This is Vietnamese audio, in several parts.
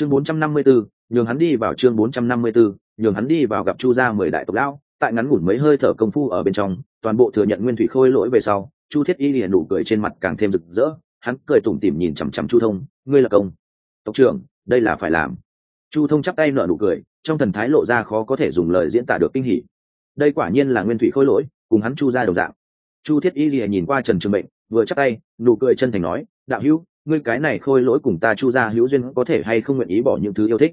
chương 454, nhường hắn đi vào chương 454, nhường hắn đi vào gặp chu gia mười đại tộc lão tại ngắn ngủn mấy hơi thở công phu ở bên trong toàn bộ thừa nhận nguyên thủy khôi lỗi về sau chu thiết y liền nụ cười trên mặt càng thêm rực rỡ hắn cười tủm tỉm nhìn chằm chằm chu thông ngươi là công tộc trưởng đây là phải làm. Chu thông chắp tay nở nụ cười trong thần thái lộ ra khó có thể dùng lời diễn tả được kinh hỉ. Đây quả nhiên là nguyên thủy khôi lỗi cùng hắn chu ra đồng dạng. Chu thiết y lìa nhìn qua trần trường mệnh vừa chắp tay nụ cười chân thành nói đạo hữu ngươi cái này khôi lỗi cùng ta chu gia hữu duyên có thể hay không nguyện ý bỏ những thứ yêu thích?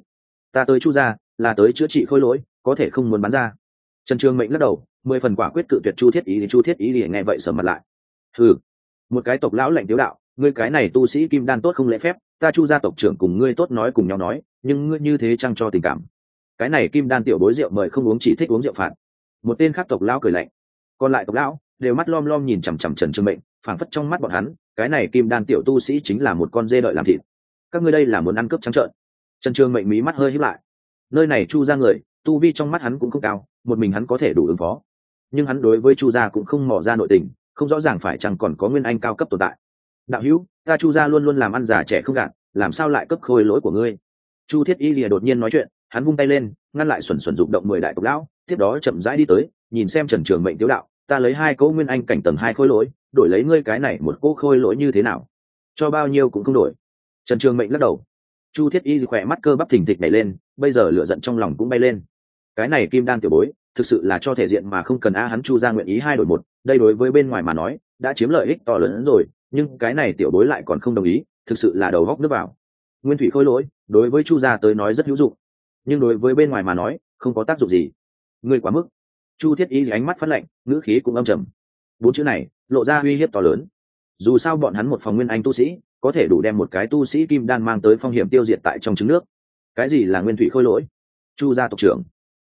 Ta tới chu gia là tới chữa trị khôi lỗi, có thể không muốn bán ra. Trần trường mệnh lắc đầu, mười phần quả quyết cự tuyệt chu thiết ý thì chu thiết ý thì nghe vậy sờ mặt lại. Ừ một cái tộc lão lệnh tiếu đạo, ngươi cái này tu sĩ kim đan tốt không lễ phép, ta chu gia tộc trưởng cùng ngươi tốt nói cùng nhau nói, nhưng ngươi như thế chăng cho tình cảm? Cái này kim đan tiểu bối rượu mời không uống chỉ thích uống rượu phạt. Một tên khác tộc lão cười lạnh. Còn lại tộc lão đều mắt lom lom nhìn chằm chằm trần trường mệnh, phảng phất trong mắt bọn hắn cái này kim đan tiểu tu sĩ chính là một con dê đợi làm thịt. Các ngươi đây là muốn ăn cướp trắng trợn. Trần trường mệnh mí mắt hơi hít lại. Nơi này chu ra người, tu vi trong mắt hắn cũng không cao, một mình hắn có thể đủ ứng phó. Nhưng hắn đối với chu gia cũng không mò ra nội tình, không rõ ràng phải chẳng còn có nguyên anh cao cấp tồn tại. Đạo hữu, ta chu gia luôn luôn làm ăn già trẻ không gạt, làm sao lại cấp khôi lỗi của ngươi? Chu thiết y lìa đột nhiên nói chuyện, hắn vung tay lên, ngăn lại xuẩn xuẩn dụng động mười đại tộc lão, tiếp đó chậm rãi đi tới, nhìn xem trần trường mệnh tiếu đạo ta lấy hai cỗ nguyên anh cảnh tầng hai khôi lỗi, đổi lấy ngươi cái này một cỗ khôi lỗi như thế nào? Cho bao nhiêu cũng không đổi. Trần trường mệnh lắc đầu. Chu thiết y khỏe mắt cơ bắp thình thịch nhảy lên, bây giờ lửa giận trong lòng cũng bay lên. Cái này kim đan tiểu bối, thực sự là cho thể diện mà không cần a hắn chu ra nguyện ý hai đổi một, đây đối với bên ngoài mà nói, đã chiếm lợi ích to lớn hơn rồi, nhưng cái này tiểu bối lại còn không đồng ý, thực sự là đầu góc nước vào. Nguyên thủy khôi lỗi, đối với chu gia tới nói rất hữu dụng, nhưng đối với bên ngoài mà nói, không có tác dụng gì. Ngươi quá mức chu thiết y ánh mắt phát lạnh, ngữ khí cũng âm trầm. Bốn chữ này lộ ra uy hiếp to lớn. Dù sao bọn hắn một phòng nguyên anh tu sĩ, có thể đủ đem một cái tu sĩ kim đan mang tới phong hiểm tiêu diệt tại trong trứng nước. Cái gì là nguyên thủy khôi lỗi? Chu gia tộc trưởng.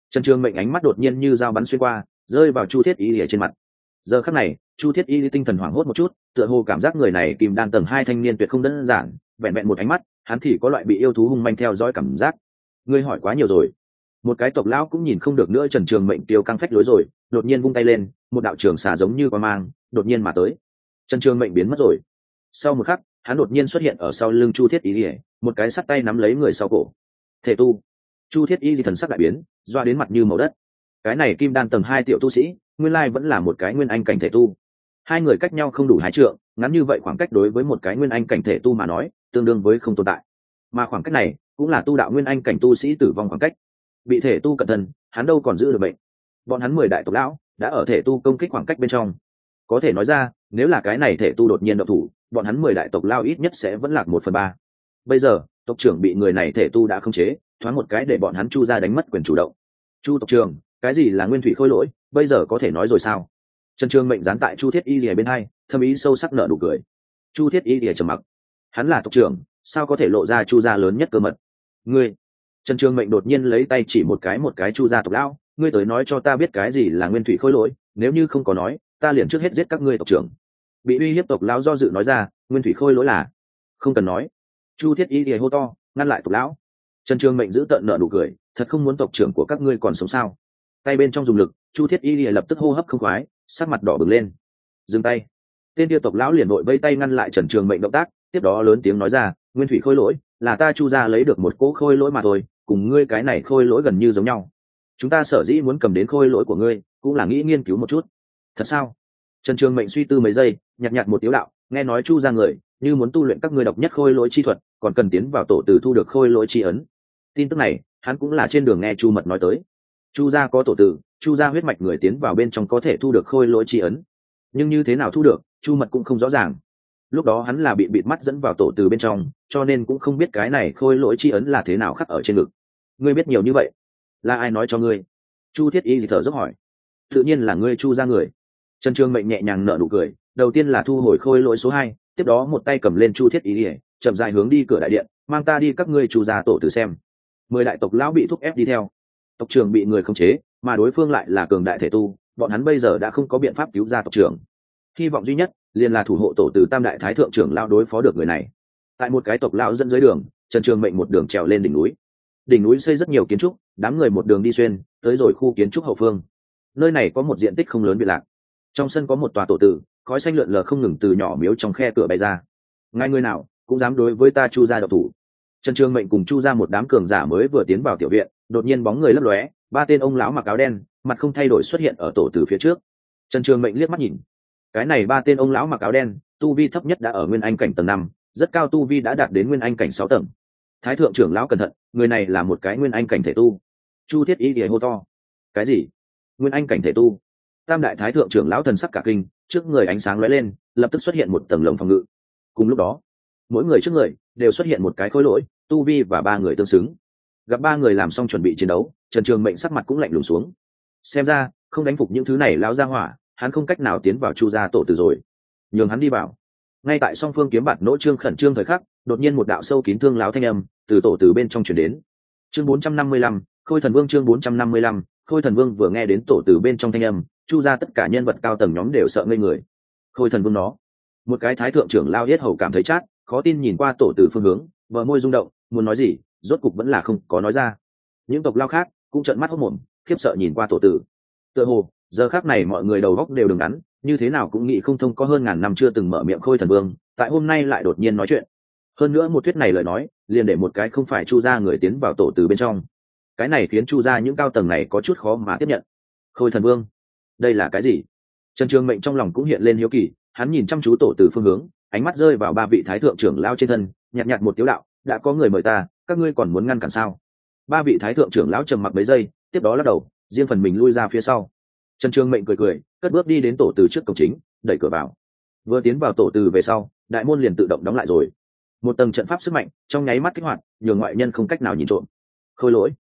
Trần trường mệnh ánh mắt đột nhiên như dao bắn xuyên qua, rơi vào chu thiết y lìa trên mặt. Giờ khắc này, chu thiết y tinh thần hoảng hốt một chút, tựa hồ cảm giác người này kim đan tầng hai thanh niên tuyệt không đơn giản, vẹn vẹn một ánh mắt, hắn thì có loại bị yêu thú hung manh theo dõi cảm giác. Ngươi hỏi quá nhiều rồi một cái tộc lão cũng nhìn không được nữa, trần trường mệnh tiêu căng phách lối rồi, đột nhiên vung tay lên, một đạo trường xà giống như qua mang, đột nhiên mà tới. Trần trường mệnh biến mất rồi. Sau một khắc, hắn đột nhiên xuất hiện ở sau lưng chu thiết y ỉa một cái sắt tay nắm lấy người sau cổ. Thể tu. Chu thiết y thần sắc đại biến, doa đến mặt như màu đất. Cái này kim đan tầng hai tiểu tu sĩ, nguyên lai vẫn là một cái nguyên anh cảnh thể tu. Hai người cách nhau không đủ hai trượng, ngắn như vậy khoảng cách đối với một cái nguyên anh cảnh thể tu mà nói, tương đương với không tồn tại. Mà khoảng cách này, cũng là tu đạo nguyên anh cảnh tu sĩ tử vong khoảng cách bị thể tu cận thân, hắn đâu còn giữ được bệnh. Bọn hắn mười đại tộc lão đã ở thể tu công kích khoảng cách bên trong. Có thể nói ra, nếu là cái này thể tu đột nhiên độc thủ, bọn hắn mười đại tộc lao ít nhất sẽ vẫn lạc một phần ba. Bây giờ, tộc trưởng bị người này thể tu đã khống chế, thoáng một cái để bọn hắn chu ra đánh mất quyền chủ động. Chu tộc trường cái gì là nguyên thủy khôi lỗi, bây giờ có thể nói rồi sao? Trần trường mệnh gián tại chu thiết y rìa bên hai, thâm ý sâu sắc nợ đủ cười. Chu thiết y rìa trầm mặc. Hắn là tộc trưởng, sao có thể lộ ra chu gia lớn nhất cơ mật? Ngươi trần trường mệnh đột nhiên lấy tay chỉ một cái một cái chu gia tộc lão, ngươi tới nói cho ta biết cái gì là nguyên thủy khôi lỗi, nếu như không có nói, ta liền trước hết giết các ngươi tộc trưởng. Bị uy hiếp tộc lão do dự nói ra, nguyên thủy khôi lỗi là? Không cần nói. Chu thiết y rìa hô to, ngăn lại tộc lão. Trần trường mệnh giữ tận nợ nụ cười, thật không muốn tộc trưởng của các ngươi còn sống sao? Tay bên trong dùng lực, chu thiết y lìa lập tức hô hấp không khoái, sắc mặt đỏ bừng lên. Dừng tay. Tên tiêu tộc lão liền nội vây tay ngăn lại trần trường mệnh động tác, tiếp đó lớn tiếng nói ra, nguyên thủy khôi lỗi, là ta chu ra lấy được một cỗ khôi lỗi mà thôi cùng ngươi cái này khôi lỗi gần như giống nhau. Chúng ta sở dĩ muốn cầm đến khôi lỗi của ngươi, cũng là nghĩ nghiên cứu một chút. Thật sao? Trần trường mệnh suy tư mấy giây, nhặt nhặt một tiếu đạo, nghe nói chu ra người, như muốn tu luyện các ngươi độc nhất khôi lỗi chi thuật, còn cần tiến vào tổ từ thu được khôi lỗi chi ấn. Tin tức này, hắn cũng là trên đường nghe chu mật nói tới. Chu gia có tổ tử, chu gia huyết mạch người tiến vào bên trong có thể thu được khôi lỗi chi ấn. Nhưng như thế nào thu được, chu mật cũng không rõ ràng lúc đó hắn là bị bịt mắt dẫn vào tổ từ bên trong, cho nên cũng không biết cái này khôi lỗi chi ấn là thế nào khắc ở trên ngực. Ngươi biết nhiều như vậy? Là ai nói cho ngươi? Chu thiết y thì thở dốc hỏi. Tự nhiên là ngươi chu ra người. Trần trương mệnh nhẹ nhàng nở nụ cười, đầu tiên là thu hồi khôi lỗi số hai, tiếp đó một tay cầm lên chu thiết y ỉa chậm dài hướng đi cửa đại điện, mang ta đi các ngươi chu ra tổ từ xem. Mười đại tộc lão bị thúc ép đi theo. Tộc trưởng bị người khống chế, mà đối phương lại là cường đại thể tu, bọn hắn bây giờ đã không có biện pháp cứu ra tộc trưởng. Hy vọng duy nhất liền là thủ hộ tổ từ tam đại thái thượng trưởng lao đối phó được người này. Tại một cái tộc lão dẫn dưới đường, trần trường mệnh một đường trèo lên đỉnh núi. Đỉnh núi xây rất nhiều kiến trúc, đám người một đường đi xuyên, tới rồi khu kiến trúc hậu phương. Nơi này có một diện tích không lớn bị lạc. Trong sân có một tòa tổ tử, khói xanh lượn lờ không ngừng từ nhỏ miếu trong khe cửa bay ra. Ngay người nào, cũng dám đối với ta chu ra độc thủ. Trần trường mệnh cùng chu ra một đám cường giả mới vừa tiến vào tiểu viện, đột nhiên bóng người lấp lóe, ba tên ông lão mặc áo đen, mặt không thay đổi xuất hiện ở tổ từ phía trước. Trần trường mệnh liếc mắt nhìn cái này ba tên ông lão mặc áo đen, tu vi thấp nhất đã ở nguyên anh cảnh tầng năm, rất cao tu vi đã đạt đến nguyên anh cảnh sáu tầng. Thái thượng trưởng lão cẩn thận, người này là một cái nguyên anh cảnh thể tu. Chu thiết ý ghề hô to. Cái gì? Nguyên anh cảnh thể tu? Tam đại thái thượng trưởng lão thần sắc cả kinh, trước người ánh sáng lóe lên, lập tức xuất hiện một tầng lồng phòng ngự. Cùng lúc đó, mỗi người trước người đều xuất hiện một cái khối lỗi, tu vi và ba người tương xứng. Gặp ba người làm xong chuẩn bị chiến đấu, trần trường mệnh sắc mặt cũng lạnh lùng xuống. Xem ra, không đánh phục những thứ này lao ra hỏa hắn không cách nào tiến vào chu gia tổ từ rồi. Nhường hắn đi vào. Ngay tại song phương kiếm bạt nỗ trương khẩn trương thời khắc đột nhiên một đạo sâu kín thương láo thanh âm từ tổ từ bên trong chuyển đến. Chương 455, khôi thần vương chương 455, khôi thần vương vừa nghe đến tổ từ bên trong thanh âm chu ra tất cả nhân vật cao tầng nhóm đều sợ ngây người. Khôi thần vương nó. Một cái thái thượng trưởng lao yết hầu cảm thấy chát khó tin nhìn qua tổ từ phương hướng vợ môi rung động muốn nói gì rốt cục vẫn là không có nói ra. Những tộc lao khác cũng trợn mắt hốc mồm khiếp sợ nhìn qua tổ tử. Tựa hồ giờ khác này mọi người đầu góc đều đừng ngắn như thế nào cũng nghĩ không thông có hơn ngàn năm chưa từng mở miệng khôi thần vương, tại hôm nay lại đột nhiên nói chuyện. Hơn nữa một thuyết này lời nói, liền để một cái không phải chu gia người tiến vào tổ từ bên trong. Cái này khiến chu gia những cao tầng này có chút khó mà tiếp nhận. Khôi thần vương, đây là cái gì? Trần trường mệnh trong lòng cũng hiện lên hiếu kỳ, hắn nhìn chăm chú tổ từ phương hướng, ánh mắt rơi vào ba vị thái thượng trưởng lao trên thân, nhạt nhạt một tiếu đạo, đã có người mời ta, các ngươi còn muốn ngăn cản sao? Ba vị thái thượng trưởng lão trầm mặc mấy giây, tiếp đó lắc đầu, riêng phần mình lui ra phía sau trần trường mệnh cười cười, cất bước đi đến tổ từ trước cổng chính, đẩy cửa vào. Vừa tiến vào tổ từ về sau, đại môn liền tự động đóng lại rồi. Một tầng trận pháp sức mạnh, trong nháy mắt kích hoạt, nhường ngoại nhân không cách nào nhìn trộm. Khôi lỗi.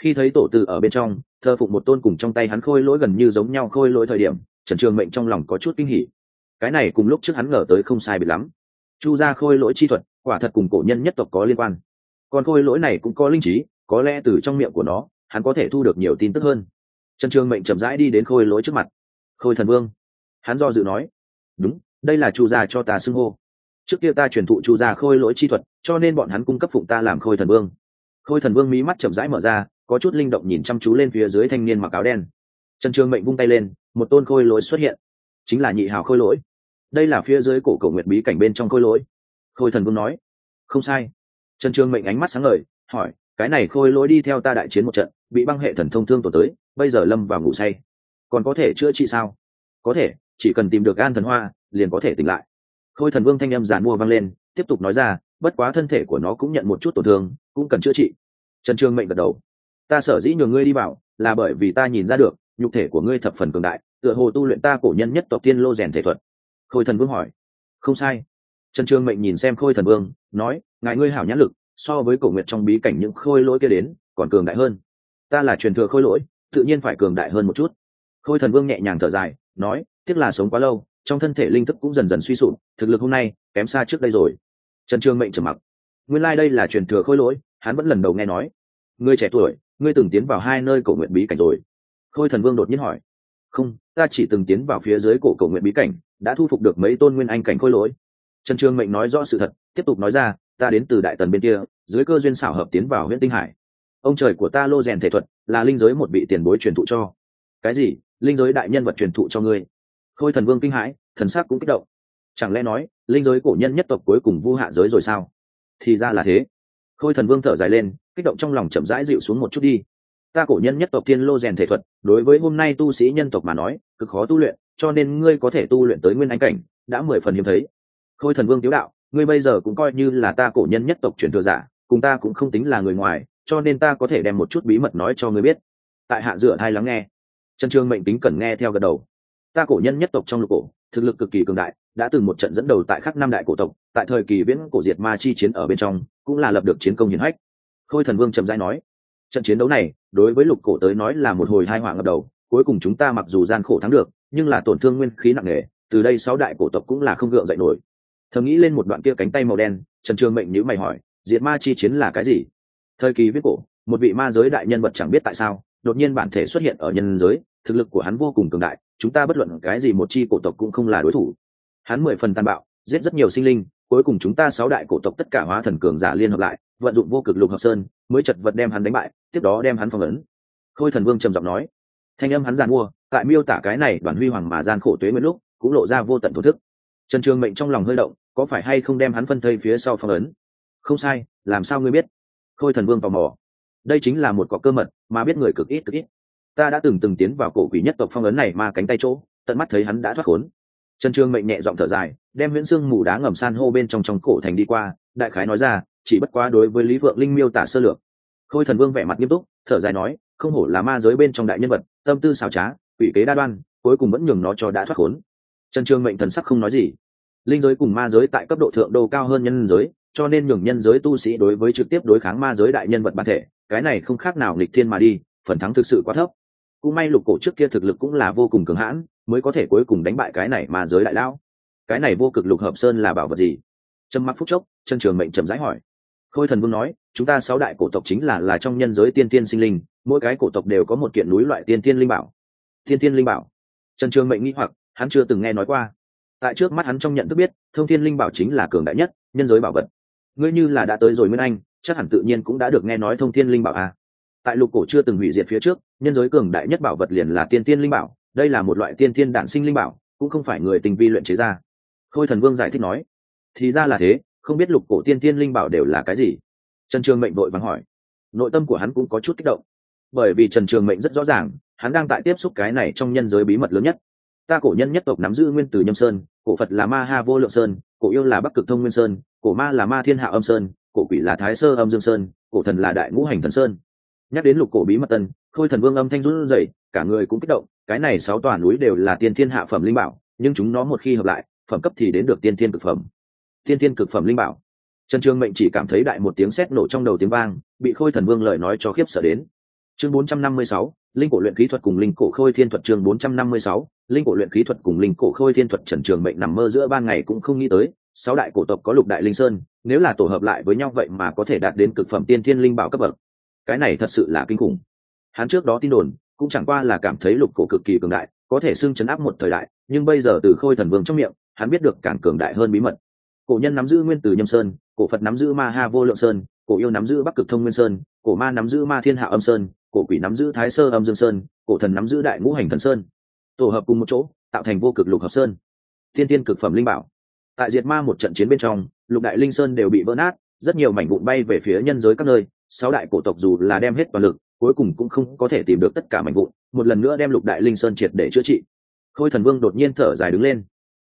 Khi thấy tổ từ ở bên trong thơ phụng một tôn cùng trong tay hắn khôi lỗi gần như giống nhau khôi lỗi thời điểm, trần trường mệnh trong lòng có chút kinh hỉ. Cái này cùng lúc trước hắn ngờ tới không sai biệt lắm. Chu ra khôi lỗi chi thuật, quả thật cùng cổ nhân nhất tộc có liên quan. Còn khôi lỗi này cũng có linh trí, có lẽ từ trong miệng của nó, hắn có thể thu được nhiều tin tức hơn trần trường mệnh chậm rãi đi đến khôi lỗi trước mặt. Khôi thần vương. Hắn do dự nói. Đúng, đây là chu gia cho ta xưng hô. Trước kia ta truyền thụ chu gia khôi lỗi chi thuật, cho nên bọn hắn cung cấp phụng ta làm khôi thần vương. Khôi thần vương mí mắt chậm rãi mở ra, có chút linh động nhìn chăm chú lên phía dưới thanh niên mặc áo đen. Trần trường mệnh vung tay lên, một tôn khôi lỗi xuất hiện. Chính là nhị hào khôi lỗi. Đây là phía dưới cổ cầu nguyệt bí cảnh bên trong khôi lỗi. Khôi thần vương nói. Không sai. Trần trường mệnh ánh mắt sáng ngời, hỏi cái này khôi lỗi đi theo ta đại chiến một trận, bị băng hệ thần thông thương tổ tới, bây giờ lâm vào ngủ say. Còn có thể chữa trị sao? Có thể, chỉ cần tìm được gan thần hoa, liền có thể tỉnh lại. Khôi thần vương thanh â m giàn mua vang lên, tiếp tục nói ra, bất quá thân thể của nó cũng nhận một chút tổn thương, cũng cần chữa trị. Trần trương mệnh gật đầu. Ta sở dĩ nhường ngươi đi bảo, là bởi vì ta nhìn ra được, nhục thể của ngươi thập phần cường đại, tựa hồ tu luyện ta cổ nhân nhất tộc tiên lô rèn thể thuật. Khôi thần vương hỏi. Không sai. Trần trương mệnh nhìn xem khôi thần vương, nói, ngài ngươi hảo nhãn lực so với cổ nguyệt trong bí cảnh những khôi lỗi kia đến, còn cường đại hơn. Ta là truyền thừa khôi lỗi, tự nhiên phải cường đại hơn một chút. Khôi thần vương nhẹ nhàng thở dài, nói, tiếc là sống quá lâu, trong thân thể linh thức cũng dần dần suy sụp, thực lực hôm nay kém xa trước đây rồi. Trần trương mệnh trầm mặc. Nguyên lai、like、đây là truyền thừa khôi lỗi, hắn vẫn lần đầu nghe nói. Ngươi trẻ tuổi, ngươi từng tiến vào hai nơi cổ nguyện bí cảnh rồi. Khôi thần vương đột nhiên hỏi. Không, ta chỉ từng tiến vào phía dưới cổ cổ nguyện bí cảnh, đã thu phục được mấy tôn nguyên anh cảnh khôi lỗi. Trần trương mệnh nói rõ sự thật, tiếp tục nói ra ta đến từ đại tần bên kia, dưới cơ duyên xảo hợp tiến vào huyện tinh hải. Ông trời của ta lô rèn thể thuật là linh giới một vị tiền bối truyền thụ cho. Cái gì? Linh giới đại nhân vật truyền thụ cho ngươi? Khôi thần vương kinh hãi, thần sắc cũng kích động. Chẳng lẽ nói, linh giới cổ nhân nhất tộc cuối cùng vu hạ giới rồi sao? Thì ra là thế. Khôi thần vương thở dài lên, kích động trong lòng chậm rãi dịu xuống một chút đi. Ta cổ nhân nhất tộc thiên lô rèn thể thuật, đối với hôm nay tu sĩ nhân tộc mà nói, cực khó tu luyện, cho nên ngươi có thể tu luyện tới nguyên anh cảnh, đã mười phần hiếm thấy. Khôi thần vương tiếu đạo ngươi bây giờ cũng coi như là ta cổ nhân nhất tộc truyền thừa giả, cùng ta cũng không tính là người ngoài, cho nên ta có thể đem một chút bí mật nói cho ngươi biết. Tại hạ dựa hai lắng nghe. Trần trương mệnh tính cần nghe theo gật đầu. Ta cổ nhân nhất tộc trong lục cổ, thực lực cực kỳ cường đại, đã từng một trận dẫn đầu tại khắp năm đại cổ tộc, tại thời kỳ viễn cổ diệt ma chi chiến ở bên trong, cũng là lập được chiến công hiển hách. Khôi thần vương trầm rãi nói, trận chiến đấu này, đối với lục cổ tới nói là một hồi hai họa ngập đầu, cuối cùng chúng ta mặc dù gian khổ thắng được, nhưng là tổn thương nguyên khí nặng nề, từ đây sáu đại cổ tộc cũng là không gượng dậy nổi thầm nghĩ lên một đoạn kia cánh tay màu đen, trần trường mệnh nhữ mày hỏi, diệt ma chi chiến là cái gì? Thời kỳ viết cổ, một vị ma giới đại nhân vật chẳng biết tại sao, đột nhiên bản thể xuất hiện ở nhân giới, thực lực của hắn vô cùng cường đại, chúng ta bất luận cái gì một chi cổ tộc cũng không là đối thủ. Hắn mười phần tàn bạo, giết rất nhiều sinh linh, cuối cùng chúng ta sáu đại cổ tộc tất cả hóa thần cường giả liên hợp lại, vận dụng vô cực lục hợp sơn, mới chật vật đem hắn đánh bại, tiếp đó đem hắn phong ấn. Khôi thần vương trầm giọng nói, thanh âm hắn giàn mua, tại miêu tả cái này đoàn huy hoàng mà gian khổ tuế nguyên lúc, cũng lộ ra vô tận thổ thức trần trường mệnh trong lòng hơi động, có phải hay không đem hắn phân thây phía sau phong ấn? Không sai, làm sao ngươi biết? Khôi thần vương tò mò. Đây chính là một cọc cơ mật, mà biết người cực ít cực ít. Ta đã từng từng tiến vào cổ quỷ nhất tộc phong ấn này mà cánh tay chỗ, tận mắt thấy hắn đã thoát khốn. Trần trương mệnh nhẹ giọng thở dài, đem huyễn xương mù đá ngầm san hô bên trong trong cổ thành đi qua, đại khái nói ra, chỉ bất quá đối với lý vượng linh miêu tả sơ lược. Khôi thần vương vẻ mặt nghiêm túc, thở dài nói, không hổ là ma giới bên trong đại nhân vật, tâm tư xào trá, quỷ kế đa đoan, cuối cùng vẫn nhường nó cho đã thoát khốn trần Trường mệnh thần sắc không nói gì. Linh giới cùng ma giới tại cấp độ thượng đô cao hơn nhân giới, cho nên nhường nhân giới tu sĩ đối với trực tiếp đối kháng ma giới đại nhân vật bản thể, cái này không khác nào nghịch thiên mà đi, phần thắng thực sự quá thấp. Cũng may lục cổ trước kia thực lực cũng là vô cùng cường hãn, mới có thể cuối cùng đánh bại cái này ma giới đại lão. Cái này vô cực lục hợp sơn là bảo vật gì? Trâm Mặc phúc chốc, Trần trường mệnh trầm rãi hỏi. Khôi thần vương nói, chúng ta sáu đại cổ tộc chính là là trong nhân giới tiên tiên sinh linh, mỗi cái cổ tộc đều có một kiện núi loại tiên tiên linh bảo. Tiên tiên linh bảo. Trần trường mệnh nghĩ hoặc hắn chưa từng nghe nói qua. Tại trước mắt hắn trong nhận thức biết, thông thiên linh bảo chính là cường đại nhất, nhân giới bảo vật. Ngươi như là đã tới rồi nguyên anh, chắc hẳn tự nhiên cũng đã được nghe nói thông thiên linh bảo à. tại lục cổ chưa từng hủy diệt phía trước, nhân giới cường đại nhất bảo vật liền là tiên tiên linh bảo, đây là một loại tiên tiên đản sinh linh bảo, cũng không phải người tình vi luyện chế ra. Khôi thần vương giải thích nói, thì ra là thế, không biết lục cổ tiên tiên linh bảo đều là cái gì? Trần trường mệnh vội vàng hỏi. Nội tâm của hắn cũng có chút kích động. Bởi vì trần trường mệnh rất rõ ràng, hắn đang tại tiếp xúc cái này trong nhân giới bí mật lớn nhất ta cổ nhân nhất tộc nắm giữ nguyên từ nhâm sơn cổ phật là ma ha vô lượng sơn cổ yêu là bắc cực thông nguyên sơn cổ ma là ma thiên hạ âm sơn cổ quỷ là thái sơ âm dương sơn cổ thần là đại ngũ hành thần sơn. Nhắc đến lục cổ bí mật tân khôi thần vương âm thanh run rẩy cả người cũng kích động cái này sáu tòa núi đều là tiên thiên hạ phẩm linh bảo nhưng chúng nó một khi hợp lại phẩm cấp thì đến được tiên thiên cực phẩm. Tiên thiên cực phẩm linh bảo. Trần trường mệnh chỉ cảm thấy đại một tiếng sét nổ trong đầu tiếng vang bị khôi thần vương lời nói cho khiếp sợ đến. Chương 456, linh cổ luyện kỹ thuật cùng linh cổ khôi thiên thuật chương 456, linh cổ luyện khí thuật cùng linh cổ khôi thiên thuật trần trường mệnh nằm mơ giữa ban ngày cũng không nghĩ tới, sáu đại cổ tộc có lục đại linh sơn, nếu là tổ hợp lại với nhau vậy mà có thể đạt đến cực phẩm tiên thiên linh bảo cấp bậc. Cái này thật sự là kinh khủng. Hắn trước đó tin đồn, cũng chẳng qua là cảm thấy lục cổ cực kỳ cường đại, có thể xưng chấn áp một thời đại, nhưng bây giờ từ khôi thần vương trong miệng, hắn biết được càng cường đại hơn bí mật. Cổ nhân nắm giữ nguyên từ nhâm sơn, cổ phật nắm giữ ma ha vô lượng sơn, cổ yêu nắm giữ bắc cực thông nguyên sơn, cổ ma nắm giữ ma thiên hạ âm sơn, cổ quỷ nắm giữ thái sơ âm dương sơn, cổ thần nắm giữ đại ngũ hành thần sơn tổ hợp cùng một chỗ, tạo thành vô cực lục hợp sơn. Thiên tiên cực phẩm linh bảo. Tại diệt ma một trận chiến bên trong, lục đại linh sơn đều bị vỡ nát, rất nhiều mảnh vụn bay về phía nhân giới các nơi, sáu đại cổ tộc dù là đem hết toàn lực, cuối cùng cũng không có thể tìm được tất cả mảnh vụn, một lần nữa đem lục đại linh sơn triệt để chữa trị. Khôi thần vương đột nhiên thở dài đứng lên.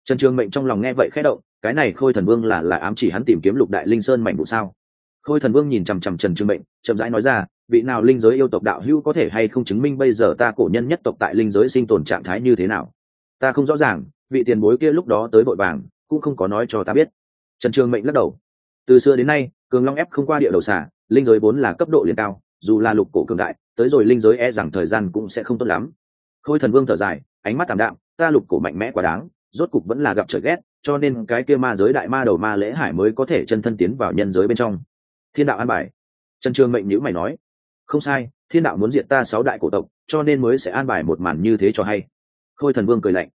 Trần trường mệnh trong lòng nghe vậy khẽ động, cái này khôi thần vương là là ám chỉ hắn tìm kiếm lục đại linh sơn mảnh vụn sao? Khôi thần vương nhìn chằm chằm trần trường mệnh, chậm rãi nói ra vị nào linh giới yêu tộc đạo hữu có thể hay không chứng minh bây giờ ta cổ nhân nhất tộc tại linh giới sinh tồn trạng thái như thế nào? Ta không rõ ràng, vị tiền bối kia lúc đó tới vội vàng, cũng không có nói cho ta biết. Trần trường mệnh lắc đầu. Từ xưa đến nay, cường long ép không qua địa đầu xả linh giới vốn là cấp độ liền cao, dù là lục cổ cường đại, tới rồi linh giới e rằng thời gian cũng sẽ không tốt lắm. Khôi thần vương thở dài, ánh mắt tảm đạm, ta lục cổ mạnh mẽ quá đáng, rốt cục vẫn là gặp trời ghét, cho nên cái kia ma giới đại ma đầu ma lễ hải mới có thể chân thân tiến vào nhân giới bên trong. Thiên đạo an bài. Trần trường mệnh nhữ mày nói không sai, thiên đạo muốn diệt ta sáu đại cổ tộc, cho nên mới sẽ an bài một màn như thế cho hay. Khôi thần vương cười lạnh.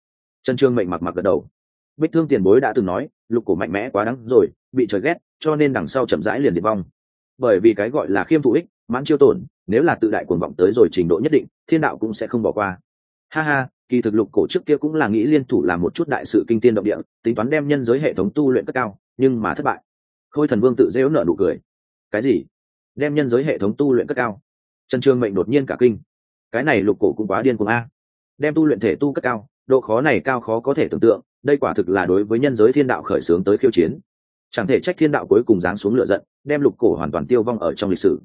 Trần trương mệnh mặc mặc gật đầu. Bích thương tiền bối đã từng nói, lục cổ mạnh mẽ quá đắng rồi, bị trời ghét, cho nên đằng sau chậm rãi liền diệt vong. Bởi vì cái gọi là khiêm thụ ích, mãn chiêu tổn, nếu là tự đại cuồng vọng tới rồi trình độ nhất định, thiên đạo cũng sẽ không bỏ qua. Ha ha, kỳ thực lục cổ trước kia cũng là nghĩ liên thủ làm một chút đại sự kinh tiên động địa, tính toán đem nhân giới hệ thống tu luyện cất cao, nhưng mà thất bại. Khôi thần vương tự dễ nở nụ cười. Cái gì? Đem nhân giới hệ thống tu luyện cất cao. Trần trương mệnh đột nhiên cả kinh. Cái này lục cổ cũng quá điên cuồng a. Đem tu luyện thể tu cất cao, độ khó này cao khó có thể tưởng tượng, đây quả thực là đối với nhân giới thiên đạo khởi xướng tới khiêu chiến. Chẳng thể trách thiên đạo cuối cùng giáng xuống lửa giận, đem lục cổ hoàn toàn tiêu vong ở trong lịch sử.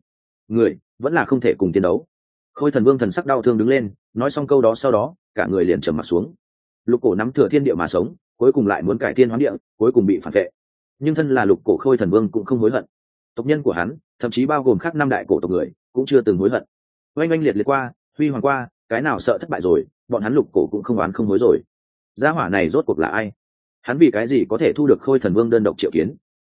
Người, vẫn là không thể cùng tiến đấu. Khôi thần vương thần sắc đau thương đứng lên, nói xong câu đó sau đó, cả người liền trầm mặt xuống. Lục cổ nắm thừa thiên địa mà sống, cuối cùng lại muốn cải thiên hoán địa, cuối cùng bị phản vệ. Nhưng thân là lục cổ khôi thần vương cũng không hối hận tộc nhân của hắn, thậm chí bao gồm khác năm đại cổ tộc người, cũng chưa từng hối hận. Oanh oanh liệt liệt qua, huy hoàng qua, cái nào sợ thất bại rồi, bọn hắn lục cổ cũng không oán không hối rồi. Gia hỏa này rốt cuộc là ai? Hắn vì cái gì có thể thu được khôi thần vương đơn độc triệu kiến?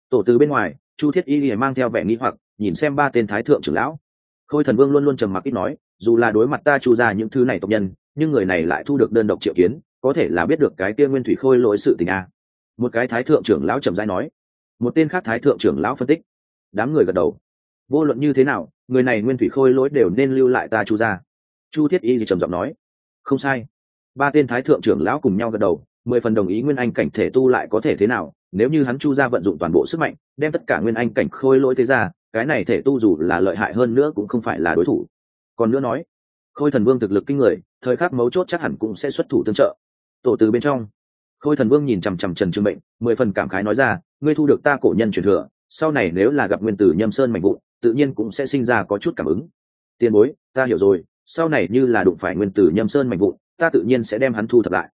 Tổ từ bên ngoài, chu thiết y lìa mang theo vẻ nghĩ hoặc, nhìn xem ba tên thái thượng trưởng lão. Khôi thần vương luôn luôn trầm mặc ít nói, dù là đối mặt ta chu ra những thứ này tộc nhân, nhưng người này lại thu được đơn độc triệu kiến, có thể là biết được cái kia nguyên thủy khôi lỗi sự tình a. Một cái thái thượng trưởng lão trầm dai nói. Một tên khác thái thượng trưởng lão phân tích đám người gật đầu. Vô luận như thế nào, người này nguyên thủy khôi lỗi đều nên lưu lại ta chu ra chu thiết y thì trầm giọng nói. Không sai. Ba tên thái thượng trưởng lão cùng nhau gật đầu, mười phần đồng ý nguyên anh cảnh thể tu lại có thể thế nào, nếu như hắn chu ra vận dụng toàn bộ sức mạnh, đem tất cả nguyên anh cảnh khôi lỗi thế ra, cái này thể tu dù là lợi hại hơn nữa cũng không phải là đối thủ. Còn nữa nói, khôi thần vương thực lực kinh người, thời khắc mấu chốt chắc hẳn cũng sẽ xuất thủ tương trợ. Tổ từ bên trong, khôi thần vương nhìn chằm chằm trần trương mệnh, mười phần cảm khái nói ra, ngươi thu được ta cổ nhân truyền thừa sau này nếu là gặp nguyên tử nhâm sơn mạnh vụn, tự nhiên cũng sẽ sinh ra có chút cảm ứng. Tiền bối ta hiểu rồi sau này như là đụng phải nguyên tử nhâm sơn mạnh vụn, ta tự nhiên sẽ đem hắn thu thập lại.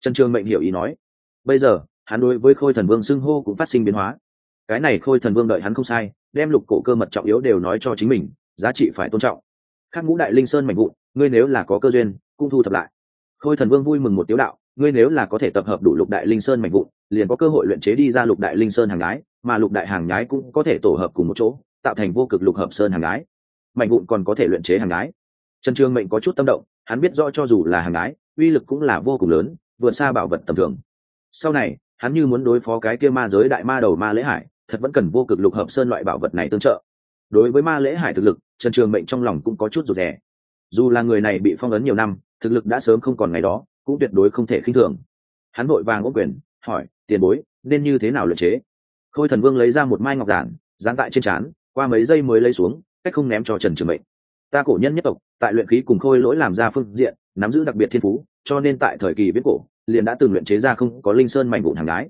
Trần trương mệnh hiểu ý nói. Bây giờ hắn đối với khôi thần vương xưng hô cũng phát sinh biến hóa. Cái này khôi thần vương đợi hắn không sai đem lục cổ cơ mật trọng yếu đều nói cho chính mình giá trị phải tôn trọng. Khác ngũ đại linh sơn mạnh vụn, ngươi nếu là có cơ duyên cũng thu thập lại. Khôi thần vương vui mừng một tiếu đạo ngươi nếu là có thể tập hợp đủ lục đại linh sơn mạnh vụ liền có cơ hội luyện chế đi ra lục đại linh sơn hàng nhái, mà lục đại hàng nhái cũng có thể tổ hợp cùng một chỗ, tạo thành vô cực lục hợp sơn hàng nhái. Mạnh vụn còn có thể luyện chế hàng nhái. Trần trương mệnh có chút tâm động, hắn biết rõ cho dù là hàng nhái, uy lực cũng là vô cùng lớn, vượt xa bảo vật tầm thường. Sau này, hắn như muốn đối phó cái kia ma giới đại ma đầu ma lễ hải, thật vẫn cần vô cực lục hợp sơn loại bảo vật này tương trợ. Đối với ma lễ hải thực lực, trần trường mệnh trong lòng cũng có chút rụt rè. Dù là người này bị phong ấn nhiều năm, thực lực đã sớm không còn ngày đó cũng tuyệt đối không thể khinh thường. Hắn vội vàng ôm quyền, hỏi, tiền bối, nên như thế nào luyện chế? Khôi thần vương lấy ra một mai ngọc giản, dán tại trên trán, qua mấy giây mới lấy xuống, cách không ném cho trần trường mệnh. Ta cổ nhân nhất tộc, tại luyện khí cùng khôi lỗi làm ra phương diện, nắm giữ đặc biệt thiên phú, cho nên tại thời kỳ viết cổ, liền đã từng luyện chế ra không có linh sơn mảnh vụn hàng đái.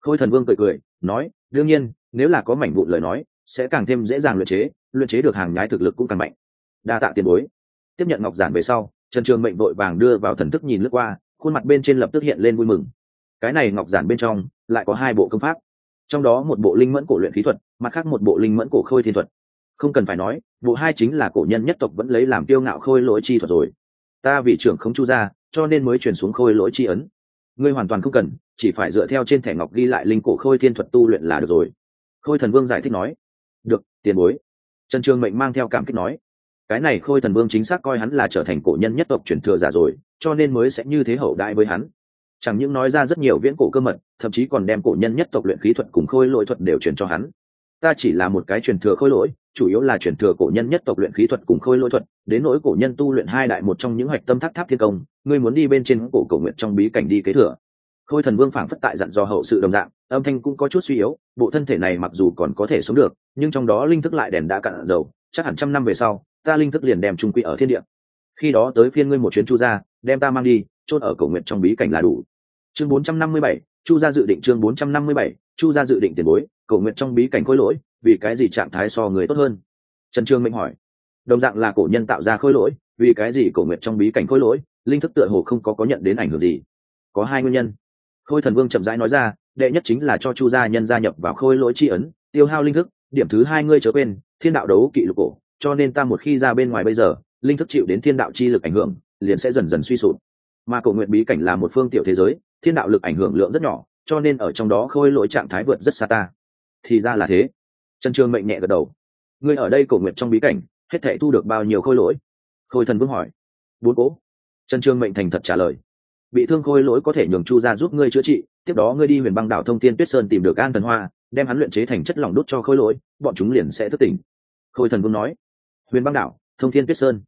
Khôi thần vương cười cười, nói, đương nhiên, nếu là có mảnh vụn lời nói, sẽ càng thêm dễ dàng luyện chế luyện chế được hàng nhái thực lực cũng càng mạnh. Đa tạ tiền bối. Tiếp nhận ngọc giản về sau trần trường mệnh vội vàng đưa vào thần thức nhìn lướt qua, khuôn mặt bên trên lập tức hiện lên vui mừng. Cái này ngọc giản bên trong, lại có hai bộ công pháp. Trong đó một bộ linh mẫn cổ luyện khí thuật, mặt khác một bộ linh mẫn cổ khôi thiên thuật. Không cần phải nói, bộ hai chính là cổ nhân nhất tộc vẫn lấy làm tiêu ngạo khôi lỗi chi thuật rồi. Ta vì trưởng không chu ra cho nên mới chuyển xuống khôi lỗi chi ấn. Ngươi hoàn toàn không cần, chỉ phải dựa theo trên thẻ ngọc ghi lại linh cổ khôi thiên thuật tu luyện là được rồi. Khôi thần vương giải thích nói, được, tiền bối. Trần trường mệnh mang theo cảm kích nói cái này khôi thần vương chính xác coi hắn là trở thành cổ nhân nhất tộc truyền thừa giả rồi, cho nên mới sẽ như thế hậu đại với hắn. Chẳng những nói ra rất nhiều viễn cổ cơ mật, thậm chí còn đem cổ nhân nhất tộc luyện khí thuật cùng khôi lỗi thuật đều truyền cho hắn. Ta chỉ là một cái truyền thừa khôi lỗi, chủ yếu là truyền thừa cổ nhân nhất tộc luyện khí thuật cùng khôi lỗi thuật, đến nỗi cổ nhân tu luyện hai đại một trong những hoạch tâm tháp tháp thiên công, ngươi muốn đi bên trên cổ cổ nguyện trong bí cảnh đi kế thừa. Khôi thần vương phảng phất tại dặn dò hậu sự đồng dạng, âm thanh cũng có chút suy yếu, bộ thân thể này mặc dù còn có thể sống được, nhưng trong đó linh thức lại đèn đã cạn dầu, chắc hẳn trăm năm về sau ta linh thức liền đem trung quy ở thiên địa. Khi đó tới phiên ngươi một chuyến chu gia, đem ta mang đi chốt ở cầu nguyện trong bí cảnh là đủ. Chương 457, chu gia dự định chương 457, chu gia dự định tiền bối cầu nguyện trong bí cảnh khôi lỗi vì cái gì trạng thái so người tốt hơn? Trần trương mệnh hỏi. Đồng dạng là cổ nhân tạo ra khôi lỗi vì cái gì cổ nguyện trong bí cảnh khôi lỗi linh thức tựa hồ không có có nhận đến ảnh hưởng gì? Có hai nguyên nhân. Khôi thần vương chậm rãi nói ra đệ nhất chính là cho chu gia nhân gia nhập vào khôi lỗi tri ấn tiêu hao linh thức điểm thứ hai ngươi chớ quên thiên đạo đấu kỵ lục cổ cho nên ta một khi ra bên ngoài bây giờ, linh thức chịu đến thiên đạo chi lực ảnh hưởng, liền sẽ dần dần suy sụp. Mà cổ nguyện bí cảnh là một phương tiểu thế giới, thiên đạo lực ảnh hưởng lượng rất nhỏ, cho nên ở trong đó khôi lỗi trạng thái vượt rất xa ta. Thì ra là thế. Trần trường mệnh nhẹ gật đầu. Ngươi ở đây cổ nguyện trong bí cảnh, hết thể thu được bao nhiêu khôi lỗi? Khôi thần vương hỏi. Bốn cố. Trần trường mệnh thành thật trả lời. Bị thương khôi lỗi có thể nhường chu ra giúp ngươi chữa trị, tiếp đó ngươi đi huyền băng đảo thông tiên tuyết sơn tìm được an thần hoa, đem hắn luyện chế thành chất lỏng đốt cho khôi lỗi, bọn chúng liền sẽ thức tỉnh. Khôi thần vương nói huyền băng đảo, thông thiên tuyết sơn.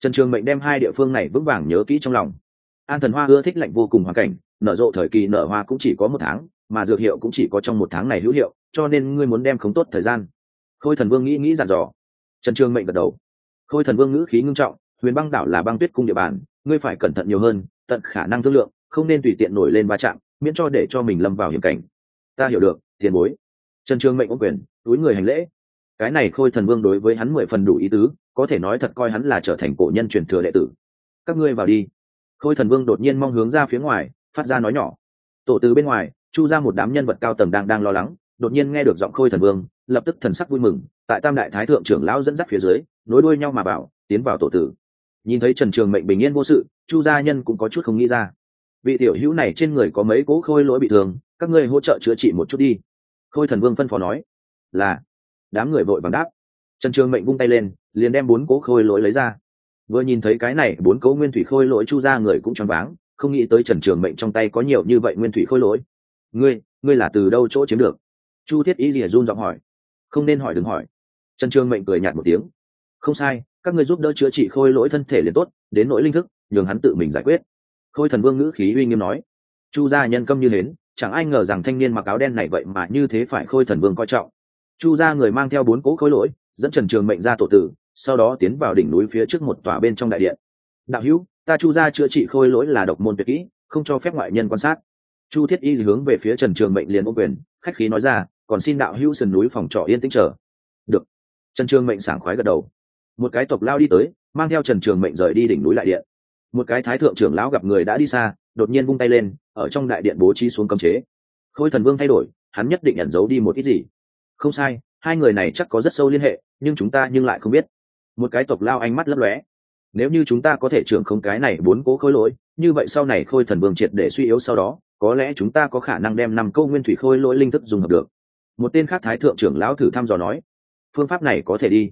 Trần trường mệnh đem hai địa phương này vững vàng nhớ kỹ trong lòng. An thần hoa ưa thích lạnh vô cùng hoàn cảnh, nở rộ thời kỳ nở hoa cũng chỉ có một tháng, mà dược hiệu cũng chỉ có trong một tháng này hữu hiệu, cho nên ngươi muốn đem khống tốt thời gian. Khôi thần vương nghĩ nghĩ dặn dò. Trần trường mệnh gật đầu. Khôi thần vương ngữ khí ngưng trọng, huyền băng đảo là băng tuyết cung địa bàn, ngươi phải cẩn thận nhiều hơn, tận khả năng thương lượng, không nên tùy tiện nổi lên va chạm, miễn cho để cho mình lâm vào hiểm cảnh. Ta hiểu được, tiền bối. Trần trường mệnh ôm quyền, túi người hành lễ cái này khôi thần vương đối với hắn mười phần đủ ý tứ, có thể nói thật coi hắn là trở thành cổ nhân truyền thừa đệ tử. Các ngươi vào đi. Khôi thần vương đột nhiên mong hướng ra phía ngoài, phát ra nói nhỏ. Tổ từ bên ngoài, chu ra một đám nhân vật cao tầng đang đang lo lắng, đột nhiên nghe được giọng khôi thần vương, lập tức thần sắc vui mừng, tại tam đại thái thượng trưởng lão dẫn dắt phía dưới, nối đuôi nhau mà bảo, tiến vào tổ tử. Nhìn thấy trần trường mệnh bình yên vô sự, chu gia nhân cũng có chút không nghĩ ra. Vị tiểu hữu này trên người có mấy cố khôi lỗi bị thương, các ngươi hỗ trợ chữa trị một chút đi. Khôi thần vương phân phó nói, là đám người vội vàng đáp. Trần trường mệnh vung tay lên, liền đem bốn cố khôi lỗi lấy ra. Vừa nhìn thấy cái này, bốn cố nguyên thủy khôi lỗi chu ra người cũng choáng váng, không nghĩ tới trần trường mệnh trong tay có nhiều như vậy nguyên thủy khôi lỗi. Ngươi ngươi là từ đâu chỗ chiếm được? Chu thiết ý rìa run giọng hỏi. Không nên hỏi, đừng hỏi. Trần trường mệnh cười nhạt một tiếng. Không sai, các ngươi giúp đỡ chữa trị khôi lỗi thân thể liền tốt, đến nỗi linh thức, nhường hắn tự mình giải quyết. Khôi thần vương ngữ khí uy nghiêm nói. Chu gia nhân câm như hến, chẳng ai ngờ rằng thanh niên mặc áo đen này vậy mà như thế phải khôi thần vương coi trọng chu gia người mang theo bốn cỗ khối lỗi, dẫn trần trường mệnh ra tổ tử, sau đó tiến vào đỉnh núi phía trước một tòa bên trong đại điện. Đạo hữu, ta chu gia chữa trị khôi lỗi là độc môn tuyệt kỹ, không cho phép ngoại nhân quan sát. Chu thiết y hướng về phía trần trường mệnh liền ô quyền, khách khí nói ra, còn xin đạo hữu sườn núi phòng trọ yên tĩnh chờ. Được. Trần trường mệnh sảng khoái gật đầu. Một cái tộc lao đi tới, mang theo trần trường mệnh rời đi đỉnh núi lại điện. Một cái thái thượng trưởng lão gặp người đã đi xa, đột nhiên vung tay lên, ở trong đại điện bố trí xuống cấm chế. Khôi thần vương thay đổi, hắn nhất định ẩn giấu đi một ít gì không sai, hai người này chắc có rất sâu liên hệ, nhưng chúng ta nhưng lại không biết. Một cái tộc lao ánh mắt lấp lóe. Nếu như chúng ta có thể trưởng không cái này bốn cố khôi lỗi, như vậy sau này khôi thần vương triệt để suy yếu sau đó, có lẽ chúng ta có khả năng đem năm câu nguyên thủy khôi lỗi linh thức dùng hợp được. Một tên khác thái thượng trưởng lão thử thăm dò nói, phương pháp này có thể đi.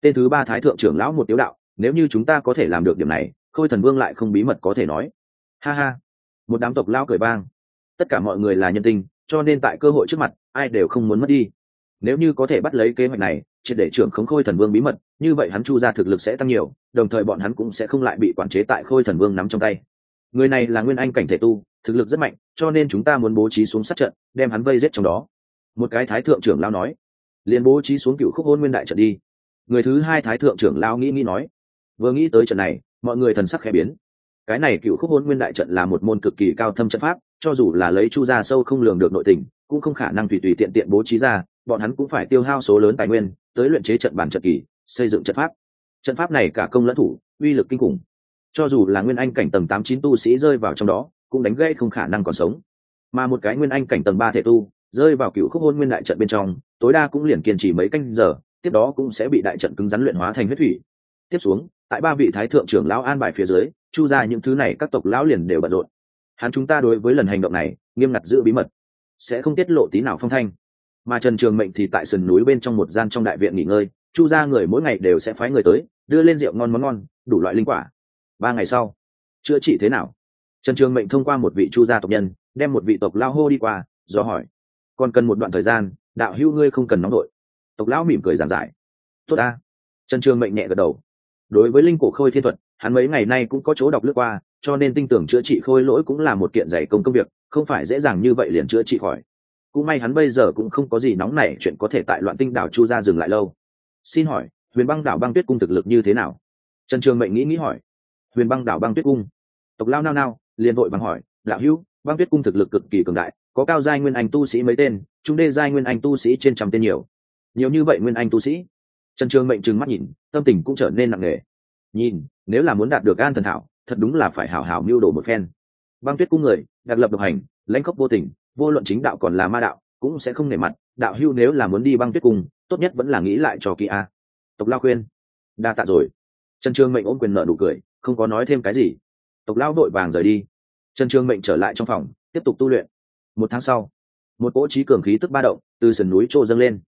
Tên thứ ba thái thượng trưởng lão một tiếu đạo, nếu như chúng ta có thể làm được điểm này, khôi thần vương lại không bí mật có thể nói. Ha ha. Một đám tộc lao cười bang tất cả mọi người là nhân tình, cho nên tại cơ hội trước mặt, ai đều không muốn mất đi nếu như có thể bắt lấy kế hoạch này, triệt để trưởng khống khôi thần vương bí mật, như vậy hắn chu ra thực lực sẽ tăng nhiều, đồng thời bọn hắn cũng sẽ không lại bị quản chế tại khôi thần vương nắm trong tay. Người này là nguyên anh cảnh thể tu, thực lực rất mạnh, cho nên chúng ta muốn bố trí xuống sát trận, đem hắn vây giết trong đó. Một cái thái thượng trưởng lao nói, liền bố trí xuống cựu khúc hôn nguyên đại trận đi. Người thứ hai thái thượng trưởng lao nghĩ nghĩ nói, vừa nghĩ tới trận này, mọi người thần sắc khẽ biến. Cái này cựu khúc hôn nguyên đại trận là một môn cực kỳ cao thâm trận pháp, cho dù là lấy chu ra sâu không lường được nội tình, cũng không khả năng tùy tùy tiện tiện bố trí ra bọn hắn cũng phải tiêu hao số lớn tài nguyên, tới luyện chế trận bản trận kỳ, xây dựng trận pháp. Trận pháp này cả công lẫn thủ, uy lực kinh khủng. Cho dù là nguyên anh cảnh tầng tám chín tu sĩ rơi vào trong đó, cũng đánh gây không khả năng còn sống. Mà một cái nguyên anh cảnh tầng ba thể tu, rơi vào cựu khúc hôn nguyên đại trận bên trong, tối đa cũng liền kiên trì mấy canh giờ, tiếp đó cũng sẽ bị đại trận cứng rắn luyện hóa thành huyết thủy. Tiếp xuống, tại ba vị thái thượng trưởng lão an bài phía dưới, chu ra những thứ này các tộc lão liền đều bận rộn. Hắn chúng ta đối với lần hành động này, nghiêm ngặt giữ bí mật. Sẽ không tiết lộ tí nào phong thanh mà trần trường mệnh thì tại sườn núi bên trong một gian trong đại viện nghỉ ngơi. Chu ra người mỗi ngày đều sẽ phái người tới, đưa lên rượu ngon món ngon, đủ loại linh quả. Ba ngày sau, chữa trị thế nào? Trần trường mệnh thông qua một vị chu gia tộc nhân, đem một vị tộc lao hô đi qua, do hỏi, còn cần một đoạn thời gian, đạo hữu ngươi không cần nóng đội. Tộc lão mỉm cười giản giải, tốt ta. Trần trường mệnh nhẹ gật đầu. Đối với linh cổ khôi thiên thuật, hắn mấy ngày nay cũng có chỗ đọc lướt qua, cho nên tin tưởng chữa trị khôi lỗi cũng là một kiện dày công công việc, không phải dễ dàng như vậy liền chữa trị khỏi cũng may hắn bây giờ cũng không có gì nóng nảy, chuyện có thể tại loạn tinh đảo chu ra dừng lại lâu. Xin hỏi, huyền băng đảo băng tuyết cung thực lực như thế nào? Trần trường mệnh nghĩ nghĩ hỏi. Huyền băng đảo băng tuyết cung. Tộc lao nao nao, liền vội vàng hỏi Lão hữu, băng tuyết cung thực lực cực kỳ cường đại, có cao giai nguyên anh tu sĩ mấy tên, trung đê giai nguyên anh tu sĩ trên trăm tên nhiều. Nhiều như vậy nguyên anh tu sĩ? Trần trường mệnh trừng mắt nhìn, tâm tình cũng trở nên nặng nề. Nhìn, nếu là muốn đạt được an thần thảo, thật đúng là phải hảo hảo mưu đồ một phen. Băng tuyết cung người, đặc lập độc hành, lãnh khốc vô tình vô luận chính đạo còn là ma đạo, cũng sẽ không nể mặt, đạo hưu nếu là muốn đi băng tuyết cung, tốt nhất vẫn là nghĩ lại cho kỳ a. Tộc lao khuyên. Đa tạ rồi. Trần trương mệnh ôm quyền nợ nụ cười, không có nói thêm cái gì. Tộc lao đội vàng rời đi. Trần trương mệnh trở lại trong phòng, tiếp tục tu luyện. Một tháng sau, một cỗ trí cường khí tức ba động từ sườn núi trô dâng lên.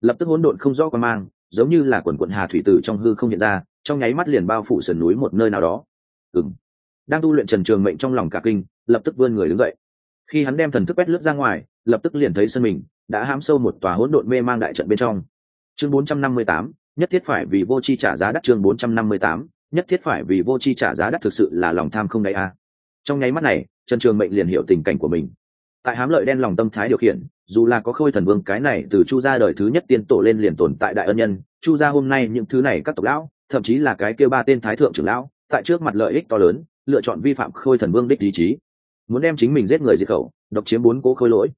Lập tức hỗn độn không rõ quan mang, giống như là quần quận hà thủy tử trong hư không hiện ra, trong nháy mắt liền bao phủ sườn núi một nơi nào đó. Ừng đang tu luyện trần trường mệnh trong lòng cả kinh, lập tức vươn người đứng dậy khi hắn đem thần thức quét lướt ra ngoài lập tức liền thấy sân mình đã hãm sâu một tòa hỗn độn mê mang đại trận bên trong. Chương 458, nhất thiết phải vì vô chi trả giá đắt chương 458, nhất thiết phải vì vô chi trả giá đắt thực sự là lòng tham không đáy a. Trong nháy mắt này trần trường mệnh liền hiểu tình cảnh của mình. Tại hám lợi đen lòng tâm thái điều khiển dù là có khôi thần vương cái này từ chu gia đời thứ nhất tiên tổ lên liền tồn tại đại ân nhân chu gia hôm nay những thứ này các tộc lão thậm chí là cái kêu ba tên thái thượng trưởng lão tại trước mặt lợi ích to lớn lựa chọn vi phạm khôi thần vương đích ý chí muốn đem chính mình giết người diệt khẩu, độc chiếm bốn cố khôi lỗi.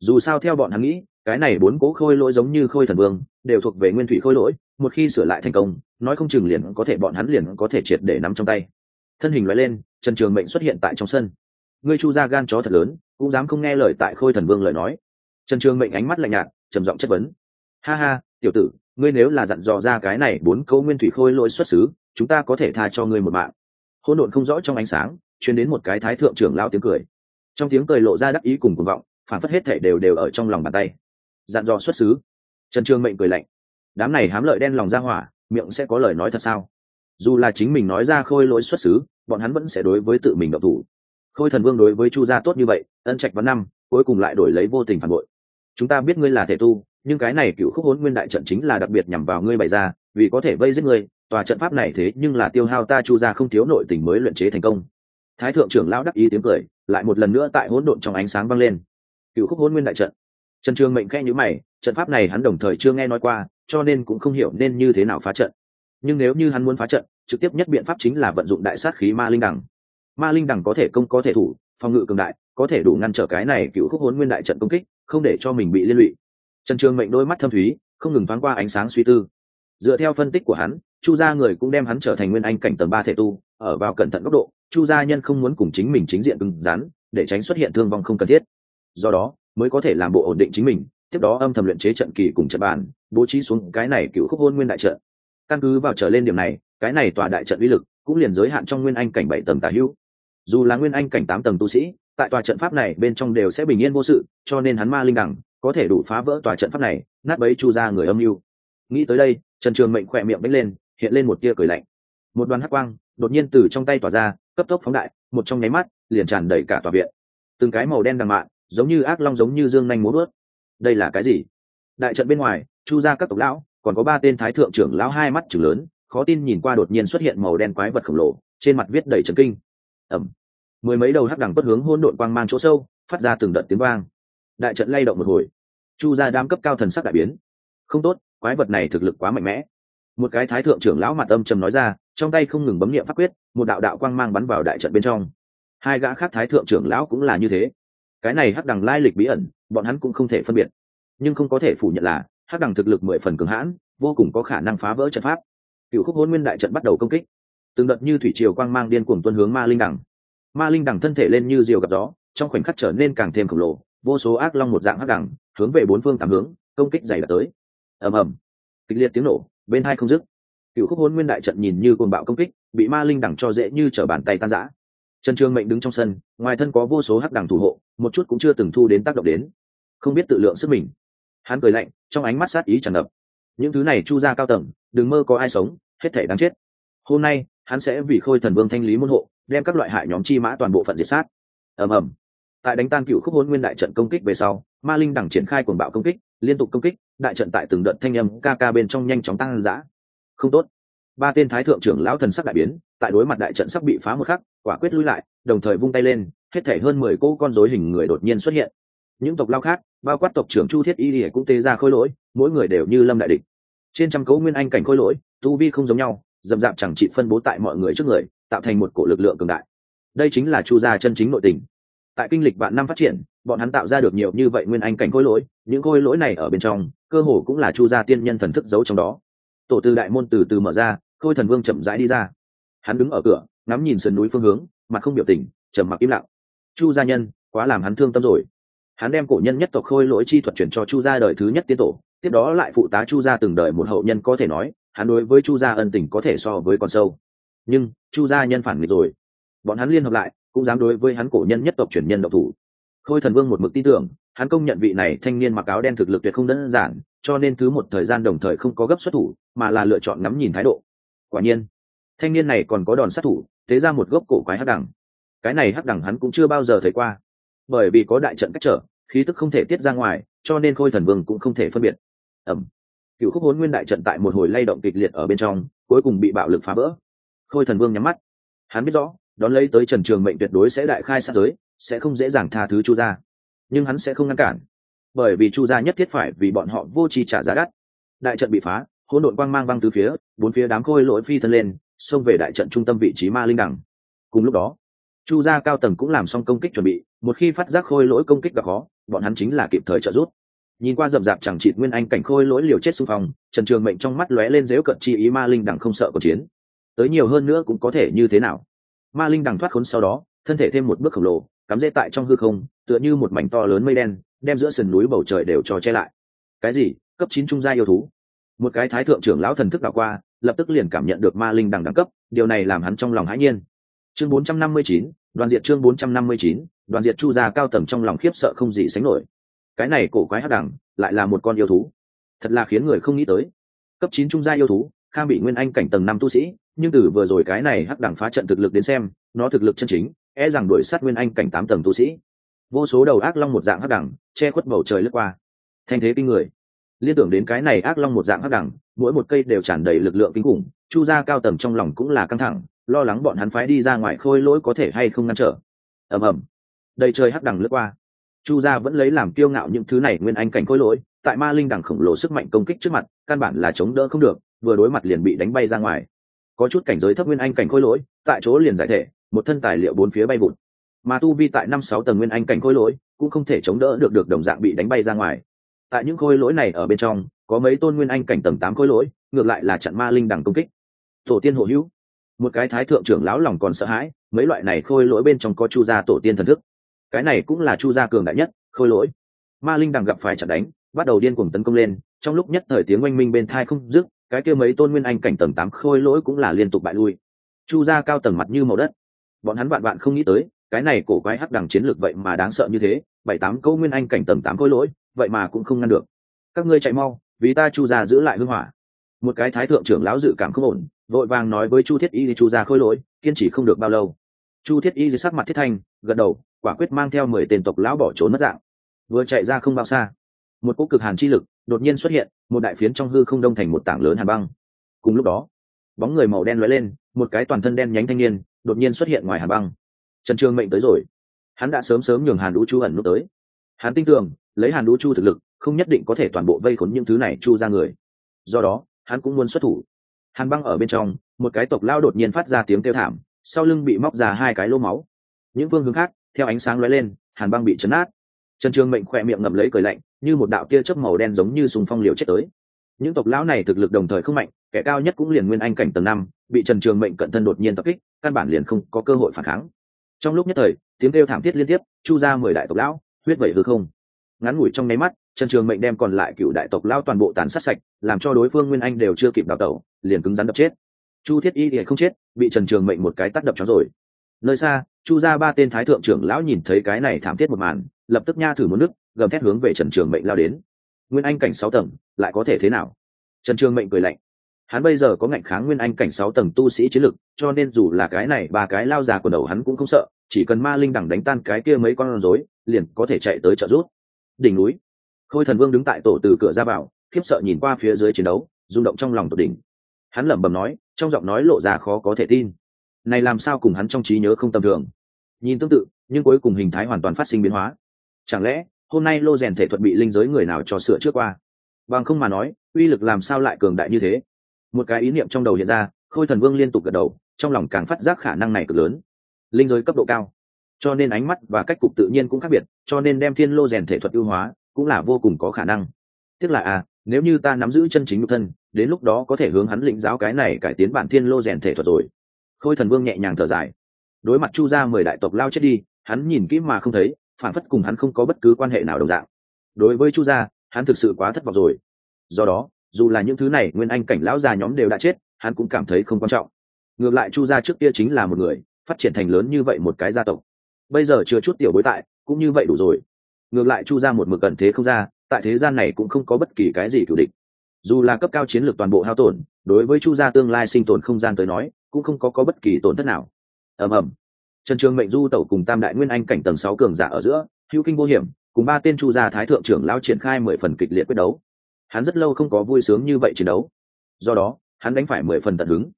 Dù sao theo bọn hắn nghĩ, cái này bốn cố khôi lỗi giống như khôi thần vương, đều thuộc về nguyên thủy khôi lỗi, một khi sửa lại thành công, nói không chừng liền có thể bọn hắn liền có thể triệt để nắm trong tay. Thân hình loại lên, trần trường mệnh xuất hiện tại trong sân. Ngươi chu ra gan chó thật lớn, cũng dám không nghe lời tại khôi thần vương lời nói. Trần trường mệnh ánh mắt lạnh nhạt, trầm giọng chất vấn. Ha ha, tiểu tử, ngươi nếu là dặn dò ra cái này bốn câu nguyên thủy khôi lỗi xuất xứ, chúng ta có thể tha cho ngươi một mạng. Hôn độn không rõ trong ánh sáng chuyển đến một cái thái thượng trưởng lao tiếng cười. Trong tiếng cười lộ ra đắc ý cùng cuồng vọng, phản phất hết thể đều đều ở trong lòng bàn tay. Dặn dò xuất xứ. Trần trường mệnh cười lạnh. Đám này hám lợi đen lòng ra hỏa, miệng sẽ có lời nói thật sao? Dù là chính mình nói ra khôi lỗi xuất xứ, bọn hắn vẫn sẽ đối với tự mình độc thủ. Khôi thần vương đối với chu gia tốt như vậy, ân trạch văn năm, cuối cùng lại đổi lấy vô tình phản bội. Chúng ta biết ngươi là thể tu, nhưng cái này cựu khúc hốn nguyên đại trận chính là đặc biệt nhằm vào ngươi bày ra, vì có thể vây giết ngươi, tòa trận pháp này thế nhưng là tiêu hao ta chu gia không thiếu nội tình mới luyện chế thành công thái thượng trưởng lão đắc ý tiếng cười, lại một lần nữa tại hỗn độn trong ánh sáng vang lên. Cựu khúc hôn nguyên đại trận. Trần trường mệnh khe nhữ mày, trận pháp này hắn đồng thời chưa nghe nói qua, cho nên cũng không hiểu nên như thế nào phá trận. Nhưng nếu như hắn muốn phá trận, trực tiếp nhất biện pháp chính là vận dụng đại sát khí ma linh đẳng ma linh đẳng có thể công, có thể thủ, phòng ngự cường đại, có thể đủ ngăn trở cái này cựu khúc hôn nguyên đại trận công kích, không để cho mình bị liên lụy. Trần trường mệnh đôi mắt thâm thúy, không ngừng thoáng qua ánh sáng suy tư. Dựa theo phân tích của hắn, chu gia người cũng đem hắn trở thành nguyên anh cảnh tầng ba thể tu ở vào cẩn thận góc độ, chu gia nhân không muốn cùng chính mình chính diện cứng rắn, để tránh xuất hiện thương vong không cần thiết. Do đó, mới có thể làm bộ ổn định chính mình, tiếp đó âm thầm luyện chế trận kỳ cùng trận bàn, bố trí xuống cái này cựu khúc hôn nguyên đại trận. Căn cứ vào trở lên điểm này, cái này tòa đại trận uy lực cũng liền giới hạn trong nguyên anh cảnh bảy tầng tả hữu. Dù là nguyên anh cảnh tám tầng tu sĩ, tại tòa trận pháp này bên trong đều sẽ bình yên vô sự, cho nên hắn ma linh đẳng có thể đủ phá vỡ tòa trận pháp này, nát bấy chu ra người âm mưu. Nghĩ tới đây, trần trường mệnh khỏe miệng bếch lên, hiện lên một tia cười lạnh. Một đoàn hắc quang đột nhiên từ trong tay tỏa ra, cấp tốc phóng đại, một trong nháy mắt, liền tràn đầy cả tòa viện. Từng cái màu đen đằng mạn, giống như ác long giống như dương nhanh múa bớt đây là cái gì? Đại trận bên ngoài, chu ra các tộc lão, còn có ba tên thái thượng trưởng lão hai mắt chừng lớn, khó tin nhìn qua đột nhiên xuất hiện màu đen quái vật khổng lồ, trên mặt viết đầy trần kinh. Ẩm mười mấy đầu hắc đằng bất hướng hôn đội quang mang chỗ sâu, phát ra từng đợt tiếng vang. Đại trận lay động một hồi. Chu ra đám cấp cao thần sắc đại biến. Không tốt, quái vật này thực lực quá mạnh mẽ. Một cái thái thượng trưởng lão mặt âm trầm nói ra trong tay không ngừng bấm nghiệm pháp quyết, một đạo đạo quang mang bắn vào đại trận bên trong. Hai gã khác thái thượng trưởng lão cũng là như thế. Cái này hắc đằng lai lịch bí ẩn, bọn hắn cũng không thể phân biệt. Nhưng không có thể phủ nhận là, hắc đằng thực lực mười phần cường hãn, vô cùng có khả năng phá vỡ trận pháp. Cựu khúc hôn nguyên đại trận bắt đầu công kích. Từng đợt như thủy triều quang mang điên cuồng tuân hướng ma linh đằng. Ma linh đằng thân thể lên như diều gặp gió, trong khoảnh khắc trở nên càng thêm khổng lồ, vô số ác long một dạng hắc đằng hướng về bốn phương tám hướng, công kích dày đặc tới. Ầm ầm. Kịch liệt tiếng nổ, bên hai không dứt cựu khúc hôn nguyên đại trận nhìn như côn bạo công kích, bị ma linh đẳng cho dễ như t bàn tay tan rã. Trần trương mệnh đứng trong sân, ngoài thân có vô số hắc đẳng thủ hộ, một chút cũng chưa từng thu đến tác động đến. Không biết tự lượng sức mình. Hắn cười lạnh, trong ánh mắt sát ý tràn ngập. Những thứ này chu ra cao tầng, đừng mơ có ai sống, hết thể đáng chết. Hôm nay, hắn sẽ vì khôi thần vương thanh lý môn hộ, đem các loại hại nhóm chi mã toàn bộ phận diệt sát. Ầm ầm. Tại đánh tan cựu khúc hôn nguyên đại trận công kích về sau, ma linh đẳng triển khai cuồng bạo công kích, liên tục công kích, đại trận tại từng đợt thanh âm ca ca bên trong nhanh chóng tăng giã không tốt. Ba tên thái thượng trưởng lão thần sắc đại biến, tại đối mặt đại trận sắp bị phá một khắc, quả quyết lui lại, đồng thời vung tay lên, hết thể hơn mười cỗ con rối hình người đột nhiên xuất hiện. Những tộc lao khác, bao quát tộc trưởng chu thiết y lìa cũng tê ra khôi lỗi, mỗi người đều như lâm đại địch. Trên trăm cấu nguyên anh cảnh khôi lỗi, tu vi không giống nhau dầm p chẳng trị phân bố tại mọi người trước người, tạo thành một cổ lực lượng cường đại. Đây chính là chu gia chân chính nội tình. Tại kinh lịch vạn năm phát triển, bọn hắn tạo ra được nhiều như vậy nguyên anh cảnh khôi lỗi, những khôi lỗi này ở bên trong, cơ hồ cũng là chu gia tiên nhân thần thức giấu trong đó tổ tư đại môn từ từ mở ra, khôi thần vương chậm rãi đi ra. Hắn đứng ở cửa, ngắm nhìn sườn núi phương hướng mặt không biểu tình, trầm mặc im lặng. Chu gia nhân, quá làm hắn thương tâm rồi. Hắn đem cổ nhân nhất tộc khôi lỗi chi thuật chuyển cho chu gia đời thứ nhất tiến tổ, tiếp đó lại phụ tá chu gia từng đời một hậu nhân có thể nói, hắn đối với chu gia ân tình có thể so với con sâu. Nhưng, chu gia nhân phản nghịch rồi. Bọn hắn liên hợp lại, cũng dám đối với hắn cổ nhân nhất tộc truyền nhân độc thủ. Khôi thần vương một mực tin tưởng, hắn công nhận vị này thanh niên mặc áo đen thực lực tuyệt không đơn giản cho nên thứ một thời gian đồng thời không có gấp xuất thủ, mà là lựa chọn ngắm nhìn thái độ. Quả nhiên, thanh niên này còn có đòn sát thủ, thế ra một gốc cổ quái hắc đẳng cái này hắc đẳng hắn cũng chưa bao giờ thấy qua. Bởi vì có đại trận cách trở, khí tức không thể tiết ra ngoài, cho nên khôi thần vương cũng không thể phân biệt. Ẩm cựu khúc hốn nguyên đại trận tại một hồi lay động kịch liệt ở bên trong, cuối cùng bị bạo lực phá vỡ. Khôi thần vương nhắm mắt. Hắn biết rõ, đón lấy tới trần trường mệnh tuyệt đối sẽ đại khai sát giới, sẽ không dễ dàng tha thứ chu gia. Nhưng hắn sẽ không ngăn cản bởi vì chu gia nhất thiết phải vì bọn họ vô tri trả giá đắt. Đại trận bị phá, hỗn độn quang mang văng từ phía, bốn phía đám khôi lỗi phi thân lên, xông về đại trận trung tâm vị trí ma linh đẳng cùng lúc đó, chu gia cao tầng cũng làm xong công kích chuẩn bị, một khi phát giác khôi lỗi công kích gặp khó, bọn hắn chính là kịp thời trợ giúp. Nhìn qua rậm rạp chẳng chịt nguyên anh cảnh khôi lỗi liều chết xung phong, trần trường mệnh trong mắt lóe lên dếu cận chi ý ma linh đẳng không sợ cuộc chiến. Tới nhiều hơn nữa cũng có thể như thế nào? Ma linh đằng thoát khốn sau đó, thân thể thêm một bước khổng lồ, cắm rễ tại trong hư không, tựa như một mảnh to lớn mây đen đem giữa sườn núi bầu trời đều cho che lại. Cái gì? Cấp chín trung gia yêu thú. Một cái thái thượng trưởng lão thần thức đảo qua, lập tức liền cảm nhận được ma linh đằng đẳng cấp, điều này làm hắn trong lòng hãi nhiên. Chương bốn trăm năm mươi chín, đoàn diệt chương bốn trăm năm mươi chín, đoàn diệt chu gia cao tầng trong lòng khiếp sợ không gì sánh nổi. Cái này cổ quái hắc đẳng, lại là một con yêu thú. Thật là khiến người không nghĩ tới. Cấp chín trung gia yêu thú, khang bị nguyên anh cảnh tầng năm tu sĩ, nhưng từ vừa rồi cái này hắc đẳng phá trận thực lực đến xem, nó thực lực chân chính e rằng đuổi sát nguyên anh cảnh tám tầng tu sĩ vô số đầu ác long một dạng hắc đẳng, che khuất bầu trời lướt qua. Thanh thế kinh người. Liên tưởng đến cái này ác long một dạng hắc đẳng, mỗi một cây đều tràn đầy lực lượng kinh khủng, chu gia cao tầng trong lòng cũng là căng thẳng, lo lắng bọn hắn phái đi ra ngoài khôi lỗi có thể hay không ngăn trở. Ầm ầm. Đầy trời hắc đẳng lướt qua. Chu gia vẫn lấy làm kiêu ngạo những thứ này nguyên anh cảnh khôi lỗi, tại ma linh đẳng khổng lồ sức mạnh công kích trước mặt, căn bản là chống đỡ không được, vừa đối mặt liền bị đánh bay ra ngoài. Có chút cảnh giới thấp nguyên anh cảnh khôi lỗi, tại chỗ liền giải thể, một thân tài liệu bốn phía bay vụt mà tu vi tại năm sáu tầng nguyên anh cảnh khối lỗi cũng không thể chống đỡ được được đồng dạng bị đánh bay ra ngoài. Tại những khối lỗi này ở bên trong, có mấy tôn nguyên anh cảnh tầng tám khối lỗi, ngược lại là chặn ma linh đằng công kích. Tổ tiên hộ hữu. Một cái thái thượng trưởng lão lòng còn sợ hãi, mấy loại này khôi lỗi bên trong có chu gia tổ tiên thần thức. Cái này cũng là chu gia cường đại nhất, khôi lỗi. Ma linh đằng gặp phải chặn đánh, bắt đầu điên cuồng tấn công lên, trong lúc nhất thời tiếng oanh minh bên thai không dứt, cái kia mấy tôn nguyên anh cảnh tầng tám khôi lỗi cũng là liên tục bại lui. Chu gia cao tầng mặt như màu đất. Bọn hắn vạn vạn không nghĩ tới cái này cổ quái hắc đằng chiến lược vậy mà đáng sợ như thế, bảy tám câu nguyên anh cảnh tầng tám khối lỗi, vậy mà cũng không ngăn được. Các ngươi chạy mau, vì ta chu gia giữ lại hưng hỏa. Một cái thái thượng trưởng lão dự cảm không ổn, vội vàng nói với chu thiết y chu gia khôi lỗi, kiên trì không được bao lâu. Chu thiết y sắc mặt thiết thanh, gật đầu, quả quyết mang theo mười tên tộc lão bỏ trốn mất dạng. Vừa chạy ra không bao xa, một cỗ cực hàn chi lực đột nhiên xuất hiện, một đại phiến trong hư không đông thành một tảng lớn hàn băng. Cùng lúc đó, bóng người màu đen lóe lên, một cái toàn thân đen nhánh thanh niên đột nhiên xuất hiện ngoài hàn băng trần Trường mệnh tới rồi. Hắn đã sớm sớm nhường hàn đũ chu ẩn nút tới. Hắn tin tưởng, lấy hàn đũ chu thực lực, không nhất định có thể toàn bộ vây khốn những thứ này chu ra người. Do đó, hắn cũng muốn xuất thủ. Hàn băng ở bên trong, một cái tộc lao đột nhiên phát ra tiếng kêu thảm, sau lưng bị móc ra hai cái lô máu. Những phương hướng khác, theo ánh sáng lóe lên, hàn băng bị chấn át trần trường mệnh khỏe miệng ngậm lấy cười lạnh, như một đạo tia chớp màu đen giống như sùng phong liều chết tới. Những tộc lão này thực lực đồng thời không mạnh, kẻ cao nhất cũng liền nguyên anh cảnh tầng năm, bị trần trường mệnh cận thân đột nhiên tập kích, căn bản liền không có cơ hội phản kháng trong lúc nhất thời, tiếng kêu thảm thiết liên tiếp, chu ra mười đại tộc lão, huyết vẩy hư không. Ngắn ngủi trong nháy mắt, trần trường mệnh đem còn lại cựu đại tộc lao toàn bộ tàn sát sạch, làm cho đối phương nguyên anh đều chưa kịp đào tẩu, liền cứng rắn đập chết. Chu thiết y thì không chết, bị trần trường mệnh một cái tắt đập cho rồi. Nơi xa, chu ra ba tên thái thượng trưởng lão nhìn thấy cái này thảm thiết một màn, lập tức nha thử một nước, gầm thét hướng về trần trường mệnh lao đến. Nguyên anh cảnh sáu tầng, lại có thể thế nào? Trần trường mệnh cười lạnh hắn bây giờ có ngạnh kháng nguyên anh cảnh sáu tầng tu sĩ chiến lực, cho nên dù là cái này ba cái lao già của đầu hắn cũng không sợ, chỉ cần ma linh đẳng đánh tan cái kia mấy con rối, liền có thể chạy tới trợ giúp. Đỉnh núi. Khôi thần vương đứng tại tổ từ cửa ra vào, khiếp sợ nhìn qua phía dưới chiến đấu, rung động trong lòng tột đỉnh. Hắn lẩm bẩm nói, trong giọng nói lộ ra khó có thể tin. Này làm sao cùng hắn trong trí nhớ không tầm thường? Nhìn tương tự, nhưng cuối cùng hình thái hoàn toàn phát sinh biến hóa. Chẳng lẽ, hôm nay lô rèn thể thuật bị linh giới người nào cho sửa trước qua? Bằng không mà nói, uy lực làm sao lại cường đại như thế? Một cái ý niệm trong đầu hiện ra, khôi thần vương liên tục gật đầu, trong lòng càng phát giác khả năng này cực lớn. Linh giới cấp độ cao. Cho nên ánh mắt và cách cục tự nhiên cũng khác biệt, cho nên đem thiên lô rèn thể thuật ưu hóa cũng là vô cùng có khả năng. Tức là à nếu như ta nắm giữ chân chính nhục thân, đến lúc đó có thể hướng hắn lĩnh giáo cái này cải tiến bản thiên lô rèn thể thuật rồi. Khôi thần vương nhẹ nhàng thở dài. Đối mặt chu gia mười đại tộc lao chết đi, hắn nhìn kỹ mà không thấy, phản phất cùng hắn không có bất cứ quan hệ nào đồng dạng. Đối với chu gia, hắn thực sự quá thất vọng rồi. Do đó dù là những thứ này, nguyên anh cảnh lão già nhóm đều đã chết, hắn cũng cảm thấy không quan trọng. Ngược lại chu gia trước kia chính là một người, phát triển thành lớn như vậy một cái gia tộc. Bây giờ chưa chút tiểu bối tại, cũng như vậy đủ rồi. Ngược lại chu gia một mực cần thế không ra, tại thế gian này cũng không có bất kỳ cái gì cử địch. Dù là cấp cao chiến lược toàn bộ hao tổn, đối với chu gia tương lai sinh tồn không gian tới nói, cũng không có có bất kỳ tổn thất nào. Ầm ầm. Trần trường mệnh du tẩu cùng tam đại nguyên anh cảnh tầng sáu cường giả ở giữa, hữu kinh vô hiểm, cùng ba tên chu gia thái thượng trưởng lao triển khai mười phần kịch liệt quyết đấu hắn rất lâu không có vui sướng như vậy chiến đấu. Do đó, hắn đánh phải mười phần tận hứng.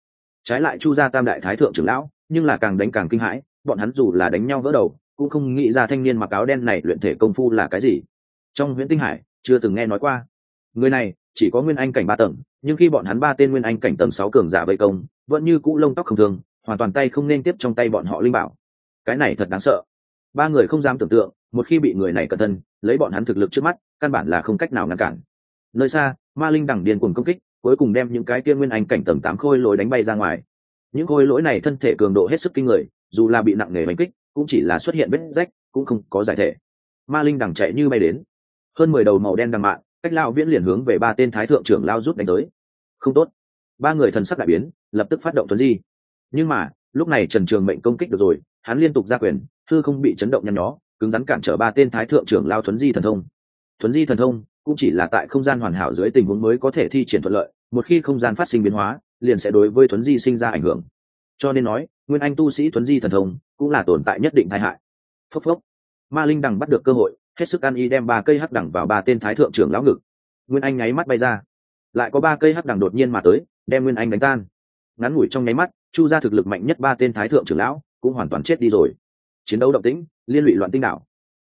Trái lại chu gia tam đại thái thượng trưởng lão, nhưng là càng đánh càng kinh hãi, bọn hắn dù là đánh nhau vỡ đầu, cũng không nghĩ ra thanh niên mặc áo đen này luyện thể công phu là cái gì. Trong huyện tinh hải, chưa từng nghe nói qua. Người này, chỉ có nguyên anh cảnh ba tầng, nhưng khi bọn hắn ba tên nguyên anh cảnh tầng sáu cường giả vây công, vẫn như cũ lông tóc không thường, hoàn toàn tay không nên tiếp trong tay bọn họ linh bảo. Cái này thật đáng sợ. Ba người không dám tưởng tượng, một khi bị người này cẩn thân, lấy bọn hắn thực lực trước mắt, căn bản là không cách nào ngăn cản nơi xa, ma linh đẳng điên cuồng công kích, cuối cùng đem những cái kia nguyên anh cảnh tầng tám khôi lỗi đánh bay ra ngoài. Những khôi lỗi này thân thể cường độ hết sức kinh người, dù là bị nặng nề đánh kích, cũng chỉ là xuất hiện vết rách, cũng không có giải thể. Ma linh đằng chạy như bay đến. Hơn mười đầu màu đen đằng mạng cách lao viễn liền hướng về ba tên thái thượng trưởng lao rút đánh tới. Không tốt. Ba người thần sắc đại biến, lập tức phát động tuấn di. Nhưng mà, lúc này trần trường mệnh công kích được rồi, hắn liên tục ra quyền thư không bị chấn động nhăn nhó, cứng rắn cản trở ba tên thái thượng trưởng lao thuấn di thần thông. Thuấn di thần thông cũng chỉ là tại không gian hoàn hảo dưới tình huống mới có thể thi triển thuận lợi, một khi không gian phát sinh biến hóa, liền sẽ đối với thuấn di sinh ra ảnh hưởng. Cho nên nói, nguyên anh tu sĩ thuấn di thần thông cũng là tồn tại nhất định tai hại. Phốc phốc. Ma linh đằng bắt được cơ hội, hết sức ăn y đem ba cây hắc đằng vào ba tên thái thượng trưởng lão ngực. Nguyên anh nháy mắt bay ra. Lại có ba cây hắc đằng đột nhiên mà tới, đem nguyên anh đánh tan. Ngắn ngủi trong nháy mắt, chu ra thực lực mạnh nhất ba tên thái thượng trưởng lão cũng hoàn toàn chết đi rồi. Chiến đấu động tĩnh, liên lụy loạn tinh đảo.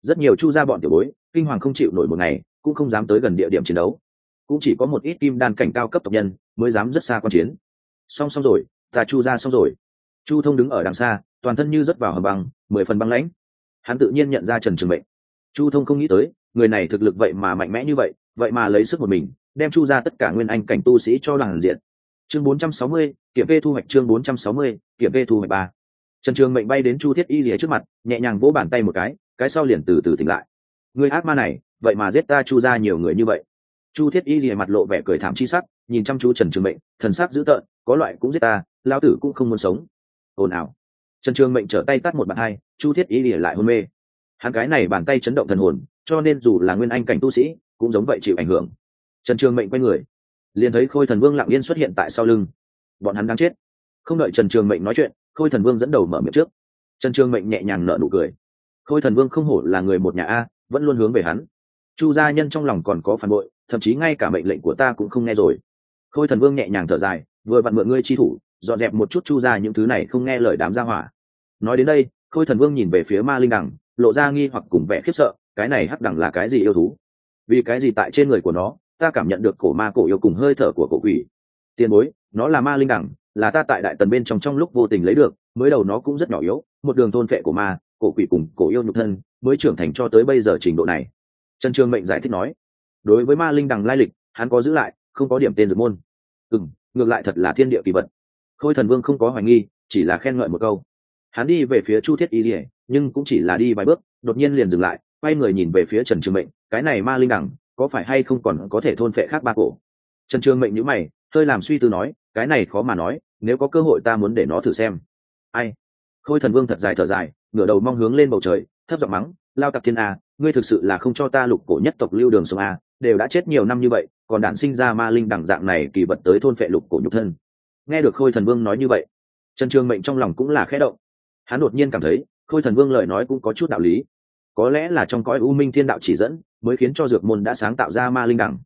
Rất nhiều chu gia bọn tiểu bối, kinh hoàng không chịu nổi một ngày cũng không dám tới gần địa điểm chiến đấu. Cũng chỉ có một ít kim đan cảnh cao cấp tộc nhân mới dám rất xa quan chiến. Song xong rồi ta chu ra xong rồi. Chu thông đứng ở đằng xa toàn thân như rớt vào hầm băng mười phần băng lãnh. Hắn tự nhiên nhận ra trần trường mệnh. Chu thông không nghĩ tới người này thực lực vậy mà mạnh mẽ như vậy vậy mà lấy sức một mình đem chu ra tất cả nguyên anh cảnh tu sĩ cho đoàn diện. Chương 460, kiểm kê thu hoạch chương 460, kiểm kê thu hoạch ba. Trần trường mệnh bay đến chu thiết y rìa trước mặt nhẹ nhàng vỗ bàn tay một cái cái sau liền từ từ tỉnh lại. Người ác ma này vậy mà giết ta chu ra nhiều người như vậy. Chu thiết y lìa mặt lộ vẻ cười thảm chi sắc, nhìn chăm chú trần trường mệnh, thần sắc dữ tợn, có loại cũng giết ta lao tử cũng không muốn sống. Ồn ào. Trần trường mệnh trở tay tắt một bàn hai chu thiết y lìa lại hôn mê. Hắn cái này bàn tay chấn động thần hồn, cho nên dù là nguyên anh cảnh tu sĩ, cũng giống vậy chịu ảnh hưởng. Trần trường mệnh quay người, liền thấy khôi thần vương lặng yên xuất hiện tại sau lưng. Bọn hắn đang chết. Không đợi trần trường mệnh nói chuyện, khôi thần vương dẫn đầu mở miệng trước. Trần trường mệnh nhẹ nhàng nở nụ cười. Khôi thần vương không hổ là người một nhà a, vẫn luôn hướng về hắn chu gia nhân trong lòng còn có phản bội, thậm chí ngay cả mệnh lệnh của ta cũng không nghe rồi. Khôi thần vương nhẹ nhàng thở dài, vừa vặn mượn ngươi chi thủ, dọn dẹp một chút chu ra những thứ này không nghe lời đám gia hỏa. Nói đến đây, khôi thần vương nhìn về phía ma linh đằng, lộ ra nghi hoặc cùng vẻ khiếp sợ, cái này hắc đẳng là cái gì yêu thú? Vì cái gì tại trên người của nó, ta cảm nhận được cổ ma cổ yêu cùng hơi thở của cổ quỷ. Tiền bối, nó là ma linh đẳng là ta tại đại tần bên trong trong lúc vô tình lấy được, mới đầu nó cũng rất nhỏ yếu, một đường thôn phệ của ma, cổ quỷ cùng cổ yêu nhục thân, mới trưởng thành cho tới bây giờ trình độ này trần trường mệnh giải thích nói, đối với ma linh đằng lai lịch, hắn có giữ lại, không có điểm tên dược môn. Ừ ngược lại thật là thiên địa kỳ vật. Khôi thần vương không có hoài nghi, chỉ là khen ngợi một câu. Hắn đi về phía chu thiết y dỉa nhưng cũng chỉ là đi vài bước, đột nhiên liền dừng lại, quay người nhìn về phía trần trường mệnh, cái này ma linh đẳng có phải hay không còn có thể thôn phệ khác ba cổ? Trần trường mệnh nhữ mày, hơi làm suy tư nói, cái này khó mà nói, nếu có cơ hội ta muốn để nó thử xem. Ai? Khôi thần vương thật dài thở dài, ngửa đầu mong hướng lên bầu trời, thấp giọng mắng, lao tặc thiên a ngươi thực sự là không cho ta lục cổ nhất tộc lưu đường sông a, đều đã chết nhiều năm như vậy, còn đản sinh ra ma linh đẳng dạng này kỳ vật tới thôn phệ lục cổ nhục thân. Nghe được khôi thần vương nói như vậy, trần trường mệnh trong lòng cũng là khẽ động. Hắn đột nhiên cảm thấy, khôi thần vương lời nói cũng có chút đạo lý. Có lẽ là trong cõi u minh thiên đạo chỉ dẫn, mới khiến cho dược môn đã sáng tạo ra ma linh đẳng.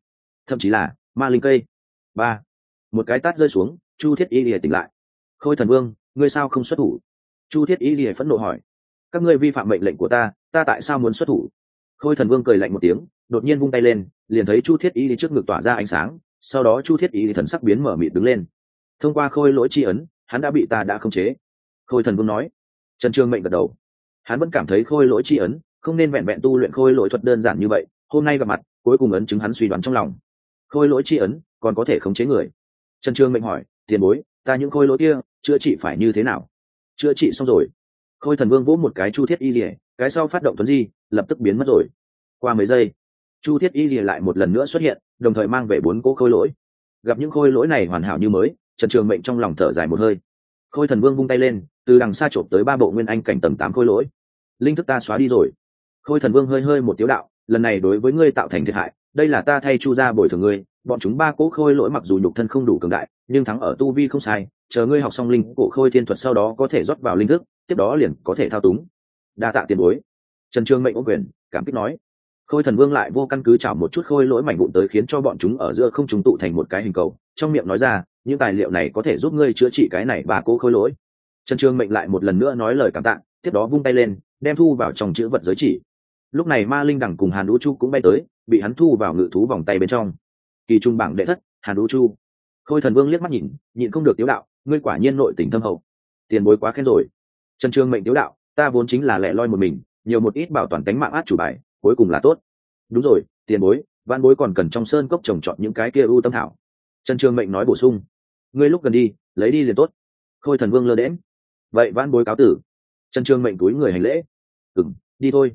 Thậm chí là, ma linh cây. Ba. Một cái tát rơi xuống, chu thiết y lìa tỉnh lại. Khôi thần vương, ngươi sao không xuất thủ? Chu thiết y lìa phẫn nộ hỏi. Các ngươi vi phạm mệnh lệnh của ta ta tại sao muốn xuất thủ? Khôi thần vương cười lạnh một tiếng, đột nhiên vung tay lên, liền thấy chu thiết y đi trước ngực tỏa ra ánh sáng, sau đó chu thiết y thần sắc biến mở mịt đứng lên. Thông qua khôi lỗi tri ấn, hắn đã bị ta đã khống chế. Khôi thần vương nói. Trần trương mệnh gật đầu. Hắn vẫn cảm thấy khôi lỗi tri ấn, không nên vẹn vẹn tu luyện khôi lỗi thuật đơn giản như vậy, hôm nay gặp mặt, cuối cùng ấn chứng hắn suy đoán trong lòng. Khôi lỗi tri ấn, còn có thể khống chế người? Trần trương mệnh hỏi. Tiền bối, ta những khôi lỗi kia, chữa trị phải như thế nào? Chữa trị xong rồi. Khôi thần vương vỗ một cái chu thiết y rỉa cái sau phát động tuấn di, lập tức biến mất rồi. Qua mấy giây, chu thiết y lìa lại một lần nữa xuất hiện, đồng thời mang về bốn cỗ khôi lỗi. Gặp những khôi lỗi này hoàn hảo như mới, trần trường mệnh trong lòng thở dài một hơi. Khôi thần vương vung tay lên, từ đằng xa trộm tới ba bộ nguyên anh cảnh tầng tám khôi lỗi. Linh thức ta xóa đi rồi. Khôi thần vương hơi hơi một tiếu đạo, lần này đối với ngươi tạo thành thiệt hại, đây là ta thay chu ra bồi thường ngươi. Bọn chúng ba cỗ khôi lỗi mặc dù nhục thân không đủ cường đại, nhưng thắng ở tu vi không sai, chờ ngươi học xong linh cổ khôi thiên thuật sau đó có thể rót vào linh thức, tiếp đó liền có thể thao túng đa tạ tiền bối. Trần trương mệnh ô quyền, cảm kích nói. Khôi thần vương lại vô căn cứ chảo một chút khôi lỗi mảnh vụn tới khiến cho bọn chúng ở giữa không chúng tụ thành một cái hình cầu. Trong miệng nói ra, những tài liệu này có thể giúp ngươi chữa trị cái này và cố khôi lỗi. Trần trương mệnh lại một lần nữa nói lời cảm tạ, tiếp đó vung tay lên, đem thu vào trong chữ vật giới chỉ. Lúc này ma linh đẳng cùng hàn đũ chu cũng bay tới, bị hắn thu vào ngự thú vòng tay bên trong. Kỳ trung bảng đệ thất, hàn đũ chu. Khôi thần vương liếc mắt nhìn, nhịn không được tiếu đạo, ngươi quả nhiên nội tình thâm hậu. Tiền bối quá khen rồi. Trần trương mệnh tiếu đạo ta vốn chính là lẻ loi một mình, nhiều một ít bảo toàn tánh mạng át chủ bài, cuối cùng là tốt. Đúng rồi, tiền bối, văn bối còn cần trong sơn cốc trồng trọt những cái kia ưu tâm thảo. Trần Trường mệnh nói bổ sung. Ngươi lúc gần đi, lấy đi liền tốt. Khôi thần vương lơ đễm vậy văn bối cáo tử. Trần Trường mệnh túi người hành lễ. Ừng đi thôi.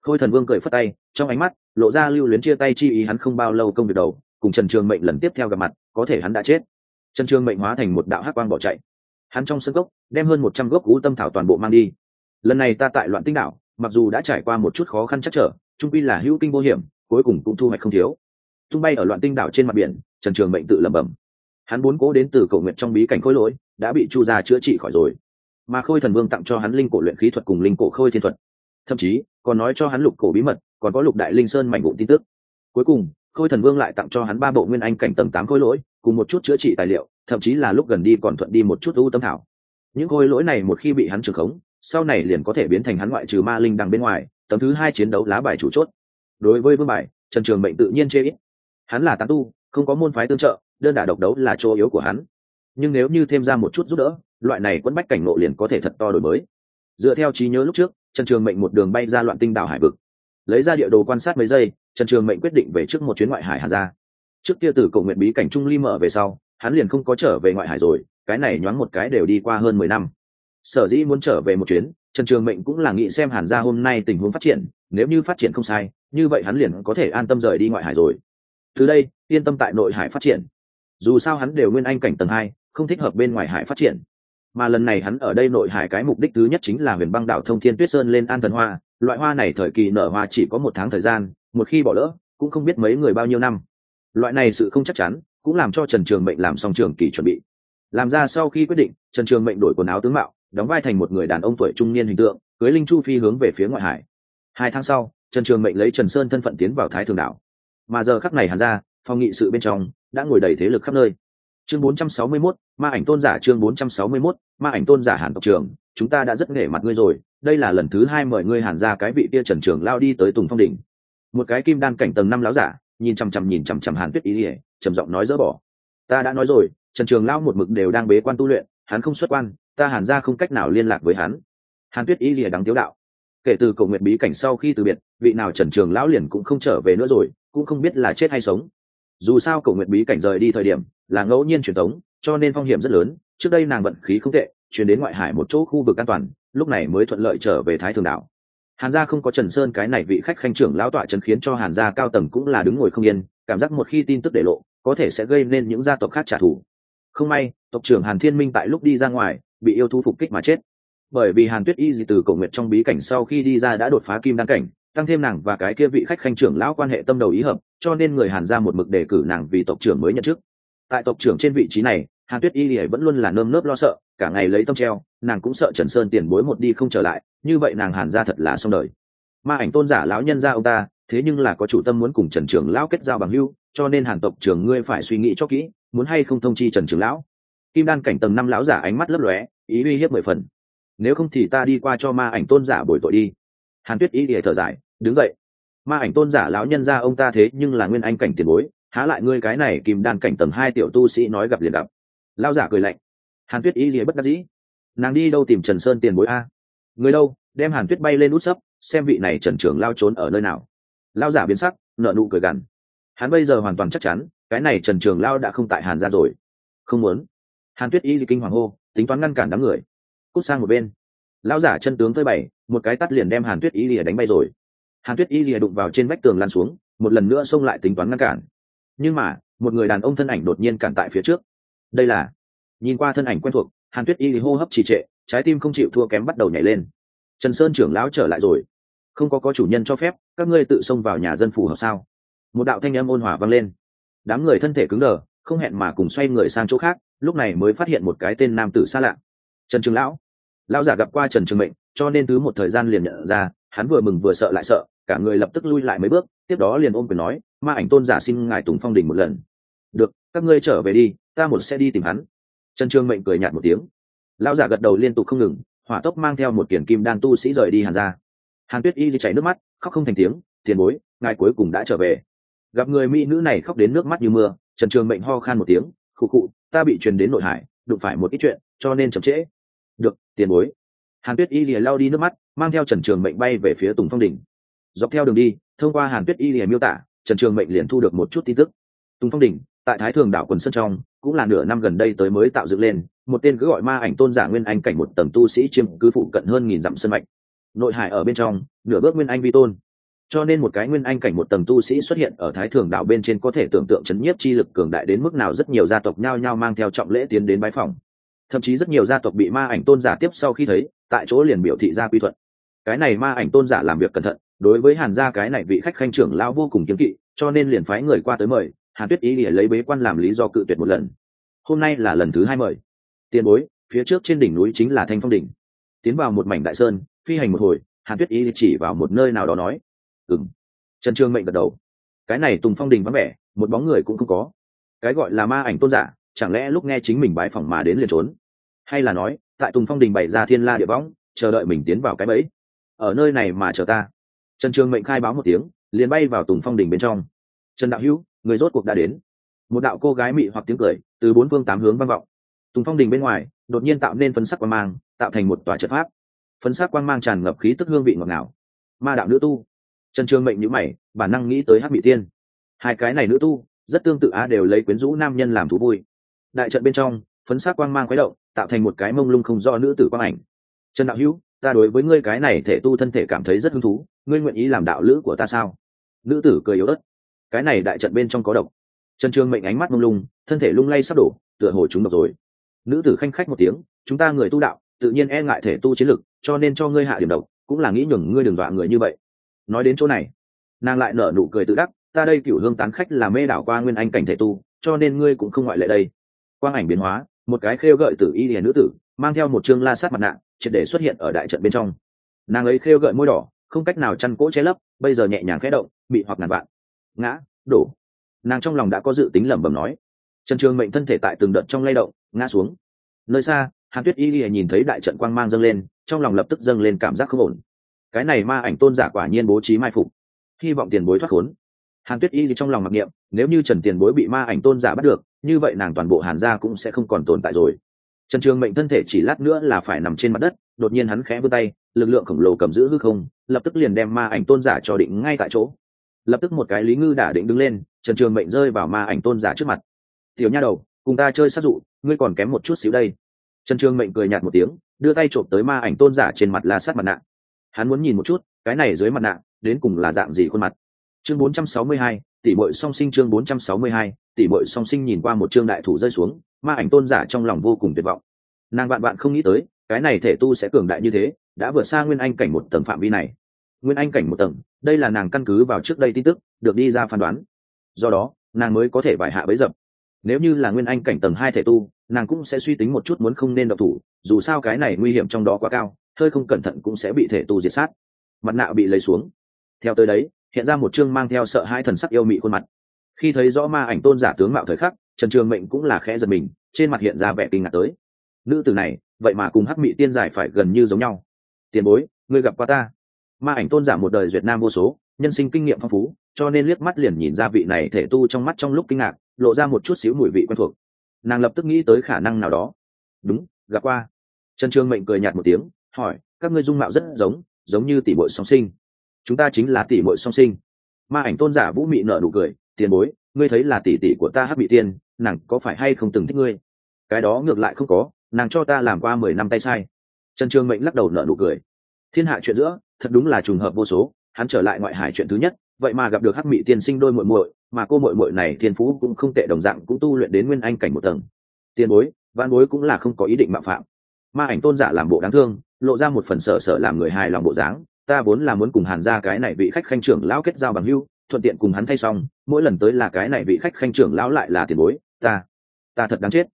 Khôi thần vương cười phất tay, trong ánh mắt, lộ ra lưu luyến chia tay chi ý hắn không bao lâu công việc đầu, cùng trần trường mệnh lần tiếp theo gặp mặt, có thể hắn đã chết. Trần trường mệnh hóa thành một đạo hắc quang bỏ chạy. Hắn trong sân gốc đem hơn một trăm gốc cú tâm thảo toàn bộ mang đi lần này ta tại loạn tinh đảo, mặc dù đã trải qua một chút khó khăn chắc trở trung quy là hữu kinh vô hiểm, cuối cùng cũng thu hoạch không thiếu. Tung bay ở loạn tinh đảo trên mặt biển, trần trường mệnh tự lẩm bẩm. Hắn bốn cố đến từ cầu nguyện trong bí cảnh khối lỗi, đã bị chu gia chữa trị khỏi rồi. Mà khôi thần vương tặng cho hắn linh cổ luyện khí thuật cùng linh cổ khôi thiên thuật. Thậm chí, còn nói cho hắn lục cổ bí mật, còn có lục đại linh sơn mảnh vụn tin tức. Cuối cùng, khôi thần vương lại tặng cho hắn ba bộ nguyên anh cảnh tầng tám khôi lỗi, cùng một chút chữa trị tài liệu, thậm chí là lúc gần đi còn thuận đi một chút u tâm thảo. Những khôi lỗi này một khi bị hắn trừng khống sau này liền có thể biến thành hắn ngoại trừ ma linh đằng bên ngoài, tấm thứ hai chiến đấu lá bài chủ chốt. Đối với vương bài, trần trường mệnh tự nhiên chê ít. Hắn là tán tu, không có môn phái tương trợ, đơn đả độc đấu là chỗ yếu của hắn. Nhưng nếu như thêm ra một chút giúp đỡ, loại này quẫn bách cảnh ngộ liền có thể thật to đổi mới. Dựa theo trí nhớ lúc trước, trần trường mệnh một đường bay ra loạn tinh đảo hải vực. Lấy ra địa đồ quan sát mấy giây, trần trường mệnh quyết định về trước một chuyến ngoại hải hà ra trước kia từ cầu nguyện bí cảnh trung ly mở về sau, hắn liền không có trở về ngoại hải rồi, cái này nhoáng một cái đều đi qua hơn mười năm sở dĩ muốn trở về một chuyến, trần trường mệnh cũng là nghĩ xem hàn gia hôm nay tình huống phát triển, nếu như phát triển không sai, như vậy hắn liền có thể an tâm rời đi ngoại hải rồi. Từ đây, yên tâm tại nội hải phát triển. Dù sao hắn đều nguyên anh cảnh tầng hai, không thích hợp bên ngoài hải phát triển. Mà lần này hắn ở đây nội hải cái mục đích thứ nhất chính là huyền băng đảo thông thiên tuyết sơn lên an thần hoa. Loại hoa này thời kỳ nở hoa chỉ có một tháng thời gian, một khi bỏ lỡ, cũng không biết mấy người bao nhiêu năm. Loại này sự không chắc chắn, cũng làm cho trần trường mệnh làm xong trường kỳ chuẩn bị. Làm ra sau khi quyết định, trần trường mệnh đổi quần áo tướng mạo đóng vai thành một người đàn ông tuổi trung niên hình tượng cưới linh chu phi hướng về phía ngoại hải. Hai tháng sau trần trường mệnh lấy trần sơn thân phận tiến vào thái thường đảo. Mà giờ khắc này hàn ra phòng nghị sự bên trong đã ngồi đầy thế lực khắp nơi. Chương 461, ma ảnh tôn giả chương 461, ma ảnh tôn giả hàn tộc trường chúng ta đã rất nể mặt ngươi rồi đây là lần thứ hai mời ngươi hàn ra cái vị kia trần trường lao đi tới tùng phong đỉnh. Một cái kim đan cảnh tầng năm láo giả nhìn chằm chằm nhìn chằm chằm hàn tuyết ý ỉa trầm giọng nói dỡ bỏ. Ta đã nói rồi trần trường lao một mực đều đang bế quan tu luyện hắn không xuất quan ta hàn ra không cách nào liên lạc với hắn. Hàn tuyết ý lìa đắng tiếu đạo. Kể từ cầu nguyện bí cảnh sau khi từ biệt, vị nào trần trường lão liền cũng không trở về nữa rồi, cũng không biết là chết hay sống. Dù sao cầu nguyện bí cảnh rời đi thời điểm, là ngẫu nhiên truyền thống, cho nên phong hiểm rất lớn, trước đây nàng vận khí không tệ, chuyển đến ngoại hải một chỗ khu vực an toàn, lúc này mới thuận lợi trở về thái thường đảo. Hàn gia không có trần sơn cái này vị khách khanh trưởng lão tọa trấn khiến cho hàn gia cao tầng cũng là đứng ngồi không yên, cảm giác một khi tin tức để lộ, có thể sẽ gây nên những gia tộc khác trả thù. Không may, tộc trưởng hàn thiên minh tại lúc đi ra ngoài bị yêu thú phục kích mà chết. Bởi vì hàn tuyết y gì từ cổ nguyện trong bí cảnh sau khi đi ra đã đột phá kim đăng cảnh, tăng thêm nàng và cái kia vị khách khanh trưởng lão quan hệ tâm đầu ý hợp, cho nên người hàn ra một mực đề cử nàng vì tộc trưởng mới nhận chức. Tại tộc trưởng trên vị trí này, hàn tuyết y lìa vẫn luôn là nơm nớp lo sợ, cả ngày lấy tâm treo, nàng cũng sợ trần sơn tiền bối một đi không trở lại, như vậy nàng hàn ra thật là xong đời. Ma ảnh tôn giả lão nhân ra ông ta, thế nhưng là có chủ tâm muốn cùng trần trưởng lão kết giao bằng hưu cho nên hàn tộc trưởng ngươi phải suy nghĩ cho kỹ, muốn hay không thông chi trần trưởng lão kim đan cảnh tầng năm lão giả ánh mắt lấp lóe, ý uy hiếp mười phần. Nếu không thì ta đi qua cho ma ảnh tôn giả bồi tội đi. Hàn tuyết ý để thở dài, đứng dậy. Ma ảnh tôn giả lão nhân ra ông ta thế nhưng là nguyên anh cảnh tiền bối, há lại ngươi cái này Kim đan cảnh tầng hai tiểu tu sĩ nói gặp liền gặp. Lao giả cười lạnh. Hàn tuyết ý gì bất đắc dĩ. Nàng đi đâu tìm trần sơn tiền bối a? Người đâu, đem hàn tuyết bay lên út sấp, xem vị này trần trưởng lao trốn ở nơi nào. Lao giả biến sắc nợ nụ cười gằn. Hắn bây giờ hoàn toàn chắc chắn, cái này trần trường lao đã không tại hàn ra rồi. Không muốn hàn tuyết y kinh hoàng hô, tính toán ngăn cản đám người. Cút sang một bên. Lão giả chân tướng phơi bày, một cái tắt liền đem hàn tuyết y lìa đánh bay rồi. Hàn tuyết y lìa đụng vào trên vách tường lan xuống, một lần nữa xông lại tính toán ngăn cản. Nhưng mà, một người đàn ông thân ảnh đột nhiên cản tại phía trước. Đây là, nhìn qua thân ảnh quen thuộc, hàn tuyết y hô hấp trì trệ, trái tim không chịu thua kém bắt đầu nhảy lên. Trần sơn trưởng lão trở lại rồi. Không có có chủ nhân cho phép, các ngươi tự xông vào nhà dân phù hợp sao? Một đạo thanh âm ôn hòa vang lên. Đám người thân thể cứng đờ, không hẹn mà cùng xoay người sang chỗ khác lúc này mới phát hiện một cái tên nam tử xa lạ. Trần trường lão. Lão giả gặp qua trần trường mệnh, cho nên thứ một thời gian liền nhận ra, hắn vừa mừng vừa sợ lại sợ, cả người lập tức lui lại mấy bước, tiếp đó liền ôm quyền nói, ma ảnh tôn giả xin ngài tùng phong đình một lần. Được, các ngươi trở về đi, ta một sẽ đi tìm hắn. Trần trường mệnh cười nhạt một tiếng. Lão giả gật đầu liên tục không ngừng, hỏa tốc mang theo một kiển kim đan tu sĩ rời đi hàn ra hàn tuyết y chảy nước mắt, khóc không thành tiếng, tiền bối, ngài cuối cùng đã trở về. Gặp người mỹ nữ này khóc đến nước mắt như mưa, trần trường mệnh ho khan một tiếng, khụ khụ ta bị truyền đến nội hải, đụng phải một ít chuyện, cho nên chậm trễ. Được, tiền bối. Hàn tuyết y lìa lao đi nước mắt, mang theo trần trường mệnh bay về phía tùng phong đỉnh. Dọc theo đường đi, thông qua hàn tuyết y lìa miêu tả, trần trường mệnh liền thu được một chút tin tức. Tùng phong đỉnh, tại thái thường đảo quần sơn trong, cũng là nửa năm gần đây tới mới tạo dựng lên, một tên cứ gọi ma ảnh tôn giả nguyên anh cảnh một tầng tu sĩ chiêm cứ phụ cận hơn nghìn dặm sân mạch. Nội hải ở bên trong, nửa bước nguyên anh vi tôn cho nên một cái nguyên anh cảnh một tầng tu sĩ xuất hiện ở thái thường đảo bên trên có thể tưởng tượng chấn nhiếp chi lực cường đại đến mức nào rất nhiều gia tộc nhao nhao mang theo trọng lễ tiến đến bái phòng thậm chí rất nhiều gia tộc bị ma ảnh tôn giả tiếp sau khi thấy, tại chỗ liền biểu thị ra quy thuận. Cái này ma ảnh tôn giả làm việc cẩn thận, đối với hàn gia cái này vị khách khanh trưởng lao vô cùng kiếm kỵ, cho nên liền phái người qua tới mời, hàn tuyết ý để lấy bế quan làm lý do cự tuyệt một lần. Hôm nay là lần thứ hai mời. Tiền bối, phía trước trên đỉnh núi chính là thanh phong đỉnh. Tiến vào một mảnh đại sơn, phi hành một hồi, hàn tuyết ý chỉ vào một nơi nào đó nói ừng trần trương mệnh gật đầu. Cái này tùng phong đình vắng vẻ, một bóng người cũng không có. Cái gọi là ma ảnh tôn giả, chẳng lẽ lúc nghe chính mình bái phỏng mà đến liền trốn? Hay là nói, tại tùng phong đình bày ra thiên la địa võng, chờ đợi mình tiến vào cái bẫy? Ở nơi này mà chờ ta. Trần trường mệnh khai báo một tiếng, liền bay vào tùng phong đình bên trong. Trần đạo hữu, người rốt cuộc đã đến. Một đạo cô gái mị hoặc tiếng cười, từ bốn phương tám hướng vang vọng. Tùng phong đình bên ngoài, đột nhiên tạo nên phấn sắc quang mang, tạo thành một tòa trận pháp. Phấn sắc quang mang tràn ngập khí tức hương vị ngọt ngào. Ma đạo nữ tu trần trường mệnh nhữ mày, bản năng nghĩ tới hát bị tiên. Hai cái này nữ tu, rất tương tự á, đều lấy quyến rũ nam nhân làm thú vui. Đại trận bên trong, phấn sắc quang mang quấy động, tạo thành một cái mông lung không do nữ tử quang ảnh. Trần đạo hữu, ta đối với ngươi cái này thể tu thân thể cảm thấy rất hứng thú, ngươi nguyện ý làm đạo lữ của ta sao? Nữ tử cười yếu ớt. Cái này đại trận bên trong có độc. Trần trường mệnh ánh mắt mông lung, thân thể lung lay sắp đổ, tựa hồ chúng độc rồi. Nữ tử khanh khách một tiếng, chúng ta người tu đạo, tự nhiên e ngại thể tu chiến lực, cho nên cho ngươi hạ điểm độc, cũng là nghĩ nhường ngươi đừng dọa người như vậy nói đến chỗ này. Nàng lại nở nụ cười tự đắc, ta đây cựu hương tán khách là mê đảo qua nguyên anh cảnh thể tu, cho nên ngươi cũng không ngoại lệ đây. Quang ảnh biến hóa, một cái khêu gợi tử y liền nữ tử, mang theo một chương la sát mặt nạ, triệt để xuất hiện ở đại trận bên trong. Nàng ấy khêu gợi môi đỏ, không cách nào chăn cỗ che lấp, bây giờ nhẹ nhàng khẽ động, bị hoặc ngàn vạn. Ngã, đổ. Nàng trong lòng đã có dự tính lẩm bẩm nói. Trần trường mệnh thân thể tại từng đợt trong lay động, ngã xuống. Nơi xa, hàn tuyết y lìa nhìn thấy đại trận quang mang dâng lên, trong lòng lập tức dâng lên cảm giác không ổn cái này ma ảnh tôn giả quả nhiên bố trí mai phục. Hy vọng tiền bối thoát khốn. Hàn tuyết y trong lòng mặc niệm, nếu như trần tiền bối bị ma ảnh tôn giả bắt được, như vậy nàng toàn bộ hàn gia cũng sẽ không còn tồn tại rồi. Trần trường mệnh thân thể chỉ lát nữa là phải nằm trên mặt đất, đột nhiên hắn khẽ vươn tay, lực lượng khổng lồ cầm giữ hư không, lập tức liền đem ma ảnh tôn giả cho định ngay tại chỗ. Lập tức một cái lý ngư đả định đứng lên, trần trường mệnh rơi vào ma ảnh tôn giả trước mặt. Tiểu nha đầu, cùng ta chơi sát dụ, ngươi còn kém một chút xíu đây. Trần trường mệnh cười nhạt một tiếng, đưa tay trộm tới ma ảnh tôn giả trên mặt la sát mặt nạ hắn muốn nhìn một chút cái này dưới mặt nạ đến cùng là dạng gì khuôn mặt. Chương 462, tỷ muội song sinh chương 462, tỷ muội song sinh nhìn qua một chương đại thủ rơi xuống ma ảnh tôn giả trong lòng vô cùng tuyệt vọng. Nàng bạn bạn không nghĩ tới cái này thể tu sẽ cường đại như thế đã vượt xa nguyên anh cảnh một tầng phạm vi này. Nguyên anh cảnh một tầng đây là nàng căn cứ vào trước đây tin tức được đi ra phán đoán. Do đó nàng mới có thể bại hạ bấy dập. Nếu như là nguyên anh cảnh tầng hai thể tu nàng cũng sẽ suy tính một chút muốn không nên độc thủ dù sao cái này nguy hiểm trong đó quá cao hơi không cẩn thận cũng sẽ bị thể tu diệt sát. Mặt nạ bị lấy xuống. Theo tới đấy, hiện ra một chương mang theo sợ hai thần sắc yêu mị khuôn mặt. Khi thấy rõ ma ảnh tôn giả tướng mạo thời khắc, trần trường mệnh cũng là khẽ giật mình, trên mặt hiện ra vẻ kinh ngạc tới. Nữ tử này, vậy mà cùng hắc mị tiên giải phải gần như giống nhau. Tiền bối, ngươi gặp qua ta? Ma ảnh tôn giả một đời duyệt nam vô số, nhân sinh kinh nghiệm phong phú, cho nên liếc mắt liền nhìn ra vị này thể tu trong mắt trong lúc kinh ngạc, lộ ra một chút xíu mùi vị quen thuộc. Nàng lập tức nghĩ tới khả năng nào đó. Đúng, gặp qua. Trần trương mệnh cười nhạt một tiếng hỏi, các ngươi dung mạo rất giống giống như tỷ bội song sinh. Chúng ta chính là tỷ bội song sinh. Ma ảnh tôn giả vũ mị nở nụ cười, tiền bối, ngươi thấy là tỷ tỷ của ta hát bị tiên, nàng có phải hay không từng thích ngươi? Cái đó ngược lại không có, nàng cho ta làm qua mười năm tay sai. Trần trương mệnh lắc đầu nở nụ cười. Thiên hạ chuyện giữa, thật đúng là trùng hợp vô số, hắn trở lại ngoại hải chuyện thứ nhất, vậy mà gặp được hắc mị tiên sinh đôi muội muội, mà cô muội muội này thiên phú cũng không tệ đồng dạng cũng tu luyện đến nguyên anh cảnh một tầng. Tiền bối, văn bối cũng là không có ý định mạo phạm. Ma ảnh tôn giả làm bộ đáng thương lộ ra một phần sợ sợ làm người hài lòng bộ dáng. Ta vốn là muốn cùng hàn ra cái này vị khách khanh trưởng lão kết giao bằng hưu thuận tiện cùng hắn thay xong, mỗi lần tới là cái này vị khách khanh trưởng lão lại là tiền bối, ta ta thật đáng chết.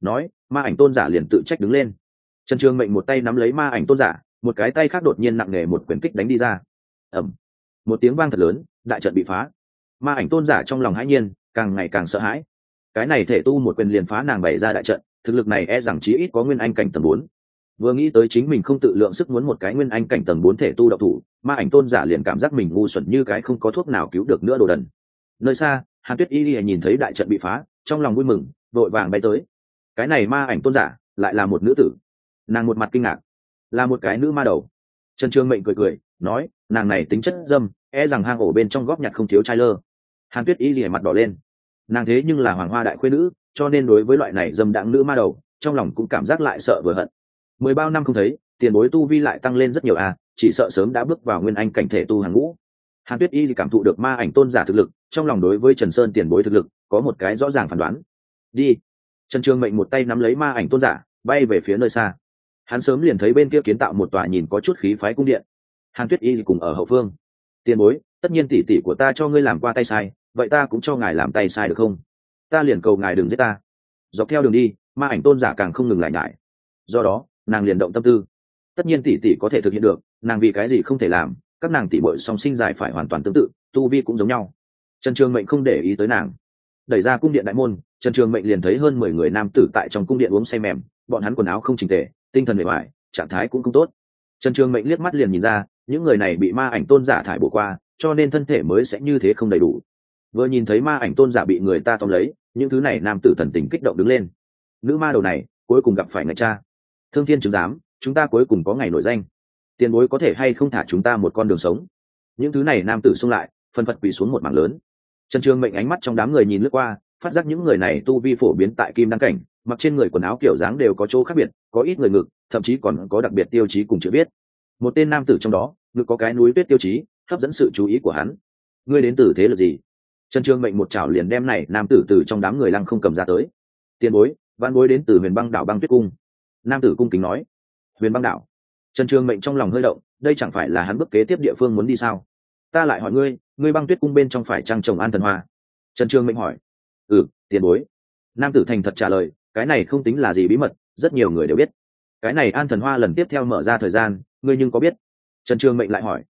Nói, ma ảnh tôn giả liền tự trách đứng lên. Trần trường mệnh một tay nắm lấy ma ảnh tôn giả, một cái tay khác đột nhiên nặng nề một quyển kích đánh đi ra. Ẩm một tiếng vang thật lớn, đại trận bị phá. Ma ảnh tôn giả trong lòng hãi nhiên, càng ngày càng sợ hãi. Cái này thể tu một quyền liền phá nàng bày ra đại trận, thực lực này e rằng chí ít có nguyên anh cảnh tầng bốn vừa nghĩ tới chính mình không tự lượng sức muốn một cái nguyên anh cảnh tầng bốn thể tu độc thủ, ma ảnh tôn giả liền cảm giác mình ngu xuẩn như cái không có thuốc nào cứu được nữa đồ đần. Nơi xa, hàn tuyết y lìa nhìn thấy đại trận bị phá, trong lòng vui mừng, vội vàng bay tới. Cái này ma ảnh tôn giả lại là một nữ tử. Nàng một mặt kinh ngạc, là một cái nữ ma đầu. Trần trương mệnh cười cười, nói, nàng này tính chất dâm e rằng hang ổ bên trong góp nhặt không thiếu trai lơ. Hàn tuyết y lìa mặt đỏ lên. Nàng thế nhưng là hoàng hoa đại khuê nữ, cho nên đối với loại này dâm đãng nữ ma đầu, trong lòng cũng cảm giác lại sợ vừa hận mười bao năm không thấy, tiền bối tu vi lại tăng lên rất nhiều à chỉ sợ sớm đã bước vào nguyên anh cảnh thể tu hàng ngũ. Hàn tuyết y thì cảm thụ được ma ảnh tôn giả thực lực, trong lòng đối với trần sơn tiền bối thực lực, có một cái rõ ràng phán đoán. Đi. Trần trường mệnh một tay nắm lấy ma ảnh tôn giả, bay về phía nơi xa. Hắn sớm liền thấy bên kia kiến tạo một tòa nhìn có chút khí phái cung điện. Hàn tuyết y cùng ở hậu phương. Tiền bối, tất nhiên tỷ tỷ của ta cho ngươi làm qua tay sai, vậy ta cũng cho ngài làm tay sai được không? Ta liền cầu ngài đừng giết ta. Dọc theo đường đi, ma ảnh tôn giả càng không ngừng lại ngại do đó nàng liền động tâm tư. Tất nhiên tỷ tỷ có thể thực hiện được nàng vì cái gì không thể làm các nàng tỷ bội song sinh dài phải hoàn toàn tương tự tu vi cũng giống nhau. Trần trường mệnh không để ý tới nàng. Đẩy ra cung điện đại môn trần trường mệnh liền thấy hơn mười người nam tử tại trong cung điện uống say mềm bọn hắn quần áo không trình tề tinh thần mệt mỏi, trạng thái cũng không tốt. Trần trường mệnh liếc mắt liền nhìn ra những người này bị ma ảnh tôn giả thải bổ qua cho nên thân thể mới sẽ như thế không đầy đủ. Vừa nhìn thấy ma ảnh tôn giả bị người ta tóm lấy những thứ này nam tử thần tình kích động đứng lên. Nữ ma đầu này cuối cùng gặp phải ngạch cha thương thiên chứng giám, chúng ta cuối cùng có ngày nổi danh. Tiền bối có thể hay không thả chúng ta một con đường sống? Những thứ này nam tử xung lại, phân phật quỳ xuống một mảng lớn. Trần trường mệnh ánh mắt trong đám người nhìn lướt qua, phát giác những người này tu vi phổ biến tại kim đăng cảnh, mặc trên người quần áo kiểu dáng đều có chỗ khác biệt, có ít người ngực, thậm chí còn có đặc biệt tiêu chí cùng chữ biết một tên nam tử trong đó, ngực có cái núi tuyết tiêu chí, hấp dẫn sự chú ý của hắn. Ngươi đến từ thế lực gì? Trần trường mệnh một chảo liền đem này nam tử từ trong đám người lăng không cầm ra tới. Tiền bối văn bối đến từ huyền băng đảo băng tuyết cung nam tử cung kính nói, huyền băng đảo trần trường mệnh trong lòng hơi động, đây chẳng phải là hắn bước kế tiếp địa phương muốn đi sao? Ta lại hỏi ngươi ngươi băng tuyết cung bên trong phải trăng trồng an thần hoa? Trần trường mệnh hỏi ừ tiền bối. Nam tử thành thật trả lời, cái này không tính là gì bí mật, rất nhiều người đều biết. Cái này an thần hoa lần tiếp theo mở ra thời gian, ngươi nhưng có biết? Trần trường mệnh lại hỏi,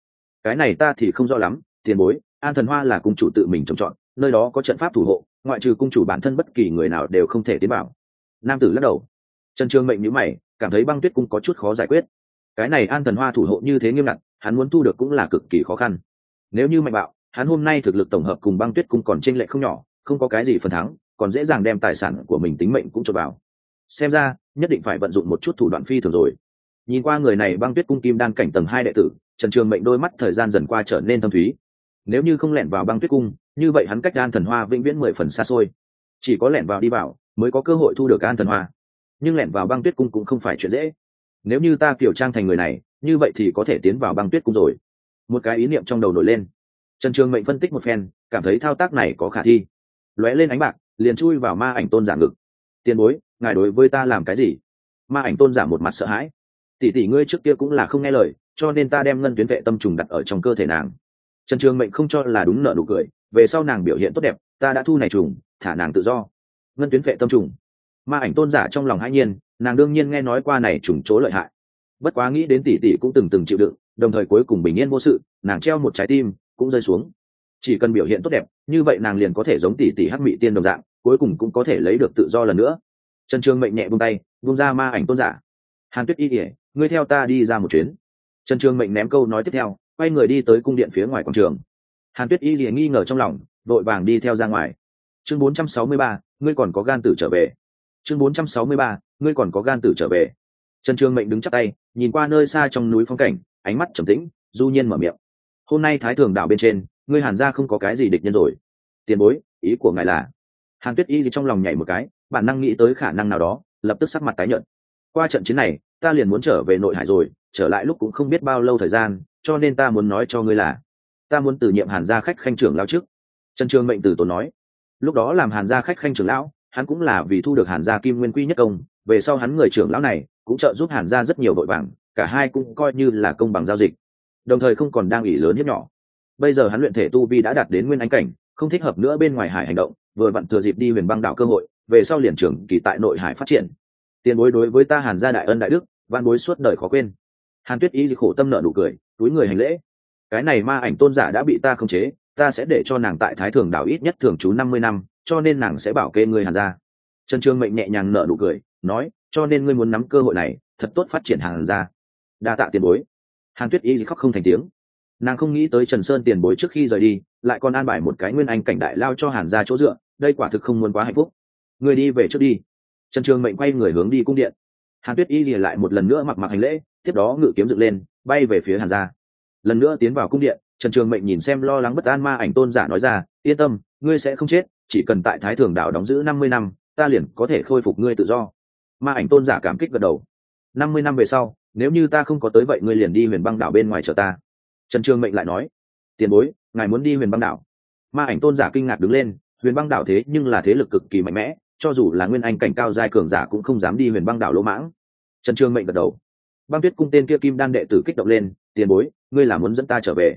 cái này ta thì không rõ lắm, tiền bối, an thần hoa là cung chủ tự mình trồng trọt, nơi đó có trận pháp thủ hộ, ngoại trừ cung chủ bản thân bất kỳ người nào đều không thể tiến bảo nam tử lắc đầu trần trường mệnh nhữ mày, cảm thấy băng tuyết cung có chút khó giải quyết. Cái này an thần hoa thủ hộ như thế nghiêm ngặt, hắn muốn thu được cũng là cực kỳ khó khăn. Nếu như mạnh bạo, hắn hôm nay thực lực tổng hợp cùng băng tuyết cung còn tranh lệ không nhỏ, không có cái gì phần thắng, còn dễ dàng đem tài sản của mình tính mệnh cũng cho vào. Xem ra, nhất định phải vận dụng một chút thủ đoạn phi thường rồi. Nhìn qua người này băng tuyết cung kim đan cảnh tầng hai đệ tử, trần trường mệnh đôi mắt thời gian dần qua trở nên thâm thúy. Nếu như không lẻn vào băng tuyết cung, như vậy hắn cách an thần hoa vĩnh viễn mười phần xa xôi. Chỉ có lẻn vào đi vào, mới có cơ hội thu được an thần hoa nhưng lẻn vào băng tuyết cung cũng không phải chuyện dễ. Nếu như ta kiểu trang thành người này, như vậy thì có thể tiến vào băng tuyết cung rồi. Một cái ý niệm trong đầu nổi lên. Trần trường mệnh phân tích một phen, cảm thấy thao tác này có khả thi. Lóe lên ánh bạc, liền chui vào ma ảnh tôn giả ngực. Tiền bối, ngài đối với ta làm cái gì? Ma ảnh tôn giả một mặt sợ hãi. Tỷ tỷ ngươi trước kia cũng là không nghe lời, cho nên ta đem ngân tuyến vệ tâm trùng đặt ở trong cơ thể nàng. Trần trường mệnh không cho là đúng nợ nụ cười, về sau nàng biểu hiện tốt đẹp, ta đã thu này trùng, thả nàng tự do. Ngân tuyến vệ tâm trùng ma ảnh tôn giả trong lòng hãi nhiên nàng đương nhiên nghe nói qua này trùng chỗ lợi hại. Bất quá nghĩ đến tỷ tỷ cũng từng từng chịu đựng đồng thời cuối cùng bình yên vô sự nàng treo một trái tim cũng rơi xuống. Chỉ cần biểu hiện tốt đẹp như vậy nàng liền có thể giống tỷ tỷ hắc mị tiên đồng dạng cuối cùng cũng có thể lấy được tự do lần nữa. Trần trường mệnh nhẹ buông tay buông ra ma ảnh tôn giả. Hàn tuyết y ỉa ngươi theo ta đi ra một chuyến. Trần trường mệnh ném câu nói tiếp theo quay người đi tới cung điện phía ngoài quảng trường. Hàn tuyết y ỉa nghi ngờ trong lòng vội vàng đi theo ra ngoài. Chương 463, ngươi còn có gan tử trở về chương 463, ngươi còn có gan tử trở về. Trần trường mệnh đứng chắc tay nhìn qua nơi xa trong núi phong cảnh ánh mắt trầm tĩnh du nhiên mở miệng. Hôm nay thái thường đảo bên trên ngươi hàn ra không có cái gì địch nhân rồi. Tiền bối ý của ngài là? Hàn tuyết y trong lòng nhảy một cái bản năng nghĩ tới khả năng nào đó lập tức sắc mặt tái nhợt. Qua trận chiến này ta liền muốn trở về nội hải rồi trở lại lúc cũng không biết bao lâu thời gian cho nên ta muốn nói cho ngươi là ta muốn từ nhiệm hàn gia khách khanh trưởng lao trước. Trần trường mệnh từ tốn nói. Lúc đó làm hàn gia khách khanh trưởng lão hắn cũng là vì thu được hàn gia kim nguyên quy nhất công, về sau hắn người trưởng lão này cũng trợ giúp hàn gia rất nhiều vội vàng cả hai cũng coi như là công bằng giao dịch. Đồng thời không còn đang ủy lớn nhất nhỏ. Bây giờ hắn luyện thể tu vi đã đạt đến nguyên anh cảnh, không thích hợp nữa bên ngoài hải hành động, vừa vặn thừa dịp đi huyền băng đảo cơ hội, về sau liền trưởng kỳ tại nội hải phát triển. Tiền bối đối với ta hàn gia đại ân đại đức, văn bối suốt đời khó quên. Hàn tuyết ý khổ tâm nợ nụ cười, túi người hành lễ. Cái này ma ảnh tôn giả đã bị ta khống chế, ta sẽ để cho nàng tại thái thường đảo ít nhất thường trú năm mươi năm cho nên nàng sẽ bảo kê ngươi hàn gia. Trần trương mệnh nhẹ nhàng nở nụ cười, nói, cho nên ngươi muốn nắm cơ hội này, thật tốt phát triển hàn gia. Đa tạ tiền bối. Hàn tuyết y khóc không thành tiếng. Nàng không nghĩ tới trần sơn tiền bối trước khi rời đi, lại còn an bài một cái nguyên anh cảnh đại lao cho hàn gia chỗ dựa, đây quả thực không muốn quá hạnh phúc. Người đi về trước đi. Trần trường mệnh quay người hướng đi cung điện. Hàn tuyết y lìa lại một lần nữa mặc mặc hành lễ, tiếp đó ngự kiếm dựng lên, bay về phía hàn gia. Lần nữa tiến vào cung điện, trần trường mệnh nhìn xem lo lắng bất an ma ảnh tôn giả nói ra, yên tâm, ngươi sẽ không chết chỉ cần tại thái thường đảo đóng giữ năm mươi năm, ta liền có thể khôi phục ngươi tự do. Ma ảnh tôn giả cảm kích gật đầu. Năm mươi năm về sau, nếu như ta không có tới vậy ngươi liền đi huyền băng đảo bên ngoài chờ ta. Trần trường mệnh lại nói. Tiền bối, ngài muốn đi huyền băng đảo. Ma ảnh tôn giả kinh ngạc đứng lên. Huyền băng đảo thế nhưng là thế lực cực kỳ mạnh mẽ, cho dù là nguyên anh cảnh cao giai cường giả cũng không dám đi huyền băng đảo lỗ mãng. Trần trường mệnh gật đầu. Băng tuyết cung tên kia kim đan đệ tử kích động lên. Tiền bối, ngươi là muốn dẫn ta trở về.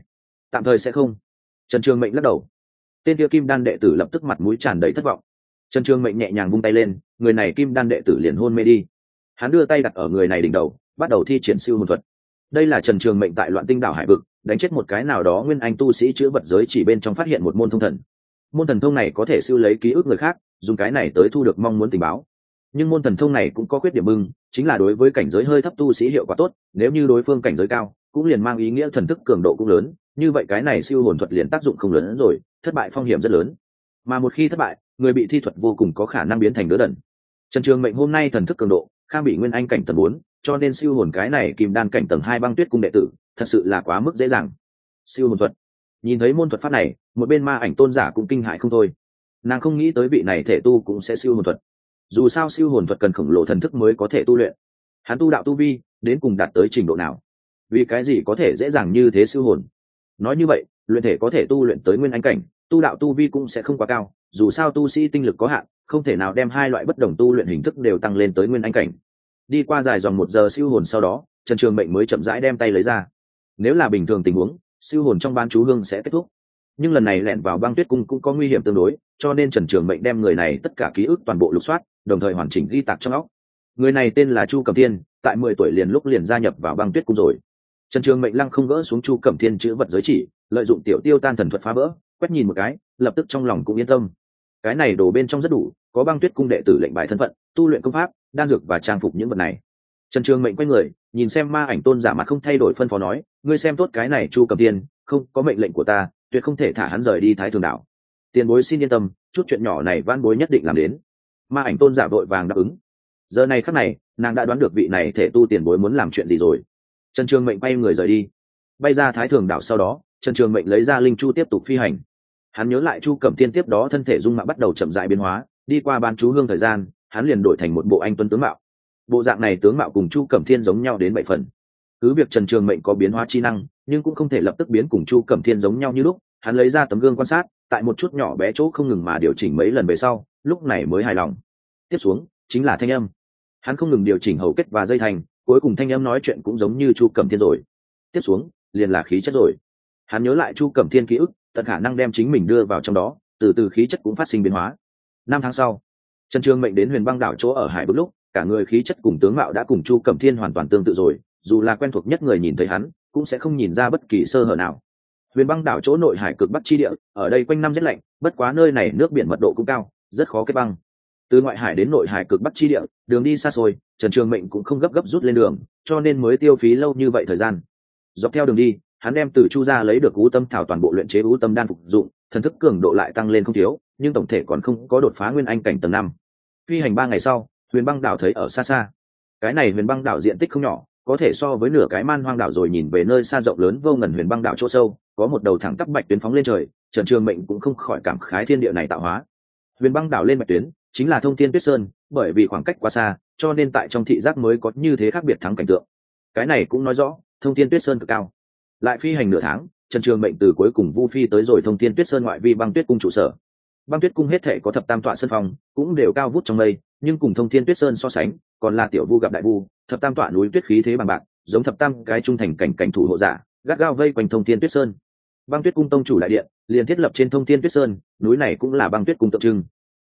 Tạm thời sẽ không. Trần trường mệnh lắc đầu tên kia kim đan đệ tử lập tức mặt mũi tràn đầy thất vọng. Trần trường mệnh nhẹ nhàng vung tay lên, người này kim đan đệ tử liền hôn mê đi. Hắn đưa tay đặt ở người này đỉnh đầu, bắt đầu thi triển siêu hồn thuật. Đây là trần trường mệnh tại loạn tinh đảo hải vực, đánh chết một cái nào đó nguyên anh tu sĩ chữa vật giới chỉ bên trong phát hiện một môn thông thần. Môn thần thông này có thể siêu lấy ký ức người khác, dùng cái này tới thu được mong muốn tình báo. Nhưng môn thần thông này cũng có khuyết điểm bưng chính là đối với cảnh giới hơi thấp tu sĩ hiệu quả tốt, nếu như đối phương cảnh giới cao, cũng liền mang ý nghĩa thần thức cường độ cũng lớn như vậy cái này siêu hồn thuật liền tác dụng không lớn hơn rồi, thất bại phong hiểm rất lớn. Mà một khi thất bại, người bị thi thuật vô cùng có khả năng biến thành đứa đần. Trần trường mệnh hôm nay thần thức cường độ, khang bị nguyên anh cảnh tầng bốn, cho nên siêu hồn cái này kìm đan cảnh tầng hai băng tuyết cung đệ tử, thật sự là quá mức dễ dàng. Siêu hồn thuật. Nhìn thấy môn thuật pháp này, một bên ma ảnh tôn giả cũng kinh hại không thôi. Nàng không nghĩ tới vị này thể tu cũng sẽ siêu hồn thuật. Dù sao siêu hồn thuật cần khổng lồ thần thức mới có thể tu luyện. Hắn tu đạo tu vi, đến cùng đạt tới trình độ nào? Vì cái gì có thể dễ dàng như thế siêu hồn? Nói như vậy, luyện thể có thể tu luyện tới nguyên anh cảnh, tu đạo tu vi cũng sẽ không quá cao, dù sao tu sĩ tinh lực có hạn, không thể nào đem hai loại bất đồng tu luyện hình thức đều tăng lên tới nguyên anh cảnh. Đi qua dài dòng một giờ siêu hồn sau đó, trần trường mệnh mới chậm rãi đem tay lấy ra. Nếu là bình thường tình huống, siêu hồn trong ban chú hương sẽ kết thúc. Nhưng lần này lẹn vào băng tuyết cung cũng có nguy hiểm tương đối, cho nên trần trường mệnh đem người này tất cả ký ức toàn bộ lục soát, đồng thời hoàn chỉnh ghi tạc trong óc. Người này tên là chu cẩm thiên, tại mười tuổi liền lúc liền gia nhập vào băng tuyết cung rồi trần trường mệnh lăng không gỡ xuống chu cẩm thiên chữ vật giới chỉ, lợi dụng tiểu tiêu tan thần thuật phá vỡ, quét nhìn một cái, lập tức trong lòng cũng yên tâm. Cái này đổ bên trong rất đủ, có băng tuyết cung đệ tử lệnh bài thân phận, tu luyện công pháp, đan dược và trang phục những vật này. Trần trường mệnh quay người, nhìn xem ma ảnh tôn giả mặt không thay đổi phân phó nói, ngươi xem tốt cái này, chu cầm tiên không, có mệnh lệnh của ta, tuyệt không thể thả hắn rời đi thái thường Đạo. tiền bối xin yên tâm, chút chuyện nhỏ này van bối nhất định làm đến. Ma ảnh tôn giả vội vàng đáp ứng. Giờ này khắc này, nàng đã đoán được vị này thể tu tiền bối muốn làm chuyện gì rồi trần trường mệnh bay người rời đi. Bay ra thái thường đảo sau đó, trần trường mệnh lấy ra linh chu tiếp tục phi hành. Hắn nhớ lại chu cẩm tiên tiếp đó thân thể dung mạo bắt đầu chậm dại biến hóa, đi qua ban chú hương thời gian, hắn liền đổi thành một bộ anh tuấn tướng mạo. Bộ dạng này tướng mạo cùng chu cẩm thiên giống nhau đến bảy phần. Cứ việc trần trường mệnh có biến hóa chi năng, nhưng cũng không thể lập tức biến cùng chu cẩm thiên giống nhau như lúc. Hắn lấy ra tấm gương quan sát, tại một chút nhỏ bé chỗ không ngừng mà điều chỉnh mấy lần về sau, lúc này mới hài lòng. Tiếp xuống, chính là thanh âm. Hắn không ngừng điều chỉnh hầu kết và dây thành cuối cùng thanh em nói chuyện cũng giống như chu cẩm thiên rồi. Tiếp xuống, liền là khí chất rồi. Hắn nhớ lại chu cẩm thiên ký ức, tận khả năng đem chính mình đưa vào trong đó, từ từ khí chất cũng phát sinh biến hóa. Năm tháng sau, trần trường mệnh đến huyền băng đảo chỗ ở hải bước lúc, cả người khí chất cùng tướng mạo đã cùng chu cẩm thiên hoàn toàn tương tự rồi, dù là quen thuộc nhất người nhìn thấy hắn, cũng sẽ không nhìn ra bất kỳ sơ hở nào. Huyền băng đảo chỗ nội hải cực bắc chi địa, ở đây quanh năm rất lạnh, bất quá nơi này nước biển mật độ cũng cao, rất khó kết băng từ ngoại hải đến nội hải cực bắc chi địa, đường đi xa xôi, trần trường mệnh cũng không gấp gấp rút lên đường, cho nên mới tiêu phí lâu như vậy thời gian. Dọc theo đường đi, hắn đem từ chu ra lấy được ú tâm thảo toàn bộ luyện chế ú tâm đan phục dụng, thần thức cường độ lại tăng lên không thiếu, nhưng tổng thể còn không có đột phá nguyên anh cảnh tầng năm. Phi hành ba ngày sau, huyền băng đảo thấy ở xa xa. Cái này huyền băng đảo diện tích không nhỏ, có thể so với nửa cái man hoang đảo rồi nhìn về nơi xa rộng lớn vô ngần huyền băng đảo chỗ sâu, có một đầu thẳng tắp bạch tuyến phóng lên trời, trần trường mệnh cũng không khỏi cảm khái thiên địa này tạo hóa. Huyền băng đảo lên bạch tuyến chính là thông thiên tuyết sơn, bởi vì khoảng cách quá xa, cho nên tại trong thị giác mới có như thế khác biệt thắng cảnh tượng. Cái này cũng nói rõ, thông thiên tuyết sơn cực cao. Lại phi hành nửa tháng, trần trường mệnh từ cuối cùng vu phi tới rồi thông thiên tuyết sơn ngoại vi băng tuyết cung trụ sở. Băng tuyết cung hết thể có thập tam tọa sân phòng cũng đều cao vút trong mây, nhưng cùng thông thiên tuyết sơn so sánh, còn là tiểu vu gặp đại vu, thập tam tọa núi tuyết khí thế bằng bạc, giống thập tam cái trung thành cảnh cảnh thủ hộ giả, gắt gao vây quanh thông thiên tuyết sơn. Băng tuyết cung tông chủ đại điện, liền thiết lập trên thông thiên tuyết sơn, núi này cũng là băng tuyết cung tượng trưng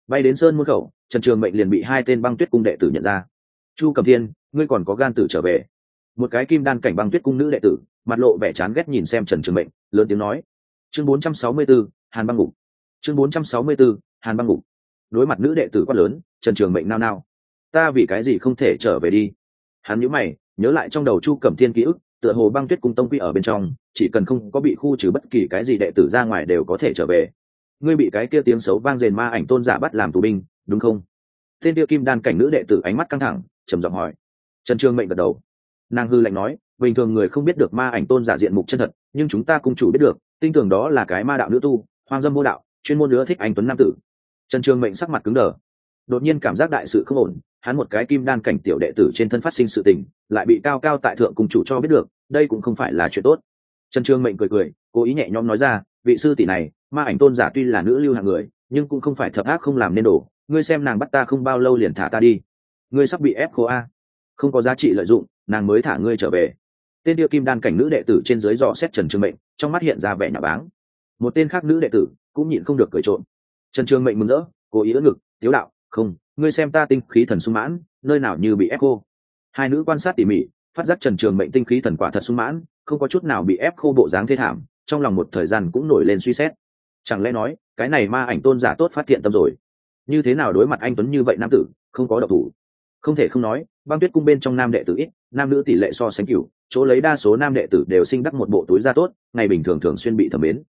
bay đến sơn môn khẩu trần trường mệnh liền bị hai tên băng tuyết cung đệ tử nhận ra. Chu cầm thiên ngươi còn có gan tử trở về. Một cái kim đan cảnh băng tuyết cung nữ đệ tử mặt lộ vẻ chán ghét nhìn xem trần trường mệnh lớn tiếng nói chương 464, hàn băng ngục. Chương 464, hàn băng ngục. Đối mặt nữ đệ tử quát lớn trần trường mệnh nao nao ta vì cái gì không thể trở về đi? Hắn nhíu mày nhớ lại trong đầu chu cẩm thiên ký ức tựa hồ băng tuyết cung tông quy ở bên trong chỉ cần không có bị khu trừ bất kỳ cái gì đệ tử ra ngoài đều có thể trở về ngươi bị cái kia tiếng xấu vang dền ma ảnh tôn giả bắt làm tù binh, đúng không? Tên kia kim đan cảnh nữ đệ tử ánh mắt căng thẳng, trầm giọng hỏi. Trần trương mệnh gật đầu. Nàng hư lạnh nói, bình thường người không biết được ma ảnh tôn giả diện mục chân thật, nhưng chúng ta cung chủ biết được, tin tưởng đó là cái ma đạo nữ tu, hoang dâm vô đạo, chuyên môn nữa thích anh tuấn nam tử. Trần trường mệnh sắc mặt cứng đờ. Đột nhiên cảm giác đại sự không ổn, hắn một cái kim đan cảnh tiểu đệ tử trên thân phát sinh sự tình, lại bị cao cao tại thượng cung chủ cho biết được, đây cũng không phải là chuyện tốt. Trần trường mệnh cười cười, cố ý nhẹ nhõm nói ra, vị sư tỷ này ma ảnh tôn giả tuy là nữ lưu hạng người, nhưng cũng không phải thập ác không làm nên đổ ngươi xem nàng bắt ta không bao lâu liền thả ta đi. Ngươi sắp bị ép khô a. Không có giá trị lợi dụng, nàng mới thả ngươi trở về. Tên điệu kim đan cảnh nữ đệ tử trên dưới dò xét trần trường mệnh, trong mắt hiện ra vẻ nhà báng. Một tên khác nữ đệ tử cũng nhịn không được cười trộn trần trường mệnh mừng rỡ, cố ý ớt ngực, tiếu đạo, không, ngươi xem ta tinh khí thần sung mãn, nơi nào như bị ép khô. Hai nữ quan sát tỉ mỉ, phát giác trần trường mệnh tinh khí thần quả thật sung mãn, không có chút nào bị ép khô bộ dáng thê thảm, trong lòng một thời gian cũng nổi lên suy xét chẳng lẽ nói, cái này ma ảnh tôn giả tốt phát hiện tâm rồi? Như thế nào đối mặt anh tuấn như vậy nam tử, không có độc thủ? Không thể không nói, băng tuyết cung bên trong nam đệ tử ít, nam nữ tỷ lệ so sánh cửu, chỗ lấy đa số nam đệ tử đều sinh đắc một bộ túi da tốt, ngày bình thường thường xuyên bị thẩm mến.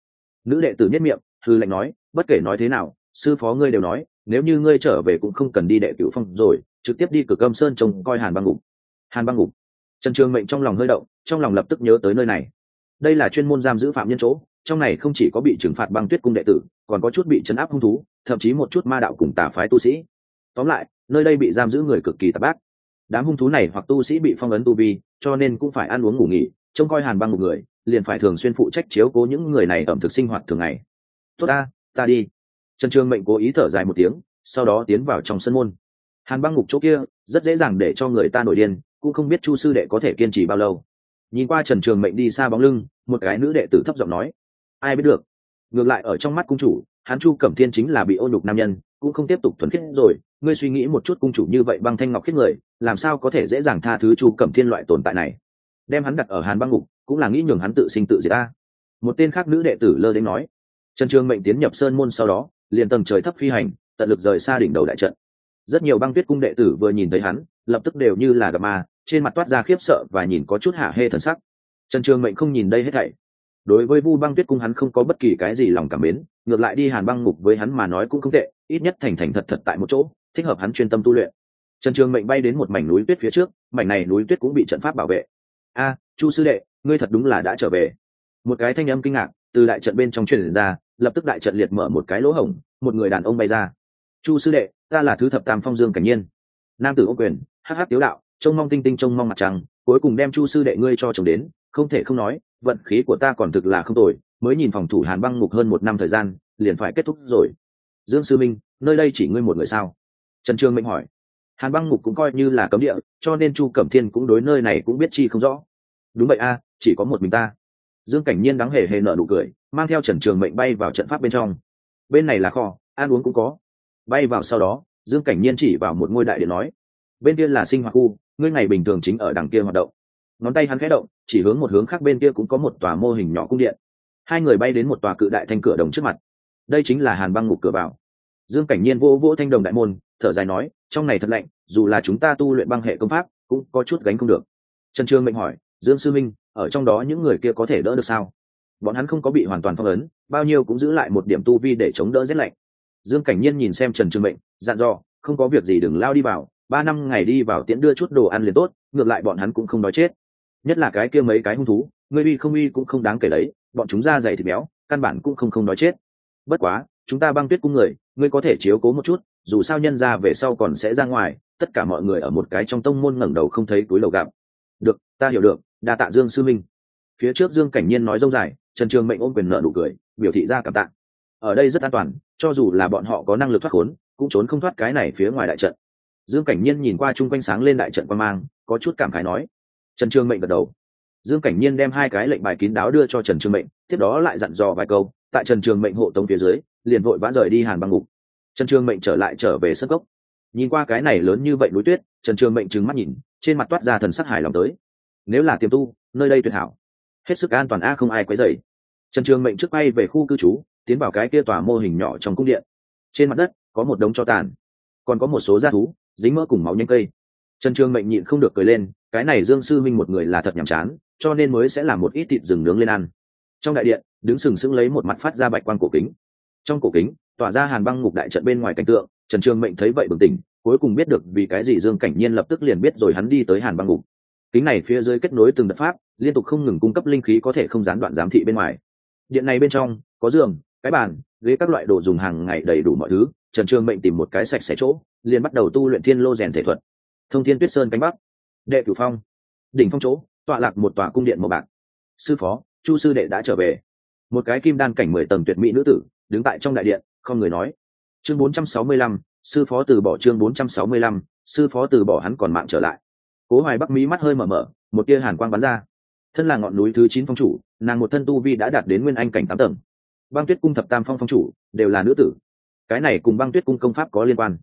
Nữ đệ tử nhất miệng thư lệnh nói, bất kể nói thế nào, sư phó ngươi đều nói, nếu như ngươi trở về cũng không cần đi đệ cửu phong rồi, trực tiếp đi cửa cơm sơn trông coi hàn băng ngục. Hàn băng ngục. Trần trường mệnh trong lòng hơi động, trong lòng lập tức nhớ tới nơi này. Đây là chuyên môn giam giữ phạm nhân chỗ trong này không chỉ có bị trừng phạt băng tuyết cung đệ tử, còn có chút bị chấn áp hung thú, thậm chí một chút ma đạo cùng tà phái tu sĩ. Tóm lại, nơi đây bị giam giữ người cực kỳ tạp bác. Đám hung thú này hoặc tu sĩ bị phong ấn tu vi, cho nên cũng phải ăn uống ngủ nghỉ, trông coi hàn băng một người, liền phải thường xuyên phụ trách chiếu cố những người này ẩm thực sinh hoạt thường ngày. Tốt ta ta đi. Trần trường mệnh cố ý thở dài một tiếng, sau đó tiến vào trong sân môn. Hàn băng ngục chỗ kia, rất dễ dàng để cho người ta nổi điên, cũng không biết chu sư đệ có thể kiên trì bao lâu. Nhìn qua trần trường mệnh đi xa bóng lưng, một cái nữ đệ tử thấp giọng nói ai biết được. Ngược lại ở trong mắt cung chủ, hắn chu cẩm thiên chính là bị ô nhục nam nhân, cũng không tiếp tục thuần khiết rồi. Ngươi suy nghĩ một chút cung chủ như vậy băng thanh ngọc khiết người, làm sao có thể dễ dàng tha thứ chu cẩm thiên loại tồn tại này? Đem hắn đặt ở hàn băng ngục, cũng là nghĩ nhường hắn tự sinh tự diệt ta một tên khác nữ đệ tử lơ đến nói. Trần trường mệnh tiến nhập sơn môn sau đó, liền tầng trời thấp phi hành, tận lực rời xa đỉnh đầu đại trận. Rất nhiều băng tuyết cung đệ tử vừa nhìn thấy hắn, lập tức đều như là gặp ma, trên mặt toát ra khiếp sợ và nhìn có chút hạ hê thần sắc. Trần trường mệnh không nhìn đây hết thảy đối với vu băng tuyết cung hắn không có bất kỳ cái gì lòng cảm mến, ngược lại đi hàn băng ngục với hắn mà nói cũng không tệ, ít nhất thành thành thật thật tại một chỗ, thích hợp hắn chuyên tâm tu luyện. Trần trường mệnh bay đến một mảnh núi tuyết phía trước, mảnh này núi tuyết cũng bị trận pháp bảo vệ. A, chu sư đệ, ngươi thật đúng là đã trở về. Một cái thanh âm kinh ngạc từ đại trận bên trong truyền ra, lập tức đại trận liệt mở một cái lỗ hổng, một người đàn ông bay ra. Chu sư đệ, ta là thứ thập tam phong dương cảnh nhiên. Nam tử ô quyền hh tiếu đạo, trông mong tinh tinh, trông mong mặt trăng cuối cùng đem chu sư đệ ngươi cho chồng đến, không thể không nói, vận khí của ta còn thực là không tồi, mới nhìn phòng thủ hàn băng ngục hơn một năm thời gian, liền phải kết thúc rồi. Dương sư minh, nơi đây chỉ ngươi một người sao? Trần trương mệnh hỏi. Hàn băng ngục cũng coi như là cấm địa, cho nên chu cẩm thiên cũng đối nơi này cũng biết chi không rõ. Đúng vậy a, chỉ có một mình ta. Dương cảnh nhiên đáng hề hề nở nụ cười, mang theo trần trường mệnh bay vào trận pháp bên trong. Bên này là kho, ăn uống cũng có. Bay vào sau đó, dương cảnh nhiên chỉ vào một ngôi đại điện nói. Bên kia là sinh hoạt khu ngươi ngày bình thường chính ở đằng kia hoạt động. Ngón tay hắn khẽ động, chỉ hướng một hướng khác bên kia cũng có một tòa mô hình nhỏ cung điện. Hai người bay đến một tòa cự đại thanh cửa đồng trước mặt. Đây chính là hàn băng ngục cửa vào. Dương cảnh nhiên vô vô thanh đồng đại môn, thở dài nói, trong này thật lạnh, dù là chúng ta tu luyện băng hệ công pháp, cũng có chút gánh không được. Trần trương mệnh hỏi, dương sư minh, ở trong đó những người kia có thể đỡ được sao? Bọn hắn không có bị hoàn toàn phong ấn, bao nhiêu cũng giữ lại một điểm tu vi để chống đỡ rét lạnh. Dương cảnh nhiên nhìn xem trần trương mệnh, dặn dò, không có việc gì, đừng lao đi vào ba năm ngày đi vào tiễn đưa chút đồ ăn liền tốt, ngược lại bọn hắn cũng không nói chết. Nhất là cái kia mấy cái hung thú ngươi uy không uy cũng không đáng kể đấy, bọn chúng ra dày thịt béo, căn bản cũng không không nói chết. Bất quá, chúng ta băng tuyết cung người, ngươi có thể chiếu cố một chút, dù sao nhân ra về sau còn sẽ ra ngoài, tất cả mọi người ở một cái trong tông môn ngẩng đầu không thấy túi lầu gặp được, ta hiểu được, đa tạ dương sư minh. Phía trước dương cảnh nhiên nói dông dài, trần trường mệnh ôm quyền nợ nụ cười, biểu thị ra cảm tạ. Ở đây rất an toàn, cho dù là bọn họ có năng lực thoát khốn, cũng trốn không thoát cái này phía ngoài đại trận dương cảnh nhiên nhìn qua chung quanh sáng lên đại trận quan mang, có chút cảm khái nói. Trần trường mệnh gật đầu. Dương cảnh nhiên đem hai cái lệnh bài kín đáo đưa cho trần trường mệnh, tiếp đó lại dặn dò vài câu, tại trần trường mệnh hộ tống phía dưới, liền vội vã rời đi hàn băng ngục. Trần trường mệnh trở lại trở về sân cốc. Nhìn qua cái này lớn như vậy núi tuyết, trần trường mệnh trừng mắt nhìn, trên mặt toát ra thần sắc hài lòng tới. Nếu là tiềm tu, nơi đây tuyệt hảo. Hết sức an toàn a, không ai quấy dày trần trường mệnh trước bay về khu cư trú, tiến vào cái kia tòa mô hình nhỏ trong cung điện. Trên mặt đất có một đống cho tàn, còn có một số gia thú dính mỡ cùng máu nhanh cây. Trần trường mệnh nhịn không được cười lên, cái này dương sư minh một người là thật nhàm chán, cho nên mới sẽ làm một ít thịt rừng nướng lên ăn. Trong đại điện, đứng sừng sững lấy một mặt phát ra bạch quan cổ kính. Trong cổ kính, tỏa ra hàn băng ngục đại trận bên ngoài cảnh tượng, trần trường mệnh thấy vậy bừng tỉnh, cuối cùng biết được vì cái gì dương cảnh nhiên lập tức liền biết rồi hắn đi tới hàn băng ngục. Kính này phía dưới kết nối từng đợt pháp, liên tục không ngừng cung cấp linh khí có thể không gián đoạn giám thị bên ngoài. Điện này bên trong, có giường, cái bàn, ghế các loại đồ dùng hàng ngày đầy đủ mọi thứ, trần trường mệnh tìm một cái sạch sẽ chỗ liền bắt đầu tu luyện thiên lô rèn thể thuật. Thông thiên tuyết sơn cánh bắc, đệ cửu phong, đỉnh phong chỗ, tọa lạc một tòa cung điện màu bạc. Sư phó, chu sư đệ đã trở về. Một cái kim đan cảnh mười tầng tuyệt mỹ nữ tử, đứng tại trong đại điện, không người nói. Chương bốn trăm sáu mươi lăm, sư phó từ bỏ chương bốn trăm sáu mươi lăm, sư phó từ bỏ hắn còn mạng trở lại. Cố hoài bắc mỹ mắt hơi mở mở, một tia hàn quang bắn ra. Thân là ngọn núi thứ chín phong chủ, nàng một thân tu vi đã đạt đến nguyên anh cảnh tám tầng. Băng tuyết cung thập tam phong phong chủ, đều là nữ tử. Cái này cùng băng tuyết cung công pháp có liên quan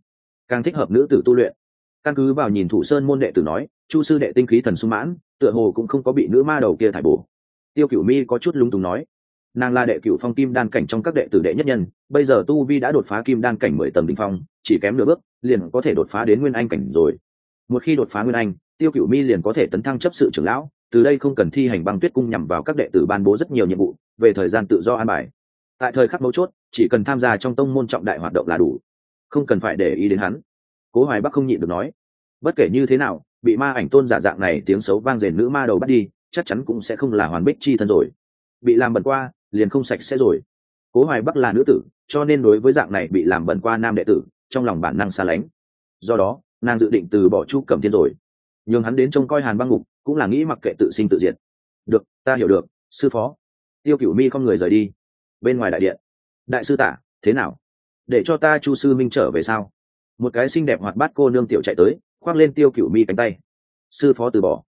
càng thích hợp nữ tử tu luyện. Căn cứ vào nhìn thủ sơn môn đệ tử nói, chu sư đệ tinh khí thần sung mãn, tựa hồ cũng không có bị nữ ma đầu kia thải bổ. Tiêu cửu mi có chút lúng túng nói, nàng là đệ cửu phong kim đan cảnh trong các đệ tử đệ nhất nhân, bây giờ tu vi đã đột phá kim đan cảnh mười tầng đ ỉ n h phong, chỉ kém nửa bước, liền có thể đột phá đến nguyên anh cảnh rồi. Một khi đột phá nguyên anh, tiêu cửu mi liền có thể tấn thăng chấp sự trưởng lão, từ đây không cần thi hành băng tuyết cung nhằm vào các đệ tử ban bố rất nhiều nhiệm vụ, về thời gian tự do an bài. Tại thời khắc mấu chốt, chỉ cần tham gia trong tông môn trọng đại hoạt động là đủ không cần phải để ý đến hắn. Cố hoài bắc không nhịn được nói, bất kể như thế nào, bị ma ảnh tôn giả dạng này tiếng xấu vang rền nữ ma đầu bắt đi, chắc chắn cũng sẽ không là hoàn bích chi thân rồi. Bị làm bẩn qua, liền không sạch sẽ rồi. Cố hoài bắc là nữ tử, cho nên đối với dạng này bị làm bẩn qua nam đệ tử, trong lòng bản năng xa lánh. Do đó, nàng dự định từ bỏ chu cẩm thiên rồi. Nhường hắn đến trông coi hàn băng ngục, cũng là nghĩ mặc kệ tự sinh tự diệt. Được, ta hiểu được, sư phó. Tiêu cửu mi không người rời đi. Bên ngoài đại điện. Đại sư tả, thế nào? Để cho ta chu sư minh trở về sao? Một cái xinh đẹp hoạt bát cô nương tiểu chạy tới, khoác lên tiêu cửu mi cánh tay. Sư phó từ bỏ.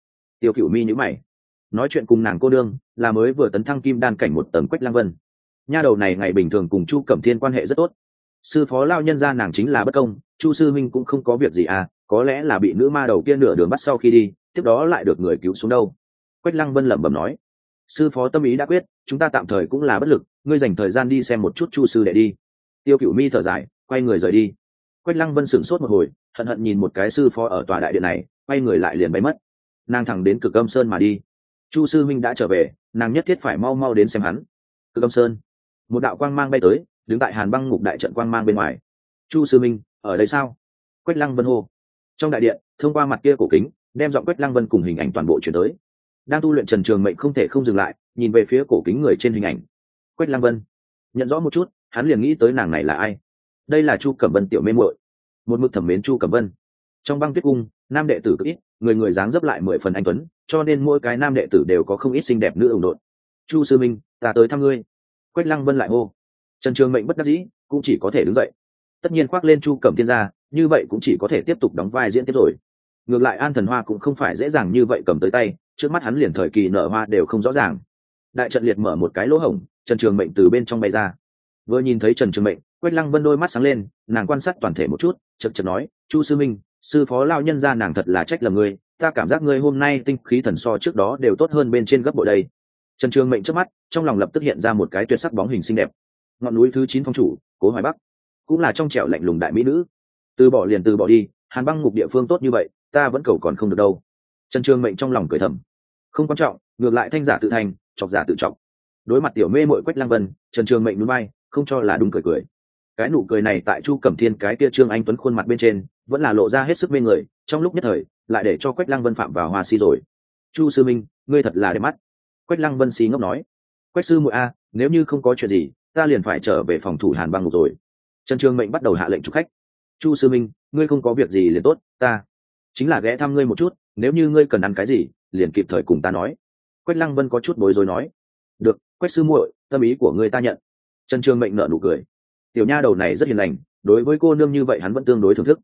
Tiêu cửu mi nhữ mày. Nói chuyện cùng nàng cô nương, là mới vừa tấn thăng kim đan cảnh một tầng quách lang vân. Nha đầu này ngày bình thường cùng chu cẩm thiên quan hệ rất tốt. Sư phó lao nhân ra nàng chính là bất công, chu sư minh cũng không có việc gì à có lẽ là bị nữ ma đầu kia nửa đường bắt sau khi đi, tiếp đó lại được người cứu xuống đâu. Quách lăng vân lẩm bẩm nói. Sư phó tâm ý đã quyết, chúng ta tạm thời cũng là bất lực, ngươi dành thời gian đi xem một chút chu sư đệ đi tiêu cựu mi thở dài, quay người rời đi. Quách lăng vân sửng sốt một hồi, hận hận nhìn một cái sư phó ở tòa đại điện này, quay người lại liền bay mất. Nàng thẳng đến cực âm sơn mà đi. Chu sư minh đã trở về, nàng nhất thiết phải mau mau đến xem hắn. Cực âm sơn. Một đạo quang mang bay tới, đứng tại hàn băng ngục đại trận quang mang bên ngoài. Chu sư minh ở đây sao? Quách lăng vân hô. Trong đại điện, thông qua mặt kia cổ kính, đem giọng quách lăng vân cùng hình ảnh toàn bộ chuyển tới. Đang tu luyện trần trường mệnh không thể không dừng lại, nhìn về phía cổ kính người trên hình ảnh. Quách lăng vân, nhận rõ một chút hắn liền nghĩ tới nàng này là ai. Đây là chu cẩm vân tiểu mê muội. Một mực thẩm mến chu cẩm vân. Trong băng tuyết cung, nam đệ tử cực ít, người người dáng dấp lại mười phần anh tuấn, cho nên mỗi cái nam đệ tử đều có không ít xinh đẹp nữ ủng đột chu sư minh, ta tới thăm ngươi. Quách lăng vân lại hô. Trần trường mệnh bất đắc dĩ, cũng chỉ có thể đứng dậy. Tất nhiên khoác lên chu cẩm thiên gia, như vậy cũng chỉ có thể tiếp tục đóng vai diễn tiếp rồi. Ngược lại an thần hoa cũng không phải dễ dàng như vậy cầm tới tay, trước mắt hắn liền thời kỳ nở hoa đều không rõ ràng. Đại trận liệt mở một cái lỗ hổng, trần trường mệnh từ bên trong bay ra vừa nhìn thấy trần trường mệnh, quách lăng vân đôi mắt sáng lên, nàng quan sát toàn thể một chút, chật chật nói, chu sư minh, sư phó lao nhân ra nàng thật là trách lầm ngươi, ta cảm giác ngươi hôm nay tinh khí thần so trước đó đều tốt hơn bên trên gấp bội đây. Trần trường mệnh trước mắt, trong lòng lập tức hiện ra một cái tuyệt sắc bóng hình xinh đẹp. Ngọn núi thứ chín phong chủ, cố hoài bắc, cũng là trong trẻo lạnh lùng đại mỹ nữ. Từ bỏ liền từ bỏ đi, hàn băng ngục địa phương tốt như vậy, ta vẫn cầu còn không được đâu. Trần trường mệnh trong lòng cười thầm. Không quan trọng, ngược lại thanh giả tự thành, chọc giả tự trọng. Đối mặt tiểu mê mội quách lăng vân, trần trường mệnh núi bay không cho là đúng cười cười. Cái nụ cười này tại chu cẩm thiên cái kia trương anh tuấn khuôn mặt bên trên, vẫn là lộ ra hết sức mê người, trong lúc nhất thời, lại để cho quách lăng vân phạm vào hoa si rồi. Chu sư minh, ngươi thật là đẹp mắt. Quách lăng vân si ngốc nói. Quách sư muội a, nếu như không có chuyện gì, ta liền phải trở về phòng thủ hàn băng ngục rồi. Trần trường mệnh bắt đầu hạ lệnh chụp khách. Chu sư minh, ngươi không có việc gì liền tốt, ta chính là ghé thăm ngươi một chút, nếu như ngươi cần ăn cái gì, liền kịp thời cùng ta nói. Quách lăng vân có chút bối rối nói. Được, quách sư muội, tâm ý của ngươi ta nhận trần trường mệnh nợ nụ cười. Tiểu nha đầu này rất hiền lành, đối với cô nương như vậy hắn vẫn tương đối thưởng thức.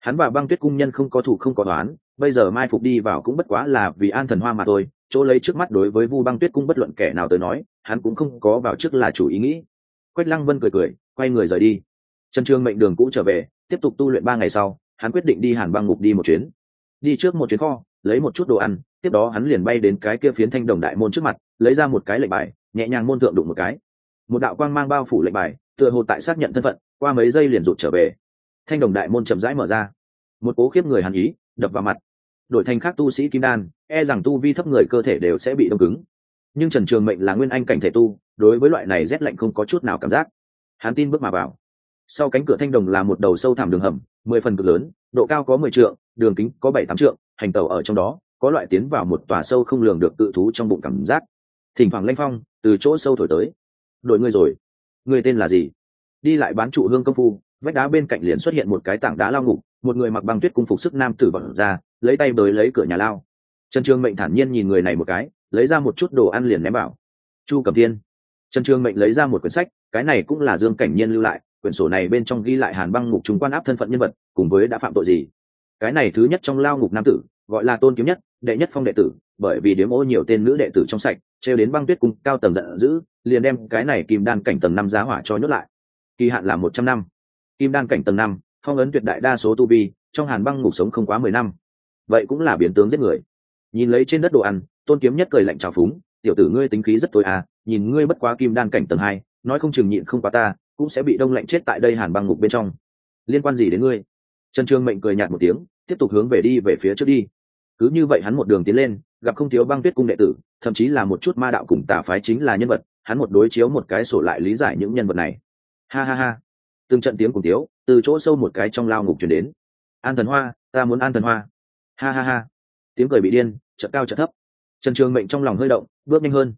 Hắn và băng tuyết cung nhân không có thủ không có toán, bây giờ mai phục đi vào cũng bất quá là vì an thần hoa mà thôi, chỗ lấy trước mắt đối với vu băng tuyết cung bất luận kẻ nào tới nói, hắn cũng không có vào trước là chủ ý nghĩ. Quách lăng vân cười cười, quay người rời đi. Trần trương mệnh đường cũ trở về, tiếp tục tu luyện ba ngày sau, hắn quyết định đi hàn băng ngục đi một chuyến. Đi trước một chuyến kho, lấy một chút đồ ăn, tiếp đó hắn liền bay đến cái kia phiến thanh đồng đại môn trước mặt, lấy ra một cái lệnh bài, nhẹ nhàng môn thượng đụng một cái một đạo quang mang bao phủ lệnh bài, tựa hồ tại xác nhận thân phận, qua mấy giây liền rụt trở về. Thanh đồng đại môn chậm rãi mở ra. Một cố khiếp người hàn ý đập vào mặt. Đổi thành khác tu sĩ kim đan e rằng tu vi thấp người cơ thể đều sẽ bị đông cứng. Nhưng trần trường mệnh là nguyên anh cảnh thể tu, đối với loại này rét lạnh không có chút nào cảm giác. Hắn tin bước mà vào. Sau cánh cửa thanh đồng là một đầu sâu thẳm đường hầm, mười phần cực lớn, độ cao có mười trượng, đường kính có bảy tám trượng, hành tàu ở trong đó, có loại tiến vào một tòa sâu không lường được tự thú trong bụng cảm giác. Thỉnh thoảng lanh phong, từ chỗ sâu thổi tới đội ngươi rồi. Ngươi tên là gì? Đi lại bán trụ hương công phu, vách đá bên cạnh liền xuất hiện một cái tảng đá lao ngục, một người mặc băng tuyết cung phục sức nam tử vận ra, lấy tay bới lấy cửa nhà lao. Trần trương mệnh thản nhiên nhìn người này một cái, lấy ra một chút đồ ăn liền ném bảo chu cẩm thiên. Trần trương mệnh lấy ra một quyển sách, cái này cũng là dương cảnh nhiên lưu lại, quyển sổ này bên trong ghi lại hàn băng ngục chúng quan áp thân phận nhân vật, cùng với đã phạm tội gì. Cái này thứ nhất trong lao ngục nam tử, gọi là tôn kiếm nhất, đệ nhất phong đệ tử, bởi vì điếm ô nhiều tên nữ đệ tử trong sạch trêu đến băng tuyết cung cao tầng giận dữ, liền đem cái này kim đan cảnh tầng năm giá hỏa cho nhốt lại. Kỳ hạn là một trăm năm. Kim đan cảnh tầng năm, phong ấn tuyệt đại đa số tu vi, trong hàn băng ngục sống không quá mười năm. Vậy cũng là biến tướng giết người. Nhìn lấy trên đất đồ ăn, tôn kiếm nhất cười lạnh trào phúng, tiểu tử ngươi tính khí rất tối à nhìn ngươi bất quá kim đan cảnh tầng hai, nói không chừng nhịn không quá ta, cũng sẽ bị đông lạnh chết tại đây hàn băng ngục bên trong. Liên quan gì đến ngươi? Trần trương mệnh cười nhạt một tiếng, tiếp tục hướng về đi về phía trước đi. Cứ như vậy hắn một đường tiến lên gặp không thiếu băng tuyết cung đệ tử thậm chí là một chút ma đạo cùng tà phái chính là nhân vật hắn một đối chiếu một cái sổ lại lý giải những nhân vật này. Ha ha ha. Từng trận tiếng cùng tiếu từ chỗ sâu một cái trong lao ngục chuyển đến. An thần hoa ta muốn an thần hoa. Ha ha ha. Tiếng cười bị điên chợt cao chợt thấp. Trần trường mệnh trong lòng hơi động bước nhanh hơn.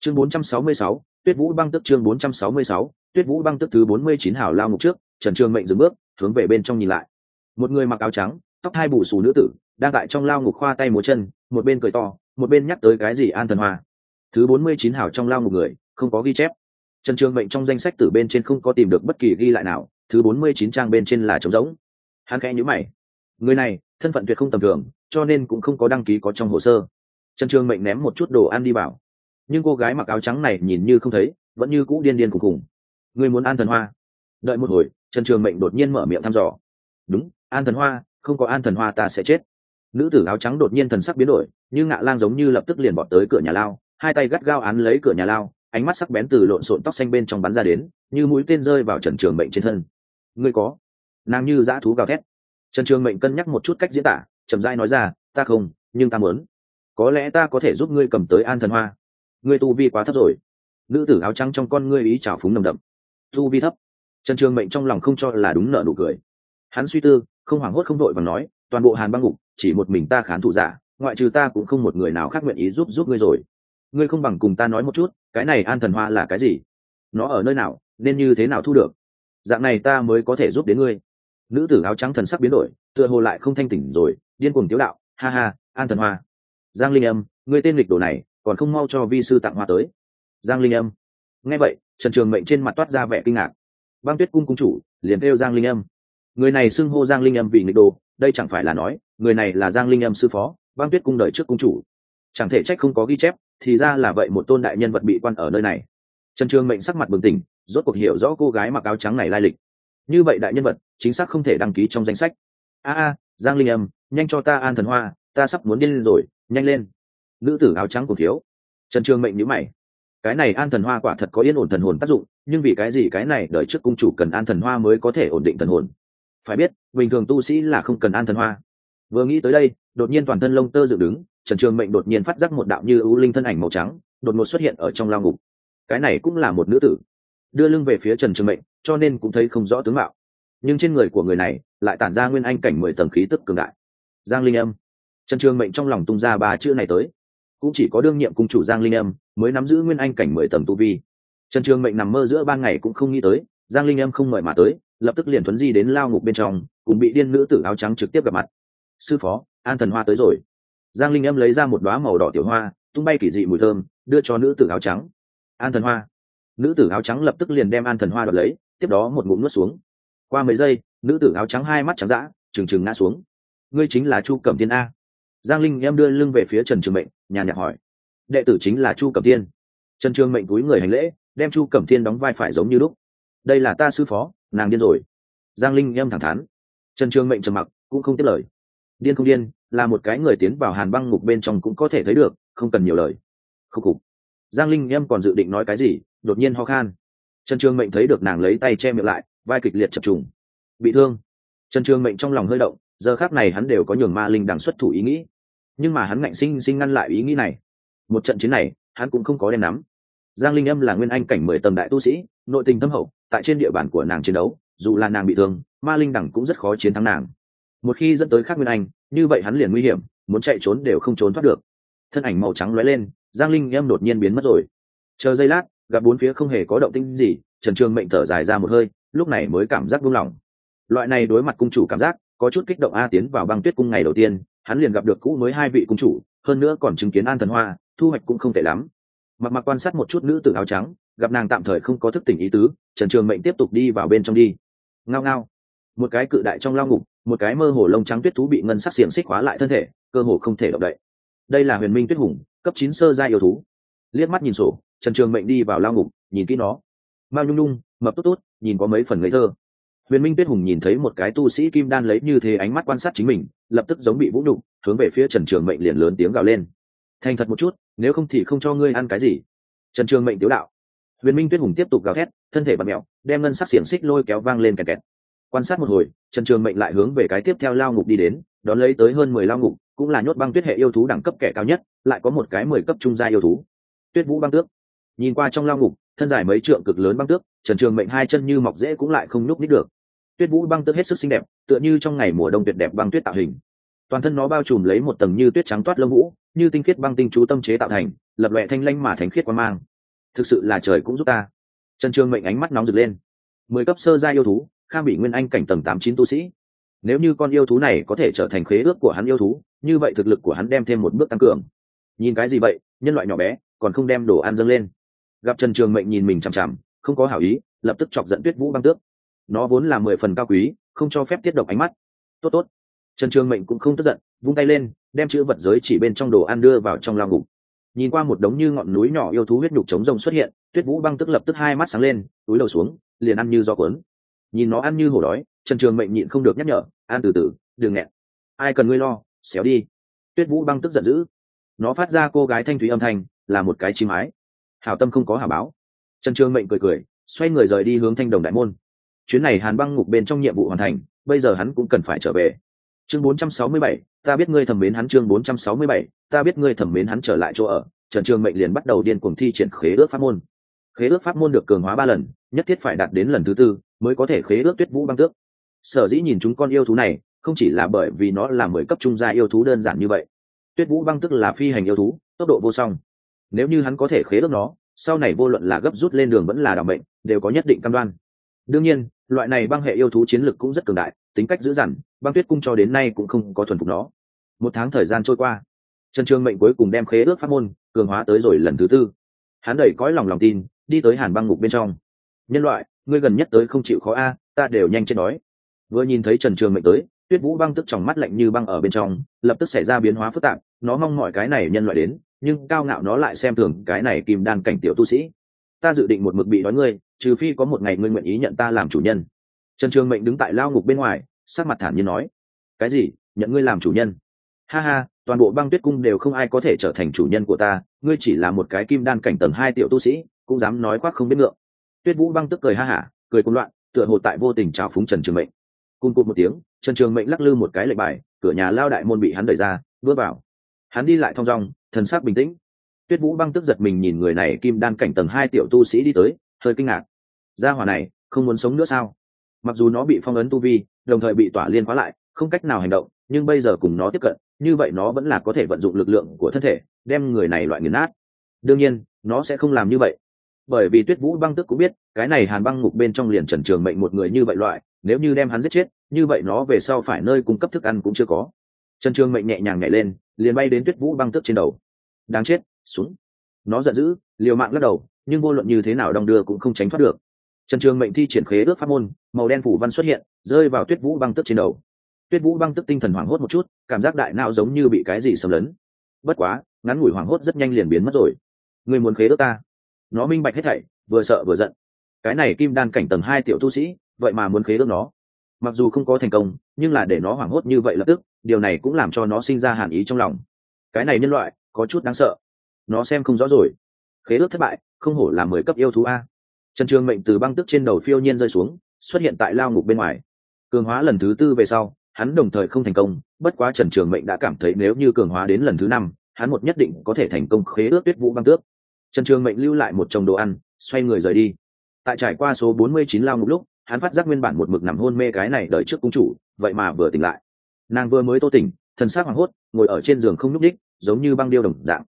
Chương 466, tuyết vũ băng tức chương 466, tuyết vũ băng tức thứ 49 hảo lao ngục trước trần trường mệnh dừng bước hướng về bên trong nhìn lại. Một người mặc áo trắng tóc hai bù xù nữ tử đang tại trong lao ngục khoa tay múa chân một bên cười to, một bên nhắc tới cái gì an thần hoa. Thứ 49 hảo trong lao ngục người, không có ghi chép. Trần trường mệnh trong danh sách tử bên trên không có tìm được bất kỳ ghi lại nào, thứ 49 trang bên trên là trống rỗng. Hắn khẽ nhíu mày. Người này, thân phận tuyệt không tầm thường, cho nên cũng không có đăng ký có trong hồ sơ. Trần trường mệnh ném một chút đồ ăn đi bảo. nhưng cô gái mặc áo trắng này nhìn như không thấy, vẫn như cũ điên điên cùng cùng người muốn an thần hoa. Đợi một hồi, trần trường mệnh đột nhiên mở miệng thăm dò. Đúng, an thần hoa, không có an thần hoa ta sẽ chết nữ tử áo trắng đột nhiên thần sắc biến đổi, như ngạ lang giống như lập tức liền bọn tới cửa nhà lao, hai tay gắt gao án lấy cửa nhà lao, ánh mắt sắc bén từ lộn xộn tóc xanh bên trong bắn ra đến, như mũi tên rơi vào trần trường mệnh trên thân. Ngươi có? Nàng như dã thú gào thét. Trần trường mệnh cân nhắc một chút cách diễn tả, chậm rãi nói ra, ta không, nhưng ta muốn. Có lẽ ta có thể giúp ngươi cầm tới an thần hoa. Ngươi tu vi quá thấp rồi. Nữ tử áo trắng trong con ngươi ý trào phúng nồng đậm. Tu vi thấp? Trần trường mệnh trong lòng không cho là đúng nợ nụ cười. Hắn suy tư, không hoảng hốt không đội và nói toàn bộ hàn băng ngục, chỉ một mình ta khán thủ giả, ngoại trừ ta cũng không một người nào khác nguyện ý giúp giúp ngươi rồi. Ngươi không bằng cùng ta nói một chút, cái này an thần hoa là cái gì? Nó ở nơi nào, nên như thế nào thu được? Dạng này ta mới có thể giúp đến ngươi. Nữ tử áo trắng thần sắc biến đổi, tựa hồ lại không thanh tỉnh rồi, điên cuồng tiếu đạo, ha ha, an thần hoa. Giang linh âm, ngươi tên lịch đồ này, còn không mau cho vi sư tặng hoa tới. Giang linh âm. Nghe vậy, trần trường mệnh trên mặt toát ra vẻ kinh ngạc. Băng tuyết cung cung chủ, liền kêu giang linh âm. Người này xưng hô giang linh âm vì nghịch đồ đây chẳng phải là nói, người này là giang linh âm sư phó băng tuyết cung đời trước cung chủ. Chẳng thể trách không có ghi chép, thì ra là vậy một tôn đại nhân vật bị quan ở nơi này. Trần trường mệnh sắc mặt bừng tỉnh, rốt cuộc hiểu rõ cô gái mặc áo trắng này lai lịch. Như vậy đại nhân vật, chính xác không thể đăng ký trong danh sách. A a, giang linh âm, nhanh cho ta an thần hoa, ta sắp muốn điên lên rồi, nhanh lên. Nữ tử áo trắng cùng thiếu. Trần trường mệnh nhữ mày. Cái này an thần hoa quả thật có yên ổn thần hồn tác dụng, nhưng vì cái gì cái này đợi trước cung chủ cần an thần hoa mới có thể ổn định thần hồn? Phải biết, bình thường tu sĩ là không cần an thần hoa. Vừa nghĩ tới đây, đột nhiên toàn thân lông tơ dựng đứng, trần trường mệnh đột nhiên phát giác một đạo như ưu linh thân ảnh màu trắng, đột ngột xuất hiện ở trong lao ngục. Cái này cũng là một nữ tử. Đưa lưng về phía trần trường mệnh, cho nên cũng thấy không rõ tướng mạo. Nhưng trên người của người này, lại tản ra nguyên anh cảnh mười tầng khí tức cường đại. Giang linh âm. Trần trường mệnh trong lòng tung ra ba chữ này tới. Cũng chỉ có đương nhiệm cung chủ giang linh âm, mới nắm giữ nguyên anh cảnh mười tầng tu vi. Trần trường mệnh nằm mơ giữa ban ngày cũng không nghĩ tới, giang linh âm không mời mà tới lập tức liền thuấn di đến lao ngục bên trong, cùng bị điên nữ tử áo trắng trực tiếp gặp mặt. Sư phó, an thần hoa tới rồi. Giang linh âm lấy ra một đoá màu đỏ tiểu hoa, tung bay kỳ dị mùi thơm, đưa cho nữ tử áo trắng. An thần hoa. Nữ tử áo trắng lập tức liền đem an thần hoa đoạt lấy, tiếp đó một ngụm nuốt xuống. Qua mấy giây, nữ tử áo trắng hai mắt trắng d ã trừng trừng ngã xuống. Ngươi chính là chu cẩm tiên a. Giang linh em đưa lưng về phía trần trường mệnh nhà nhạc hỏi. Đệ tử chính là chu cẩm tiên. Trần trường mệnh túi người hành lễ, đem chu cẩm tiên đóng vai phải giống như lúc đây là ta sư phó, nàng điên rồi. Giang linh nhâm thẳng thắn. Trần trường mệnh trầm mặc, cũng không tiếp lời. Điên không điên, là một cái người tiến vào hàn băng ngục bên trong cũng có thể thấy được, không cần nhiều lời. Khúc cục giang linh nhâm còn dự định nói cái gì, đột nhiên ho khan. Trần trường mệnh thấy được nàng lấy tay che miệng lại, vai kịch liệt chập trùng. Bị thương. Trần trường mệnh trong lòng hơi động, giờ khác này hắn đều có nhường ma linh đằng xuất thủ ý nghĩ. Nhưng mà hắn ngạnh sinh sinh ngăn lại ý nghĩ này. Một trận chiến này, hắn cũng không có đem nắm. Giang linh âm là nguyên anh cảnh mười tầng đại tu sĩ, nội tình thâm hậu tại trên địa bàn của nàng chiến đấu, dù là nàng bị thương, ma linh đẳng cũng rất khó chiến thắng nàng. Một khi dẫn tới khắc nguyên anh, như vậy hắn liền nguy hiểm, muốn chạy trốn đều không trốn thoát được. Thân ảnh màu trắng lóe lên, giang linh em đột nhiên biến mất rồi. Chờ giây lát, gặp bốn phía không hề có động tinh gì, trần trường mệnh thở dài ra một hơi, lúc này mới cảm giác buông lỏng. Loại này đối mặt cung chủ cảm giác, có chút kích động a tiến vào băng tuyết cung ngày đầu tiên, hắn liền gặp được cũ mới hai vị cung chủ, hơn nữa còn chứng kiến an thần hoa, thu hoạch cũng không tệ lắm. Mặc mặc quan sát một chút nữ tử áo trắng gặp nàng tạm thời không có thức tỉnh ý tứ, trần trường mệnh tiếp tục đi vào bên trong đi. Ngao ngao. Một cái cự đại trong lao ngục, một cái mơ hồ lông trắng tuyết thú bị ngân sắc xiềng xích hóa lại thân thể, cơ hồ không thể động đậy. Đây là huyền minh tuyết hùng, cấp chín sơ gia yêu thú. Liếc mắt nhìn sổ, trần trường mệnh đi vào lao ngục, nhìn kỹ nó. Mao nhung nhung, mập tốt tốt, nhìn có mấy phần ngây thơ. Huyền minh tuyết hùng nhìn thấy một cái tu sĩ kim đan lấy như thế ánh mắt quan sát chính mình, lập tức giống bị vũ đụng hướng về phía trần trường mệnh liền lớn tiếng gào lên. Thành thật một chút, nếu không thì không cho ngươi ăn cái gì. Trần trường mệnh tiếu đạo huyền minh tuyết hùng tiếp tục gào thét, thân thể bật mẹo, đem ngân sắc xiềng xích lôi kéo vang lên kẹt kẹt. Quan sát một hồi, trần trường mệnh lại hướng về cái tiếp theo lao ngục đi đến, đón lấy tới hơn mười lao ngục, cũng là nhốt băng tuyết hệ yêu thú đẳng cấp kẻ cao nhất, lại có một cái mười cấp trung gia yêu thú. Tuyết vũ băng tước. Nhìn qua trong lao ngục, thân dài mấy trượng cực lớn băng tước, trần trường mệnh hai chân như mọc dễ cũng lại không nhúc nít được. Tuyết vũ băng tước hết sức xinh đẹp, tựa như trong ngày mùa đông tuyệt đẹp băng tuyết tạo hình. Toàn thân nó bao trùm lấy một tầng như tuyết trắng toát lông vũ, như tinh khiết băng tinh chú tâm chế tạo thành, lập lệ thanh lanh mà thánh khiết quan mang thực sự là trời cũng giúp ta. Trần trường mệnh ánh mắt nóng rực lên. Mười cấp sơ gia yêu thú, khang bị nguyên anh cảnh tầng tám chín tu sĩ. Nếu như con yêu thú này có thể trở thành khế ước của hắn yêu thú, như vậy thực lực của hắn đem thêm một bước tăng cường. Nhìn cái gì vậy, nhân loại nhỏ bé, còn không đem đồ ăn dâng lên. Gặp trần trường mệnh nhìn mình chằm chằm, không có hảo ý, lập tức chọc dẫn tuyết vũ băng tước. Nó vốn là mười phần cao quý, không cho phép tiết độc ánh mắt. Tốt tốt. Trần trường mệnh cũng không tức giận, vung tay lên, đem chữ vật giới chỉ bên trong đồ ăn đưa vào trong lao ngục nhìn qua một đống như ngọn núi nhỏ yêu thú huyết nhục chống rồng xuất hiện, tuyết vũ băng tức lập tức hai mắt sáng lên, túi đầu xuống, liền ăn như do cuốn. Nhìn nó ăn như hổ đói, trần trường mệnh nhịn không được nhắc nhở ăn từ từ, đừng nghẹn. Ai cần ngươi lo, xéo đi. Tuyết vũ băng tức giận dữ. Nó phát ra cô gái thanh thúy âm thanh, là một cái chim ái. Hảo tâm không có hảo báo. Trần trường mệnh cười cười, xoay người rời đi hướng thanh đồng đại môn. Chuyến này hàn băng ngục bên trong nhiệm vụ hoàn thành, bây giờ hắn cũng cần phải trở về chương 467, ta biết ngươi thẩm mến hắn chương 467, ta biết ngươi thẩm mến hắn trở lại chỗ ở. Trần trường mệnh liền bắt đầu điên cuồng thi triển khế ước pháp môn. Khế ước pháp môn được cường hóa ba lần nhất thiết phải đạt đến lần thứ tư mới có thể khế ước tuyết vũ băng tước. Sở dĩ nhìn chúng con yêu thú này không chỉ là bởi vì nó là mười cấp trung gia yêu thú đơn giản như vậy. Tuyết vũ băng tức là phi hành yêu thú tốc độ vô song. Nếu như hắn có thể khế ước nó sau này vô luận là gấp rút lên đường vẫn là đảm bệnh đều có nhất định cam đoan. Đương nhiên loại này băng hệ yêu thú chiến lực cũng rất cường đại, tính cách dữ dằn, băng tuyết cung cho đến nay cũng không có thuần phục nó. Một tháng thời gian trôi qua, trần trường mệnh cuối cùng đem khế ước pháp môn cường hóa tới rồi lần thứ tư. Hắn đẩy cõi lòng lòng tin, đi tới hàn băng ngục bên trong. Nhân loại, ngươi gần nhất tới không chịu khó a, ta đều nhanh chết đói. Vừa nhìn thấy trần trường mệnh tới, tuyết vũ băng tức trong mắt lạnh như băng ở bên trong, lập tức xảy ra biến hóa phức tạp, nó mong mọi cái này nhân loại đến, nhưng cao ngạo nó lại xem thường cái này kim đan cảnh tiểu tu sĩ ta dự định một mực bị đói ngươi, trừ phi có một ngày ngươi nguyện ý nhận ta làm chủ nhân. Trần trường mệnh đứng tại lao ngục bên ngoài, sắc mặt thản nhiên nói, cái gì? Nhận ngươi làm chủ nhân? Ha ha, toàn bộ băng tuyết cung đều không ai có thể trở thành chủ nhân của ta, ngươi chỉ là một cái kim đan cảnh tầng hai tiểu tu sĩ, cũng dám nói khoác không biết ngượng. Tuyết vũ băng tức cười ha hả, cười cùng loạn, tựa hồ tại vô tình trào phúng trần trường mệnh. Cung cụt một tiếng, trần trường mệnh lắc lư một cái lệnh bài, cửa nhà lao đại môn bị hắn đẩy ra, bước vào. Hắn đi lại thong dong, thần sắc bình tĩnh tuyết vũ băng tức giật mình nhìn người này kim đan cảnh tầng hai tiểu tu sĩ đi tới, hơi kinh ngạc. Gia hỏa này, không muốn sống nữa sao? Mặc dù nó bị phong ấn tu vi, đồng thời bị tỏa liên khóa lại, không cách nào hành động, nhưng bây giờ cùng nó tiếp cận, như vậy nó vẫn là có thể vận dụng lực lượng của thân thể, đem người này loại nghiền nát. Đương nhiên, nó sẽ không làm như vậy. Bởi vì tuyết vũ băng tức cũng biết, cái này hàn băng ngục bên trong liền trần trường mệnh một người như vậy loại, nếu như đem hắn giết chết, như vậy nó về sau phải nơi cung cấp thức ăn cũng chưa có. Trần trường mệnh nhẹ nhàng nhảy lên, liền bay đến tuyết vũ băng tức trên đầu. Đáng chết xuống nó giận dữ, liều mạng lắc đầu, nhưng vô luận như thế nào đong đưa cũng không tránh thoát được. Trần trường mệnh thi triển khế ước pháp môn, màu đen phủ văn xuất hiện, rơi vào tuyết vũ băng tức trên đầu. Tuyết vũ băng tức tinh thần hoảng hốt một chút, cảm giác đại não giống như bị cái gì xâm lấn. Bất quá, ngắn ngủi hoảng hốt rất nhanh liền biến mất rồi. Người muốn khế ước ta? Nó minh bạch hết thảy, vừa sợ vừa giận. Cái này kim đan cảnh tầng hai tiểu tu sĩ, vậy mà muốn khế ước nó. Mặc dù không có thành công, nhưng là để nó hoảng hốt như vậy lập tức, điều này cũng làm cho nó sinh ra hàn ý trong lòng. Cái này nhân loại, có chút đáng sợ nó xem không rõ rồi. Khế ước thất bại, không hổ là mười cấp yêu thú a. Trần trường mệnh từ băng tức trên đầu phiêu nhiên rơi xuống, xuất hiện tại lao ngục bên ngoài. Cường hóa lần thứ tư về sau, hắn đồng thời không thành công, bất quá trần trường mệnh đã cảm thấy nếu như cường hóa đến lần thứ năm, hắn một nhất định có thể thành công khế ước tuyết vũ băng tước. Trần trường mệnh lưu lại một chồng đồ ăn, xoay người rời đi. Tại trải qua số bốn mươi chín lao ngục lúc, hắn phát giác nguyên bản một mực nằm hôn mê cái này đợi trước cung chủ, vậy mà vừa tỉnh lại. Nàng vừa mới tô tỉnh, thần s á c hoảng hốt, ngồi ở trên giường không nhúc đích giống như băng điêu đồng dạng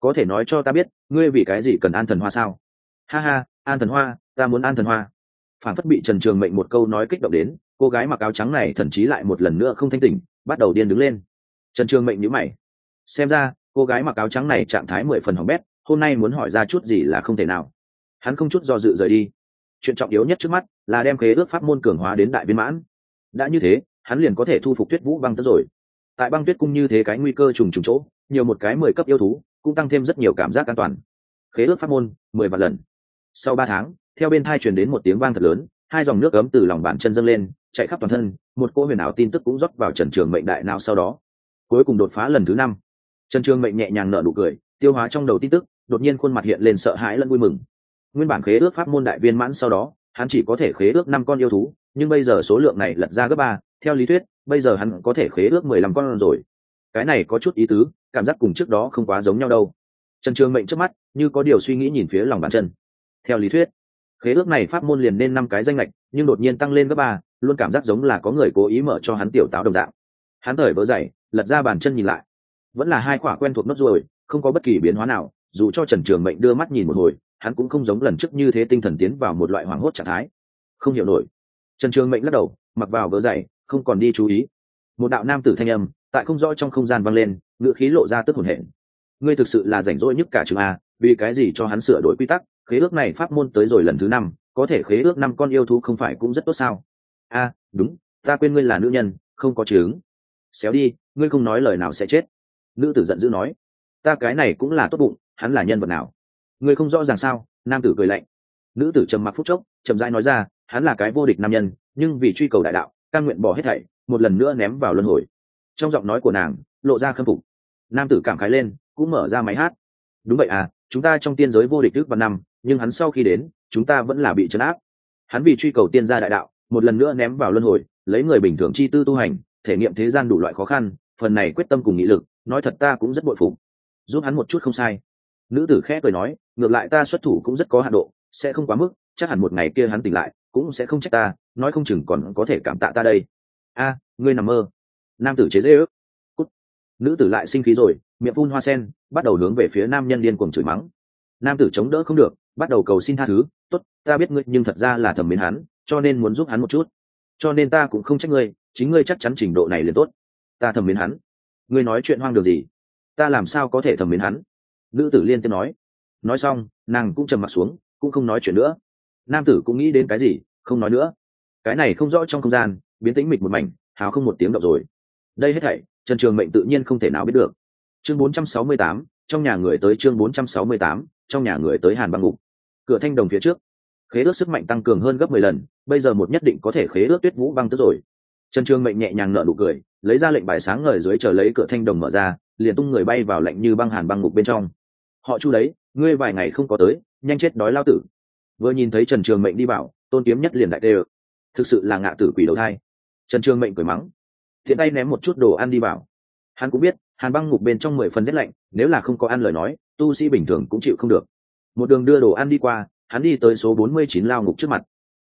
có thể nói cho ta biết, ngươi vì cái gì cần an thần hoa sao? Ha ha, an thần hoa, ta muốn an thần hoa. Phản phất bị trần trường mệnh một câu nói kích động đến, cô gái mặc áo trắng này thậm chí lại một lần nữa không thanh tỉnh, bắt đầu điên đứng lên. Trần trường mệnh nhữ mày. Xem ra, cô gái mặc áo trắng này trạng thái mười phần hỏng bét, hôm nay muốn hỏi ra chút gì là không thể nào. Hắn không chút do dự rời đi. Chuyện trọng yếu nhất trước mắt là đem khế ước pháp môn cường hóa đến đại viên mãn. Đã như thế, hắn liền có thể thu phục tuyết vũ băng tất rồi. Tại băng tuyết cung như thế cái nguy cơ trùng trùng chỗ, nhiều một cái mười cấp yêu thú cũng tăng thêm rất nhiều cảm giác an toàn. Khế ước pháp môn, mười vạn lần. Sau ba tháng, theo bên thai truyền đến một tiếng vang thật lớn, hai dòng nước ấm từ lòng bàn chân dâng lên, chạy khắp toàn thân, một cô huyền ảo tin tức cũng rót vào trần trường mệnh đại nào sau đó. Cuối cùng đột phá lần thứ năm. Trần trường mệnh nhẹ nhàng nở nụ cười, tiêu hóa trong đầu tin tức, đột nhiên khuôn mặt hiện lên sợ hãi lẫn vui mừng. Nguyên bản khế ước pháp môn đại viên mãn sau đó, hắn chỉ có thể khế ước năm con yêu thú, nhưng bây giờ số lượng này lật ra gấp ba, theo lý thuyết, bây giờ hắn có thể khế ước mười lăm con rồi cái này có chút ý tứ, cảm giác cùng trước đó không quá giống nhau đâu. Trần trường mệnh trước mắt như có điều suy nghĩ nhìn phía lòng bàn chân. Theo lý thuyết, khế ước này pháp môn liền nên năm cái danh lệch nhưng đột nhiên tăng lên gấp ba, luôn cảm giác giống là có người cố ý mở cho hắn tiểu táo đồng dạng. Hắn thời vỡ dậy, lật ra bàn chân nhìn lại. Vẫn là hai quả quen thuộc nốt ruồi, không có bất kỳ biến hóa nào, dù cho trần trường mệnh đưa mắt nhìn một hồi, hắn cũng không giống lần trước như thế tinh thần tiến vào một loại hoảng hốt trạng thái. Không hiểu nổi. Trần trường mệnh lắc đầu, mặc vào vỡ dậy, không còn đi chú ý. Một đạo nam tử thanh âm tại không rõ trong không gian vang lên ngựa khí lộ ra tức hồn hển. Ngươi thực sự là rảnh rỗi nhất cả trường a, vì cái gì cho hắn sửa đổi quy tắc, khế ước này pháp môn tới rồi lần thứ năm, có thể khế ước năm con yêu thú không phải cũng rất tốt sao? A, đúng, ta quên ngươi là nữ nhân, không có chứng. Xéo đi, ngươi không nói lời nào sẽ chết. Nữ tử giận dữ nói. Ta cái này cũng là tốt bụng, hắn là nhân vật nào? Ngươi không rõ ràng sao? Nam tử cười lạnh. Nữ tử trầm mặc phút chốc, chậm rãi nói ra, hắn là cái vô địch nam nhân, nhưng vì truy cầu đại đạo, căn nguyện bỏ hết thảy, một lần nữa ném vào luân hồi trong giọng nói của nàng, lộ ra khâm phục. Nam tử cảm khái lên, cũng mở ra máy hát. Đúng vậy à chúng ta trong tiên giới vô địch đức văn năm, nhưng hắn sau khi đến, chúng ta vẫn là bị trấn áp. Hắn vì truy cầu tiên gia đại đạo, một lần nữa ném vào luân hồi, lấy người bình thường chi tư tu hành, thể nghiệm thế gian đủ loại khó khăn, phần này quyết tâm cùng nghị lực, nói thật ta cũng rất bội phục. Giúp hắn một chút không sai. Nữ tử khẽ cười nói, ngược lại ta xuất thủ cũng rất có hạ độ, sẽ không quá mức, chắc hẳn một ngày kia hắn tỉnh lại, cũng sẽ không trách ta, nói không chừng còn có thể cảm tạ ta đây. A, ngươi nằm mơ nam tử chế dễ ước. Cút. nữ tử lại sinh khí rồi, miệng phun hoa sen, bắt đầu hướng về phía nam nhân điên cuồng chửi mắng. Nam tử chống đỡ không được, bắt đầu cầu xin tha thứ. Tốt, ta biết ngươi, nhưng thật ra là thầm mến hắn, cho nên muốn giúp hắn một chút. Cho nên ta cũng không trách ngươi, chính ngươi chắc chắn trình độ này liền tốt. Ta thầm mến hắn. Ngươi nói chuyện hoang đường gì? Ta làm sao có thể thầm mến hắn? Nữ tử liên tiếp nói. Nói xong, nàng cũng trầm m ặ t xuống, cũng không nói chuyện nữa. Nam tử cũng nghĩ đến cái gì, không nói nữa. Cái này không rõ trong không gian, biến tĩnh mịch một mảnh, hào không một tiếng động rồi đây hết thảy trần trường mệnh tự nhiên không thể nào biết được. Chương 468, trong nhà người tới chương 468, trong nhà người tới hàn băng ngục. Cửa thanh đồng phía trước. Khế ước sức mạnh tăng cường hơn gấp mười lần bây giờ một nhất định có thể khế ước tuyết vũ băng tức rồi. Trần trường mệnh nhẹ nhàng nở nụ cười lấy ra lệnh bài sáng ngời dưới chờ lấy cửa thanh đồng mở ra liền tung người bay vào lạnh như băng hàn băng ngục bên trong. Họ chu đấy ngươi vài ngày không có tới nhanh chết đói lao tử. Vừa nhìn thấy trần trường mệnh đi vào tôn kiếm nhất liền đại tê thực sự là ngạ tử quỷ đầu thai. Trần trường mệnh cười mắng thiện tay ném một chút đồ ăn đi vào. Hắn cũng biết, hàn băng ngục bên trong mười phần rét lạnh, nếu là không có ăn lời nói, tu sĩ bình thường cũng chịu không được. Một đường đưa đồ ăn đi qua, hắn đi tới số bốn mươi chín lao ngục trước mặt.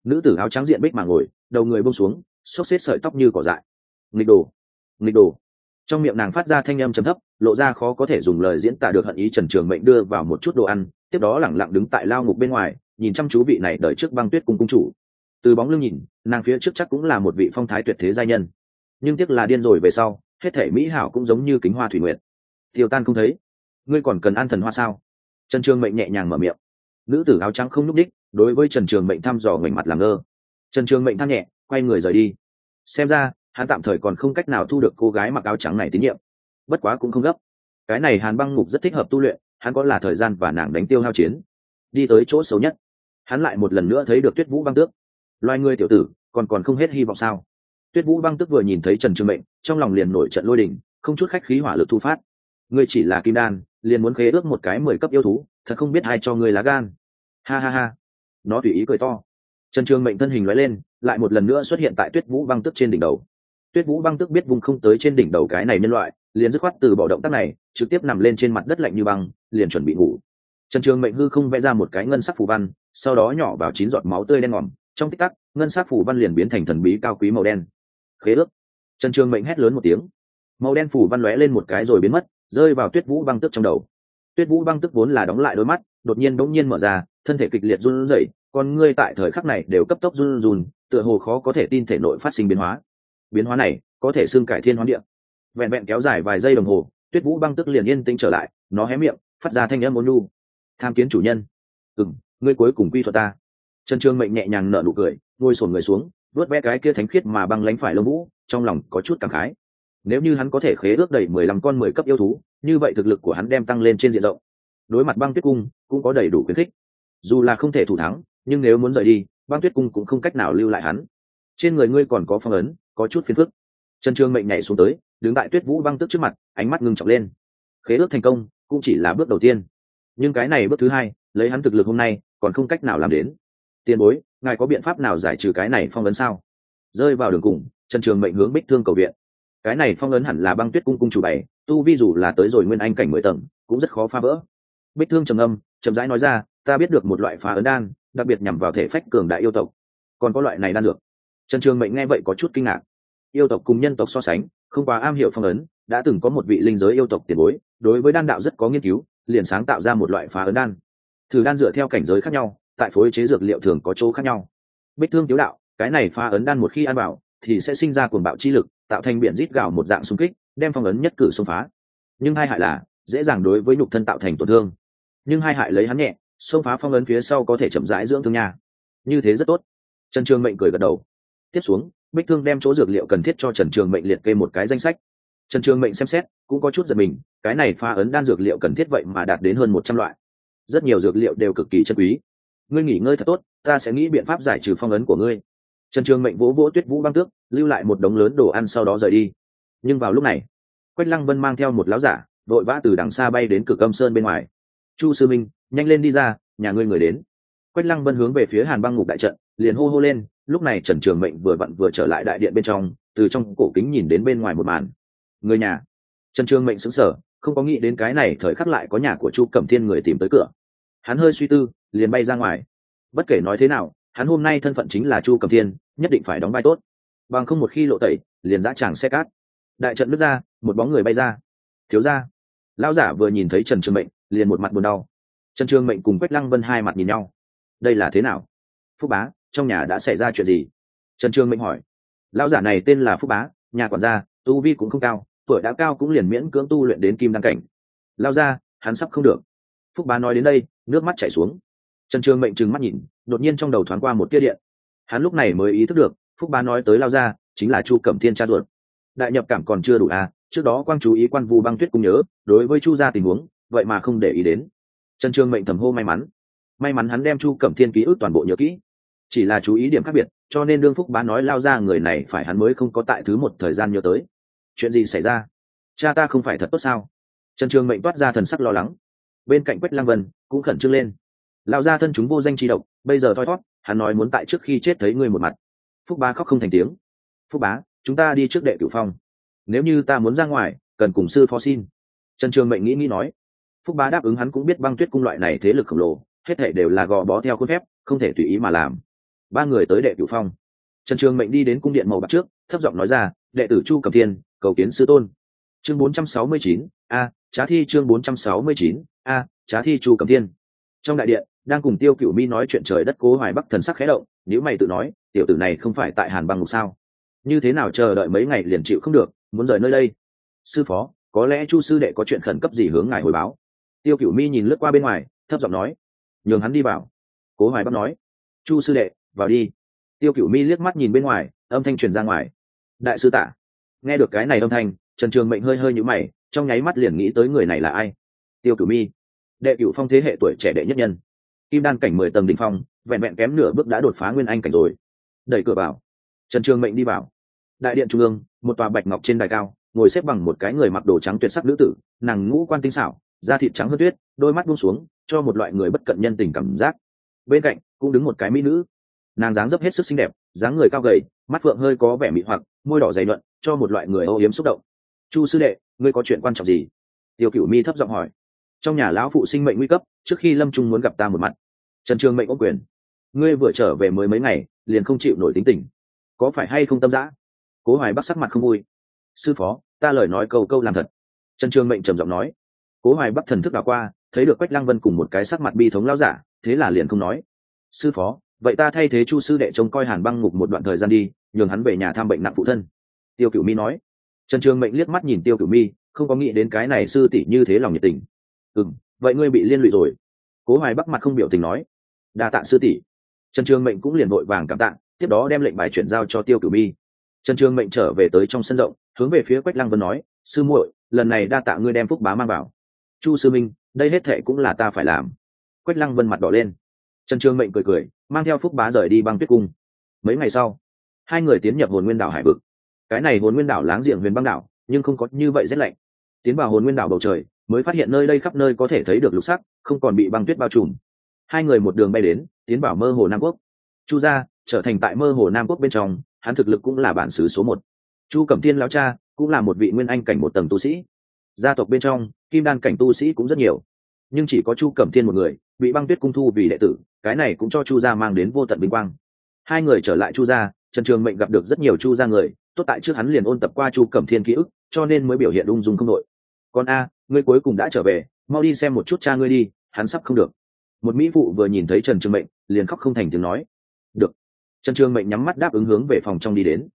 Nữ tử áo trắng diện bích mà ngồi, đầu người bông xuống, xốc xếp sợi tóc như cỏ dại. Nghịch đồ nghịch đồ. Trong miệng nàng phát ra thanh âm trầm thấp, lộ ra khó có thể dùng lời diễn tả được hận ý trần trường mệnh đưa vào một chút đồ ăn, tiếp đó lẳng lặng đứng tại lao ngục bên ngoài, nhìn chăm chú vị này đợi trước băng tuyết cùng cung chủ. Từ bóng lưng nhìn, nàng phía trước chắc cũng là một vị phong thái tuyệt thế gia nhân nhưng tiếc là điên rồi về sau, hết thể mỹ hảo cũng giống như kính hoa thủy nguyện tiêu tan không thấy. Ngươi còn cần ăn thần hoa sao? Trần trường mệnh nhẹ nhàng mở miệng. Nữ tử áo trắng không nhúc đích đối với trần trường mệnh thăm dò ngoảnh mặt làm ngơ. Trần trường mệnh thăng nhẹ, quay người rời đi. Xem ra, hắn tạm thời còn không cách nào thu được cô gái mặc áo trắng này tín nhiệm. Bất quá cũng không gấp. Cái này hàn băng ngục rất thích hợp tu luyện, hắn có là thời gian và nàng đánh tiêu hao chiến. Đi tới chỗ xấu nhất. Hắn lại một lần nữa thấy được tuyết vũ băng tước. Loài người tiểu tử, còn còn không hết hy vọng sao? Tuyết vũ băng tước vừa nhìn thấy trần trường mệnh, trong lòng liền nổi trận lôi đình, không chút khách khí hỏa lực thu phát. Ngươi chỉ là kim đan, liền muốn khế ước một cái mười cấp yêu thú, thật không biết ai cho ngươi lá gan. Ha ha ha. Nó tùy ý cười to. Trần trường mệnh thân hình nói lên, lại một lần nữa xuất hiện tại tuyết vũ băng tức trên đỉnh đầu. Tuyết vũ băng tức biết vùng không tới trên đỉnh đầu cái này nhân loại, liền dứt khoát từ bỏ động tác này, trực tiếp nằm lên trên mặt đất lạnh như băng, liền chuẩn bị ngủ. Trần trường mệnh hư không vẽ ra một cái ngân sắc phù văn, sau đó nhỏ vào chín giọt máu tươi đen ngòm, trong tích tắc, ngân sắc phù văn liền biến thành thần bí cao quý màu đen khế ước. Trần trường mệnh hét lớn một tiếng. Màu đen phủ văn lóe lên một cái rồi biến mất, rơi vào tuyết vũ băng tức trong đầu. Tuyết vũ băng tức vốn là đóng lại đôi mắt, đột nhiên đống nhiên mở ra, thân thể kịch liệt run rẩy, con ngươi tại thời khắc này đều cấp tốc run run, tựa hồ khó có thể tin thể nội phát sinh biến hóa. Biến hóa này có thể xưng cải thiên hoán địa. Vẹn vẹn kéo dài vài giây đồng hồ, tuyết vũ băng tức liền yên tĩnh trở lại, nó hé miệng, phát ra thanh âm ôn lu tham kiến chủ nhân. Ừ ngươi cuối cùng quy thuật ta. Trần trương mệnh nhẹ nhàng nở nụ cười, ngồi sổn người xuống vớt ve cái kia thánh khiết mà băng lánh phải lông vũ, trong lòng có chút cảm khái. Nếu như hắn có thể khế ước đầy mười lăm con mười cấp yêu thú, như vậy thực lực của hắn đem tăng lên trên diện rộng. Đối mặt băng tuyết cung, cũng có đầy đủ khuyến khích. Dù là không thể thủ thắng, nhưng nếu muốn rời đi, băng tuyết cung cũng không cách nào lưu lại hắn. Trên người ngươi còn có phong ấn, có chút phiền phức. Trần trương mệnh nhảy xuống tới, đứng tại tuyết vũ băng tức trước mặt, ánh mắt ngưng trọng lên. Khế ước thành công, cũng chỉ là bước đầu tiên. Nhưng cái này bước thứ hai, lấy hắn thực lực hôm nay, còn không cách nào làm đến tiền bối, ngài có biện pháp nào giải trừ cái này phong ấn sao? Rơi vào đường cùng, trần trường mệnh hướng bích thương cầu viện. Cái này phong ấn hẳn là băng tuyết cung cung chủ bày, tu vi dù là tới rồi nguyên anh cảnh mười tầng, cũng rất khó phá vỡ. Bích thương trầm âm chậm rãi nói ra, ta biết được một loại phá ấn đan, đặc biệt nhằm vào thể phách cường đại yêu tộc. Còn có loại này đan dược. Trần trường mệnh nghe vậy có chút kinh ngạc. Yêu tộc cùng nhân tộc so sánh, không quá am hiểu phong ấn, đã từng có một vị linh giới yêu tộc tiền bối, đối với đan đạo rất có nghiên cứu, liền sáng tạo ra một loại phá ấn đan. Thử đan dựa theo cảnh giới khác nhau tại phối chế dược liệu thường có chỗ khác nhau. Bích thương tiếu đạo, cái này pha ấn đan một khi ăn vào, thì sẽ sinh ra cuồng bạo chi lực, tạo thành biển rít gạo một dạng xung kích, đem phong ấn nhất cử xung phá. Nhưng hai hại là, dễ dàng đối với nhục thân tạo thành tổn thương. Nhưng hai hại lấy hắn nhẹ, xông phá phong ấn phía sau có thể chậm rãi dưỡng thương nhà. như thế rất tốt. Trần trường mệnh cười gật đầu. Tiếp xuống, bích thương đem chỗ dược liệu cần thiết cho trần trường mệnh liệt kê một cái danh sách. Trần trường mệnh xem xét, cũng có chút giật mình, cái này pha ấn đan dược liệu cần thiết vậy mà đạt đến hơn một trăm loại. Rất nhiều dược liệu đều cực kỳ chân quý ngươi nghỉ ngơi thật tốt, ta sẽ nghĩ biện pháp giải trừ phong ấn của ngươi. Trần trường mệnh vỗ vỗ tuyết vũ băng tước, lưu lại một đống lớn đồ ăn sau đó rời đi. Nhưng vào lúc này, quách lăng vân mang theo một láo giả vội vã từ đằng xa bay đến cửa âm sơn bên ngoài. Chu sư minh, nhanh lên đi ra, nhà ngươi người đến. Quách lăng vân hướng về phía hàn băng ngục đại trận, liền hô hô lên, lúc này trần trường mệnh vừa vặn vừa trở lại đại điện bên trong, từ trong cổ kính nhìn đến bên ngoài một màn. Người nhà. Trần trường mệnh xứng sở không có nghĩ đến cái này thời khắc lại có nhà của chu cẩm thiên người tìm tới cửa. Hắn hơi suy tư liền bay ra ngoài. Bất kể nói thế nào, hắn hôm nay thân phận chính là chu cẩm thiên, nhất định phải đóng vai tốt. Bằng không một khi lộ tẩy, liền dã tràng xe cát. Đại trận nước ra, một bóng người bay ra. Thiếu ra lão giả vừa nhìn thấy trần trường mệnh, liền một mặt buồn đau. Trần trường mệnh cùng quách lăng vân hai mặt nhìn nhau. Đây là thế nào? Phúc bá, trong nhà đã xảy ra chuyện gì? Trần trường mệnh hỏi. Lão giả này tên là phúc bá, nhà quản gia, tu vi cũng không cao, tuổi đã cao cũng liền miễn cưỡng tu luyện đến kim đăng cảnh. Lao ra hắn sắp không được. Phúc bá nói đến đây, nước mắt chảy xuống trần trường mệnh trừng mắt nhìn, đột nhiên trong đầu thoáng qua một tia điện. Hắn lúc này mới ý thức được, phúc bá nói tới lao ra chính là chu cẩm thiên cha ruột. Đại nhập cảm còn chưa đủ à trước đó quang chú ý quan vu băng tuyết cũng nhớ, đối với chu gia tình huống, vậy mà không để ý đến. Trần trường mệnh thầm hô may mắn. May mắn hắn đem chu cẩm thiên ký ức toàn bộ nhớ kỹ. Chỉ là chú ý điểm khác biệt, cho nên đương phúc bá nói lao ra người này phải hắn mới không có tại thứ một thời gian nhớ tới. Chuyện gì xảy ra? Cha ta không phải thật tốt sao? Trần trường mệnh toát ra thần sắc lo lắng. Bên cạnh quách lăng vân cũng khẩn trương lên lao ra thân chúng vô danh tri độc bây giờ thoi thót hắn nói muốn tại trước khi chết thấy ngươi một mặt. Phúc bá khóc không thành tiếng. Phúc bá chúng ta đi trước đệ cửu phong. Nếu như ta muốn ra ngoài cần cùng sư phó xin. Trần trường mệnh nghĩ nghĩ nói. Phúc bá đáp ứng hắn cũng biết băng tuyết cung loại này thế lực khổng lồ hết thể đều là gò bó theo khuôn phép không thể tùy ý mà làm. Ba người tới đệ cửu phong. Trần trường mệnh đi đến cung điện màu bạc trước thấp giọng nói ra đệ tử chu cầm thiên cầu kiến sư tôn. Chương 469, a trá thi chương 469, a trá thi chu cầm thiên. Trong đại điện đang cùng tiêu cửu mi nói chuyện trời đất cố hoài bắc thần sắc khẽ động nếu mày tự nói, tiểu tử này không phải tại hàn băng ngục sao? Như thế nào chờ đợi mấy ngày liền chịu không được, muốn rời nơi đây? Sư phó, có lẽ chu sư đệ có chuyện khẩn cấp gì hướng ngài hồi báo. Tiêu cửu mi nhìn lướt qua bên ngoài, thấp giọng nói, nhường hắn đi vào. Cố hoài bắc nói, chu sư đệ, vào đi. Tiêu cửu mi liếc mắt nhìn bên ngoài, âm thanh truyền ra ngoài. Đại sư tạ. Nghe được cái này âm thanh, trần trường mệnh hơi hơi nhũ mày, trong nháy mắt liền nghĩ tới người này là ai? Tiêu cửu mi, đệ cửu phong thế hệ tuổi trẻ đệ nhất nhân kim đan cảnh mười tầng đ ỉ n h phong, vẹn vẹn kém nửa bước đã đột phá nguyên anh cảnh rồi. Đẩy cửa vào. Trần trường mệnh đi vào. Đại điện trung ương, một tòa bạch ngọc trên đài cao, ngồi xếp bằng một cái người mặc đồ trắng tuyệt sắc nữ tử, nàng ngũ quan tinh xảo, da thịt trắng hơn tuyết, đôi mắt buông xuống, cho một loại người bất cận nhân tình cảm giác. Bên cạnh, cũng đứng một cái mỹ nữ. Nàng dáng dấp hết sức xinh đẹp, dáng người cao gầy, mắt phượng hơi có vẻ mị hoặc, môi đỏ dày luận cho một loại người âu yếm xúc động. Chu sư đệ, ngươi có chuyện quan trọng gì? Tiêu cửu mi thấp giọng hỏi trong nhà lão phụ sinh mệnh nguy cấp, trước khi lâm trung muốn gặp ta một mặt. Trần trường mệnh có quyền. Ngươi vừa trở về mới mấy ngày, liền không chịu nổi tính tình. Có phải hay không tâm giã cố hoài bắc sắc mặt không vui. Sư phó, ta lời nói câu câu làm thật. Trần trường mệnh trầm giọng nói. Cố hoài bắc thần thức đảo qua, thấy được quách lăng vân cùng một cái sắc mặt bi thống lao giả, thế là liền không nói. Sư phó, vậy ta thay thế chu sư đệ trông coi hàn băng ngục một đoạn thời gian đi, nhường hắn về nhà thăm bệnh nặng phụ thân. Tiêu cửu mi nói. Trần trường mệnh liếc mắt nhìn tiêu cửu mi, không có nghĩ đến cái này sư tỷ như thế lòng nhiệt tình ừ vậy ngươi bị liên lụy rồi. Cố hoài bắc mặt không biểu tình nói. Đa tạ sư tỷ. Trần trường mệnh cũng liền vội vàng cảm tạ, tiếp đó đem lệnh bài chuyển giao cho tiêu cửu mi. Trần trường mệnh trở về tới trong sân rộng, hướng về phía quách lăng vân nói, sư muội, lần này đa tạ ngươi đem phúc bá mang vào. Chu sư minh, đây hết thệ cũng là ta phải làm. Quách lăng vân mặt đỏ lên. Trần trường mệnh cười cười, mang theo phúc bá rời đi băng tuyết cung. Mấy ngày sau, hai người tiến nhập hồn nguyên đảo hải vực. Cái này hồn nguyên đảo láng giềng huyền băng đảo, nhưng không có như vậy rét lạnh. Tiến vào hồn nguyên đảo bầu trời mới phát hiện nơi đây khắp nơi có thể thấy được lục sắc, không còn bị băng tuyết bao trùm. Hai người một đường bay đến, tiến vào mơ hồ nam quốc. Chu gia trở thành tại mơ hồ nam quốc bên trong, hắn thực lực cũng là bản xứ số một. Chu cẩm tiên lão cha cũng là một vị nguyên anh cảnh một tầng tu sĩ. Gia tộc bên trong, kim đan cảnh tu sĩ cũng rất nhiều. Nhưng chỉ có chu cẩm tiên một người, bị băng tuyết cung thu vì đệ tử, cái này cũng cho chu gia mang đến vô tận vinh quang. Hai người trở lại chu gia, trần trường mệnh gặp được rất nhiều chu gia người, tốt tại trước hắn liền ôn tập qua chu cẩm thiên ký ức, cho nên mới biểu hiện ung dung không nội. còn a ngươi cuối cùng đã trở về, mau đi xem một chút cha ngươi đi, hắn sắp không được. Một mỹ phụ vừa nhìn thấy trần trường mệnh, liền khóc không thành tiếng nói. Được. Trần trường mệnh nhắm mắt đáp ứng hướng về phòng trong đi đến.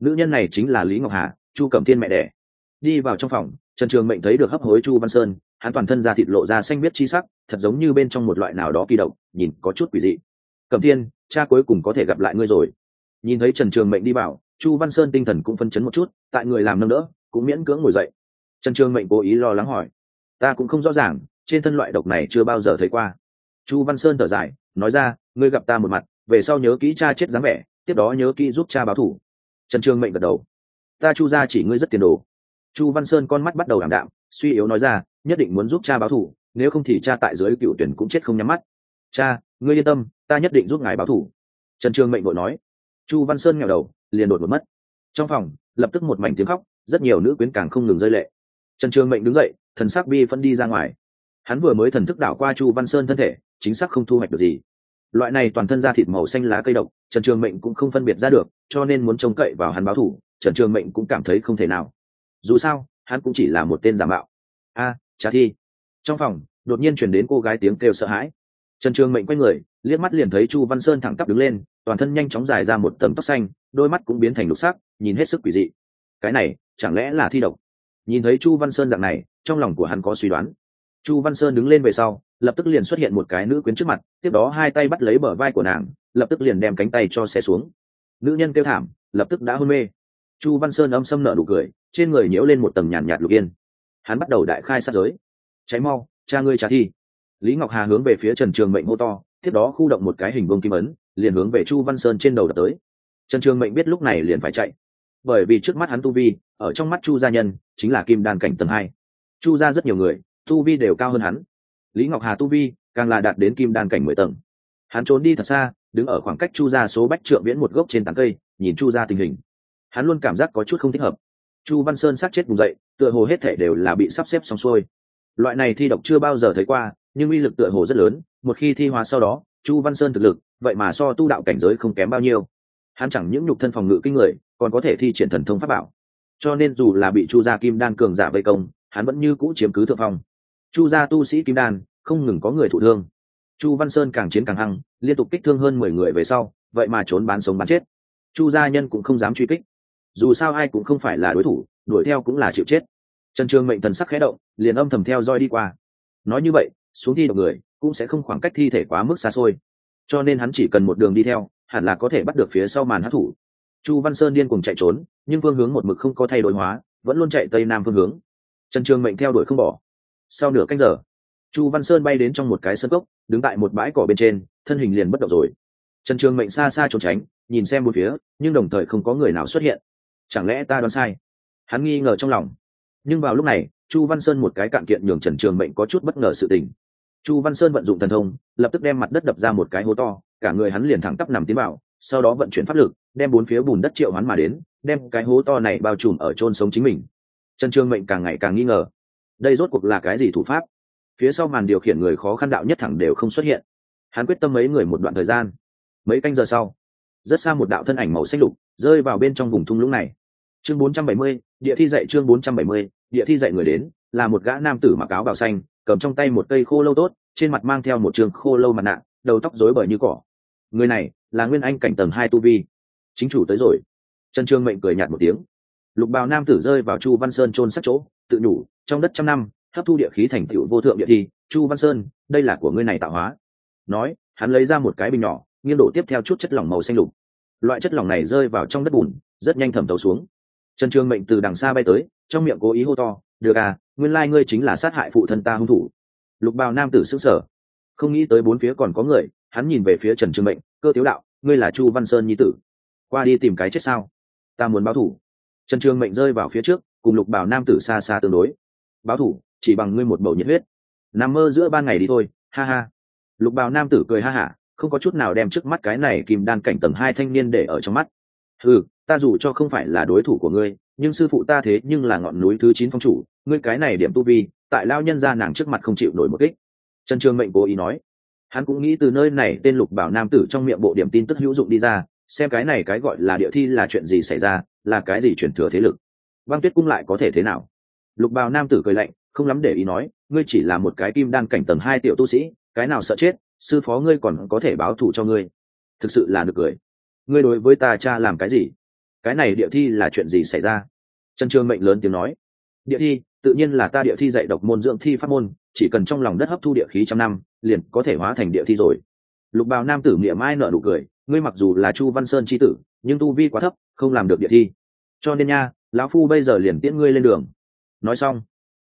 Nữ nhân này chính là lý ngọc hà, chu cẩm thiên mẹ đẻ. Đi vào trong phòng, trần trường mệnh thấy được hấp hối chu văn sơn, hắn toàn thân da thịt lộ ra xanh biết chi sắc, thật giống như bên trong một loại nào đó kỳ động, nhìn có chút quỷ dị. Cẩm thiên, cha cuối cùng có thể gặp lại ngươi rồi. Nhìn thấy trần trường mệnh đi vào, chu văn sơn tinh thần cũng phân chấn một chút, tại người làm nâng đỡ, cũng miễn cưỡng ngồi dậy trần trường mệnh cố ý lo lắng hỏi. Ta cũng không rõ ràng, trên thân loại độc này chưa bao giờ thấy qua. Chu văn sơn thở dài, nói ra, ngươi gặp ta một mặt, về sau nhớ kỹ cha chết dáng vẻ, tiếp đó nhớ kỹ giúp cha báo thủ. Trần trường mệnh gật đầu. Ta chu ra chỉ ngươi rất tiền đồ. Chu văn sơn con mắt bắt đầu ảm đạm, suy yếu nói ra, nhất định muốn giúp cha báo thủ, nếu không thì cha tại dưới cựu tuyển cũng chết không nhắm mắt. Cha, ngươi yên tâm, ta nhất định giúp ngài báo thủ. Trần trường mệnh vội nói. Chu văn sơn nghèo đầu, liền đột một mất. Trong phòng, lập tức một mảnh tiếng khóc, rất nhiều nữ quyến càng không ngừng rơi lệ trần trường mệnh đứng dậy thần sắc bi phân đi ra ngoài. Hắn vừa mới thần thức đảo qua chu văn sơn thân thể chính xác không thu hoạch được gì. Loại này toàn thân da thịt màu xanh lá cây độc trần trường mệnh cũng không phân biệt ra được cho nên muốn trông cậy vào hắn báo thủ trần trường mệnh cũng cảm thấy không thể nào. Dù sao hắn cũng chỉ là một tên giả mạo. A à, trả thi. Trong phòng đột nhiên chuyển đến cô gái tiếng kêu sợ hãi. Trần trường mệnh quay người liếc mắt liền thấy chu văn sơn thẳng tắp đứng lên toàn thân nhanh chóng dài ra một tấm tóc xanh đôi mắt cũng biến thành lục sắc nhìn hết sức quỷ dị. Cái này chẳng lẽ là thi độc? Nhìn thấy chu văn sơn dạng này trong lòng của hắn có suy đoán. Chu văn sơn đứng lên về sau lập tức liền xuất hiện một cái nữ quyến trước mặt tiếp đó hai tay bắt lấy bờ vai của nàng lập tức liền đem cánh tay cho xe xuống. Nữ nhân kêu thảm lập tức đã hôn mê. Chu văn sơn âm xâm nợ nụ cười trên người nhiễu lên một tầng nhàn nhạt, lục yên. Hắn bắt đầu đại khai sát giới. Cháy mau cha ngươi trả thi. Lý ngọc hà hướng về phía trần trường mệnh hô to tiếp đó khu động một cái hình vương kim ấn liền hướng về chu văn sơn trên đầu đập tới. Trần trường mệnh biết lúc này liền phải chạy bởi vì trước mắt hắn tu vi ở trong mắt chu gia nhân, chính là kim đan cảnh tầng hai. Chu gia rất nhiều người, tu vi đều cao hơn hắn. Lý ngọc hà tu vi, càng là đạt đến kim đan cảnh mười tầng. Hắn trốn đi thật xa, đứng ở khoảng cách chu gia số bách trượng viễn một gốc trên tảng cây, nhìn chu gia tình hình. Hắn luôn cảm giác có chút không thích hợp. Chu văn sơn sát chết vùng dậy, tựa hồ hết thể đều là bị sắp xếp xong xuôi. Loại này thi độc chưa bao giờ thấy qua, nhưng uy lực tựa hồ rất lớn, một khi thi hóa sau đó, chu văn sơn thực lực, vậy mà so tu đạo cảnh giới không kém bao nhiêu. Hắn chẳng những nhục thân phòng ngự kinh người, còn có thể thi triển thần thông pháp bảo cho nên dù là bị chu gia kim đan cường giả vây công, hắn vẫn như cũ chiếm cứ thượng phong. Chu gia tu sĩ kim đan, không ngừng có người thụ thương. Chu văn sơn càng chiến càng hăng, liên tục kích thương hơn mười người về sau, vậy mà trốn bán sống bán chết. Chu gia nhân cũng không dám truy kích. Dù sao ai cũng không phải là đối thủ, đuổi theo cũng là chịu chết. Trần trường mệnh thần sắc khẽ động, liền âm thầm theo dõi đi qua. Nói như vậy, xuống thi độc người, cũng sẽ không khoảng cách thi thể quá mức xa xôi. Cho nên hắn chỉ cần một đường đi theo, hẳn là có thể bắt được phía sau màn hát thủ chu văn sơn điên cùng chạy trốn, nhưng phương hướng một mực không có thay đổi hóa, vẫn luôn chạy tây nam phương hướng. Trần trường mệnh theo đuổi không bỏ. Sau nửa canh giờ, chu văn sơn bay đến trong một cái sân cốc, đứng tại một bãi cỏ bên trên, thân hình liền bất động rồi. Trần trường mệnh xa xa trốn tránh, nhìn xem một phía, nhưng đồng thời không có người nào xuất hiện. Chẳng lẽ ta đoán sai? Hắn nghi ngờ trong lòng. Nhưng vào lúc này, chu văn sơn một cái cạn kiện nhường trần trường mệnh có chút bất ngờ sự tình. Chu văn sơn vận dụng thần thông, lập tức đem mặt đất đập ra một cái hố to, cả người hắn liền thẳng tắp nằm tiến vào, sau đó vận chuyển pháp lực đem bốn phía bùn đất triệu hoán mà đến đem cái hố to này bao trùm ở chôn sống chính mình. Trần trường mệnh càng ngày càng nghi ngờ. Đây rốt cuộc là cái gì thủ pháp? Phía sau màn điều khiển người khó khăn đạo nhất thẳng đều không xuất hiện. Hắn quyết tâm mấy người một đoạn thời gian. Mấy canh giờ sau rất xa một đạo thân ảnh màu xanh lục rơi vào bên trong vùng thung lũng này. Chương 470, địa thi dạy chương 470, địa thi dạy người đến là một gã nam tử mặc áo bào xanh cầm trong tay một cây khô lâu tốt trên mặt mang theo một trường khô lâu mặt nạ đầu tóc rối bời như cỏ. Người này là nguyên anh cảnh tầng hai tu vi chính chủ tới rồi. Trần trương mệnh cười nhạt một tiếng. Lục bào nam tử rơi vào chu văn sơn trôn sát chỗ, tự nhủ, trong đất trăm năm, hấp thu địa khí thành tựu vô thượng địa thi, chu văn sơn, đây là của ngươi này tạo hóa. Nói, hắn lấy ra một cái bình nhỏ, nghiêng đổ tiếp theo chút chất lỏng màu xanh lục. Loại chất lỏng này rơi vào trong đất bùn, rất nhanh thẩm tấu xuống. Trần trường mệnh từ đằng xa bay tới, trong miệng cố ý hô to, được à nguyên lai ngươi chính là sát hại phụ thân ta hung thủ. Lục bào nam tử s ứ sở không nghĩ tới bốn phía còn có người, hắn nhìn về phía trần trường mệnh, cơ tiếu đạo, ngươi là chu văn sơn nhi tử qua đi tìm cái chết sao? Ta muốn báo thủ. Trần trường mệnh rơi vào phía trước, cùng lục Bảo nam tử xa xa tương đối. Báo thủ, chỉ bằng ngươi một bầu nhiệt huyết. Nằm mơ giữa ban ngày đi thôi, ha ha. Lục bào nam tử cười ha hả, không có chút nào đem trước mắt cái này kìm đan cảnh tầng hai thanh niên để ở trong mắt. Ừ ta dù cho không phải là đối thủ của ngươi, nhưng sư phụ ta thế nhưng là ngọn núi thứ chín phong chủ, ngươi cái này điểm tu vi, tại lao nhân ra nàng trước mặt không chịu nổi một kích. Trần trường mệnh cố ý nói. Hắn cũng nghĩ từ nơi này, tên lục bảo nam tử trong miệng bộ điểm tin tức hữu dụng đi ra xem cái này cái gọi là địa thi là chuyện gì xảy ra, là cái gì chuyển thừa thế lực? Băng tuyết cung lại có thể thế nào? Lục bào nam tử cười lạnh, không lắm để ý nói, ngươi chỉ là một cái kim đan cảnh tầng hai tiểu tu sĩ, cái nào sợ chết, sư phó ngươi còn có thể báo thù cho ngươi. Thực sự là được cười. Ngươi đối với ta cha làm cái gì? Cái này địa thi là chuyện gì xảy ra? Trần trương mệnh lớn tiếng nói. Địa thi, tự nhiên là ta địa thi dạy độc môn dưỡng thi pháp môn, chỉ cần trong lòng đất hấp thu địa khí trăm năm, liền có thể hóa thành địa thi rồi. Lục bào nam tử miệng mai nở nụ cười ngươi mặc dù là chu văn sơn c h i tử, nhưng tu vi quá thấp, không làm được địa thi. Cho nên nha, lão phu bây giờ liền tiễn ngươi lên đường. Nói xong,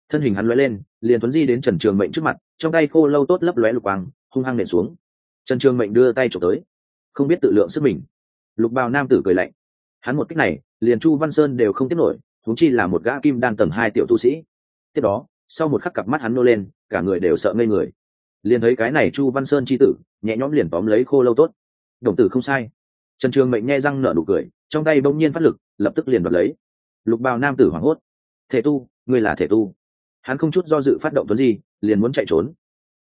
thân hình hắn lóe lên, liền tuấn di đến trần trường mệnh trước mặt, trong tay khô lâu tốt lấp lóe lục quang, hung hăng nện xuống. Trần trường mệnh đưa tay trộm tới, không biết tự lượng sức mình. Lục bào nam tử cười lạnh. Hắn một cách này, liền chu văn sơn đều không tiếp nổi thúng chi là một gã kim đan tầng hai tiểu tu sĩ. Tiếp đó, sau một khắc cặp mắt hắn nô lên, cả người đều sợ ngây người. Liền thấy cái này chu văn sơn c h i tử, nhẹ nhõm liền tóm lấy khô lâu tốt đồng tử không sai. Trần trường mệnh nghe răng nở nụ cười, trong tay bỗng nhiên phát lực, lập tức liền đoạt lấy. Lục bào nam tử hoảng hốt. Thể tu, ngươi là thể tu. Hắn không chút do dự phát động tuấn gì liền muốn chạy trốn.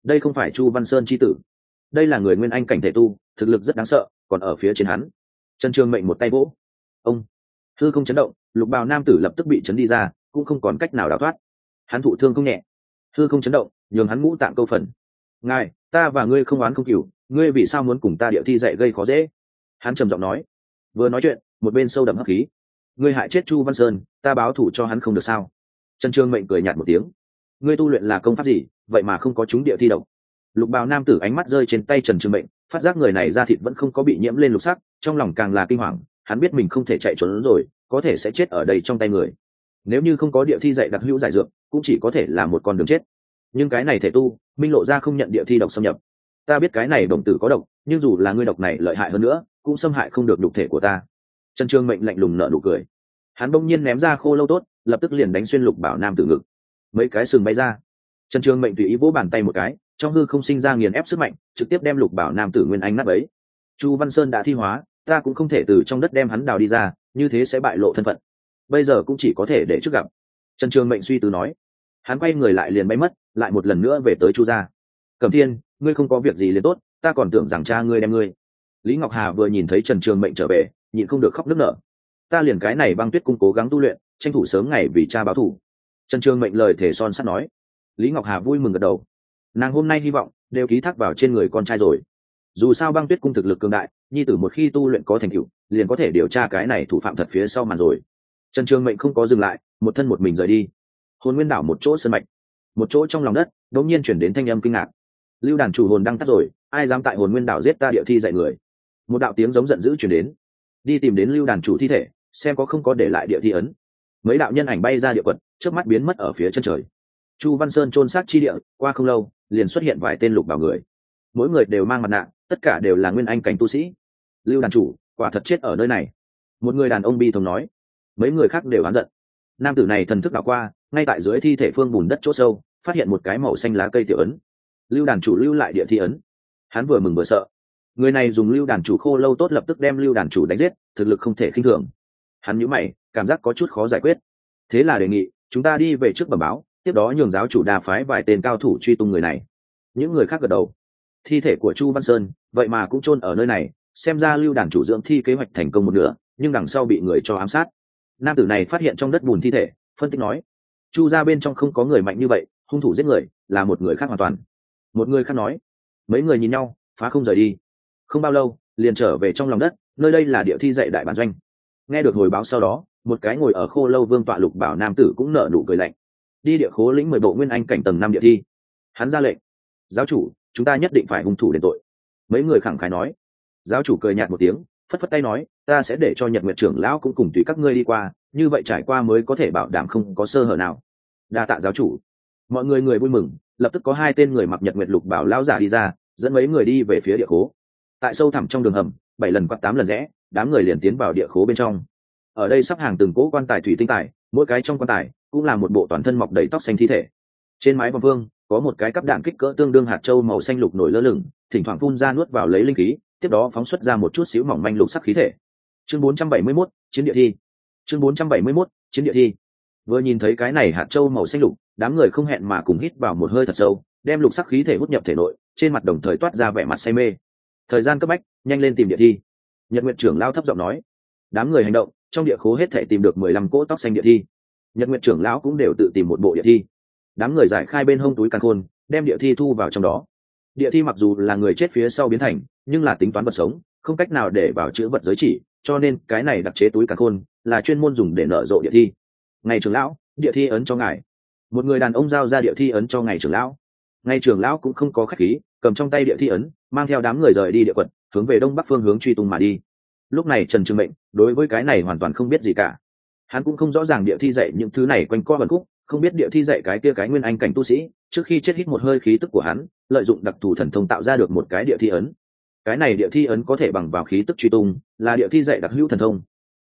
Đây không phải chu văn sơn c h i tử. Đây là người nguyên anh cảnh thể tu, thực lực rất đáng sợ, còn ở phía trên hắn. Trần trường mệnh một tay vỗ. Ông. Thư không chấn động, lục bào nam tử lập tức bị chấn đi ra, cũng không còn cách nào đào thoát. Hắn thụ thương không nhẹ. Thư không chấn động, nhường hắn ngũ tạm câu phần. Ngài, ta và ngươi không oán không cừu ngươi vì sao muốn cùng ta địa thi dạy gây khó dễ? Hắn trầm giọng nói. Vừa nói chuyện, một bên sâu đậm hắc khí. Ngươi hại chết chu văn sơn, ta báo thủ cho hắn không được sao? Trần trương mệnh cười nhạt một tiếng. Ngươi tu luyện là công pháp gì, vậy mà không có chúng địa thi độc? Lục bào nam tử ánh mắt rơi trên tay trần trương mệnh, phát giác người này ra thịt vẫn không có bị nhiễm lên lục sắc, trong lòng càng là kinh hoàng, hắn biết mình không thể chạy trốn rồi, có thể sẽ chết ở đây trong tay người. Nếu như không có địa thi dạy đặc hữu giải dược, cũng chỉ có thể là một con đường chết. Nhưng cái này thể tu, minh lộ ra không nhận địa thi độc xâm nhập ta biết cái này đồng tử có độc, nhưng dù là ngươi độc này lợi hại hơn nữa, cũng xâm hại không được đục thể của ta. Trần trương mệnh lạnh lùng nợ nụ cười. Hắn bỗng nhiên ném ra khô lâu tốt, lập tức liền đánh xuyên lục bảo nam tử ngực. Mấy cái sừng bay ra. Trần trương mệnh tùy ý vỗ bàn tay một cái, trong hư không sinh ra nghiền ép sức mạnh, trực tiếp đem lục bảo nam tử nguyên anh nắp ấy chu văn sơn đã thi hóa, ta cũng không thể từ trong đất đem hắn đào đi ra, như thế sẽ bại lộ thân phận. Bây giờ cũng chỉ có thể để trước gặp. Trần trường mệnh suy tư nói. Hắn quay người lại liền bay mất, lại một lần nữa về tới chu gia cẩm thiên, ngươi không có việc gì liền tốt, ta còn tưởng rằng cha ngươi đem ngươi. Lý ngọc hà vừa nhìn thấy trần trường mệnh trở về, nhịn không được khóc nức nở. Ta liền cái này băng tuyết cung cố gắng tu luyện, tranh thủ sớm ngày vì cha báo thủ trần trường mệnh lời thể son sắt nói. Lý ngọc hà vui mừng gật đầu. Nàng hôm nay hy vọng, đều ký thác vào trên người con trai rồi. Dù sao băng tuyết cung thực lực cường đại, nhi tử một khi tu luyện có thành tựu, liền có thể điều tra cái này thủ phạm thật phía sau màn rồi. Trần trường mệnh không có dừng lại, một thân một mình rời đi. Hồn nguyên đảo một chỗ sân mạch. Một chỗ trong lòng đất, đột nhiên chuyển đến thanh âm kinh ngạc lưu đàn chủ hồn đang tắt rồi, ai dám tại hồn nguyên đảo giết ta địa thi dạy người? Một đạo tiếng giống giận dữ chuyển đến. Đi tìm đến lưu đàn chủ thi thể, xem có không có để lại địa thi ấn. Mấy đạo nhân ảnh bay ra địa quật trước mắt biến mất ở phía chân trời. Chu văn sơn trôn xác chi địa, qua không lâu, liền xuất hiện vài tên lục bảo người. Mỗi người đều mang mặt nạ, tất cả đều là nguyên anh cảnh tu sĩ. Lưu đàn chủ, quả thật chết ở nơi này. Một người đàn ông bi thống nói. Mấy người khác đều oán giận. Nam tử này thần thức đảo qua, ngay tại dưới thi thể phương bùn đất chỗ sâu, phát hiện một cái màu xanh lá cây tiểu ấn lưu đàn chủ lưu lại địa thi ấn. Hắn vừa mừng vừa sợ. Người này dùng lưu đàn chủ khô lâu tốt lập tức đem lưu đàn chủ đánh giết, thực lực không thể khinh thường. Hắn nhíu mày, cảm giác có chút khó giải quyết. Thế là đề nghị, chúng ta đi về trước bẩm báo, tiếp đó nhường giáo chủ đà phái vài tên cao thủ truy tung người này. Những người khác gật đầu. Thi thể của chu văn sơn, vậy mà cũng chôn ở nơi này, xem ra lưu đàn chủ dưỡng thi kế hoạch thành công một nửa, nhưng đằng sau bị người cho ám sát. Nam tử này phát hiện trong đất bùn thi thể, phân tích nói, chu ra bên trong không có người mạnh như vậy, hung thủ giết người, là một người khác hoàn toàn một người khác nói, mấy người nhìn nhau, phá không rời đi. Không bao lâu, liền trở về trong lòng đất, nơi đây là địa thi dạy đại bản doanh. Nghe được hồi báo sau đó, một cái ngồi ở khô lâu vương tọa lục bảo nam tử cũng nở nụ cười lạnh. Đi địa khố lĩnh mười bộ nguyên anh cảnh tầng năm địa thi. Hắn ra lệnh, giáo chủ, chúng ta nhất định phải hung thủ đền tội. Mấy người khẳng khái nói. Giáo chủ cười nhạt một tiếng, phất phất tay nói, ta sẽ để cho nhật nguyện trưởng lão cũng cùng tùy các ngươi đi qua, như vậy trải qua mới có thể bảo đảm không có sơ hở nào. Đa tạ giáo chủ. Mọi người người vui mừng lập tức có hai tên người mặc nhật nguyệt lục bảo lão giả đi ra dẫn mấy người đi về phía địa khố. Tại sâu thẳm trong đường hầm bảy lần quạt tám lần rẽ đám người liền tiến vào địa khố bên trong. Ở đây sắp hàng từng cỗ quan tài thủy tinh tài mỗi cái trong quan tài cũng là một bộ toàn thân mọc đầy tóc xanh thi thể. Trên mái vòng vương có một cái cắp đạn kích cỡ tương đương hạt châu màu xanh lục nổi lơ lửng thỉnh thoảng phun ra nuốt vào lấy linh khí tiếp đó phóng xuất ra một chút xíu mỏng manh lục sắc khí thể. Chương 471, chiến địa thi. Chương 471, chiến địa thi. Vừa nhìn thấy cái này hạt châu màu xanh lục đám người không hẹn mà cùng hít vào một hơi thật sâu, đem lục sắc khí thể hút nhập thể nội, trên mặt đồng thời toát ra vẻ mặt say mê. Thời gian cấp bách, nhanh lên tìm địa thi. Nhật nguyện trưởng lao thấp giọng nói. Đám người hành động, trong địa khố hết thể tìm được mười lăm cỗ tóc xanh địa thi. Nhật nguyện trưởng lão cũng đều tự tìm một bộ địa thi. Đám người giải khai bên hông túi căn khôn, đem địa thi thu vào trong đó. Địa thi mặc dù là người chết phía sau biến thành, nhưng là tính toán vật sống, không cách nào để vào chữ vật giới chỉ, cho nên cái này đặc chế túi căn khôn là chuyên môn dùng để nở rộ địa thi. Ngày trưởng lão, địa thi ấn cho ngài một người đàn ông giao ra địa thi ấn cho ngày trưởng lão. Ngày trưởng lão cũng không có khách khí, cầm trong tay địa thi ấn, mang theo đám người rời đi địa quận, hướng về đông bắc phương hướng truy tung mà đi. Lúc này trần trường mệnh, đối với cái này hoàn toàn không biết gì cả. Hắn cũng không rõ ràng địa thi dạy những thứ này quanh co vần khúc, không biết địa thi dạy cái kia cái nguyên anh cảnh tu sĩ, trước khi chết hít một hơi khí tức của hắn, lợi dụng đặc thù thần thông tạo ra được một cái địa thi ấn. Cái này địa thi ấn có thể bằng vào khí tức truy tung, là địa thi dạy đặc hữu thần thông.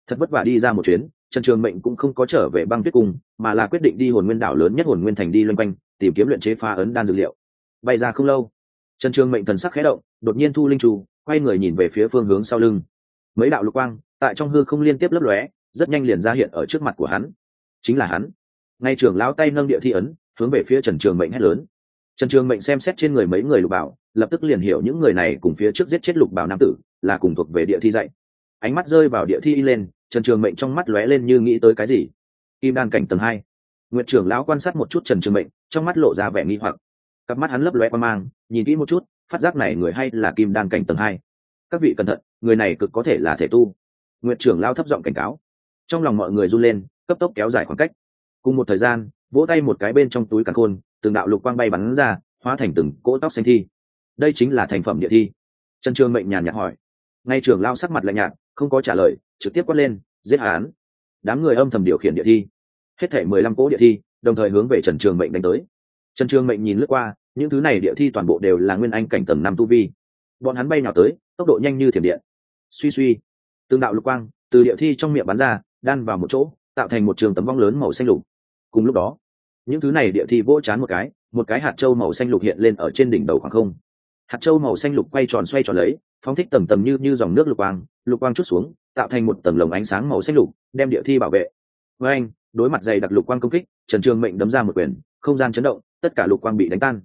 Thật vất vả đi ra một chuyến trần trường mệnh cũng không có trở về băng tuyết cung, mà là quyết định đi hồn nguyên đảo lớn nhất hồn nguyên thành đi loanh quanh, tìm kiếm luyện chế phá ấn đan dược liệu. Bay ra không lâu, trần trường mệnh thần sắc khẽ động, đột nhiên thu linh trù, quay người nhìn về phía phương hướng sau lưng. Mấy đạo lục quang, tại trong hư không liên tiếp lấp lóe, rất nhanh liền ra hiện ở trước mặt của hắn. Chính là hắn. Ngay trưởng lão tay nâng địa thi ấn, hướng về phía trần trường mệnh hét lớn. Trần trường mệnh xem xét trên người mấy người lục bảo, lập tức liền hiểu những người này cùng phía trước giết chết lục bảo nam tử, là cùng thuộc về địa thi dạy. Ánh mắt rơi vào địa thi lên trần trường mệnh trong mắt lóe lên như nghĩ tới cái gì. Kim đan cảnh tầng hai. Nguyệt trưởng lão quan sát một chút trần trường mệnh, trong mắt lộ ra vẻ nghi hoặc. Cặp mắt hắn lấp lóe qua mang, nhìn kỹ một chút, phát giác này người hay là kim đan cảnh tầng hai. Các vị cẩn thận, người này cực có thể là thể tu. Nguyệt trưởng lao thấp giọng cảnh cáo. Trong lòng mọi người run lên, cấp tốc kéo dài khoảng cách. Cùng một thời gian, vỗ tay một cái bên trong túi càn khôn, từng đạo lục quang bay bắn ra, hóa thành từng cỗ tóc xanh thi. Đây chính là thành phẩm địa thi. Trần trường mệnh nhàn nhạt hỏi. Ngay trường lao sắc mặt lạnh nhạt, không có trả lời trực tiếp quát lên, giết hắn. đám người âm thầm điều khiển địa thi. Hết thể mười lăm cỗ địa thi, đồng thời hướng về trần trường mệnh đánh tới. Trần trường mệnh nhìn lướt qua, những thứ này địa thi toàn bộ đều là nguyên anh cảnh tầng năm tu vi. Bọn hắn bay nào tới, tốc độ nhanh như thiểm điện. Suy suy tương đạo lục quang từ địa thi trong miệng bắn ra, đan vào một chỗ, tạo thành một trường tấm vong lớn màu xanh lục. Cùng lúc đó, những thứ này địa thi vỗ chán một cái một cái hạt trâu màu xanh lục hiện lên ở trên đỉnh đầu khoảng không. Hạt trâu màu xanh lục quay tròn xoay tròn lấy phóng thích tầm tầm như như dòng nước lục quang lục quang chút xuống, tạo thành một tầng lồng ánh sáng màu xanh lục, đem địa thi bảo vệ. Với anh, đối mặt dày đặc lục quang công kích, trần trường mệnh đấm ra một quyền, không gian chấn động, tất cả lục quang bị đánh tan.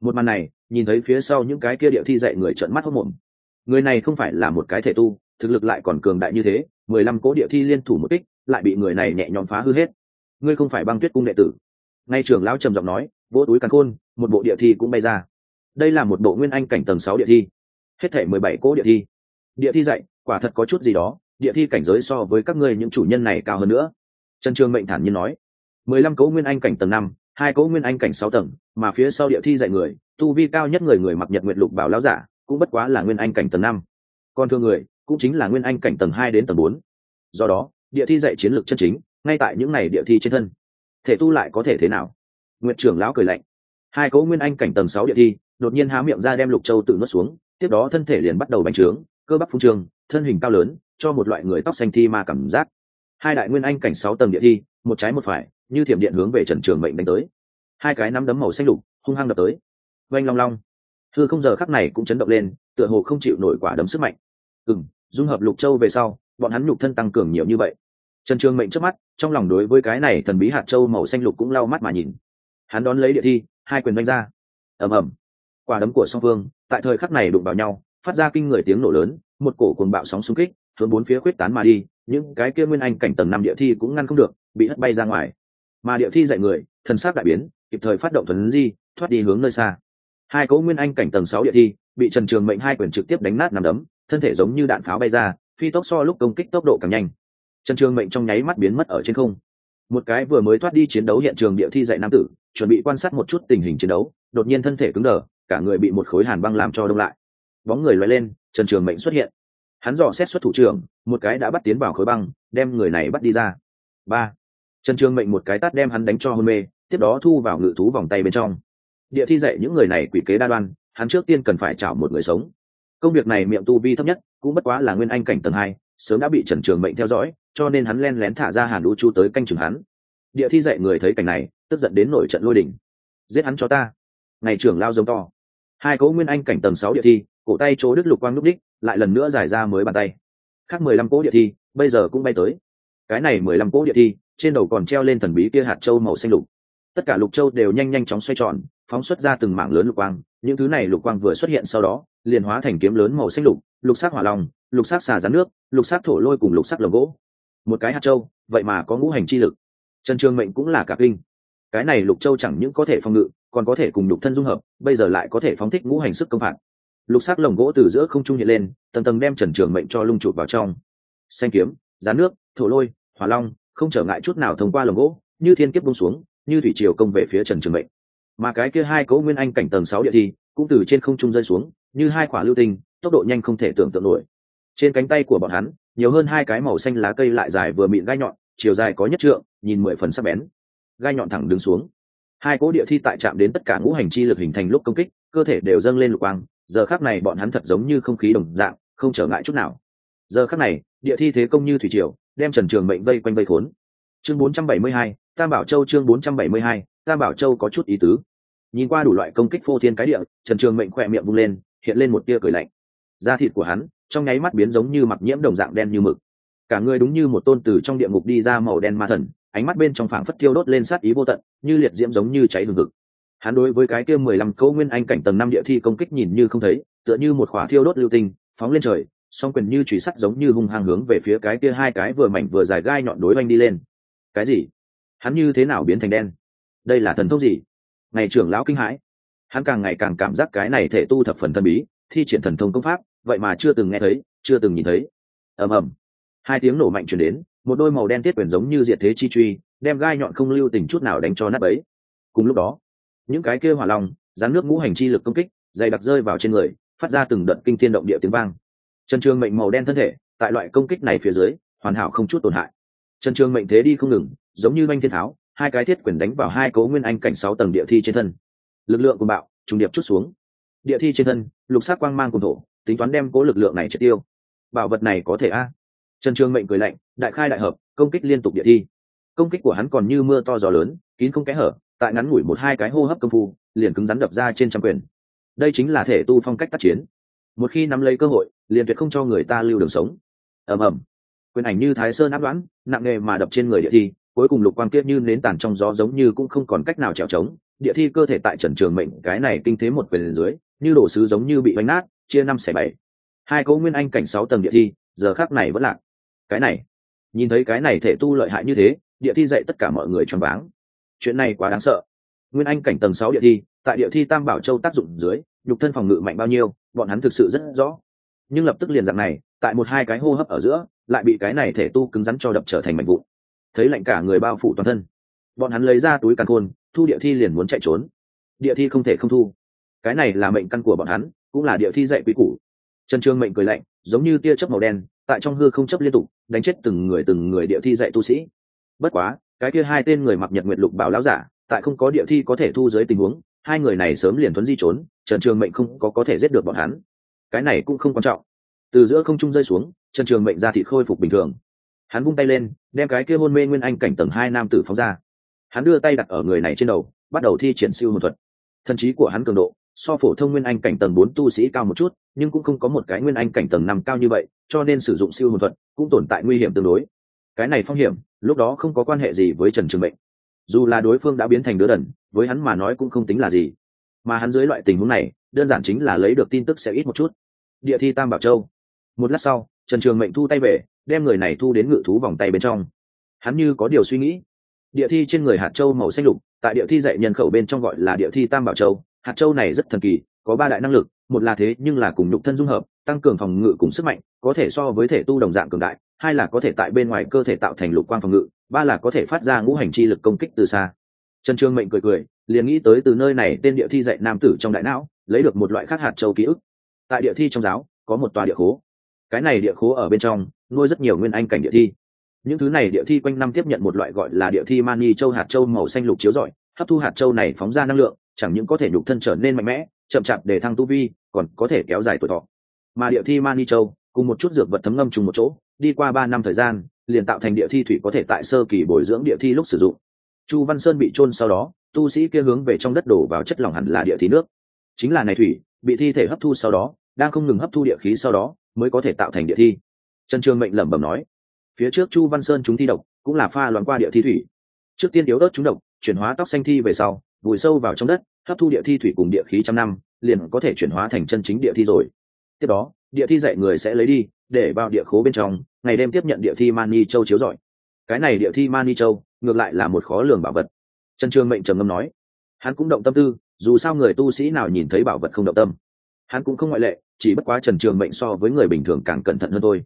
Một màn này, nhìn thấy phía sau những cái kia địa thi dạy người trợn mắt hốt mồm người này không phải là một cái thể tu, thực lực lại còn cường đại như thế, mười lăm cố địa thi liên thủ một kích, lại bị người này nhẹ nhõm phá hư hết. Ngươi không phải băng tuyết cung đệ tử. Ngay trưởng lão trầm giọng nói, vỗ túi càn khôn, một bộ địa thi cũng bay ra. Đây là một bộ nguyên anh cảnh tầng sáu địa thi hết thể mười bảy cố địa thi. Địa thi dạy, quả thật có chút gì đó, địa thi cảnh giới so với các ngươi những chủ nhân này cao hơn nữa. Trần trường mệnh thản nhiên nói, mười lăm cố nguyên anh cảnh tầng năm, hai cố nguyên anh cảnh sáu tầng, mà phía sau địa thi dạy người, tu vi cao nhất người người mặc nhật nguyện lục bảo lao giả, cũng bất quá là nguyên anh cảnh tầng năm. Còn thương người, cũng chính là nguyên anh cảnh tầng hai đến tầng bốn. Do đó, địa thi dạy chiến lược chân chính, ngay tại những này địa thi trên thân. Thể tu lại có thể thế nào? Nguyện trưởng lão cười lạnh. Hai cố nguyên anh cảnh tầng sáu địa thi, đột nhiên há miệng ra đem lục châu tự nuốt xuống tiếp đó thân thể liền bắt đầu bành trướng, cơ bắp phung trương, thân hình cao lớn, cho một loại người tóc xanh thi ma cảm giác. Hai đại nguyên anh cảnh sáu tầng địa thi, một trái một phải, như thiểm điện hướng về trần trường mệnh đánh tới. Hai cái nắm đấm màu xanh lục, hung hăng đập tới. Oanh long long. Thư không giờ khắc này cũng chấn động lên, tựa hồ không chịu nổi quả đấm sức mạnh. Ừ m dung hợp lục châu về sau, bọn hắn nhục thân tăng cường nhiều như vậy. Trần trường mệnh trước mắt, trong lòng đối với cái này thần bí hạt châu màu xanh lục cũng lau mắt mà nhìn. Hắn đón lấy địa thi, hai quyền đánh ra. Ầm ầm. Quả đấm của song phương tại thời khắc này đụng vào nhau, phát ra kinh người tiếng nổ lớn, một cổ cuồng bạo sóng xung kích, hướng bốn phía khuyết tán mà đi, những cái kia nguyên anh cảnh tầng năm địa thi cũng ngăn không được, bị hất bay ra ngoài. Mà địa thi dạy người, thần sát đại biến, kịp thời phát động thuần di, thoát đi hướng nơi xa. Hai cỗ nguyên anh cảnh tầng sáu địa thi, bị trần trường mệnh hai quyền trực tiếp đánh nát nằm đấm, thân thể giống như đạn pháo bay ra, phi tốc so lúc công kích tốc độ càng nhanh. Trần trường mệnh trong nháy mắt biến mất ở trên không. Một cái vừa mới thoát đi chiến đấu hiện trường địa thi dạy nam tử, chuẩn bị quan sát một chút tình hình chiến đấu, đột nhiên thân thể cứng đờ cả người bị một khối hàn băng làm cho đông lại. Bóng người loay lên, trần trường mệnh xuất hiện. Hắn dò xét xuất thủ trưởng, một cái đã bắt tiến vào khối băng, đem người này bắt đi ra. Ba. Trần trường mệnh một cái tát đem hắn đánh cho hôn mê, tiếp đó thu vào ngự thú vòng tay bên trong. Địa thi dạy những người này quỷ kế đa đoan, hắn trước tiên cần phải chảo một người sống. Công việc này miệng tu vi thấp nhất, cũng bất quá là nguyên anh cảnh tầng hai, sớm đã bị trần trường mệnh theo dõi, cho nên hắn len lén thả ra hàn đũ chu tới canh chừng hắn. Địa thi dạy người thấy cảnh này, tức giận đến nổi trận lôi đỉnh giết hắn cho ta. Ngày trưởng lao giống to hai cỗ nguyên anh cảnh tầng sáu địa thi, cổ tay chỗ đức lục quang núp đích, lại lần nữa giải ra mới bàn tay. Khác mười lăm cỗ địa thi, bây giờ cũng bay tới. Cái này mười lăm cỗ địa thi, trên đầu còn treo lên thần bí kia hạt châu màu xanh lục. Tất cả lục châu đều nhanh nhanh chóng xoay tròn, phóng xuất ra từng mảng lớn lục quang. Những thứ này lục quang vừa xuất hiện sau đó, liền hóa thành kiếm lớn màu xanh lục lục sắc hỏa long, lục sắc xà rán nước, lục sắc thổ lôi cùng lục sắc lồng gỗ. Một cái hạt châu, vậy mà có ngũ hành chi lực. Trần trường mệnh cũng là cả kinh. Cái này lục châu chẳng những có thể phòng ngự còn có thể cùng lục thân dung hợp, bây giờ lại có thể phóng thích ngũ hành sức công phạt. Lục sắc lồng gỗ từ giữa không trung hiện lên, tầng tầng đem trần trường mệnh cho lung chụp vào trong. Xanh kiếm giá nước, thổ lôi, hỏa long, không trở ngại chút nào thông qua lồng gỗ, như thiên kiếp bung xuống, như thủy triều công về phía trần trường mệnh. Mà cái kia hai cấu nguyên anh cảnh tầng sáu địa thi, cũng từ trên không trung rơi xuống, như hai quả lưu tinh, tốc độ nhanh không thể tưởng tượng nổi. Trên cánh tay của bọn hắn, nhiều hơn hai cái màu xanh lá cây lại dài vừa mịn gai nhọn, chiều dài có nhất trượng, nhìn mười phần sắc bén. Gai nhọn thẳng đứng xuống hai cỗ địa thi tại chạm đến tất cả ngũ hành chi lực hình thành lúc công kích cơ thể đều dâng lên lục quang giờ khác này bọn hắn thật giống như không khí đồng dạng không trở ngại chút nào. Giờ khác này địa thi thế công như thủy triều đem trần trường mệnh vây quanh vây khốn. Chương 472, tam bảo châu chương 472, tam bảo châu có chút ý tứ. Nhìn qua đủ loại công kích phô thiên cái địa trần trường mệnh khỏe miệng vung lên hiện lên một tia cười lạnh. Da thịt của hắn trong nháy mắt biến giống như mặc nhiễm đồng dạng đen như mực. Cả người đúng như một tôn từ trong địa ngục đi ra màu đen ma thần ánh mắt bên trong phảng phất thiêu đốt lên sát ý vô tận, như liệt diễm giống như cháy hừng hực. Hắn đối với cái kia mười lăm câu nguyên anh cảnh tầng năm địa thi công kích nhìn như không thấy, tựa như một khỏa thiêu đốt lưu tinh, phóng lên trời, song quyền như chùy sắt giống như hung hăng hướng về phía cái kia hai cái vừa mảnh vừa dài gai nhọn đối oanh đi lên. Cái gì? Hắn như thế nào biến thành đen? Đây là thần thông gì? Ngày trưởng lão kinh hãi. Hắn càng ngày càng cảm giác cái này thể tu thập phần thần bí, thi triển thần thông công pháp, vậy mà chưa từng nghe thấy, chưa từng nhìn thấy. Ầm ầm. Hai tiếng nổ mạnh chuyển đến một đôi màu đen tiết quyền giống như diệt thế chi truy, đem gai nhọn không lưu tình chút nào đánh cho nát ấy cùng lúc đó, những cái kia hỏa long rán nước ngũ hành chi lực công kích, dày đặc rơi vào trên người, phát ra từng đợt kinh thiên động địa tiếng vang. Trần trường mệnh màu đen thân thể, tại loại công kích này phía dưới, hoàn hảo không chút tổn hại. Trần trường mệnh thế đi không ngừng, giống như manh thiên tháo, hai cái thiết quyền đánh vào hai cố nguyên anh cảnh sáu tầng địa thi trên thân. Lực lượng của bạo, trùng điệp chút xuống. Địa thi trên thân, lục sắc quang mang cùng thổ, tính toán đem cố lực lượng này triệt tiêu. Bảo vật này có thể a? Trần trường mệnh cười lạnh, đại khai đại hợp, công kích liên tục địa thi. Công kích của hắn còn như mưa to gió lớn, kín không kẽ hở, tại ngắn ngủi một hai cái hô hấp công phu, liền cứng rắn đập ra trên trăm quyền. Đây chính là thể tu phong cách tác chiến. Một khi nắm lấy cơ hội, liền tuyệt không cho người ta lưu đường sống. Ầm ầm. Quyền ảnh như thái sơn áp đoán, nặng nề mà đập trên người địa thi, cuối cùng lục quang kiết như nến tàn trong gió giống như cũng không còn cách nào trèo trống. Địa thi cơ thể tại trần trường mệnh, cái này kinh thế một quyền dưới, như đổ sứ giống như bị bánh nát, chia năm xẻ bảy. Hai cỗ nguyên anh cảnh sáu tầng địa thi, giờ khác này vẫn lạc cái này, nhìn thấy cái này thể tu lợi hại như thế, địa thi dạy tất cả mọi người choáng váng. Chuyện này quá đáng sợ. Nguyên anh cảnh tầng sáu địa thi, tại địa thi tam bảo châu tác dụng dưới, nhục thân phòng ngự mạnh bao nhiêu, bọn hắn thực sự rất rõ. Nhưng lập tức liền dạng này, tại một hai cái hô hấp ở giữa, lại bị cái này thể tu cứng rắn cho đập trở thành mạnh vụn. Thấy lạnh cả người bao phủ toàn thân, bọn hắn lấy ra túi căn khôn, thu địa thi liền muốn chạy trốn. Địa thi không thể không thu. Cái này là mệnh căn của bọn hắn, cũng là địa thi dạy quý củ. Trần trương mệnh cười lạnh, giống như tia chớp màu đen tại trong hư không chấp liên tục, đánh chết từng người từng người địa thi dạy tu sĩ. Bất quá, cái kia hai tên người mặc nhật nguyệt lục bảo lão giả, tại không có địa thi có thể thu dưới tình huống, hai người này sớm liền thuấn di trốn, trần trường mệnh không có có thể giết được bọn hắn. Cái này cũng không quan trọng. Từ giữa không trung rơi xuống, trần trường mệnh ra thị khôi phục bình thường. Hắn vung tay lên, đem cái kia hôn mê nguyên anh cảnh tầng hai nam tử phóng ra. Hắn đưa tay đặt ở người này trên đầu, bắt đầu thi triển siêu hồn thuật. Thần trí của hắn cường độ so phổ thông nguyên anh cảnh tầng bốn tu sĩ cao một chút, nhưng cũng không có một cái nguyên anh cảnh tầng năm cao như vậy, cho nên sử dụng siêu hồn thuật cũng tồn tại nguy hiểm tương đối. Cái này phong hiểm, lúc đó không có quan hệ gì với trần trường mệnh. Dù là đối phương đã biến thành đứa đần, với hắn mà nói cũng không tính là gì. Mà hắn dưới loại tình huống này, đơn giản chính là lấy được tin tức sẽ ít một chút. Địa thi tam bảo châu. Một lát sau, trần trường mệnh thu tay về, đem người này thu đến ngự thú vòng tay bên trong. Hắn như có điều suy nghĩ. Địa thi trên người hạt châu màu xanh lục, tại địa thi dạy nhân khẩu bên trong gọi là địa thi tam bảo châu hạt châu này rất thần kỳ, có ba đại năng lực, một là thế nhưng là cùng nhục thân dung hợp, tăng cường phòng ngự cùng sức mạnh, có thể so với thể tu đồng dạng cường đại, hai là có thể tại bên ngoài cơ thể tạo thành lục quang phòng ngự, ba là có thể phát ra ngũ hành chi lực công kích từ xa. Trần trương mệnh cười cười, liền nghĩ tới từ nơi này tên địa thi dạy nam tử trong đại não, lấy được một loại khác hạt châu ký ức. Tại địa thi trong giáo, có một tòa địa khố. Cái này địa khố ở bên trong, nuôi rất nhiều nguyên anh cảnh địa thi. Những thứ này địa thi quanh năm tiếp nhận một loại gọi là địa thi mani châu hạt châu màu xanh lục chiếu rọi, hấp thu hạt châu này phóng ra năng lượng chẳng những có thể nhục thân trở nên mạnh mẽ, chậm chạp để thăng tu vi, còn có thể kéo dài tuổi thọ. Mà địa thi mani châu, cùng một chút dược vật thấm ngâm chung một chỗ, đi qua ba năm thời gian, liền tạo thành địa thi thủy có thể tại sơ kỳ bồi dưỡng địa thi lúc sử dụng. Chu văn sơn bị trôn sau đó, tu sĩ kia hướng về trong đất đổ vào chất lỏng hẳn là địa thi nước. Chính là này thủy, bị thi thể hấp thu sau đó, đang không ngừng hấp thu địa khí sau đó, mới có thể tạo thành địa thi. Trần trường mệnh lẩm bẩm nói, phía trước chu văn sơn chúng thi độc cũng là pha loạn qua địa thi thủy. Trước tiên yếu ớt chúng độc, chuyển hóa tóc xanh thi về sau vùi sâu vào trong đất, hấp thu địa thi thủy cùng địa khí trăm năm, liền có thể chuyển hóa thành chân chính địa thi rồi. Tiếp đó, địa thi dạy người sẽ lấy đi, để vào địa khố bên trong, ngày đêm tiếp nhận địa thi mani châu chiếu rọi. Cái này địa thi mani châu, ngược lại là một khó lường bảo vật. Trần trường mệnh trầm ngâm nói, hắn cũng động tâm tư, dù sao người tu sĩ nào nhìn thấy bảo vật không động tâm. Hắn cũng không ngoại lệ, chỉ bất quá trần trường mệnh so với người bình thường càng cẩn thận hơn thôi.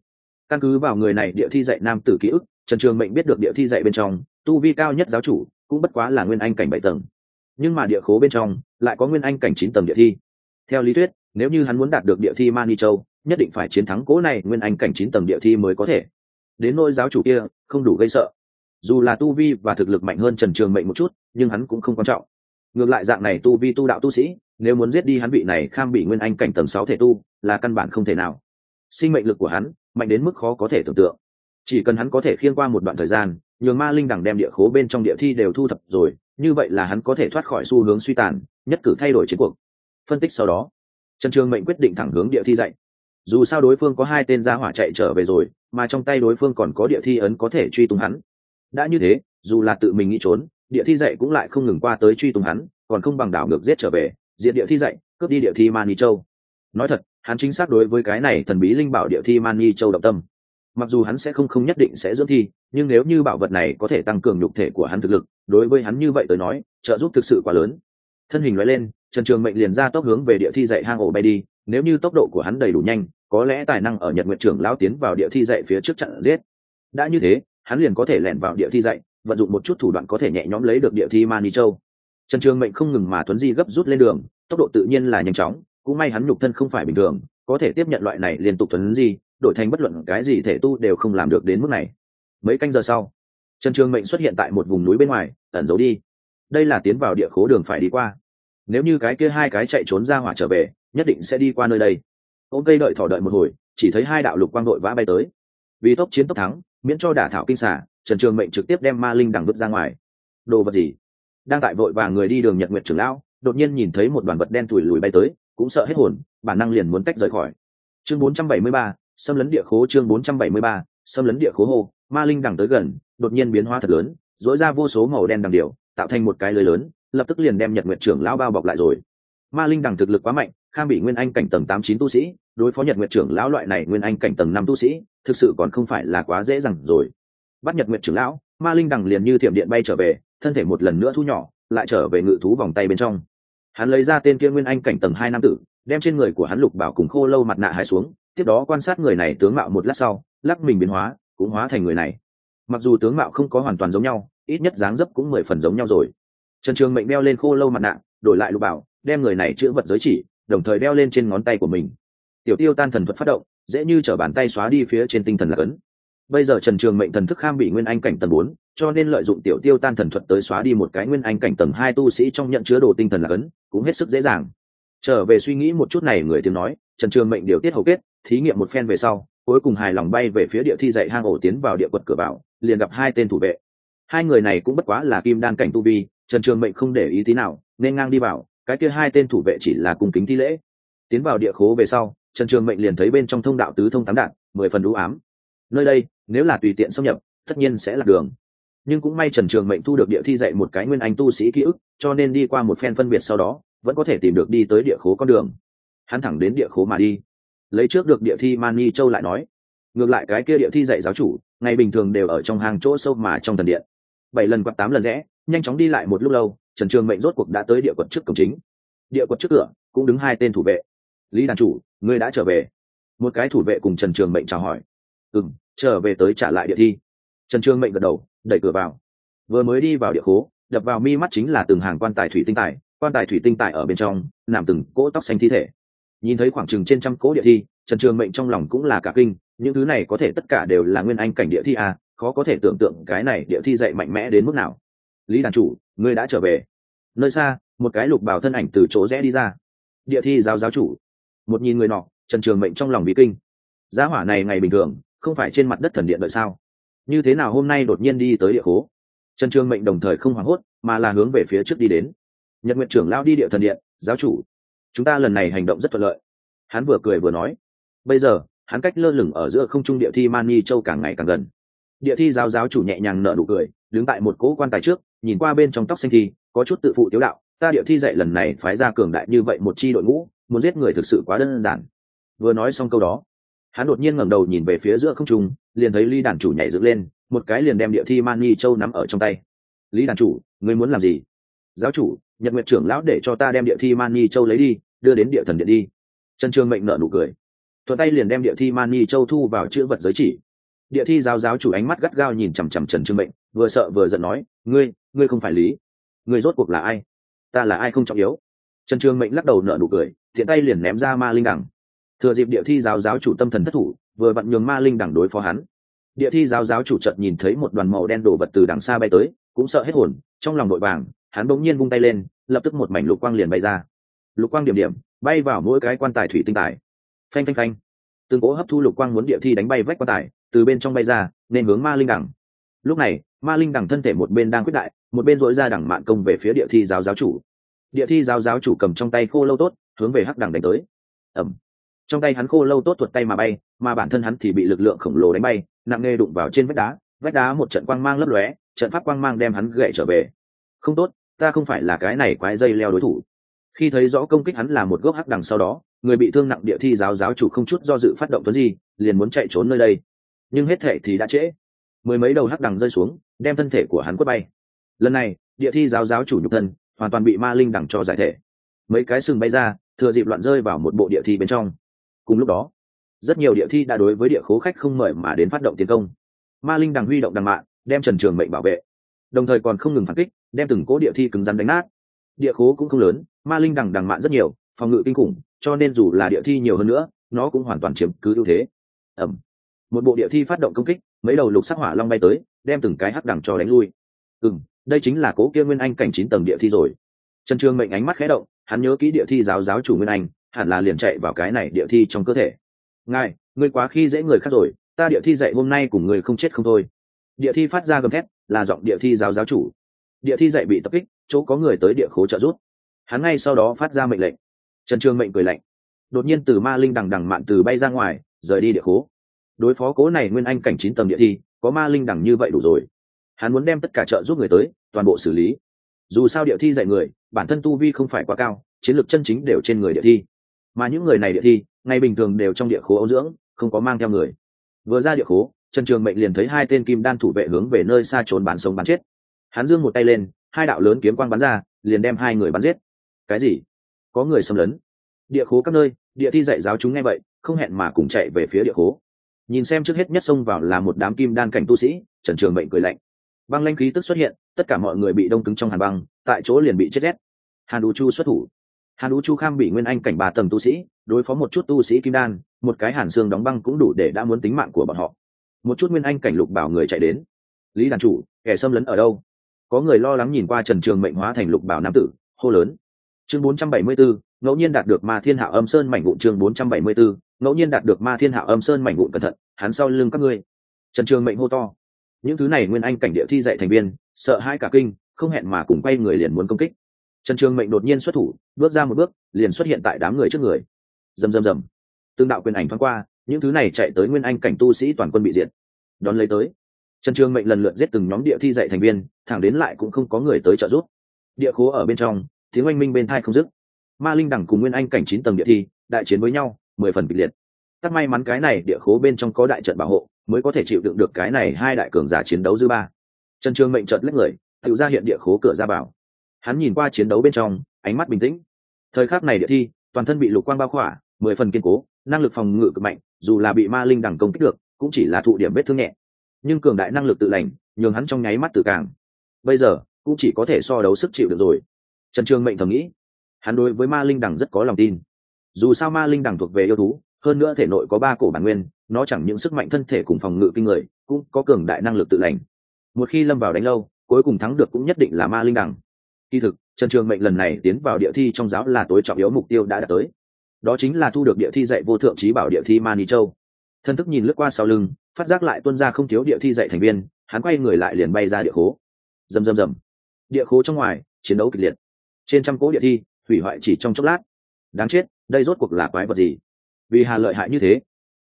Căn cứ vào người này địa thi dạy nam tử ký ức, trần trường mệnh biết được địa thi dạy bên trong, tu vi cao nhất giáo chủ, cũng bất quá là nguyên anh cảnh bảy tầng nhưng mà địa khố bên trong lại có nguyên anh cảnh chín tầng địa thi. Theo lý thuyết, nếu như hắn muốn đạt được địa thi mani châu, nhất định phải chiến thắng cố này nguyên anh cảnh chín tầng địa thi mới có thể. Đến nôi giáo chủ kia, không đủ gây sợ. Dù là tu vi và thực lực mạnh hơn trần trường mệnh một chút, nhưng hắn cũng không quan trọng. Ngược lại dạng này tu vi tu đạo tu sĩ, nếu muốn giết đi hắn vị này kham bị nguyên anh cảnh tầng sáu thể tu, là căn bản không thể nào. Sinh mệnh lực của hắn, mạnh đến mức khó có thể tưởng tượng. Chỉ cần hắn có thể khiên qua một đoạn thời gian, nhường ma linh đằng đem địa khố bên trong địa thi đều thu thập rồi như vậy là hắn có thể thoát khỏi xu hướng suy tàn, nhất cử thay đổi chiến cuộc. Phân tích sau đó, trần trường mệnh quyết định thẳng hướng địa thi dạy. Dù sao đối phương có hai tên gia hỏa chạy trở về rồi, mà trong tay đối phương còn có địa thi ấn có thể truy tung hắn. Đã như thế, dù là tự mình nghĩ trốn, địa thi dạy cũng lại không ngừng qua tới truy tung hắn, còn không bằng đảo ngược giết trở về diện địa thi dạy, cướp đi địa thi mani châu. Nói thật, hắn chính xác đối với cái này thần bí linh bảo địa thi mani châu động tâm mặc dù hắn sẽ không không nhất định sẽ dưỡng thi, nhưng nếu như bảo vật này có thể tăng cường nhục thể của hắn thực lực, đối với hắn như vậy tới nói, trợ giúp thực sự quá lớn. Thân hình nói lên, trần trường mệnh liền ra tốc hướng về địa thi dạy hang ổ bay đi, nếu như tốc độ của hắn đầy đủ nhanh, có lẽ tài năng ở nhật nguyện trưởng lão tiến vào địa thi dạy phía trước trận giết. Đã như thế, hắn liền có thể lẻn vào địa thi dạy, vận dụng một chút thủ đoạn có thể nhẹ nhõm lấy được địa thi mani châu. Trần trường mệnh không ngừng mà tuấn di gấp rút lên đường, tốc độ tự nhiên là nhanh chóng, cũng may hắn nhục thân không phải bình thường, có thể tiếp nhận loại này liên tục tuấn di đổi thành bất luận cái gì thể tu đều không làm được đến mức này. Mấy canh giờ sau trần trường mệnh xuất hiện tại một vùng núi bên ngoài ẩn giấu đi. Đây là tiến vào địa khố đường phải đi qua. Nếu như cái kia hai cái chạy trốn ra hỏa trở về nhất định sẽ đi qua nơi đây. Ông cây đợi thỏ đợi một hồi chỉ thấy hai đạo lục quang đội vã bay tới. Vì tốc chiến tốc thắng miễn cho đả thảo kinh xả trần trường mệnh trực tiếp đem ma linh đằng vứt ra ngoài. Đồ vật gì? Đang tại vội và người đi đường nhật nguyệt trưởng lão đột nhiên nhìn thấy một đoàn vật đen tủi lùi bay tới cũng sợ hết hồn bản năng liền muốn cách rời khỏi. Chương 473, xâm lấn địa khố chương 473, xâm lấn địa khố hồ, ma linh đằng tới gần đột nhiên biến hóa thật lớn dỗi ra vô số màu đen đằng điều tạo thành một cái lưới lớn lập tức liền đem nhật nguyệt trưởng lão bao bọc lại rồi. Ma linh đằng thực lực quá mạnh khang bị nguyên anh cảnh tầng tám chín tu sĩ đối phó nhật nguyệt trưởng lão loại này nguyên anh cảnh tầng năm tu sĩ thực sự còn không phải là quá dễ dàng rồi. Bắt nhật nguyệt trưởng lão ma linh đằng liền như thiểm điện bay trở về thân thể một lần nữa thu nhỏ lại trở về ngự thú vòng tay bên trong. Hắn lấy ra tên kia nguyên anh cảnh tầng hai nam tử đem trên người của hắn lục bảo cùng khô lâu mặt nạ hai xuống tiếp đó quan sát người này tướng mạo một lát sau, lắc mình biến hóa, cũng hóa thành người này. Mặc dù tướng mạo không có hoàn toàn giống nhau, ít nhất dáng dấp cũng mười phần giống nhau rồi. Trần trường mệnh đeo lên khô lâu mặt nạ, đổi lại lục bảo, đem người này chữ vật giới chỉ, đồng thời đeo lên trên ngón tay của mình. Tiểu tiêu tan thần thuật phát động, dễ như t bàn tay xóa đi phía trên tinh thần là cấn. Bây giờ trần trường mệnh thần thức kham bị nguyên anh cảnh tầng bốn, cho nên lợi dụng tiểu tiêu tan thần thuật tới xóa đi một cái nguyên anh cảnh tầng hai tu sĩ trong nhận chứa đồ tinh thần là cấn, cũng hết sức dễ dàng. Trở về suy nghĩ một chút này, người tiếng nói, trần trường mệnh điều tiết hầu kết thí nghiệm một phen về sau, cuối cùng hài lòng bay về phía địa thi dạy hang ổ tiến vào địa quật cửa vào, liền gặp hai tên thủ vệ. Hai người này cũng bất quá là kim đan cảnh tu vi, trần trường mệnh không để ý tí nào, nên ngang đi vào, cái kia hai tên thủ vệ chỉ là cung kính thi lễ. Tiến vào địa khố về sau, trần trường mệnh liền thấy bên trong thông đạo tứ thông tám đạn, mười phần đũ ám. Nơi đây, nếu là tùy tiện xâm nhập, tất nhiên sẽ là đường. Nhưng cũng may trần trường mệnh thu được địa thi dạy một cái nguyên anh tu sĩ ký ức, cho nên đi qua một phen phân biệt sau đó, vẫn có thể tìm được đi tới địa khố con đường. Hắn thẳng đến địa khố mà đi lấy trước được địa thi mani châu lại nói, ngược lại cái kia địa thi dạy giáo chủ, ngày bình thường đều ở trong hàng chỗ sâu mà trong thần điện. Bảy lần quạt tám lần rẽ, nhanh chóng đi lại một lúc lâu, trần trường mệnh rốt cuộc đã tới địa quật trước cổng chính. Địa quật trước cửa, cũng đứng hai tên thủ vệ. Lý đàn chủ, ngươi đã trở về. Một cái thủ vệ cùng trần trường mệnh chào hỏi. Ừ m trở về tới trả lại địa thi. Trần trường mệnh gật đầu, đẩy cửa vào. Vừa mới đi vào địa khố, đập vào mi mắt chính là từng hàng quan tài thủy tinh tài, quan tài thủy tinh tài ở bên trong, nằm từng cỗ tóc xanh thi thể nhìn thấy khoảng chừng trên trăm cỗ địa thi trần trường mệnh trong lòng cũng là cả kinh những thứ này có thể tất cả đều là nguyên anh cảnh địa thi à, khó có thể tưởng tượng cái này địa thi dạy mạnh mẽ đến mức nào. Lý đàn chủ ngươi đã trở về. Nơi xa một cái lục bào thân ảnh từ chỗ rẽ đi ra. Địa thi giáo giáo chủ. Một nhìn người nọ trần trường mệnh trong lòng bị kinh. Giá hỏa này ngày bình thường không phải trên mặt đất thần điện đợi sao? Như thế nào hôm nay đột nhiên đi tới địa khố? Trần trường mệnh đồng thời không hoảng hốt mà là hướng về phía trước đi đến. Nhật nguyện trưởng lao đi địa thần điện giáo chủ chúng ta lần này hành động rất thuận lợi. Hắn vừa cười vừa nói. Bây giờ, hắn cách lơ lửng ở giữa không trung địa thi mani châu càng ngày càng gần. Địa thi giáo giáo chủ nhẹ nhàng nở nụ cười, đứng tại một cỗ quan tài trước, nhìn qua bên trong tóc xanh thi, có chút tự phụ tiếu đạo, ta địa thi dạy lần này phái ra cường đại như vậy một chi đội ngũ, muốn giết người thực sự quá đơn giản. Vừa nói xong câu đó, hắn đột nhiên ngẩng đầu nhìn về phía giữa không trung, liền thấy ly đàn chủ nhảy dựng lên, một cái liền đem địa thi mani châu nắm ở trong tay. Lý đàn chủ, ngươi muốn làm gì? Giáo chủ, nhật nguyện trưởng lão để cho ta đem địa thi mani châu lấy đi, đưa đến địa thần điện đi. Trần trường mệnh nở nụ cười. Thuận tay liền đem địa thi mani châu thu vào chữ vật giới chỉ. Địa thi giáo giáo chủ ánh mắt gắt gao nhìn chằm chằm trần trương mệnh, vừa sợ vừa giận nói, ngươi ngươi không phải lý. Ngươi rốt cuộc là ai? Ta là ai không trọng yếu. Trần trương mệnh lắc đầu nở nụ cười thiện tay liền ném ra ma linh đẳng. Thừa dịp địa thi giáo giáo chủ tâm thần thất thủ, vừa vặn nhường ma linh đẳng đối phó hắn. Địa thi giáo giáo chủ chợt nhìn thấy một đoàn màu đen đổ vật từ đằng xa bay tới, cũng sợ hết hồn, trong lòng nội vàng hắn bỗng nhiên vung tay lên, lập tức một mảnh lục quang liền bay ra. Lục quang điểm điểm, bay vào mỗi cái quan tài thủy tinh tài. Phanh phanh phanh. Từng cỗ hấp thu lục quang muốn địa thi đánh bay vách quan tài, từ bên trong bay ra, nên hướng ma linh đẳng. Lúc này, ma linh đẳng thân thể một bên đang quyết đại, một bên dội ra đẳng mạng công về phía địa thi giáo giáo chủ. Địa thi giáo giáo chủ cầm trong tay khô lâu tốt, hướng về hắc đẳng đánh tới. Ẩm trong tay hắn khô lâu tốt thuật tay mà bay, mà bản thân hắn thì bị lực lượng khổng lồ đánh bay, nặng nề đụng vào trên vách đá. Vách đá một trận quang mang lấp lóe, trận pháp quang mang đem hắn gậy trở về. Không tốt ta không phải là cái này quái dây leo đối thủ. Khi thấy rõ công kích hắn là một gốc hắc đằng sau đó, người bị thương nặng địa thi giáo giáo chủ không chút do dự phát động tuấn gì liền muốn chạy trốn nơi đây. Nhưng hết thể thì đã trễ. Mười mấy đầu hắc đằng rơi xuống, đem thân thể của hắn quất bay. Lần này, địa thi giáo giáo chủ nhục thân, hoàn toàn bị ma linh đằng cho giải thể. Mấy cái sừng bay ra, thừa dịp loạn rơi vào một bộ địa thi bên trong. Cùng lúc đó, rất nhiều địa thi đã đối với địa khố khách không mời mà đến phát động tiến công. Ma linh đằng huy động đằng mạng, đem trần trường mệnh bảo vệ. Đồng thời còn không ngừng phản kích đem từng cố địa thi cứng rắn đánh nát. Địa khố cũng không lớn, ma linh đằng đằng mạn rất nhiều, phòng ngự kinh khủng, cho nên dù là địa thi nhiều hơn nữa, nó cũng hoàn toàn chiếm cứ ưu thế. Ẩm một bộ địa thi phát động công kích, mấy đầu lục sắc hỏa long bay tới, đem từng cái hắc đằng cho đánh lui. Ừ m đây chính là cố kia nguyên anh cảnh chín tầng địa thi rồi. Trần trường mệnh ánh mắt khé động, hắn nhớ kỹ địa thi giáo giáo chủ nguyên anh, hẳn là liền chạy vào cái này địa thi trong cơ thể. Ngài, ngươi quá khi dễ người khác rồi, ta địa thi dạy hôm nay cùng người không chết không thôi. Địa thi phát ra gầm thét, là giọng địa thi giáo giáo chủ địa thi dạy bị tập kích, chỗ có người tới địa khố trợ giúp. Hắn ngay sau đó phát ra mệnh lệnh. Trần trường mệnh cười lạnh. Đột nhiên từ ma linh đằng đằng mạn từ bay ra ngoài, rời đi địa khố. Đối phó cố này nguyên anh cảnh chín tầng địa thi, có ma linh đằng như vậy đủ rồi. Hắn muốn đem tất cả trợ giúp người tới, toàn bộ xử lý. Dù sao địa thi dạy người, bản thân tu vi không phải quá cao, chiến lược chân chính đều trên người địa thi. Mà những người này địa thi ngày bình thường đều trong địa khố ấu dưỡng, không có mang theo người. Vừa ra địa khố, trần trường mệnh liền thấy hai tên kim đan thủ vệ hướng về nơi xa trốn bán sống bán chết hắn Dương một tay lên, hai đạo lớn kiếm quang bắn ra, liền đem hai người bắn giết. Cái gì? Có người xâm lấn? Địa khố các nơi, địa thi dạy giáo chúng nghe vậy, không hẹn mà cùng chạy về phía địa khố. Nhìn xem trước hết nhất xông vào là một đám kim đan cảnh tu sĩ, trần trường mệnh cười lạnh. Băng lanh khí tức xuất hiện, tất cả mọi người bị đông cứng trong hàn băng, tại chỗ liền bị chết rét. Hàn U chu xuất thủ. Hàn U chu kham bị nguyên anh cảnh ba tầng tu sĩ, đối phó một chút tu sĩ kim đan, một cái hàn xương đóng băng cũng đủ để đã muốn tính mạng của bọn họ. Một chút nguyên anh cảnh lục bảo người chạy đến. Lý đàn chủ, kẻ xâm lấn ở đâu? Có người lo lắng nhìn qua trần trường mệnh hóa thành lục bảo nam tử hô lớn. Chương 474, ngẫu nhiên đạt được ma thiên hạ âm sơn mảnh vụn chương 474, ngẫu nhiên đạt được ma thiên hạ âm sơn mảnh vụn cẩn thận hắn sau lưng các ngươi. Trần trường mệnh hô to. Những thứ này nguyên anh cảnh địa thi dạy thành viên sợ hai cả kinh không hẹn mà cùng quay người liền muốn công kích. Trần trường mệnh đột nhiên xuất thủ bước ra một bước liền xuất hiện tại đám người trước người. Rầm rầm rầm. Tương đạo quyền ảnh thoáng qua những thứ này chạy tới nguyên anh cảnh tu sĩ toàn quân bị diệt. Đón lấy tới trần trường mệnh lần lượt giết từng nhóm địa thi dạy thành viên, thẳng đến lại cũng không có người tới trợ giúp. Địa khố ở bên trong, tiếng oanh minh bên thai không dứt. Ma linh đẳng cùng nguyên anh cảnh chín tầng địa thi, đại chiến với nhau, mười phần kịch liệt. Tắc may mắn cái này địa khố bên trong có đại trận bảo hộ, mới có thể chịu đựng được cái này hai đại cường giả chiến đấu dư ba. Trần trường mệnh trận lách người, tự ra hiện địa khố cửa ra bảo hắn nhìn qua chiến đấu bên trong, ánh mắt bình tĩnh. Thời khắc này địa thi, toàn thân bị lục quang bao khỏa, mười phần kiên cố, năng lực phòng ngự cực mạnh, dù là bị ma linh đẳng công kích được, cũng chỉ là thụ điểm vết thương nhẹ nhưng cường đại năng lực tự lành, nhường hắn trong nháy mắt tự càng. Bây giờ, cũng chỉ có thể so đấu sức chịu được rồi. Trần trường mệnh thầm nghĩ. Hắn đối với ma linh Đằng rất có lòng tin. Dù sao ma linh Đằng thuộc về yêu thú, hơn nữa thể nội có ba cổ bản nguyên, nó chẳng những sức mạnh thân thể cùng phòng ngự kinh người, cũng có cường đại năng lực tự lành. Một khi lâm vào đánh lâu, cuối cùng thắng được cũng nhất định là ma linh Đằng. kỳ thực, trần trường mệnh lần này tiến vào địa thi trong giáo là tối trọng yếu mục tiêu đã đạt tới. Đó chính là thu được địa thi dạy vô thượng trí bảo địa thi mani châu thân thức nhìn lướt qua sau lưng, phát giác lại tuân ra không thiếu địa thi dạy thành viên, hắn quay người lại liền bay ra địa khố. Rầm rầm rầm. Địa khố trong ngoài, chiến đấu kịch liệt. Trên trăm cỗ địa thi, hủy hoại chỉ trong chốc lát. Đáng chết, đây rốt cuộc là quái vật gì? Vì hà lợi hại như thế.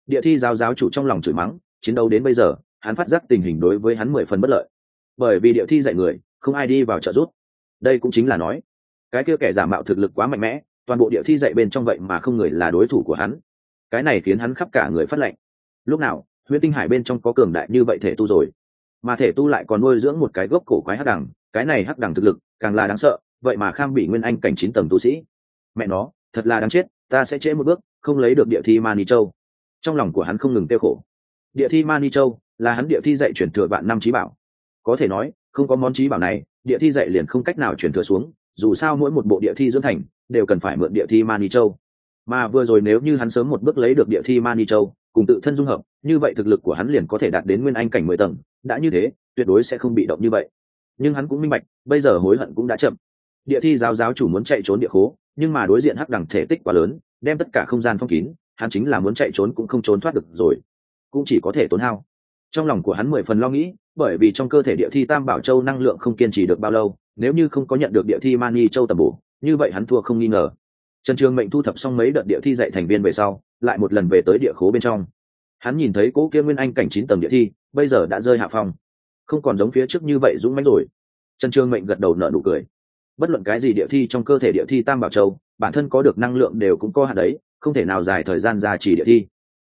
Địa thi giáo giáo chủ trong lòng chửi mắng, chiến đấu đến bây giờ, hắn phát giác tình hình đối với hắn mười phần bất lợi. Bởi vì địa thi dạy người, không ai đi vào trợ giúp. Đây cũng chính là nói, cái kia kẻ giả mạo thực lực quá mạnh mẽ, toàn bộ địa thi dạy bên trong vậy mà không người là đối thủ của hắn. Cái này khiến hắn khắp cả người phát lệnh lúc nào, huyễn tinh hải bên trong có cường đại như vậy thể tu rồi? Mà thể tu lại còn nuôi dưỡng một cái gốc cổ quái hắc đẳng cái này hắc đẳng thực lực càng là đáng sợ, vậy mà kham bị nguyên anh cảnh chín tầng tu sĩ. Mẹ nó, thật là đáng chết, ta sẽ trễ một bước, không lấy được địa thi mani châu. Trong lòng của hắn không ngừng tiêu khổ. Địa thi mani châu là hắn địa thi dạy chuyển thừa vạn năm trí bảo. Có thể nói, không có món trí bảo này, địa thi dạy liền không cách nào chuyển thừa xuống, dù sao mỗi một bộ địa thi dưỡng thành, đều cần phải mượn địa thi mani châu. Mà vừa rồi nếu như hắn sớm một bước lấy được địa thi mani châu cùng tự thân dung hợp, như vậy thực lực của hắn liền có thể đạt đến nguyên anh cảnh mười tầng, đã như thế, tuyệt đối sẽ không bị động như vậy. Nhưng hắn cũng minh bạch, bây giờ hối hận cũng đã chậm. Địa thi giáo giáo chủ muốn chạy trốn địa khố, nhưng mà đối diện hắc đẳng thể tích quá lớn, đem tất cả không gian phong kín, hắn chính là muốn chạy trốn cũng không trốn thoát được rồi. Cũng chỉ có thể tốn hao. Trong lòng của hắn mười phần lo nghĩ, bởi vì trong cơ thể địa thi tam bảo châu năng lượng không kiên trì được bao lâu, nếu như không có nhận được địa thi mani châu tầm bổ, như vậy hắn thua không nghi ngờ trần trường mệnh thu thập xong mấy đợt địa thi dạy thành viên về sau, lại một lần về tới địa khố bên trong. Hắn nhìn thấy cỗ kia nguyên anh cảnh chín tầng địa thi, bây giờ đã rơi hạ phong. Không còn giống phía trước như vậy dũng mãnh rồi. Trần trường mệnh gật đầu nở nụ cười. Bất luận cái gì địa thi trong cơ thể địa thi tam bảo châu, bản thân có được năng lượng đều cũng có hạt đấy, không thể nào dài thời gian ra chỉ địa thi.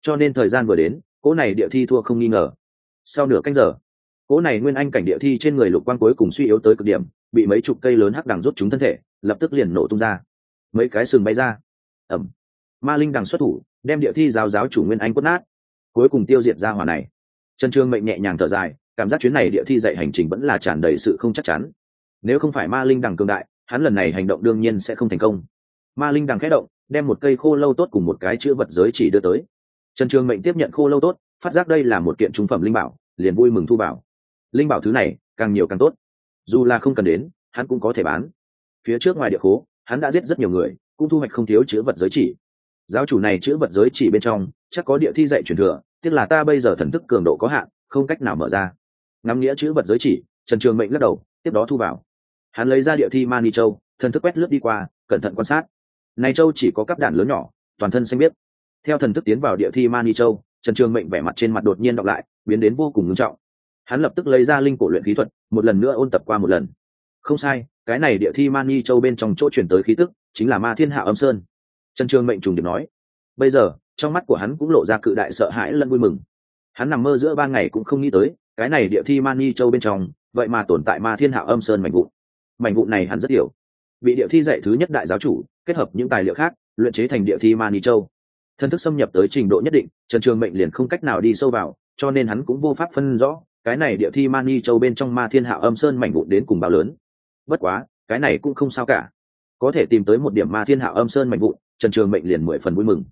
Cho nên thời gian vừa đến cỗ này địa thi thua không nghi ngờ. Sau nửa canh giờ cỗ này nguyên anh cảnh địa thi trên người lục quan cuối cùng suy yếu tới cực điểm, bị mấy chục cây lớn hắc đằng rút chúng thân thể, lập tức liền nổ tung ra mấy cái sừng bay ra. Ẩm. Ma linh đằng xuất thủ, đem địa thi giáo giáo chủ nguyên anh quất nát. Cuối cùng tiêu diệt ra hỏa này. Trần trương mệnh nhẹ nhàng thở dài, cảm giác chuyến này địa thi dạy hành trình vẫn là tràn đầy sự không chắc chắn. Nếu không phải ma linh đằng cường đại, hắn lần này hành động đương nhiên sẽ không thành công. Ma linh đằng khẽ động, đem một cây khô lâu tốt cùng một cái chữ vật giới chỉ đưa tới. Trần trường mệnh tiếp nhận khô lâu tốt, phát giác đây là một kiện trung phẩm linh bảo, liền vui mừng thu bảo. Linh bảo thứ này, càng nhiều càng tốt. Dù là không cần đến, hắn cũng có thể bán. Phía trước ngoài địa khố hắn đã giết rất nhiều người, cũng thu hoạch không thiếu chữ vật giới chỉ. Giáo chủ này chữ vật giới chỉ bên trong, chắc có địa thi dạy truyền thừa, tiếc là ta bây giờ thần thức cường độ có hạn, không cách nào mở ra. Ngắm nghĩa chữ vật giới chỉ, trần trường mệnh lắc đầu, tiếp đó thu vào. Hắn lấy ra địa thi mani châu, thần thức quét lướt đi qua, cẩn thận quan sát. Này châu chỉ có cắp đạn lớn nhỏ, toàn thân xanh biết theo thần thức tiến vào địa thi mani châu, trần trường mệnh vẻ mặt trên mặt đột nhiên đọc lại, biến đến vô cùng ngưng trọng. Hắn lập tức lấy ra linh cổ luyện khí thuật, một lần nữa ôn tập qua một lần. Không sai cái này địa thi mani châu bên trong chỗ chuyển tới khí tức, chính là ma thiên hạ âm sơn. Trần trường mệnh trùng điệp nói. Bây giờ, trong mắt của hắn cũng lộ ra cự đại sợ hãi lẫn vui mừng. Hắn nằm mơ giữa ban ngày cũng không nghĩ tới, cái này địa thi mani châu bên trong, vậy mà tồn tại ma thiên hạ âm sơn mảnh vụn. Mảnh vụn này hắn rất hiểu. Bị địa thi dạy thứ nhất đại giáo chủ, kết hợp những tài liệu khác, luyện chế thành địa thi mani châu. Thân thức xâm nhập tới trình độ nhất định, trần trường mệnh liền không cách nào đi sâu vào, cho nên hắn cũng vô pháp phân rõ, cái này địa thi mani châu bên trong ma thiên hạ âm sơn mảnh vụn đến cùng bao lớn bất quá, cái này cũng không sao cả. Có thể tìm tới một điểm ma thiên hạ âm sơn mạnh vụn, trần trường mệnh liền mười phần vui mừng.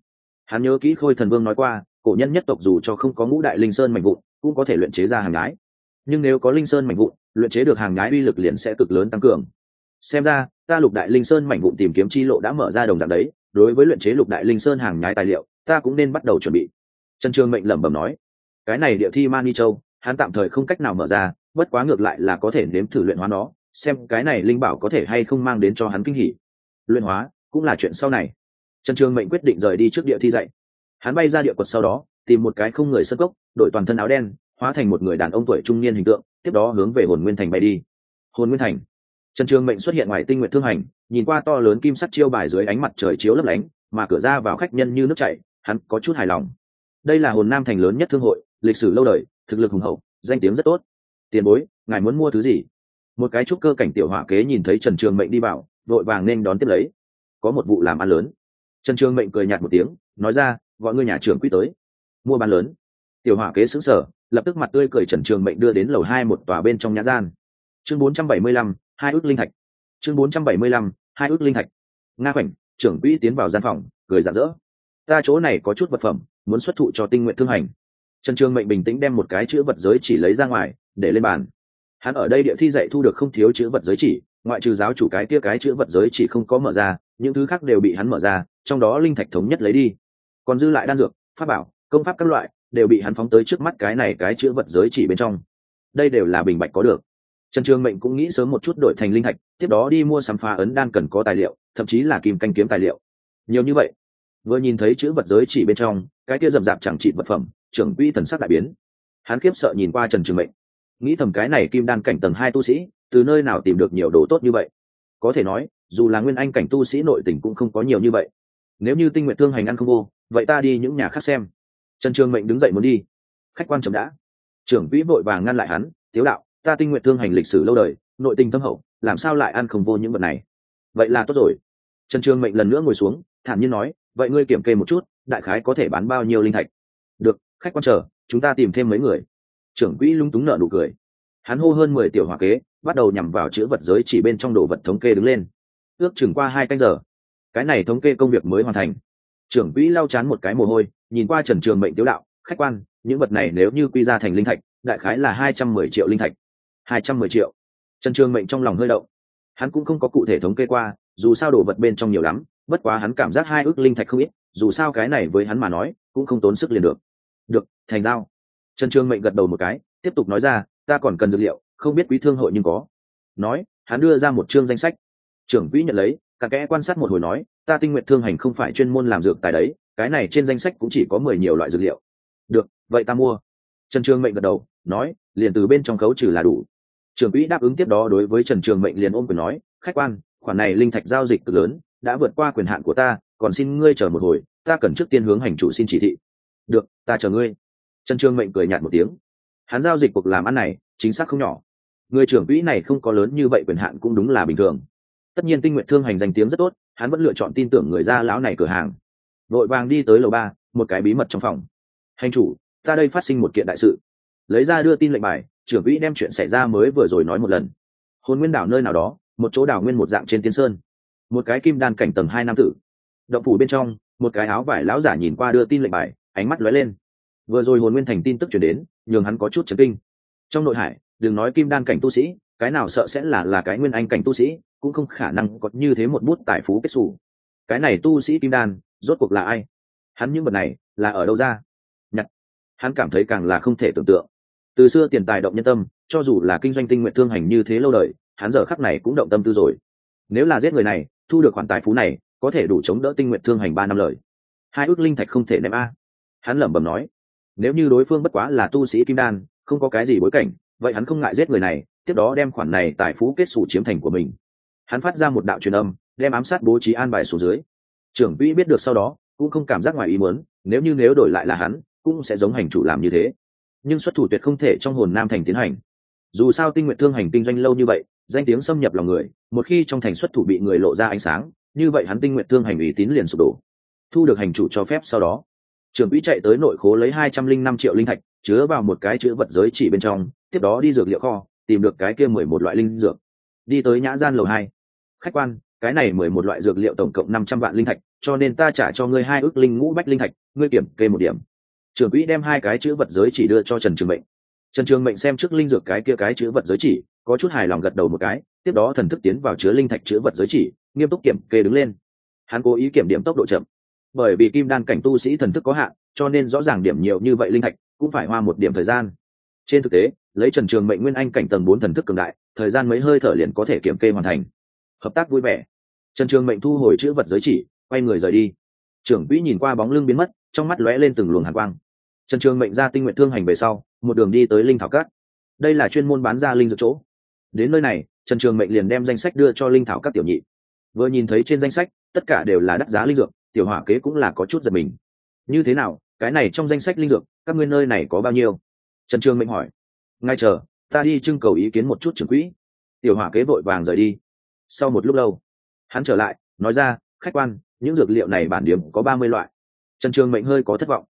Hắn nhớ kỹ khôi thần vương nói qua, cổ nhân nhất tộc dù cho không có ngũ đại linh sơn mạnh vụn, cũng có thể luyện chế ra hàng nhái. Nhưng nếu có linh sơn mạnh vụn, luyện chế được hàng nhái uy lực liền sẽ cực lớn tăng cường. Xem ra, ta lục đại linh sơn mạnh vụn tìm kiếm chi lộ đã mở ra đồng dạng đấy, đối với luyện chế lục đại linh sơn hàng nhái tài liệu, ta cũng nên bắt đầu chuẩn bị. Trần trường mệnh lẩm bẩm nói. Cái này địa thi mani châu, hắn tạm thời không cách nào mở ra, bất quá ngược lại là có thể nếm thử luyện hóa nó xem cái này linh bảo có thể hay không mang đến cho hắn kinh hỉ. Luyện hóa, cũng là chuyện sau này. Trần trường mệnh quyết định rời đi trước địa thi dạy. Hắn bay ra địa quật sau đó, tìm một cái không người sơn cốc đội toàn thân áo đen, hóa thành một người đàn ông tuổi trung niên hình tượng, tiếp đó hướng về hồn nguyên thành bay đi. Hồn nguyên thành. Trần trường mệnh xuất hiện ngoài tinh nguyện thương hành, nhìn qua to lớn kim sắt chiêu bài dưới ánh mặt trời chiếu lấp lánh, mà cửa ra vào khách nhân như nước chảy, hắn có chút hài lòng. Đây là hồn nam thành lớn nhất thương hội, lịch sử lâu đời, thực lực hùng hậu, danh tiếng rất tốt. Tiền bối, ngài muốn mua thứ gì? Một cái trúc cơ cảnh tiểu hỏa kế nhìn thấy trần trường mệnh đi vào, vội vàng nên đón tiếp lấy. Có một vụ làm ăn lớn. Trần trường mệnh cười nhạt một tiếng, nói ra, gọi ngươi nhà trưởng quỹ tới. Mua bán lớn. Tiểu hỏa kế xứng sở lập tức mặt tươi cười trần trường mệnh đưa đến lầu hai một tòa bên trong nhã gian. Chương bốn trăm bảy mươi lăm, hai ước linh thạch. Chương bốn trăm bảy mươi lăm, hai ước linh thạch. Nga khoảnh, trưởng quỹ tiến vào gian phòng, cười rạng rỡ. Ta chỗ này có chút vật phẩm, muốn xuất thụ cho tinh nguyện thương hành. Trần trường mệnh bình tĩnh đem một cái chữ vật giới chỉ lấy ra ngoài, để lên bàn hắn ở đây địa thi dạy thu được không thiếu chữ vật giới chỉ, ngoại trừ giáo chủ cái kia cái chữ vật giới chỉ không có mở ra, những thứ khác đều bị hắn mở ra, trong đó linh thạch thống nhất lấy đi. Còn dư lại đan dược, pháp bảo, công pháp các loại, đều bị hắn phóng tới trước mắt cái này cái chữ vật giới chỉ bên trong. Đây đều là bình bạch có được. Trần trường mệnh cũng nghĩ sớm một chút đổi thành linh thạch, tiếp đó đi mua sắm phá ấn đan cần có tài liệu, thậm chí là kim canh kiếm tài liệu. Nhiều như vậy, vừa nhìn thấy chữ vật giới chỉ bên trong, cái kia rậm rạp chẳng trị vật phẩm, trưởng quỹ thần sắc đại biến. Hắn khiếp sợ nhìn qua trần trường mệnh nghĩ thầm cái này kim đan cảnh tầng hai tu sĩ, từ nơi nào tìm được nhiều đồ tốt như vậy? Có thể nói, dù là nguyên anh cảnh tu sĩ nội tỉnh cũng không có nhiều như vậy. Nếu như tinh nguyện thương hành ăn không vô, vậy ta đi những nhà khác xem. Trần trường mệnh đứng dậy muốn đi. Khách quan chậm đã. Trưởng quỹ vội vàng ngăn lại hắn, tiếu đạo, ta tinh nguyện thương hành lịch sử lâu đời, nội tình thâm hậu, làm sao lại ăn không vô những vật này? Vậy là tốt rồi. Trần trường mệnh lần nữa ngồi xuống, thản nhiên nói, vậy ngươi kiểm kê một chút, đại khái có thể bán bao nhiêu linh thạch? Được, khách quan chờ, chúng ta tìm thêm mấy người trưởng quỹ lung túng nợ nụ cười. Hắn hô hơn mười tiểu hòa kế, bắt đầu nhằm vào chữ vật giới chỉ bên trong đồ vật thống kê đứng lên. Ước chừng qua hai canh giờ, cái này thống kê công việc mới hoàn thành. Trưởng quỹ lau chán một cái mồ hôi, nhìn qua trần trường mệnh tiếu đạo, khách quan, những vật này nếu như quy ra thành linh thạch, đại khái là hai trăm mười triệu linh thạch. Hai trăm mười triệu. Trần trường mệnh trong lòng hơi động. Hắn cũng không có cụ thể thống kê qua, dù sao đồ vật bên trong nhiều lắm, bất quá hắn cảm giác hai ước linh thạch không ít, dù sao cái này với hắn mà nói, cũng không tốn sức liền được. Được, thành giao trần trường mệnh gật đầu một cái, tiếp tục nói ra, ta còn cần dược liệu, không biết quý thương hội nhưng có. Nói, hắn đưa ra một chương danh sách. Trưởng quỹ nhận lấy, cả kẽ quan sát một hồi nói, ta tinh nguyện thương hành không phải chuyên môn làm dược tài đấy, cái này trên danh sách cũng chỉ có mười nhiều loại dược liệu. Được, vậy ta mua. Trần trường mệnh gật đầu, nói, liền từ bên trong khấu trừ là đủ. Trưởng quỹ đáp ứng tiếp đó đối với trần trường mệnh liền ôm quyền nói, khách quan, khoản này linh thạch giao dịch cực lớn, đã vượt qua quyền hạn của ta, còn xin ngươi chờ một hồi, ta cần trước tiên hướng hành chủ xin chỉ thị. Được, ta chờ ngươi trần trường mệnh cười nhạt một tiếng. Hắn giao dịch cuộc làm ăn này, chính xác không nhỏ. Người trưởng quỹ này không có lớn như vậy quyền hạn cũng đúng là bình thường. Tất nhiên tinh nguyện thương hành danh tiếng rất tốt, hắn vẫn lựa chọn tin tưởng người ra lão này cửa hàng. Vội vàng đi tới lầu ba, một cái bí mật trong phòng. Hành chủ, ta đây phát sinh một kiện đại sự. Lấy ra đưa tin lệnh bài, trưởng quỹ đem chuyện xảy ra mới vừa rồi nói một lần. Hồn nguyên đảo nơi nào đó, một chỗ đảo nguyên một dạng trên tiên sơn. Một cái kim đan cảnh tầng hai nam tử. Động phủ bên trong, một cái áo vải lão giả nhìn qua đưa tin lệnh bài, ánh mắt lóe lên vừa rồi hồn nguyên thành tin tức chuyển đến, nhường hắn có chút chấn kinh. Trong nội hải, đừng nói kim đan cảnh tu sĩ, cái nào sợ sẽ là là cái nguyên anh cảnh tu sĩ, cũng không khả năng có như thế một bút tài phú kết xù. Cái này tu sĩ kim đan, rốt cuộc là ai? Hắn những vật này, là ở đâu ra? Nhặt. Hắn cảm thấy càng là không thể tưởng tượng. Từ xưa tiền tài động nhân tâm, cho dù là kinh doanh tinh nguyện thương hành như thế lâu đời, hắn giờ khắc này cũng động tâm tư rồi. Nếu là giết người này, thu được khoản tài phú này, có thể đủ chống đỡ tinh nguyện thương hành ba năm lời. Hai ước linh thạch không thể ném a. Hắn lẩm bẩm nói nếu như đối phương bất quá là tu sĩ kim đan, không có cái gì bối cảnh, vậy hắn không ngại giết người này, tiếp đó đem khoản này tài phú kết xù chiếm thành của mình. Hắn phát ra một đạo truyền âm, đem ám sát bố trí an bài xuống dưới. Trưởng quỹ biết được sau đó, cũng không cảm giác ngoài ý muốn, nếu như nếu đổi lại là hắn, cũng sẽ giống hành chủ làm như thế. Nhưng xuất thủ tuyệt không thể trong hồn nam thành tiến hành. Dù sao tinh nguyện thương hành kinh doanh lâu như vậy, danh tiếng xâm nhập lòng người, một khi trong thành xuất thủ bị người lộ ra ánh sáng, như vậy hắn tinh nguyện thương hành ủy tín liền sụp đổ. Thu được hành chủ cho phép sau đó trưởng quỹ chạy tới nội khố lấy hai trăm linh năm triệu linh thạch, chứa vào một cái chữ vật giới chỉ bên trong, tiếp đó đi dược liệu kho, tìm được cái kia mười một loại linh dược. Đi tới nhã gian lầu hai. Khách quan, cái này mười một loại dược liệu tổng cộng năm trăm vạn linh thạch, cho nên ta trả cho ngươi hai ước linh ngũ bách linh thạch, ngươi kiểm kê một điểm. Trưởng quỹ đem hai cái chữ vật giới chỉ đưa cho trần trường mệnh. Trần trường mệnh xem trước linh dược cái kia cái chữ vật giới chỉ, có chút hài lòng gật đầu một cái, tiếp đó thần thức tiến vào chứa linh thạch chữ vật giới chỉ, nghiêm túc kiểm kê đứng lên. Hắn cố ý kiểm điểm tốc độ chậm bởi vì kim đan cảnh tu sĩ thần thức có hạn, cho nên rõ ràng điểm nhiều như vậy linh thạch cũng phải hoa một điểm thời gian. Trên thực tế, lấy trần trường mệnh nguyên anh cảnh tầng bốn thần thức cường đại, thời gian mấy hơi thở liền có thể kiểm kê hoàn thành. Hợp tác vui vẻ. Trần trường mệnh thu hồi chữ vật giới chỉ, quay người rời đi. Trưởng quỹ nhìn qua bóng lưng biến mất, trong mắt lóe lên từng luồng hàn quang. Trần trường mệnh ra tinh nguyện thương hành về sau, một đường đi tới linh thảo cát đây là chuyên môn bán ra linh dược chỗ. Đến nơi này, trần trường mệnh liền đem danh sách đưa cho linh thảo các tiểu nhị. Vừa nhìn thấy trên danh sách, tất cả đều là đắt giá linh dược tiểu hỏa kế cũng là có chút giật mình. Như thế nào, cái này trong danh sách linh dược, các ngươi nơi này có bao nhiêu? Trần trường mệnh hỏi. Ngay chờ, ta đi trưng cầu ý kiến một chút trưởng quỹ. Tiểu hỏa kế vội vàng rời đi. Sau một lúc lâu, hắn trở lại, nói ra, khách quan, những dược liệu này bản điểm có ba mươi loại. Trần trường mệnh hơi có thất vọng.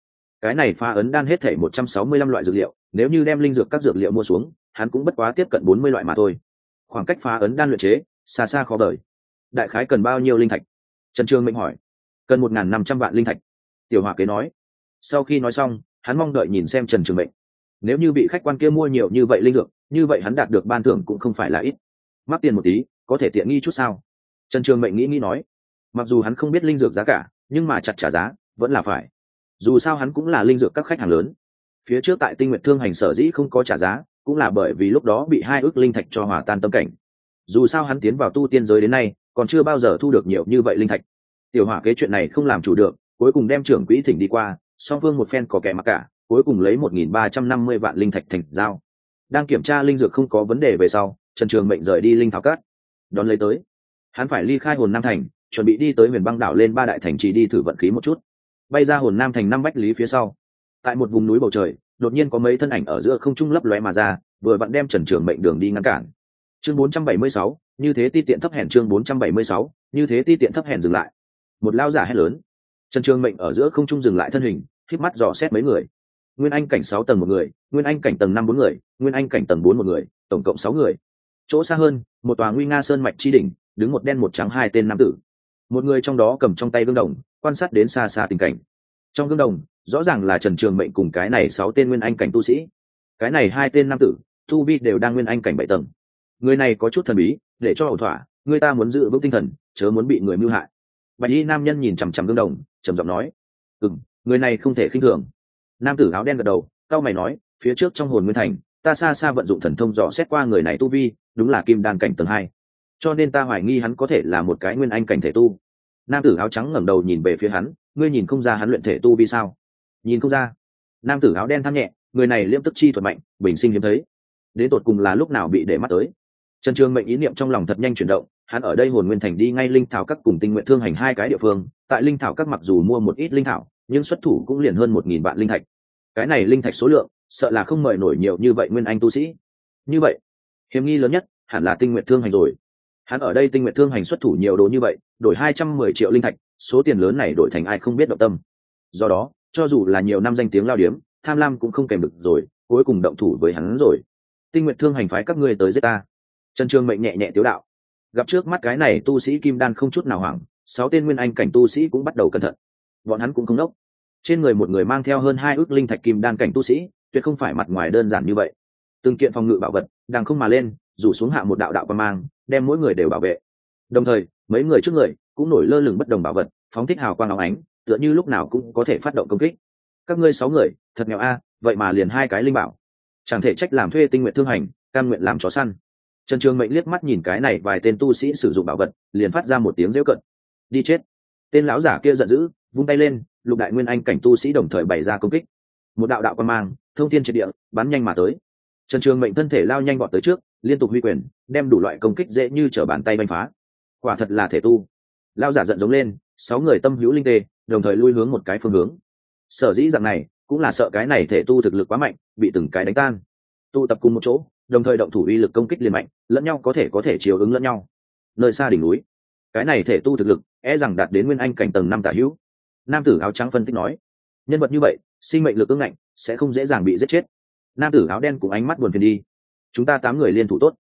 Cái này pha ấn đan hết thể một trăm sáu mươi lăm loại dược liệu, nếu như đem linh dược các dược liệu mua xuống, hắn cũng bất quá tiếp cận bốn mươi loại mà thôi. Khoảng cách phá ấn đan luyện chế, xa xa khó đời đại khái cần bao nhiêu linh thạch? Trần trường mệnh hỏi cần một n g h n năm trăm vạn linh thạch. Tiểu hòa kế nói. Sau khi nói xong, hắn mong đợi nhìn xem trần trường mệnh. Nếu như bị khách quan kia mua nhiều như vậy linh dược, như vậy hắn đạt được ban thưởng cũng không phải là ít. Mắc tiền một tí, có thể tiện nghi chút sao? Trần trường mệnh nghĩ nghĩ nói. Mặc dù hắn không biết linh dược giá cả, nhưng mà chặt trả giá, vẫn là phải. Dù sao hắn cũng là linh dược các khách hàng lớn. Phía trước tại tinh nguyện thương hành sở dĩ không có trả giá, cũng là bởi vì lúc đó bị hai ước linh thạch cho hòa tan tâm cảnh. Dù sao hắn tiến vào tu tiên giới đến nay, còn chưa bao giờ thu được nhiều như vậy linh thạch tiểu hỏa kế chuyện này không làm chủ được cuối cùng đem trưởng quỹ thỉnh đi qua song phương một phen có kẻ mặc cả cuối cùng lấy một nghìn ba trăm năm mươi vạn linh thạch thành giao. Đang kiểm tra linh dược không có vấn đề về sau trần trường mệnh rời đi linh thảo cát. Đón lấy tới. Hắn phải ly khai hồn nam thành chuẩn bị đi tới huyền băng đảo lên ba đại thành trì đi thử vận khí một chút. Bay ra hồn nam thành năm bách lý phía sau. Tại một vùng núi bầu trời đột nhiên có mấy thân ảnh ở giữa không trung lấp lóe mà ra vừa vặn đem trần trường mệnh đường đi ngăn cản. Chương 476, như thế ti tiện thấp hèn chương 476, như thế ti tiện thấp hèn dừng lại một lao giả hét lớn. Trần trường mệnh ở giữa không trung dừng lại thân hình, khép mắt dò xét mấy người. Nguyên anh cảnh sáu tầng một người, nguyên anh cảnh tầng năm bốn người, nguyên anh cảnh tầng bốn một người, tổng cộng sáu người. Chỗ xa hơn, một tòa nguy nga sơn mạch chi đỉnh, đứng một đen một trắng hai tên nam tử. Một người trong đó cầm trong tay gương đồng, quan sát đến xa xa tình cảnh. Trong gương đồng, rõ ràng là trần trường mệnh cùng cái này sáu tên nguyên anh cảnh tu sĩ. Cái này hai tên nam tử, tu vi đều đang nguyên anh cảnh bảy tầng. Người này có chút thần bí, để cho ẩu thỏa, người ta muốn giữ vững tinh thần, chớ muốn bị người mưu hại bạch y nam nhân nhìn chằm chằm gương đồng, trầm giọng nói ừ m người này không thể khinh thường. Nam tử áo đen gật đầu, cao mày nói, phía trước trong hồn nguyên thành, ta xa xa vận dụng thần thông dò xét qua người này tu vi, đúng là kim đan cảnh tầng hai. Cho nên ta hoài nghi hắn có thể là một cái nguyên anh cảnh thể tu. Nam tử áo trắng ngẩng đầu nhìn về phía hắn, ngươi nhìn không ra hắn luyện thể tu vi sao? Nhìn không ra. Nam tử áo đen than nhẹ, người này liêm tức chi thuật mạnh, bình sinh hiếm thấy. Đến tột cùng là lúc nào bị để mắt tới? Trần trường mệnh ý niệm trong lòng thật nhanh chuyển động hắn ở đây hồn nguyên thành đi ngay linh thảo các cùng tinh nguyện thương hành hai cái địa phương, tại linh thảo các mặc dù mua một ít linh thảo, nhưng xuất thủ cũng liền hơn một nghìn vạn linh thạch. Cái này linh thạch số lượng, sợ là không mời nổi nhiều như vậy nguyên anh tu sĩ. Như vậy, hiểm nghi lớn nhất hẳn là tinh nguyện thương hành rồi. Hắn ở đây tinh nguyện thương hành xuất thủ nhiều đồ như vậy, đổi hai trăm mười triệu linh thạch, số tiền lớn này đổi thành ai không biết động tâm. Do đó, cho dù là nhiều năm danh tiếng lao điếm, tham lam cũng không kèm được rồi, cuối cùng động thủ với hắn rồi. Tinh nguyện thương hành phái các ngươi tới giết ta. Trần trương mệnh nhẹ nhẹ tiếu đạo gặp trước mắt cái này tu sĩ kim đan không chút nào hoảng, sáu tên nguyên anh cảnh tu sĩ cũng bắt đầu cẩn thận. Bọn hắn cũng không đốc. Trên người một người mang theo hơn hai ước linh thạch kim đan cảnh tu sĩ, tuyệt không phải mặt ngoài đơn giản như vậy. Từng kiện phòng ngự bảo vật, đang không mà lên, rủ xuống hạ một đạo đạo quan mang, đem mỗi người đều bảo vệ. Đồng thời, mấy người trước người cũng nổi lơ lửng bất đồng bảo vật, phóng thích hào quang óng ánh, tựa như lúc nào cũng có thể phát động công kích. Các ngươi sáu người, thật nghèo a, vậy mà liền hai cái linh bảo. Chẳng thể trách làm thuê tinh nguyện thương hành, cam nguyện làm chó săn trần trường mệnh liếc mắt nhìn cái này vài tên tu sĩ sử dụng bảo vật, liền phát ra một tiếng rêu cận đi chết. Tên lão giả kia giận dữ, vung tay lên, lục đại nguyên anh cảnh tu sĩ đồng thời bày ra công kích. Một đạo đạo quan mang, thông thiên triệt địa, bắn nhanh mà tới. Trần trường mệnh thân thể lao nhanh bọn tới trước, liên tục huy quyền, đem đủ loại công kích dễ như t r ở bàn tay banh phá. Quả thật là thể tu. Lao giả giận giống lên, sáu người tâm hữu linh tê, đồng thời lui hướng một cái phương hướng. Sở dĩ rằng này, cũng là sợ cái này thể tu thực lực quá mạnh, bị từng cái đánh tan. Tụ tập cùng một chỗ đồng thời động thủ uy lực công kích liền mạnh, lẫn nhau có thể có thể chiều ứng lẫn nhau. Nơi xa đỉnh núi, cái này thể tu thực lực e rằng đạt đến nguyên anh cảnh tầng năm tả hữu. Nam tử áo trắng phân tích nói, nhân vật như vậy, sinh mệnh lực ưng ngạnh, sẽ không dễ dàng bị giết chết. Nam tử áo đen cùng ánh mắt buồn phiền đi. Chúng ta tám người liên thủ tốt.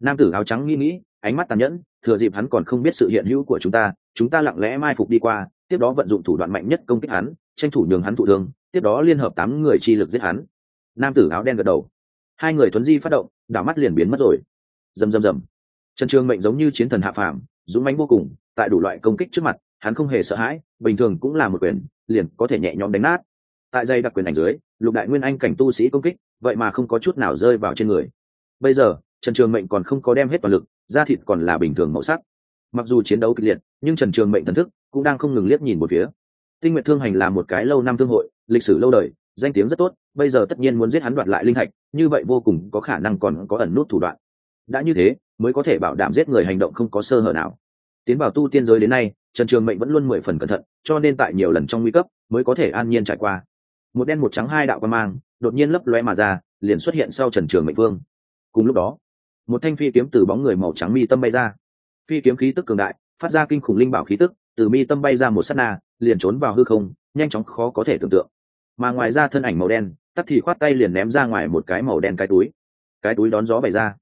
Nam tử áo trắng nghĩ nghĩ, ánh mắt tàn nhẫn, thừa dịp hắn còn không biết sự hiện hữu của chúng ta chúng ta lặng lẽ mai phục đi qua, tiếp đó vận dụng thủ đoạn mạnh nhất công kích hắn, tranh thủ nhường hắn thụ thương, tiếp đó liên hợp tám người chi lực giết hắn. Nam tử áo đen gật đầu. Hai người thuấn di phát động đảo mắt liền biến mất rồi. Rầm rầm rầm. Trần trường mệnh giống như chiến thần hạ phàm, dũng mãnh vô cùng, tại đủ loại công kích trước mặt, hắn không hề sợ hãi, bình thường cũng là một quyền, liền có thể nhẹ nhõm đánh nát. Tại dây đặc quyền ảnh dưới, lục đại nguyên anh cảnh tu sĩ công kích, vậy mà không có chút nào rơi vào trên người. Bây giờ, trần trường mệnh còn không có đem hết toàn lực, da thịt còn là bình thường màu sắc. Mặc dù chiến đấu kịch liệt, nhưng trần trường mệnh thần thức cũng đang không ngừng liếc nhìn một phía. Tinh nguyện thương hành là một cái lâu năm thương hội, lịch sử lâu đời danh tiếng rất tốt, bây giờ tất nhiên muốn giết hắn đoạt lại linh hạch như vậy vô cùng có khả năng còn có ẩn nút thủ đoạn. Đã như thế, mới có thể bảo đảm giết người hành động không có sơ hở nào. Tiến vào tu tiên giới đến nay, trần trường mệnh vẫn luôn mười phần cẩn thận, cho nên tại nhiều lần trong nguy cấp, mới có thể an nhiên trải qua. Một đen một trắng hai đạo quan mang, đột nhiên lấp loe mà ra, liền xuất hiện sau trần trường mệnh vương. Cùng lúc đó, một thanh phi kiếm từ bóng người màu trắng mi tâm bay ra. Phi kiếm khí tức cường đại, phát ra kinh khủng linh bảo khí tức, từ mi tâm bay ra một s á t na, liền trốn vào hư không, nhanh chóng khó có thể tưởng tượng mà ngoài ra thân ảnh màu đen tắt thì khoát tay liền ném ra ngoài một cái màu đen cái túi. Cái túi đón gió bày ra.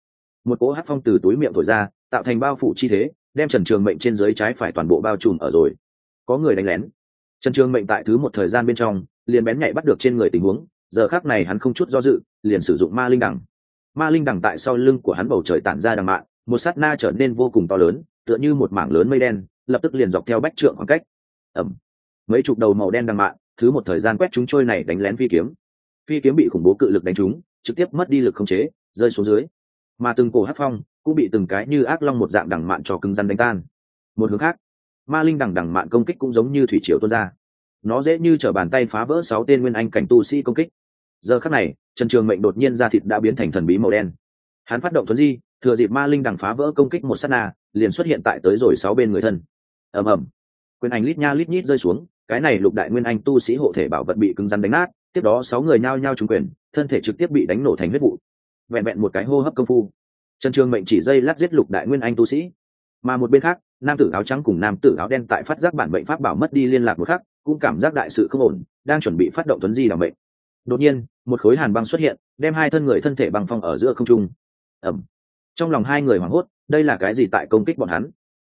Một cỗ hát phong từ túi miệng thổi ra, tạo thành bao phủ chi thế, đem trần trường mệnh trên dưới trái phải toàn bộ bao trùm ở rồi. Có người đánh lén. Trần trường mệnh tại thứ một thời gian bên trong, liền bén nhạy bắt được trên người tình huống, giờ khác này hắn không chút do dự, liền sử dụng ma linh đẳng. Ma linh đẳng tại sau lưng của hắn bầu trời tản ra đằng mạn một sát na trở nên vô cùng to lớn, tựa như một mảng lớn mây đen, lập tức liền dọc theo bách trượng khoảng cách. Ẩm mấy chục đầu màu đen đằng mạn thứ một thời gian quét chúng trôi này đánh lén phi kiếm. Phi kiếm bị khủng bố cự lực đánh trúng, trực tiếp mất đi lực không chế, rơi xuống dưới. Mà từng cổ hát phong cũng bị từng cái như ác long một dạng đằng mạn cho cứng rắn đánh tan. Một hướng khác, ma linh đằng đằng mạn công kích cũng giống như thủy triều tuôn ra. Nó dễ như t r ở bàn tay phá vỡ sáu tên nguyên anh cảnh tu sĩ công kích. Giờ khắc này, trần trường mệnh đột nhiên ra thịt đã biến thành thần bí màu đen. Hắn phát động thuấn di, thừa dịp ma linh đằng phá vỡ công kích một s á t na, liền xuất hiện tại tới rồi sáu bên người thân. Ầm ầm. Quyền ảnh lít nha lít nhít rơi xuống cái này lục đại nguyên anh tu sĩ hộ thể bảo vật bị cứng rắn đánh nát, tiếp đó sáu người nhao nhao trúng quyền, thân thể trực tiếp bị đánh nổ thành huyết vụ. Vẹn vẹn một cái hô hấp công phu. Trần trường mệnh chỉ dây lát giết lục đại nguyên anh tu sĩ. Mà một bên khác, nam tử áo trắng cùng nam tử áo đen tại phát giác bản bệnh pháp bảo mất đi liên lạc một khắc, cũng cảm giác đại sự không ổn, đang chuẩn bị phát động tuấn di làm bệnh đột nhiên, một khối hàn băng xuất hiện, đem hai thân người thân thể băng phong ở giữa không trung. Ẩm trong lòng hai người hoảng hốt, đây là cái gì tại công kích bọn hắn?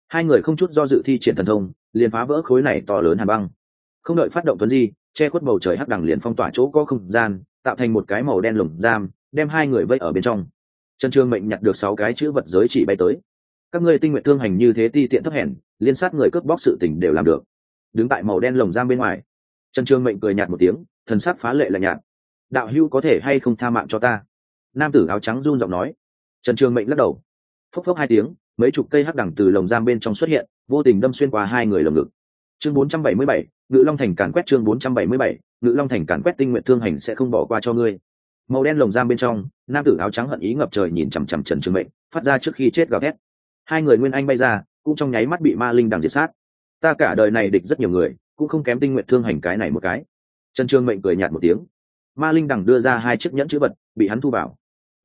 Hai người không chút do dự thi triển thần thông, liền phá vỡ khối này to lớn hàn băng không đợi phát động tuấn di, che khuất bầu trời hắc đằng liền phong tỏa chỗ có không gian, tạo thành một cái màu đen lồng giam, đem hai người vây ở bên trong. Trần trương mệnh nhặt được sáu cái chữ vật giới chỉ bay tới. Các ngươi tinh nguyện thương hành như thế ti tiện thấp hèn, liên sát người cướp bóc sự tình đều làm được. Đứng tại màu đen lồng giam bên ngoài trần trương mệnh cười nhạt một tiếng, thần sắc phá lệ là nhạt. Đạo hữu có thể hay không tha mạng cho ta? Nam tử áo trắng run giọng nói. Trần trương mệnh lắc đầu. Phốc phốc hai tiếng, mấy chục cây hắc đẳng từ lồng giam bên trong xuất hiện, vô tình đâm xuyên qua hai người lồng ngực chương 477, ngự long thành càn quét chương 477, ngự long thành càn quét tinh nguyện thương hành sẽ không bỏ qua cho ngươi. Màu đen lồng giam bên trong nam tử áo trắng hận ý ngập trời nhìn chằm chằm trần trường mệnh phát ra trước khi chết gào thét. Hai người nguyên anh bay ra cũng trong nháy mắt bị ma linh đằng diệt sát. Ta cả đời này địch rất nhiều người cũng không kém tinh nguyện thương hành cái này một cái. Trần trường mệnh cười nhạt một tiếng. Ma linh đằng đưa ra hai chiếc nhẫn chữ vật bị hắn thu vào.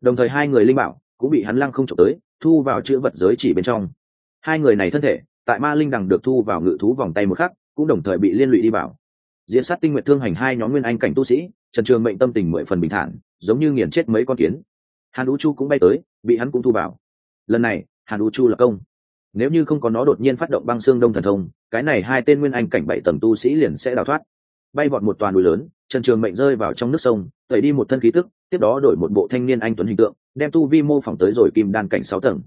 Đồng thời hai người linh bảo cũng bị hắn lăng không trộm tới thu vào chữ vật giới chỉ bên trong. Hai người này thân thể tại ma linh đằng được thu vào ngự thú vòng tay một khắc, cũng đồng thời bị liên lụy đi vào. Diễn sát tinh nguyện thương hành hai nhóm nguyên anh cảnh tu sĩ, trần trường mệnh tâm tình mười phần bình thản, giống như nghiền chết mấy con kiến. Hàn u chu cũng bay tới, bị hắn cũng thu vào. Lần này, hàn u chu là công. Nếu như không có nó đột nhiên phát động băng xương đông thần thông, cái này hai tên nguyên anh cảnh bảy tầng tu sĩ liền sẽ đào thoát. Bay vọt một toàn núi lớn, trần trường mệnh rơi vào trong nước sông, tẩy đi một thân khí tức, tiếp đó đổi một bộ thanh niên anh tuấn hình tượng, đem tu vi mô phỏng tới rồi kim đan cảnh sáu tầng.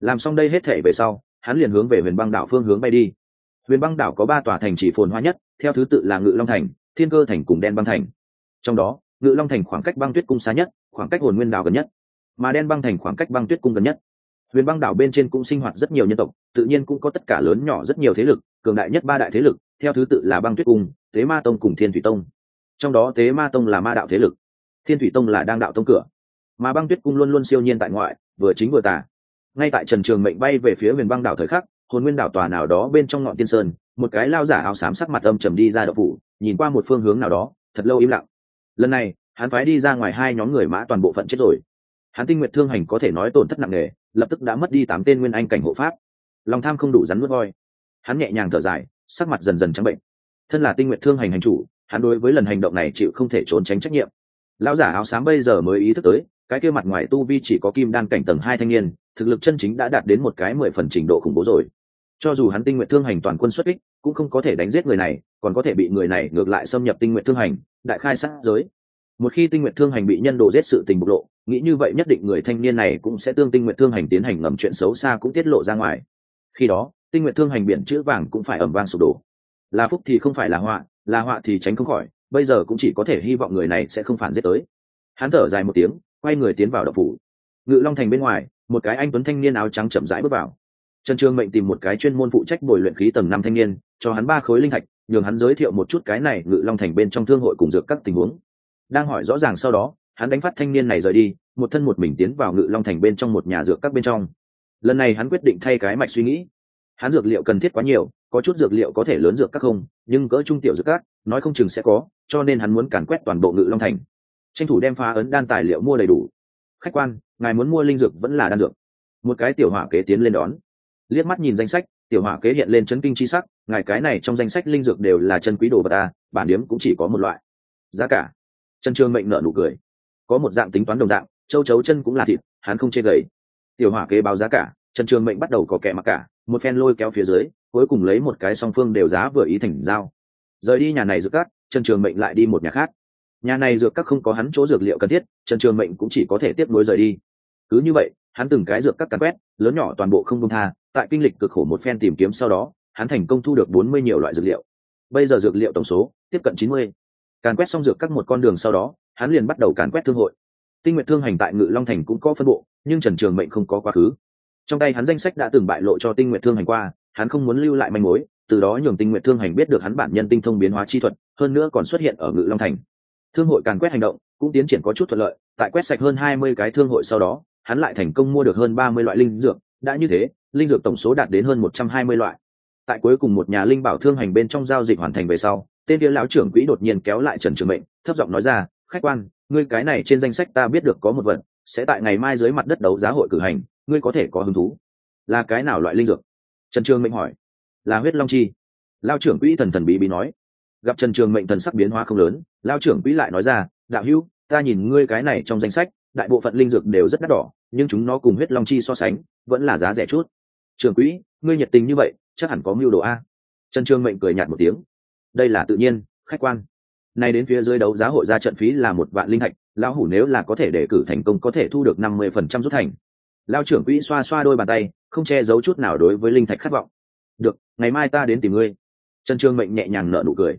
Làm xong đây hết thể về sau hắn liền hướng về huyền băng đảo phương hướng bay đi. Huyền băng đảo có ba tòa thành chỉ phồn hoa nhất, theo thứ tự là ngự long thành, thiên cơ thành cùng đen băng thành. Trong đó, ngự long thành khoảng cách băng tuyết cung xa nhất, khoảng cách hồn nguyên đảo gần nhất. Mà đen băng thành khoảng cách băng tuyết cung gần nhất. Huyền băng đảo bên trên cũng sinh hoạt rất nhiều nhân tộc, tự nhiên cũng có tất cả lớn nhỏ rất nhiều thế lực, cường đại nhất ba đại thế lực, theo thứ tự là băng tuyết cung, tế ma tông cùng thiên thủy tông. Trong đó tế ma tông là ma đạo thế lực, thiên thủy tông là đang đạo tông cửa. Mà băng tuyết cung luôn luôn siêu nhiên tại ngoại, vừa chính vừa tả ngay tại trần trường mệnh bay về phía huyền băng đảo thời khắc, hồn nguyên đảo tòa nào đó bên trong ngọn tiên sơn, một cái lao giả áo xám sắc mặt âm trầm đi ra đậu phủ, nhìn qua một phương hướng nào đó, thật lâu im lặng. Lần này, hắn phái đi ra ngoài hai nhóm người mã toàn bộ phận chết rồi. Hắn tinh nguyện thương hành có thể nói tổn thất nặng nề, lập tức đã mất đi tám tên nguyên anh cảnh hộ pháp. Lòng tham không đủ rắn nuốt voi. Hắn nhẹ nhàng thở dài, sắc mặt dần dần trắng bệnh. Thân là tinh nguyện thương hành hành chủ, hắn đối với lần hành động này chịu không thể trốn tránh trách nhiệm. Lão giả áo xám bây giờ mới ý thức tới, cái kia mặt ngoài tu vi chỉ có kim đan cảnh tầng hai thanh niên thực lực chân chính đã đạt đến một cái mười phần trình độ khủng bố rồi. Cho dù hắn tinh nguyện thương hành toàn quân xuất kích, cũng không có thể đánh giết người này, còn có thể bị người này ngược lại xâm nhập tinh nguyện thương hành, đại khai sát giới. Một khi tinh nguyện thương hành bị nhân đồ giết sự tình bộc lộ, nghĩ như vậy nhất định người thanh niên này cũng sẽ tương tinh nguyện thương hành tiến hành ngầm chuyện xấu xa cũng tiết lộ ra ngoài. Khi đó, tinh nguyện thương hành biển chữ vàng cũng phải ẩm vang sụp đổ. Là phúc thì không phải là họa là họa thì tránh không khỏi, bây giờ cũng chỉ có thể hy vọng người này sẽ không phản giết tới. Hắn thở dài một tiếng, quay người tiến vào đập phủ. Ngự long thành bên ngoài một cái anh tuấn thanh niên áo trắng chậm rãi bước vào. Trần trương mệnh tìm một cái chuyên môn phụ trách bồi luyện khí tầng năm thanh niên, cho hắn ba khối linh thạch, nhường hắn giới thiệu một chút cái này ngự long thành bên trong thương hội cùng dược các tình huống. Đang hỏi rõ ràng sau đó, hắn đánh phát thanh niên này rời đi, một thân một mình tiến vào ngự long thành bên trong một nhà dược các bên trong. Lần này hắn quyết định thay cái mạch suy nghĩ. Hắn dược liệu cần thiết quá nhiều, có chút dược liệu có thể lớn dược các không, nhưng cỡ trung tiểu dược các, nói không chừng sẽ có, cho nên hắn muốn càn quét toàn bộ ngự long thành. Tranh thủ đem phá ấn đan tài liệu mua đầy đủ khách quan ngài muốn mua linh dược vẫn là đan dược. Một cái tiểu hỏa kế tiến lên đón. Liếc mắt nhìn danh sách tiểu hỏa kế hiện lên chấn kinh chi sắc ngài cái này trong danh sách linh dược đều là chân quý đồ vật ta bản điếm cũng chỉ có một loại. Giá cả? Trần trương mệnh nợ nụ cười. Có một dạng tính toán đồng dạng châu chấu chân cũng là thịt hắn không chê gầy. Tiểu hỏa kế báo giá cả trần trường mệnh bắt đầu có kẻ mặc cả một phen lôi kéo phía dưới cuối cùng lấy một cái song phương đều giá vừa ý thành giao. Rời đi nhà này dược cát, trần trường mệnh lại đi một nhà khác nhà này dược các không có hắn chỗ dược liệu cần thiết, trần trường mệnh cũng chỉ có thể tiếp nối rời đi. Cứ như vậy, hắn từng cái dược các cắn quét, lớn nhỏ toàn bộ không công tha, tại kinh lịch cực khổ một phen tìm kiếm sau đó, hắn thành công thu được bốn mươi nhiều loại dược liệu. Bây giờ dược liệu tổng số, tiếp cận chín mươi. Càn quét xong dược các một con đường sau đó, hắn liền bắt đầu càn quét thương hội. Tinh nguyện thương hành tại ngự long thành cũng có phân bộ, nhưng trần trường mệnh không có quá khứ. Trong tay hắn danh sách đã từng bại lộ cho tinh nguyện thương hành qua, hắn không muốn lưu lại manh mối, từ đó nhường tinh nguyện thương hành biết được hắn bản nhân tinh thông biến hóa chi thuật, hơn nữa còn xuất hiện ở ngự long thành thương hội càn quét hành động cũng tiến triển có chút thuận lợi, tại quét sạch hơn hai mươi cái thương hội sau đó, hắn lại thành công mua được hơn ba mươi loại linh dược, đã như thế, linh dược tổng số đạt đến hơn một trăm hai mươi loại. Tại cuối cùng một nhà linh bảo thương hành bên trong giao dịch hoàn thành về sau, tên kia lão trưởng quỹ đột nhiên kéo lại trần trường mệnh, thấp giọng nói ra, khách quan, ngươi cái này trên danh sách ta biết được có một vật, sẽ tại ngày mai dưới mặt đất đấu giá hội cử hành, ngươi có thể có hứng thú. Là cái nào loại linh dược? Trần trường mệnh hỏi. Là huyết long chi. Lao trưởng quỹ thần thần bí bí nói gặp trần trường mệnh thần sắc biến hóa không lớn lao trưởng quỹ lại nói ra, đạo hữu, ta nhìn ngươi cái này trong danh sách, đại bộ phận linh dược đều rất đắt đỏ, nhưng chúng nó cùng huyết long chi so sánh, vẫn là giá rẻ chút. Trường quỹ, ngươi nhiệt tình như vậy, chắc hẳn có mưu đồ a. Trần trường mệnh cười nhạt một tiếng. Đây là tự nhiên, khách quan. Nay đến phía dưới đấu giá hội ra trận phí là một vạn linh hạch, lão hủ nếu là có thể đề cử thành công có thể thu được năm mươi phần trăm rút thành. Lao trưởng quỹ xoa xoa đôi bàn tay, không che giấu chút nào đối với linh thạch khát vọng. Được, ngày mai ta đến tìm ngươi. Trần trương mệnh nhẹ nhàng nợ nụ cười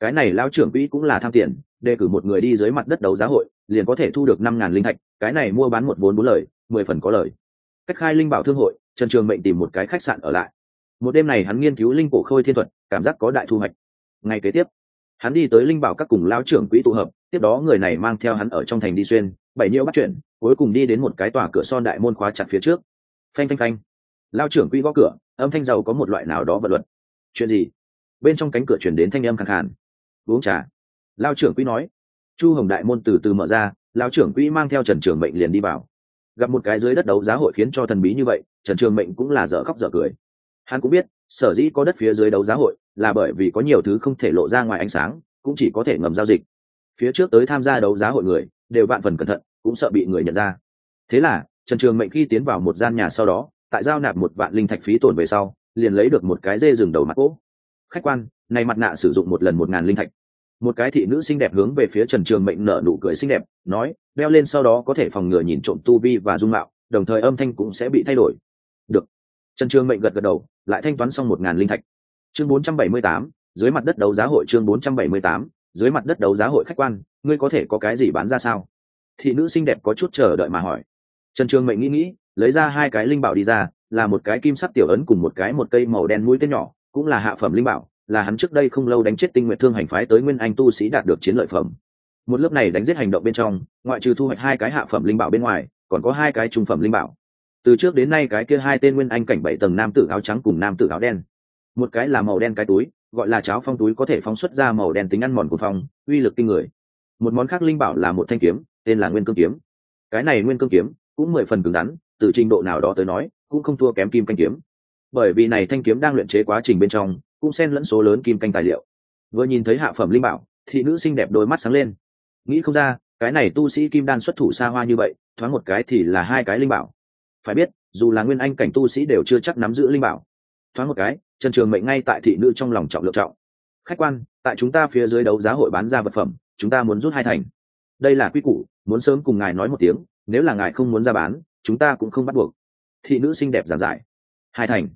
cái này lao trưởng quỹ cũng là tham tiền, đề cử một người đi dưới mặt đất đấu giá hội, liền có thể thu được năm ngàn linh thạch, cái này mua bán một vốn bốn lời, mười phần có lời. Cách khai linh bảo thương hội, trần trường mệnh tìm một cái khách sạn ở lại. Một đêm này hắn nghiên cứu linh cổ khôi thiên thuật, cảm giác có đại thu hoạch. Ngày kế tiếp, hắn đi tới linh bảo các cùng lao trưởng quỹ tụ hợp, tiếp đó người này mang theo hắn ở trong thành đi xuyên, bảy nhiêu bắt chuyện, cuối cùng đi đến một cái tòa cửa son đại môn khóa chặt phía trước. Phanh phanh phanh. Lao trưởng quỹ gõ cửa, âm thanh giàu có một loại nào đó vật luật. Chuyện gì? Bên trong cánh cửa chuyển đến thanh âm khẳng hẳn uống trà. Lao trưởng quỹ nói. Chu hồng đại môn từ từ mở ra, lao trưởng quỹ mang theo trần trường mệnh liền đi vào. Gặp một cái dưới đất đấu giá hội khiến cho thần bí như vậy, trần trường mệnh cũng là dở khóc dở cười. Hắn cũng biết, sở dĩ có đất phía dưới đấu giá hội là bởi vì có nhiều thứ không thể lộ ra ngoài ánh sáng, cũng chỉ có thể ngầm giao dịch. Phía trước tới tham gia đấu giá hội người, đều vạn phần cẩn thận, cũng sợ bị người nhận ra. Thế là, trần trường mệnh khi tiến vào một gian nhà sau đó, tại giao nạp một vạn linh thạch phí tổn về sau, liền lấy được một cái dê rừng đầu mặt gỗ. khách quan này mặt nạ sử dụng một lần một ngàn linh thạch một cái thị nữ xinh đẹp hướng về phía trần trường mệnh nở nụ cười xinh đẹp, nói đeo lên sau đó có thể phòng ngừa nhìn trộm tu vi và dung mạo, đồng thời âm thanh cũng sẽ bị thay đổi. Được. Trần trường mệnh gật gật đầu, lại thanh toán xong một ngàn linh thạch. Chương bốn trăm bảy mươi tám, dưới mặt đất đấu giá hội chương bốn trăm bảy mươi tám, dưới mặt đất đấu giá hội khách quan, ngươi có thể có cái gì bán ra sao? Thị nữ xinh đẹp có chút chờ đợi mà hỏi. Trần trường mệnh nghĩ nghĩ, lấy ra hai cái linh bảo đi ra, là một cái kim sắc tiểu ấn cùng một cái một cây màu đen mũi tên nhỏ, cũng là hạ phẩm linh bảo là hắn trước đây không lâu đánh chết tinh nguyện thương hành phái tới nguyên anh tu sĩ đạt được chiến lợi phẩm. Một lớp này đánh giết hành động bên trong, ngoại trừ thu hoạch hai cái hạ phẩm linh bảo bên ngoài, còn có hai cái trung phẩm linh bảo. Từ trước đến nay cái kia hai tên nguyên anh cảnh bảy tầng nam tử áo trắng cùng nam tử áo đen. Một cái là màu đen cái túi, gọi là cháo phong túi có thể phóng xuất ra màu đen tính ăn mòn của phong, uy lực kinh người. Một món khác linh bảo là một thanh kiếm, tên là nguyên cương kiếm. Cái này nguyên cương kiếm cũng mười phần cứng rắn, từ trình độ nào đó tới nói, cũng không thua kém kim canh kiếm. Bởi vì này thanh kiếm đang luyện chế quá trình bên trong cũng xen lẫn số lớn kim canh tài liệu. Vừa nhìn thấy hạ phẩm linh bảo, thị nữ xinh đẹp đôi mắt sáng lên. Nghĩ không ra, cái này tu sĩ kim đan xuất thủ xa hoa như vậy, thoáng một cái thì là hai cái linh bảo. Phải biết, dù là nguyên anh cảnh tu sĩ đều chưa chắc nắm giữ linh bảo. Thoáng một cái, trần trường mệnh ngay tại thị nữ trong lòng trọng lựa trọng. Khách quan, tại chúng ta phía dưới đấu giá hội bán ra vật phẩm, chúng ta muốn rút hai thành. Đây là quy củ, muốn sớm cùng ngài nói một tiếng, nếu là ngài không muốn ra bán, chúng ta cũng không bắt buộc. Thị nữ xinh đẹp giản giải. Hai thành.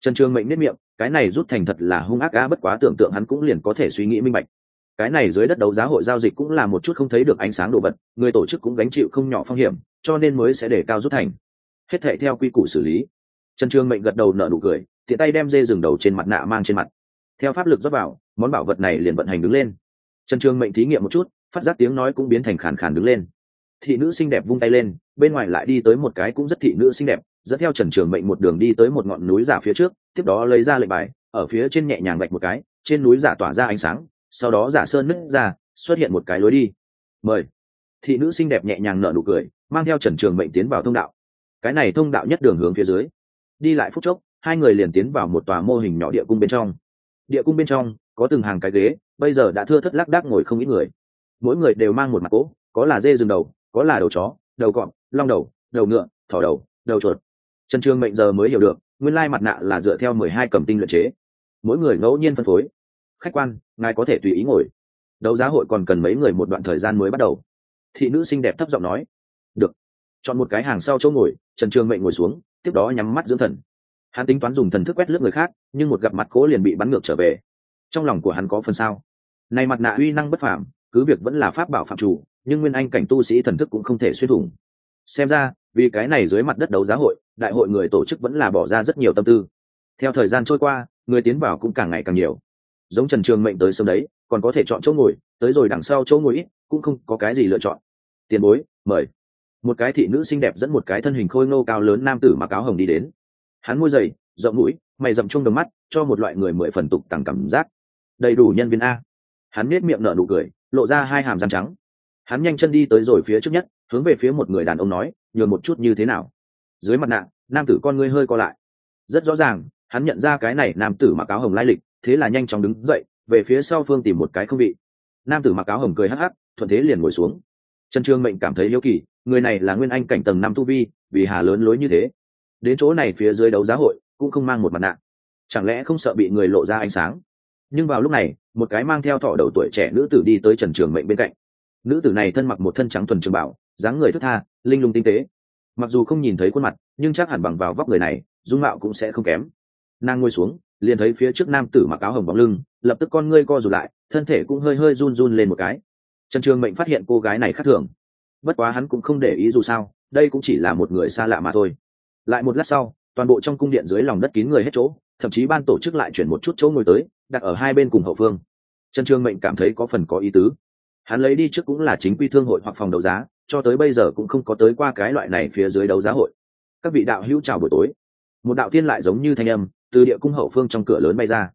Trần trường mệnh nếp miệng cái này rút thành thật là hung ác á, bất quá tưởng tượng hắn cũng liền có thể suy nghĩ minh bạch. Cái này dưới đất đấu giá hội giao dịch cũng là một chút không thấy được ánh sáng đồ vật, người tổ chức cũng gánh chịu không nhỏ phong hiểm, cho nên mới sẽ để cao rút thành. Hết thệ theo quy củ xử lý. Trần trương mệnh gật đầu nở nụ cười, tiện tay đem dê rừng đầu trên mặt nạ mang trên mặt. Theo pháp lực dốc vào, món bảo vật này liền vận hành đứng lên. Trần trương mệnh thí nghiệm một chút, phát giác tiếng nói cũng biến thành khàn khàn đứng lên. Thị nữ xinh đẹp vung tay lên, bên ngoài lại đi tới một cái cũng rất thị nữ xinh đẹp dẫn theo trần trường mệnh một đường đi tới một ngọn núi giả phía trước, tiếp đó lấy ra lệnh bài, ở phía trên nhẹ nhàng gạch một cái, trên núi giả tỏa ra ánh sáng, sau đó giả sơn nứt ra, xuất hiện một cái lối đi. Mời. Thị nữ xinh đẹp nhẹ nhàng nở nụ cười, mang theo trần trường mệnh tiến vào thông đạo. Cái này thông đạo nhất đường hướng phía dưới. Đi lại phút chốc, hai người liền tiến vào một tòa mô hình nhỏ địa cung bên trong. Địa cung bên trong, có từng hàng cái ghế, bây giờ đã thưa thất lác đác ngồi không ít người. Mỗi người đều mang một mặt cỗ, có là dê rừng đầu, có là đầu chó, đầu cọp, long đầu đầu ngựa, thỏ đầu đầu chuột trần trường mệnh giờ mới hiểu được, nguyên lai mặt nạ là dựa theo mười hai cầm tinh luyện chế. Mỗi người ngẫu nhiên phân phối. Khách quan, ngài có thể tùy ý ngồi. Đấu giá hội còn cần mấy người một đoạn thời gian mới bắt đầu. Thị nữ xinh đẹp thấp giọng nói. Được. Chọn một cái hàng sau chỗ ngồi, trần trường mệnh ngồi xuống, tiếp đó nhắm mắt dưỡng thần. Hắn tính toán dùng thần thức quét lướt người khác, nhưng một gặp mặt cố liền bị bắn ngược trở về. Trong lòng của hắn có phần sao. Này mặt nạ uy năng bất phàm, cứ việc vẫn là pháp bảo phạm chủ, nhưng nguyên anh cảnh tu sĩ thần thức cũng không thể xuyên thủng. Xem ra vì cái này dưới mặt đất đấu giá hội, đại hội người tổ chức vẫn là bỏ ra rất nhiều tâm tư. Theo thời gian trôi qua, người tiến vào cũng càng ngày càng nhiều. Giống trần trường mệnh tới sớm đấy, còn có thể chọn chỗ ngồi, tới rồi đằng sau chỗ ngồi ít, cũng không có cái gì lựa chọn. Tiền bối, mời. Một cái thị nữ xinh đẹp dẫn một cái thân hình khôi ngô cao lớn nam tử mặc áo hồng đi đến. Hắn môi dày, rộng mũi, mày rậm chung đồng mắt, cho một loại người mười phần tục tằng cảm giác. Đầy đủ nhân viên a. Hắn nết miệng nở nụ cười, lộ ra hai hàm răng trắng. Hắn nhanh chân đi tới rồi phía trước nhất hướng về phía một người đàn ông nói, nhường một chút như thế nào? Dưới mặt nạ, nam tử con ngươi hơi co lại. Rất rõ ràng, hắn nhận ra cái này nam tử mặc áo hồng lai lịch, thế là nhanh chóng đứng dậy, về phía sau phương tìm một cái không vị nam tử mặc áo hồng cười hắc hắc, thuận thế liền ngồi xuống. Trần trương mệnh cảm thấy yếu kỳ, người này là nguyên anh cảnh tầng năm tu vi, vì hà lớn lối như thế. Đến chỗ này phía dưới đấu giá hội, cũng không mang một mặt nạ. Chẳng lẽ không sợ bị người lộ ra ánh sáng? Nhưng vào lúc này, một cái mang theo thỏ đầu tuổi trẻ nữ tử đi tới trần trường mệnh bên cạnh. Nữ tử này thân mặc một thân trắng thuần trường bảo dáng người thất tha, linh lung tinh tế. Mặc dù không nhìn thấy khuôn mặt, nhưng chắc hẳn bằng vào vóc người này, dung mạo cũng sẽ không kém. Nàng ngồi xuống, liền thấy phía trước nam tử mặc áo hồng bóng lưng, lập tức con ngươi co rụt lại, thân thể cũng hơi hơi run run lên một cái. Trần trường mệnh phát hiện cô gái này khác thường. Bất quá hắn cũng không để ý dù sao, đây cũng chỉ là một người xa lạ mà thôi. Lại một lát sau, toàn bộ trong cung điện dưới lòng đất kín người hết chỗ, thậm chí ban tổ chức lại chuyển một chút chỗ ngồi tới, đặt ở hai bên cùng hậu phương. Trần trường mệnh cảm thấy có phần có ý tứ. Hắn lấy đi trước cũng là chính quy thương hội hoặc phòng đấu giá cho tới bây giờ cũng không có tới qua cái loại này phía dưới đấu giá hội. Các vị đạo hữu chào buổi tối. Một đạo tiên lại giống như thanh âm, từ địa cung hậu phương trong cửa lớn bay ra.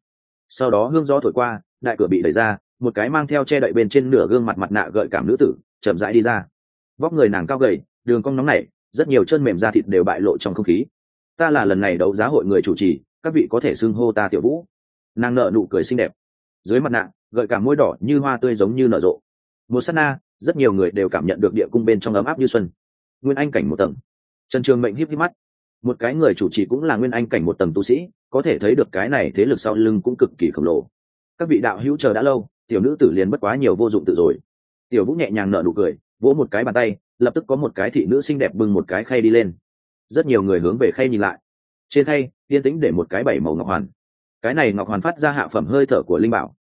Sau đó hương gió thổi qua, đại cửa bị đẩy ra, một cái mang theo che đậy bên trên nửa gương mặt mặt nạ gợi cảm nữ tử, chậm rãi đi ra. Vóc người nàng cao gầy, đường cong nóng nảy, rất nhiều chân mềm da thịt đều bại lộ trong không khí. Ta là lần này đấu giá hội người chủ trì, các vị có thể xưng hô ta tiểu vũ. Nàng nợ nụ cười xinh đẹp. Dưới mặt nạ, gợi cảm môi đỏ như hoa tươi giống như nở rộ. Một s á t na rất nhiều người đều cảm nhận được địa cung bên trong ấm áp như xuân. Nguyên anh cảnh một tầng. Trần trường mệnh híp híp mắt. Một cái người chủ trì cũng là nguyên anh cảnh một tầng tu sĩ, có thể thấy được cái này thế lực sau lưng cũng cực kỳ khổng lồ. Các vị đạo hữu chờ đã lâu, tiểu nữ tử liền bất quá nhiều vô dụng tự rồi. Tiểu vũ nhẹ nhàng nở nụ cười, vỗ một cái bàn tay, lập tức có một cái thị nữ xinh đẹp bưng một cái khay đi lên. Rất nhiều người hướng về khay nhìn lại. Trên khay, yên tĩnh để một cái bảy màu ngọc hoàn. Cái này ngọc hoàn phát ra hạ phẩm hơi thở của linh bảo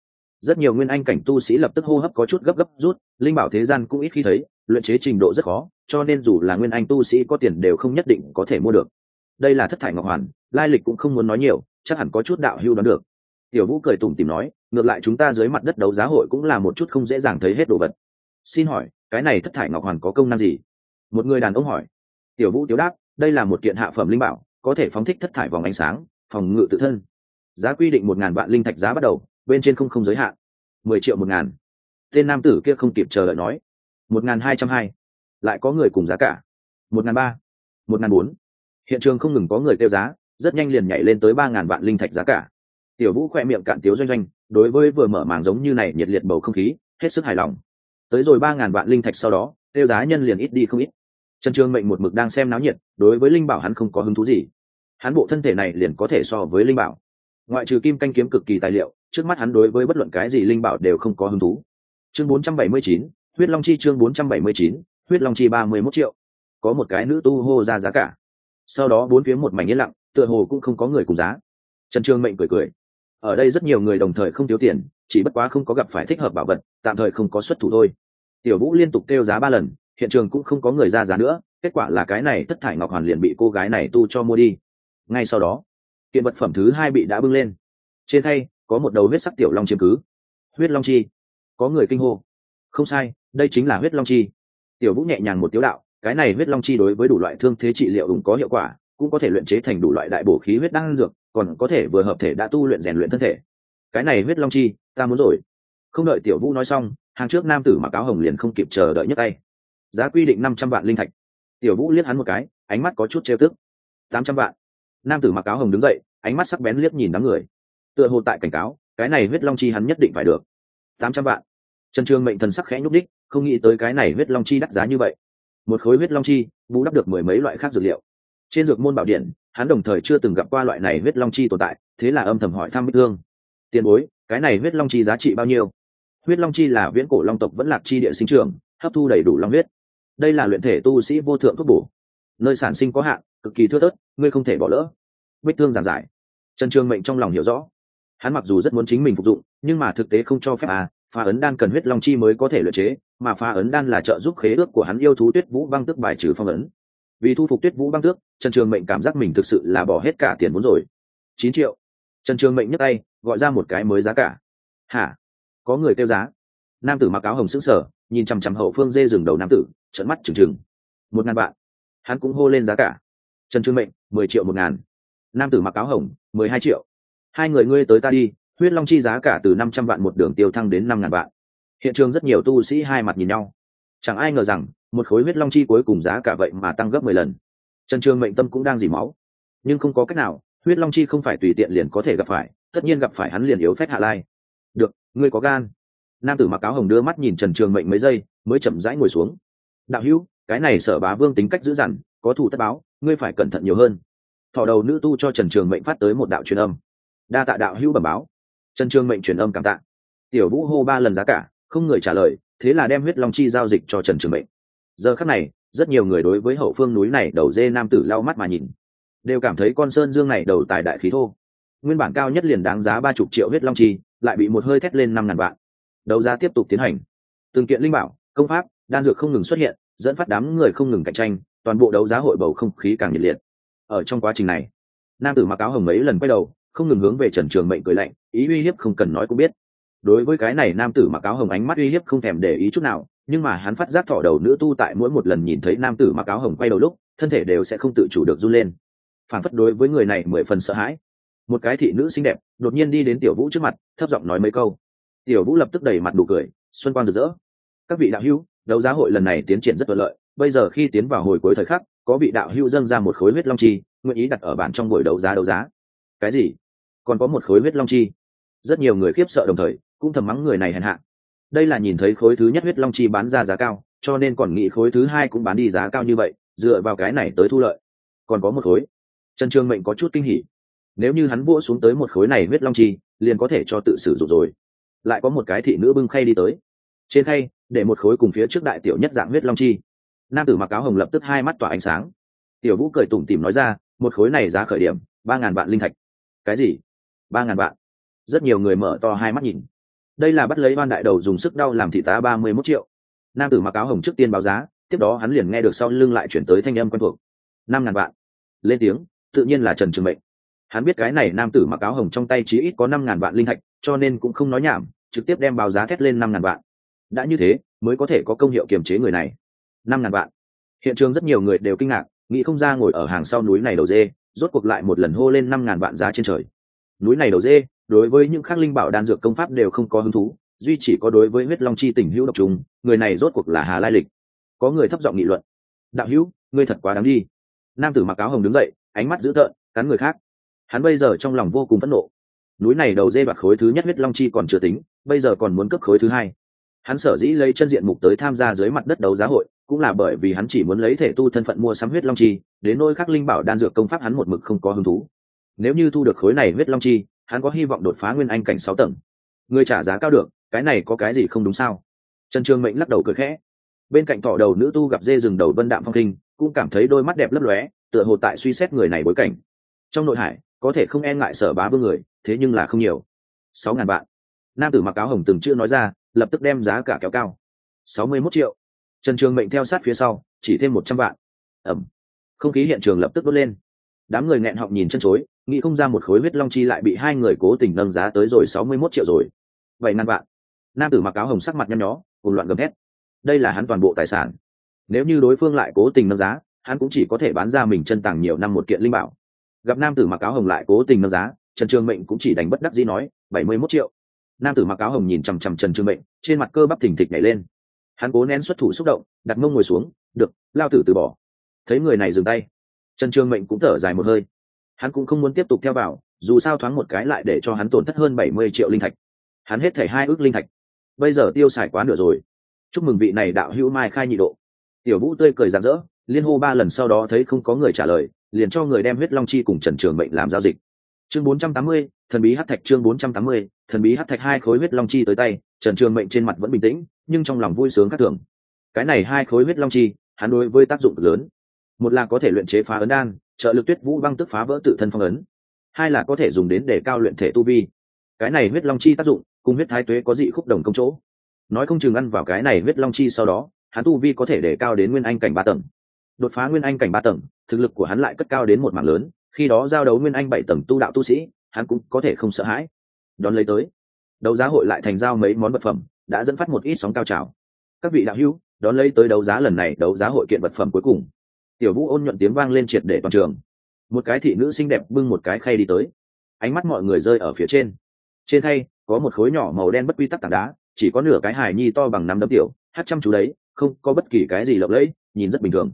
rất nhiều nguyên anh cảnh tu sĩ lập tức hô hấp có chút gấp gấp rút, linh bảo thế gian cũng ít khi thấy, luyện chế trình độ rất khó, cho nên dù là nguyên anh tu sĩ có tiền đều không nhất định có thể mua được. Đây là thất thải ngọc hoàn, lai lịch cũng không muốn nói nhiều, chắc hẳn có chút đạo hưu đoán được. Tiểu vũ cười tủm tìm nói, ngược lại chúng ta dưới mặt đất đấu giá hội cũng là một chút không dễ dàng thấy hết đồ vật. Xin hỏi, cái này thất thải ngọc hoàn có công năng gì? Một người đàn ông hỏi. Tiểu vũ tiếu đáp, đây là một kiện hạ phẩm linh bảo, có thể phóng thích thất thải vòng ánh sáng, phòng ngự tự thân. Giá quy định một ngàn vạn linh thạch giá bắt đầu bên trên không không giới hạn. Mười triệu một ngàn. Tên nam tử kia không kịp chờ đợi nói. Một ngàn hai trăm hai. Lại có người cùng giá cả. Một ngàn ba. Một ngàn bốn. Hiện trường không ngừng có người kêu giá, rất nhanh liền nhảy lên tới ba ngàn vạn linh thạch giá cả. Tiểu vũ khoe miệng cạn tiếu doanh doanh, đối với vừa mở màng giống như này nhiệt liệt bầu không khí, hết sức hài lòng. Tới rồi ba ngàn vạn linh thạch sau đó tiêu giá nhân liền ít đi không ít. Trần trường mệnh một mực đang xem náo nhiệt, đối với linh bảo hắn không có hứng thú gì. Hắn bộ thân thể này liền có thể so với linh bảo. Ngoại trừ kim canh kiếm cực kỳ tài liệu trước mắt hắn đối với bất luận cái gì linh bảo đều không có hứng thú. Chương 479, huyết long chi chương 479, huyết long chi ba mươi 31 triệu. Có một cái nữ tu hô ra giá cả. Sau đó bốn phía một mảnh yên lặng tựa hồ cũng không có người cùng giá. Trần trường mệnh cười cười. Ở đây rất nhiều người đồng thời không thiếu tiền chỉ bất quá không có gặp phải thích hợp bảo vật tạm thời không có xuất thủ thôi. Tiểu vũ liên tục kêu giá ba lần hiện trường cũng không có người ra giá nữa kết quả là cái này thất thải ngọc hoàn liền bị cô gái này tu cho mua đi. Ngay sau đó kiện vật phẩm thứ hai bị đã bưng lên. Trên thay có một đầu huyết sắc tiểu long chiếm cứ. Huyết long chi. Có người kinh hô. Không sai, đây chính là huyết long chi. Tiểu vũ nhẹ nhàng một tiếu đạo, cái này huyết long chi đối với đủ loại thương thế trị liệu đúng có hiệu quả, cũng có thể luyện chế thành đủ loại đại bổ khí huyết đan dược, còn có thể vừa hợp thể đã tu luyện rèn luyện thân thể. Cái này huyết long chi, ta muốn rồi. Không đợi tiểu vũ nói xong, hàng trước nam tử mặc áo hồng liền không kịp chờ đợi nhấc tay. Giá quy định năm trăm vạn linh thạch. Tiểu vũ liếc hắn một cái, ánh mắt có chút trêu tức. Tám trăm vạn. Nam tử mặc áo hồng đứng dậy, ánh mắt sắc bén liếc nhìn đám người tựa hồ tại cảnh cáo, cái này huyết long chi hắn nhất định phải được. Tám trăm vạn. Trần trương mệnh thần sắc khẽ nhúc đích không nghĩ tới cái này huyết long chi đắt giá như vậy. Một khối huyết long chi, bù đắp được mười mấy loại khác dược liệu. Trên dược môn bảo điện, hắn đồng thời chưa từng gặp qua loại này huyết long chi tồn tại, thế là âm thầm hỏi thăm bích thương. Tiền bối, cái này huyết long chi giá trị bao nhiêu? Huyết long chi là viễn cổ long tộc vẫn lạc chi địa sinh trường hấp thu đầy đủ long huyết. Đây là luyện thể tu sĩ vô thượng thuốc bổ. Nơi sản sinh có hạn, cực kỳ thưa thớt, ngươi không thể bỏ lỡ. Bích thương giảng giải. Trần trường mệnh trong lòng hiểu rõ hắn mặc dù rất muốn chính mình phục dụng, nhưng mà thực tế không cho phép à phá ấn đan cần huyết long chi mới có thể luyện chế, mà phá ấn đan là trợ giúp khế ước của hắn yêu thú tuyết vũ băng tước bài trừ phong ấn. Vì thu phục tuyết vũ băng tước, trần trường mệnh cảm giác mình thực sự là bỏ hết cả tiền vốn rồi. Chín triệu. Trần trường mệnh nhấc tay, gọi ra một cái mới giá cả. Hả? Có người kêu giá. Nam tử mặc áo hồng sững sờ, nhìn chằm chằm hậu phương dê dừng đầu nam tử trận mắt trừng trừng. Một ngàn vạn. Hắn cũng hô lên giá cả. Trần trương mệnh, mười triệu một ngàn. Nam tử mặc áo hồng, mười hai triệu hai người ngươi tới ta đi, huyết long chi giá cả từ năm trăm vạn một đường tiêu thăng đến năm ngàn vạn. Hiện trường rất nhiều tu sĩ hai mặt nhìn nhau. Chẳng ai ngờ rằng, một khối huyết long chi cuối cùng giá cả vậy mà tăng gấp mười lần. Trần trường mệnh tâm cũng đang dỉ máu. Nhưng không có cách nào, huyết long chi không phải tùy tiện liền có thể gặp phải, tất nhiên gặp phải hắn liền yếu phép hạ lai. Được, ngươi có gan. Nam tử mặc áo hồng đưa mắt nhìn trần trường mệnh mấy giây, mới chậm rãi ngồi xuống. Đạo hữu, cái này sở bá vương tính cách dữ dằn, có thủ tất báo, ngươi phải cẩn thận nhiều hơn. Thỏ đầu nữ tu cho trần trường mệnh phát tới một đạo truyền âm đa tạ đạo hữu bẩm báo. Trần trương mệnh truyền âm cảm tạ. Tiểu vũ hô ba lần giá cả, không người trả lời, thế là đem huyết long chi giao dịch cho trần trường mệnh. Giờ khắc này, rất nhiều người đối với hậu phương núi này đầu dê nam tử lau mắt mà nhìn. Đều cảm thấy con sơn dương này đầu tài đại khí thô. Nguyên bản cao nhất liền đáng giá ba chục triệu huyết long chi, lại bị một hơi thét lên năm ngàn vạn. Đấu giá tiếp tục tiến hành. Từng kiện linh bảo, công pháp, đan dược không ngừng xuất hiện, dẫn phát đám người không ngừng cạnh tranh, toàn bộ đấu giá hội bầu không khí càng nhiệt liệt. Ở trong quá trình này, nam tử mặc áo hồng mấy lần quay đầu không ngừng hướng về trần trường mệnh cười lạnh, ý uy hiếp không cần nói cũng biết. Đối với cái này nam tử mặc áo hồng ánh mắt uy hiếp không thèm để ý chút nào, nhưng mà hắn phát giác thỏ đầu nữ tu tại mỗi một lần nhìn thấy nam tử mặc áo hồng quay đầu lúc, thân thể đều sẽ không tự chủ được run lên. Phản phất đối với người này mười phần sợ hãi. Một cái thị nữ xinh đẹp đột nhiên đi đến tiểu vũ trước mặt, thấp giọng nói mấy câu. Tiểu vũ lập tức đầy mặt đủ cười, xuân quang rực rỡ. Các vị đạo hữu, đấu giá hội lần này tiến triển rất thuận lợi, bây giờ khi tiến vào hồi cuối thời khắc, có vị đạo hữu dâng ra một khối huyết long chi, nguyện ý đặt ở bản trong buổi đấu giá đấu giá. Cái gì? Còn có một khối huyết long chi. Rất nhiều người khiếp sợ đồng thời, cũng thầm mắng người này hèn hạ. Đây là nhìn thấy khối thứ nhất huyết long chi bán ra giá cao, cho nên còn nghĩ khối thứ hai cũng bán đi giá cao như vậy, dựa vào cái này tới thu lợi. Còn có một khối. Trần trương mệnh có chút kinh hỉ. Nếu như hắn vua xuống tới một khối này huyết long chi, liền có thể cho tự sử dụng rồi. Lại có một cái thị nữ bưng khay đi tới. Trên khay, để một khối cùng phía trước đại tiểu nhất dạng huyết long chi. Nam tử mặc áo hồng lập tức hai mắt tỏa ánh sáng. Tiểu vũ cười tủm tỉm nói ra, một khối này giá khởi điểm, ba ngàn vạn linh thạch. Cái gì? Ba ngàn vạn. Rất nhiều người mở to hai mắt nhìn. Đây là bắt lấy ban đại đầu dùng sức đau làm thị tá ba mươi mốt triệu. Nam tử mặc áo hồng trước tiên báo giá, tiếp đó hắn liền nghe được sau lưng lại chuyển tới thanh âm quen thuộc. Năm ngàn vạn. Lên tiếng, tự nhiên là trần trường mệnh. Hắn biết cái này nam tử mặc áo hồng trong tay chỉ ít có năm ngàn vạn linh thạch, cho nên cũng không nói nhảm, trực tiếp đem báo giá thét lên năm ngàn vạn. Đã như thế, mới có thể có công hiệu kiềm chế người này. Năm ngàn vạn. Hiện trường rất nhiều người đều kinh ngạc, nghĩ không ra ngồi ở hàng sau núi này đầu dê, rốt cuộc lại một lần hô lên năm ngàn vạn giá trên trời núi này đầu dê, đối với những khắc linh bảo đan dược công pháp đều không có hứng thú, duy chỉ có đối với huyết long chi tình hữu độc trùng, người này rốt cuộc là hà lai lịch. Có người thấp giọng nghị luận, đạo hữu, ngươi thật quá đáng đi. Nam tử mặc áo hồng đứng dậy, ánh mắt dữ tợn, cắn người khác. Hắn bây giờ trong lòng vô cùng phẫn nộ. Núi này đầu dê bạc khối thứ nhất huyết long chi còn chưa tính, bây giờ còn muốn cấp khối thứ hai. Hắn sở dĩ lấy chân diện mục tới tham gia dưới mặt đất đấu giá hội, cũng là bởi vì hắn chỉ muốn lấy thể tu thân phận mua sắm huyết long chi, đến nôi khắc linh bảo đan dược công pháp hắn một mực không có hứng thú nếu như thu được khối này huyết long chi, hắn có hy vọng đột phá nguyên anh cảnh sáu tầng. Người trả giá cao được, cái này có cái gì không đúng sao? Trần trường mệnh lắc đầu cười khẽ. Bên cạnh thọ đầu nữ tu gặp dê rừng đầu vân đạm phong kinh, cũng cảm thấy đôi mắt đẹp lấp lóe, tựa hồ tại suy xét người này bối cảnh. Trong nội hải, có thể không e ngại sở bá vương người, thế nhưng là không nhiều. Sáu ngàn vạn. Nam tử mặc áo hồng từng chưa nói ra, lập tức đem giá cả kéo cao. Sáu mươi mốt triệu. Trần trường mệnh theo sát phía sau, chỉ thêm một trăm vạn. Ẩm. Không khí hiện trường lập tức đốt lên. Đám người nghẹn họng nhìn chân chối nghĩ không ra một khối huyết long chi lại bị hai người cố tình nâng giá tới rồi sáu mươi mốt triệu rồi. Vậy nan vạn. Nam tử mặc áo hồng sắc mặt nhăn nhó, cùng loạn gầm hét đây là hắn toàn bộ tài sản. Nếu như đối phương lại cố tình nâng giá, hắn cũng chỉ có thể bán ra mình chân tàng nhiều năm một kiện linh bảo. Gặp nam tử mặc áo hồng lại cố tình nâng giá, trần trường mệnh cũng chỉ đánh bất đắc dĩ nói, bảy mươi mốt triệu. Nam tử mặc áo hồng nhìn chằm chằm trần trường mệnh, trên mặt cơ bắp thình thịch nhảy lên. Hắn cố nén xuất thủ xúc động, đặt mông ngồi xuống, được, lao tử từ bỏ. Thấy người này dừng tay, trần trường mệnh cũng thở dài một hơi hắn cũng không muốn tiếp tục theo vào dù sao thoáng một cái lại để cho hắn tổn thất hơn bảy mươi triệu linh thạch. Hắn hết thảy hai ước linh thạch. Bây giờ tiêu xài quá nửa rồi. Chúc mừng vị này đạo hữu mai khai nhị độ. Tiểu vũ tươi cười rạng rỡ liên hô ba lần sau đó thấy không có người trả lời liền cho người đem huyết long chi cùng trần trường mệnh làm giao dịch. Chương 480, thần bí hát thạch chương 480, thần bí hát thạch hai khối huyết long chi tới tay trần trường mệnh trên mặt vẫn bình tĩnh nhưng trong lòng vui sướng khác thường. Cái này hai khối huyết long chi hắn đối với tác dụng lớn. Một là có thể luyện chế phá ấn đan trợ lực tuyết vũ băng tức phá vỡ tự thân phong ấn. Hai là có thể dùng đến để cao luyện thể tu vi. Cái này huyết long chi tác dụng, cùng huyết thái tuế có dị khúc đồng công chỗ. Nói không chừng ăn vào cái này huyết long chi sau đó, hắn tu vi có thể để cao đến nguyên anh cảnh ba tầng. Đột phá nguyên anh cảnh ba tầng, thực lực của hắn lại cất cao đến một mảng lớn, khi đó giao đấu nguyên anh bảy tầng tu đạo tu sĩ, hắn cũng có thể không sợ hãi. Đón lấy tới, đấu giá hội lại thành giao mấy món vật phẩm, đã dẫn phát một ít sóng cao trào. Các vị đạo hữu, đón lấy tới đấu giá lần này, đấu giá hội kiện vật phẩm cuối cùng tiểu vũ ôn nhuận tiếng vang lên triệt để toàn trường. Một cái thị nữ xinh đẹp bưng một cái khay đi tới. Ánh mắt mọi người rơi ở phía trên. Trên khay, có một khối nhỏ màu đen bất quy tắc tảng đá, chỉ có nửa cái hài nhi to bằng năm đấm tiểu, hát chăm chú đấy, không có bất kỳ cái gì lộng lẫy, nhìn rất bình thường.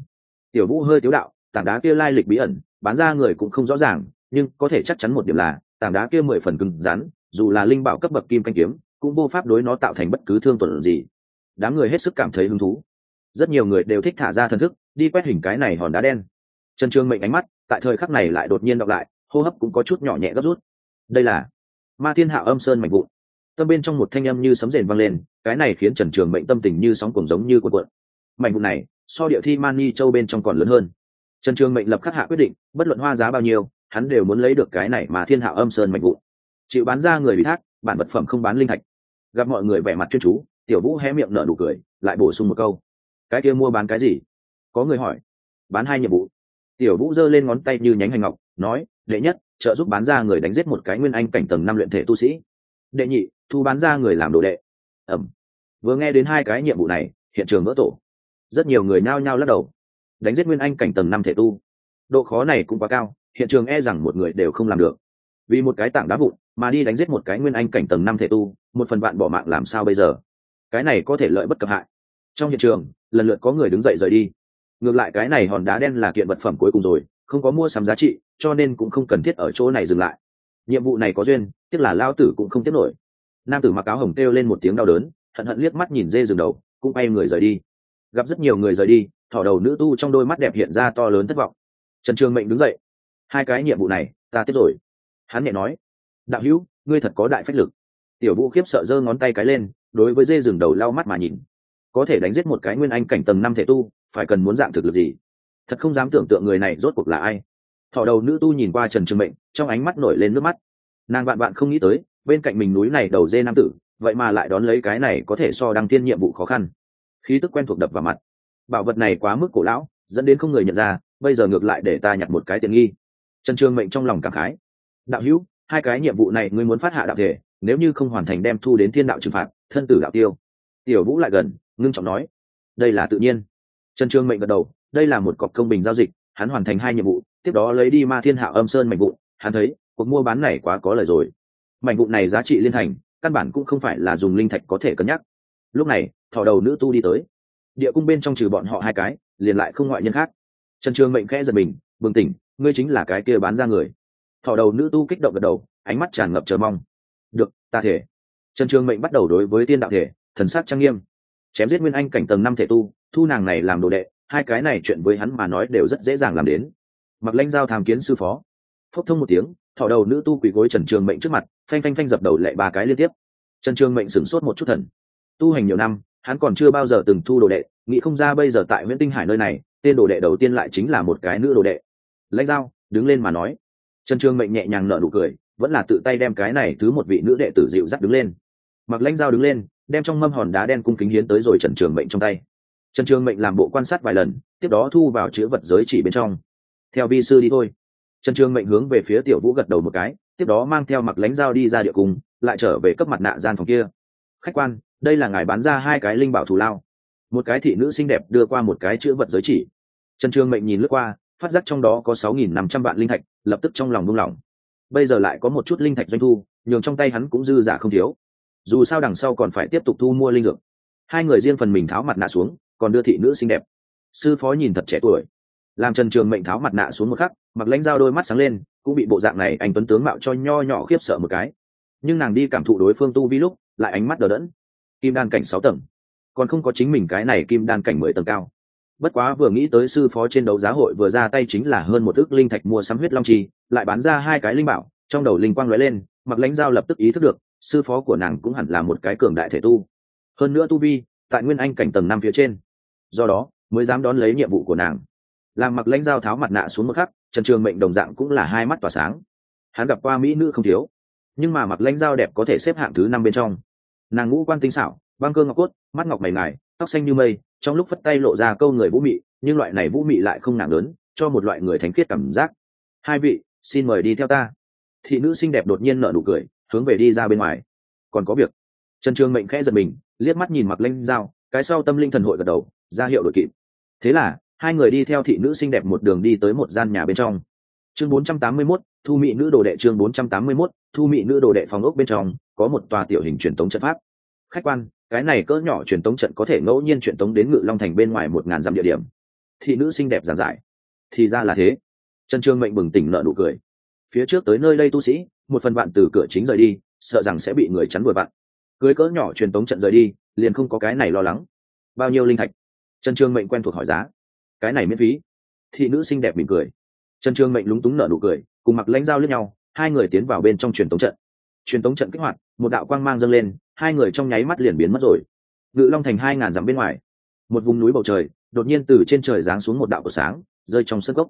Tiểu vũ hơi tiếu đạo, tảng đá kia lai lịch bí ẩn, bán ra người cũng không rõ ràng, nhưng có thể chắc chắn một điểm là, tảng đá kia mười phần cứng rắn, dù là linh bảo cấp bậc kim canh kiếm, cũng vô pháp đối nó tạo thành bất cứ thương tuần gì. Đám người hết sức cảm thấy hứng thú. Rất nhiều người đều thích thả ra thần thức đi quét hình cái này hòn đá đen. Trần trương mệnh ánh mắt, tại thời khắc này lại đột nhiên đọc lại, hô hấp cũng có chút nhỏ nhẹ gấp rút. Đây là ma thiên hạ âm sơn mạnh vụn. Tâm bên trong một thanh âm như sấm rền vang lên, cái này khiến trần trường mệnh tâm tình như sóng cuồng giống như cuộn cuộn. Mạnh vụn này, so địa thi mani châu bên trong còn lớn hơn. Trần trường mệnh lập khắc hạ quyết định, bất luận hoa giá bao nhiêu, hắn đều muốn lấy được cái này mà thiên hạ âm sơn mạnh vụn. Chịu bán ra người bị thác, bản vật phẩm không bán linh thạch. Gặp mọi người vẻ mặt chuyên chú, tiểu vũ hé miệng nở nụ cười, lại bổ sung một câu. Cái kia mua bán cái gì? Có người hỏi. Bán hai nhiệm vụ. Tiểu vũ giơ lên ngón tay như nhánh hành ngọc, nói, đệ nhất, trợ giúp bán ra người đánh giết một cái nguyên anh cảnh tầng năm luyện thể tu sĩ. Đệ nhị, thu bán ra người làm đồ đệ. Ẩm vừa nghe đến hai cái nhiệm vụ này, hiện trường vỡ tổ. Rất nhiều người nao nhao lắc đầu. Đánh giết nguyên anh cảnh tầng năm thể tu. Độ khó này cũng quá cao, hiện trường e rằng một người đều không làm được. Vì một cái tảng đá vụn, mà đi đánh giết một cái nguyên anh cảnh tầng năm thể tu, một phần bạn bỏ mạng làm sao bây giờ? Cái này có thể lợi bất cập hại. Trong hiện trường, lần lượt có người đứng dậy rời đi ngược lại cái này hòn đá đen là kiện vật phẩm cuối cùng rồi, không có mua sắm giá trị, cho nên cũng không cần thiết ở chỗ này dừng lại. Nhiệm vụ này có duyên, tiếc là lao tử cũng không tiếp nổi. Nam tử mặc áo hồng kêu lên một tiếng đau đớn, hận hận liếc mắt nhìn dê dừng đầu, cũng bay người rời đi. Gặp rất nhiều người rời đi, thỏ đầu nữ tu trong đôi mắt đẹp hiện ra to lớn thất vọng. Trần trường mệnh đứng dậy. Hai cái nhiệm vụ này, ta tiếp rồi. Hắn nhẹ nói. Đạo hữu, ngươi thật có đại phách lực. Tiểu vũ khiếp sợ giơ ngón tay cái lên, đối với dê rừng đầu lau mắt mà nhìn. Có thể đánh giết một cái nguyên anh cảnh tầng năm thể tu phải cần muốn dạng thực lực gì? Thật không dám tưởng tượng người này rốt cuộc là ai. Thỏ đầu nữ tu nhìn qua trần trường mệnh, trong ánh mắt nổi lên nước mắt. Nàng bạn bạn không nghĩ tới, bên cạnh mình núi này đầu dê nam tử, vậy mà lại đón lấy cái này có thể so đăng tiên nhiệm vụ khó khăn. Khí tức quen thuộc đập vào mặt. Bảo vật này quá mức cổ lão, dẫn đến không người nhận ra, bây giờ ngược lại để ta nhặt một cái tiện nghi. Trần trường mệnh trong lòng cảm khái. Đạo hữu, hai cái nhiệm vụ này ngươi muốn phát hạ đạo thể, nếu như không hoàn thành đem thu đến thiên đạo trừng phạt, thân tử đạo tiêu. Tiểu vũ lại gần, ngưng trọng nói. Đây là tự nhiên trần trương mệnh gật đầu, đây là một cọc công bình giao dịch, hắn hoàn thành hai nhiệm vụ, tiếp đó lấy đi ma thiên hạ âm sơn mảnh vụ hắn thấy, cuộc mua bán này quá có lời rồi. Mảnh vụ này giá trị liên thành, căn bản cũng không phải là dùng linh thạch có thể cân nhắc. Lúc này, thỏ đầu nữ tu đi tới. Địa cung bên trong trừ bọn họ hai cái, liền lại không ngoại nhân khác. Trần trường mệnh khẽ giật mình, bừng tỉnh, ngươi chính là cái kia bán ra người. Thỏ đầu nữ tu kích động gật đầu, ánh mắt tràn ngập chờ mong. Được, ta thể. Trần trường mệnh bắt đầu đối với tiên đạo thể, thần sát trang nghiêm. Chém giết nguyên anh cảnh tầng năm thể tu thu nàng này làm đồ đệ, hai cái này chuyện với hắn mà nói đều rất dễ dàng làm đến. Mặc lãnh giao tham kiến sư phó. Phốc thông một tiếng thỏ đầu nữ tu quỳ gối trần trường mệnh trước mặt, phanh phanh phanh dập đầu lệ ba cái liên tiếp. Trần trường mệnh sửng sốt một chút thần. Tu hành nhiều năm, hắn còn chưa bao giờ từng thu đồ đệ, nghĩ không ra bây giờ tại nguyễn tinh hải nơi này, tên đồ đệ đầu tiên lại chính là một cái nữ đồ đệ. Lãnh giao, đứng lên mà nói. Trần trường mệnh nhẹ nhàng nở nụ cười, vẫn là tự tay đem cái này thứ một vị nữ đệ tử dịu dắt đứng lên. Mặc lãnh giao đứng lên, đem trong mâm hòn đá đen cung kính hiến tới rồi trần trường mệnh trong tay trần trường mệnh làm bộ quan sát vài lần, tiếp đó thu vào chữ vật giới chỉ bên trong. Theo vi sư đi thôi. Trần trường mệnh hướng về phía tiểu vũ gật đầu một cái, tiếp đó mang theo mặc lãnh dao đi ra địa cung, lại trở về cấp mặt nạ gian phòng kia. Khách quan, đây là ngài bán ra hai cái linh bảo thù lao. Một cái thị nữ xinh đẹp đưa qua một cái chữ vật giới chỉ. Trần trường mệnh nhìn lướt qua, phát giác trong đó có sáu nghìn năm trăm vạn linh thạch, lập tức trong lòng buông lỏng. Bây giờ lại có một chút linh thạch doanh thu, nhường trong tay hắn cũng dư giả không thiếu. Dù sao đằng sau còn phải tiếp tục thu mua linh dược. Hai người riêng phần mình tháo mặt nạ xuống còn đưa thị nữ xinh đẹp. Sư phó nhìn thật trẻ tuổi. Làm trần trường mệnh tháo mặt nạ xuống một khắc, mặc lãnh dao đôi mắt sáng lên, cũng bị bộ dạng này anh tuấn tướng mạo cho nho nhỏ khiếp sợ một cái. Nhưng nàng đi cảm thụ đối phương tu vi lúc, lại ánh mắt đờ đẫn. Kim đan cảnh sáu tầng. Còn không có chính mình cái này kim đan cảnh mười tầng cao. Bất quá vừa nghĩ tới sư phó trên đấu giá hội vừa ra tay chính là hơn một ước linh thạch mua sắm huyết long trì, lại bán ra hai cái linh bảo, trong đầu linh quang lóe lên, mặc lãnh giao lập tức ý thức được, sư phó của nàng cũng hẳn là một cái cường đại thể tu. Hơn nữa tu vi, tại nguyên anh cảnh tầng năm phía trên do đó mới dám đón lấy nhiệm vụ của nàng. Làm mặc lãnh giao tháo mặt nạ xuống một khắc, trần trường mệnh đồng dạng cũng là hai mắt tỏa sáng. Hắn gặp qua mỹ nữ không thiếu, nhưng mà mặc lãnh dao đẹp có thể xếp hạng thứ năm bên trong. Nàng ngũ quan tinh xảo, băng cơ ngọc cốt, mắt ngọc mày ngài, tóc xanh như mây, trong lúc phất tay lộ ra câu người vũ mị, nhưng loại này vũ mị lại không nặng lớn, cho một loại người thánh khiết cảm giác. Hai vị, xin mời đi theo ta. Thị nữ xinh đẹp đột nhiên nở nụ cười, hướng về đi ra bên ngoài. Còn có việc. Trần trường mệnh khẽ giật mình, liếc mắt nhìn mặc lãnh dao cái sau tâm linh thần hội gật đầu ra hiệu đội kịp. Thế là hai người đi theo thị nữ xinh đẹp một đường đi tới một gian nhà bên trong. Chương 481, thu mỹ nữ đồ đệ chương 481, thu mỹ nữ đồ đệ phòng ốc bên trong có một tòa tiểu hình truyền tống trận pháp. Khách quan cái này cỡ nhỏ truyền tống trận có thể ngẫu nhiên truyền tống đến ngự long thành bên ngoài một ngàn dặm địa điểm. Thị nữ xinh đẹp giản giải. Thì ra là thế. Trần trương mệnh bừng tỉnh nợ nụ cười. Phía trước tới nơi đây tu sĩ một phần bạn từ cửa chính rời đi sợ rằng sẽ bị người chắn đuổi bạn. Cưới cỡ nhỏ truyền tống trận rời đi liền không có cái này lo lắng. Bao nhiêu linh thạch? Trần trương mệnh quen thuộc hỏi giá. Cái này miễn phí. Thị nữ xinh đẹp mỉm cười. Trần trương mệnh lúng túng nở nụ cười, cùng mặc lãnh giao lướt nhau, hai người tiến vào bên trong truyền tống trận. Truyền tống trận kích hoạt, một đạo quang mang dâng lên, hai người trong nháy mắt liền biến mất rồi. Ngự long thành hai ngàn dặm bên ngoài, một vùng núi bầu trời, đột nhiên từ trên trời giáng xuống một đạo của sáng, rơi trong sân gốc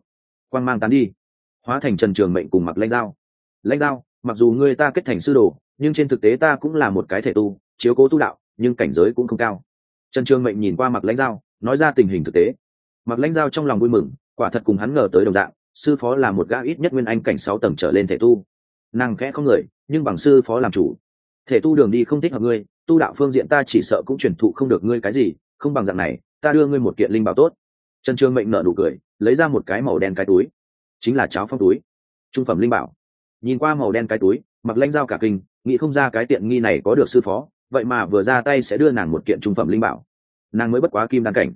quang mang tán đi, hóa thành trần trường mệnh cùng mặc lãnh giao. Lãnh giao, mặc dù ngươi ta kết thành sư đồ, nhưng trên thực tế ta cũng là một cái thể tu, chiếu cố tu đạo, nhưng cảnh giới cũng không cao. Trần trường mệnh nhìn qua mặc lãnh giao nói ra tình hình thực tế. Mặc lãnh giao trong lòng vui mừng, quả thật cùng hắn ngờ tới đồng dạng, sư phó là một gã ít nhất nguyên anh cảnh sáu tầng trở lên thể tu. Nàng khẽ không người, nhưng bằng sư phó làm chủ. Thể tu đường đi không thích hợp ngươi, tu đạo phương diện ta chỉ sợ cũng truyền thụ không được ngươi cái gì, không bằng dạng này, ta đưa ngươi một kiện linh bảo tốt. Trần trương mệnh nợ nụ cười, lấy ra một cái màu đen cái túi, chính là cháo phong túi, trung phẩm linh bảo. Nhìn qua màu đen cái túi mặc lãnh dao cả kinh, nghĩ không ra cái tiện nghi này có được sư phó, vậy mà vừa ra tay sẽ đưa nàng một kiện trung phẩm linh bảo nàng mới bất quá kim đan cảnh.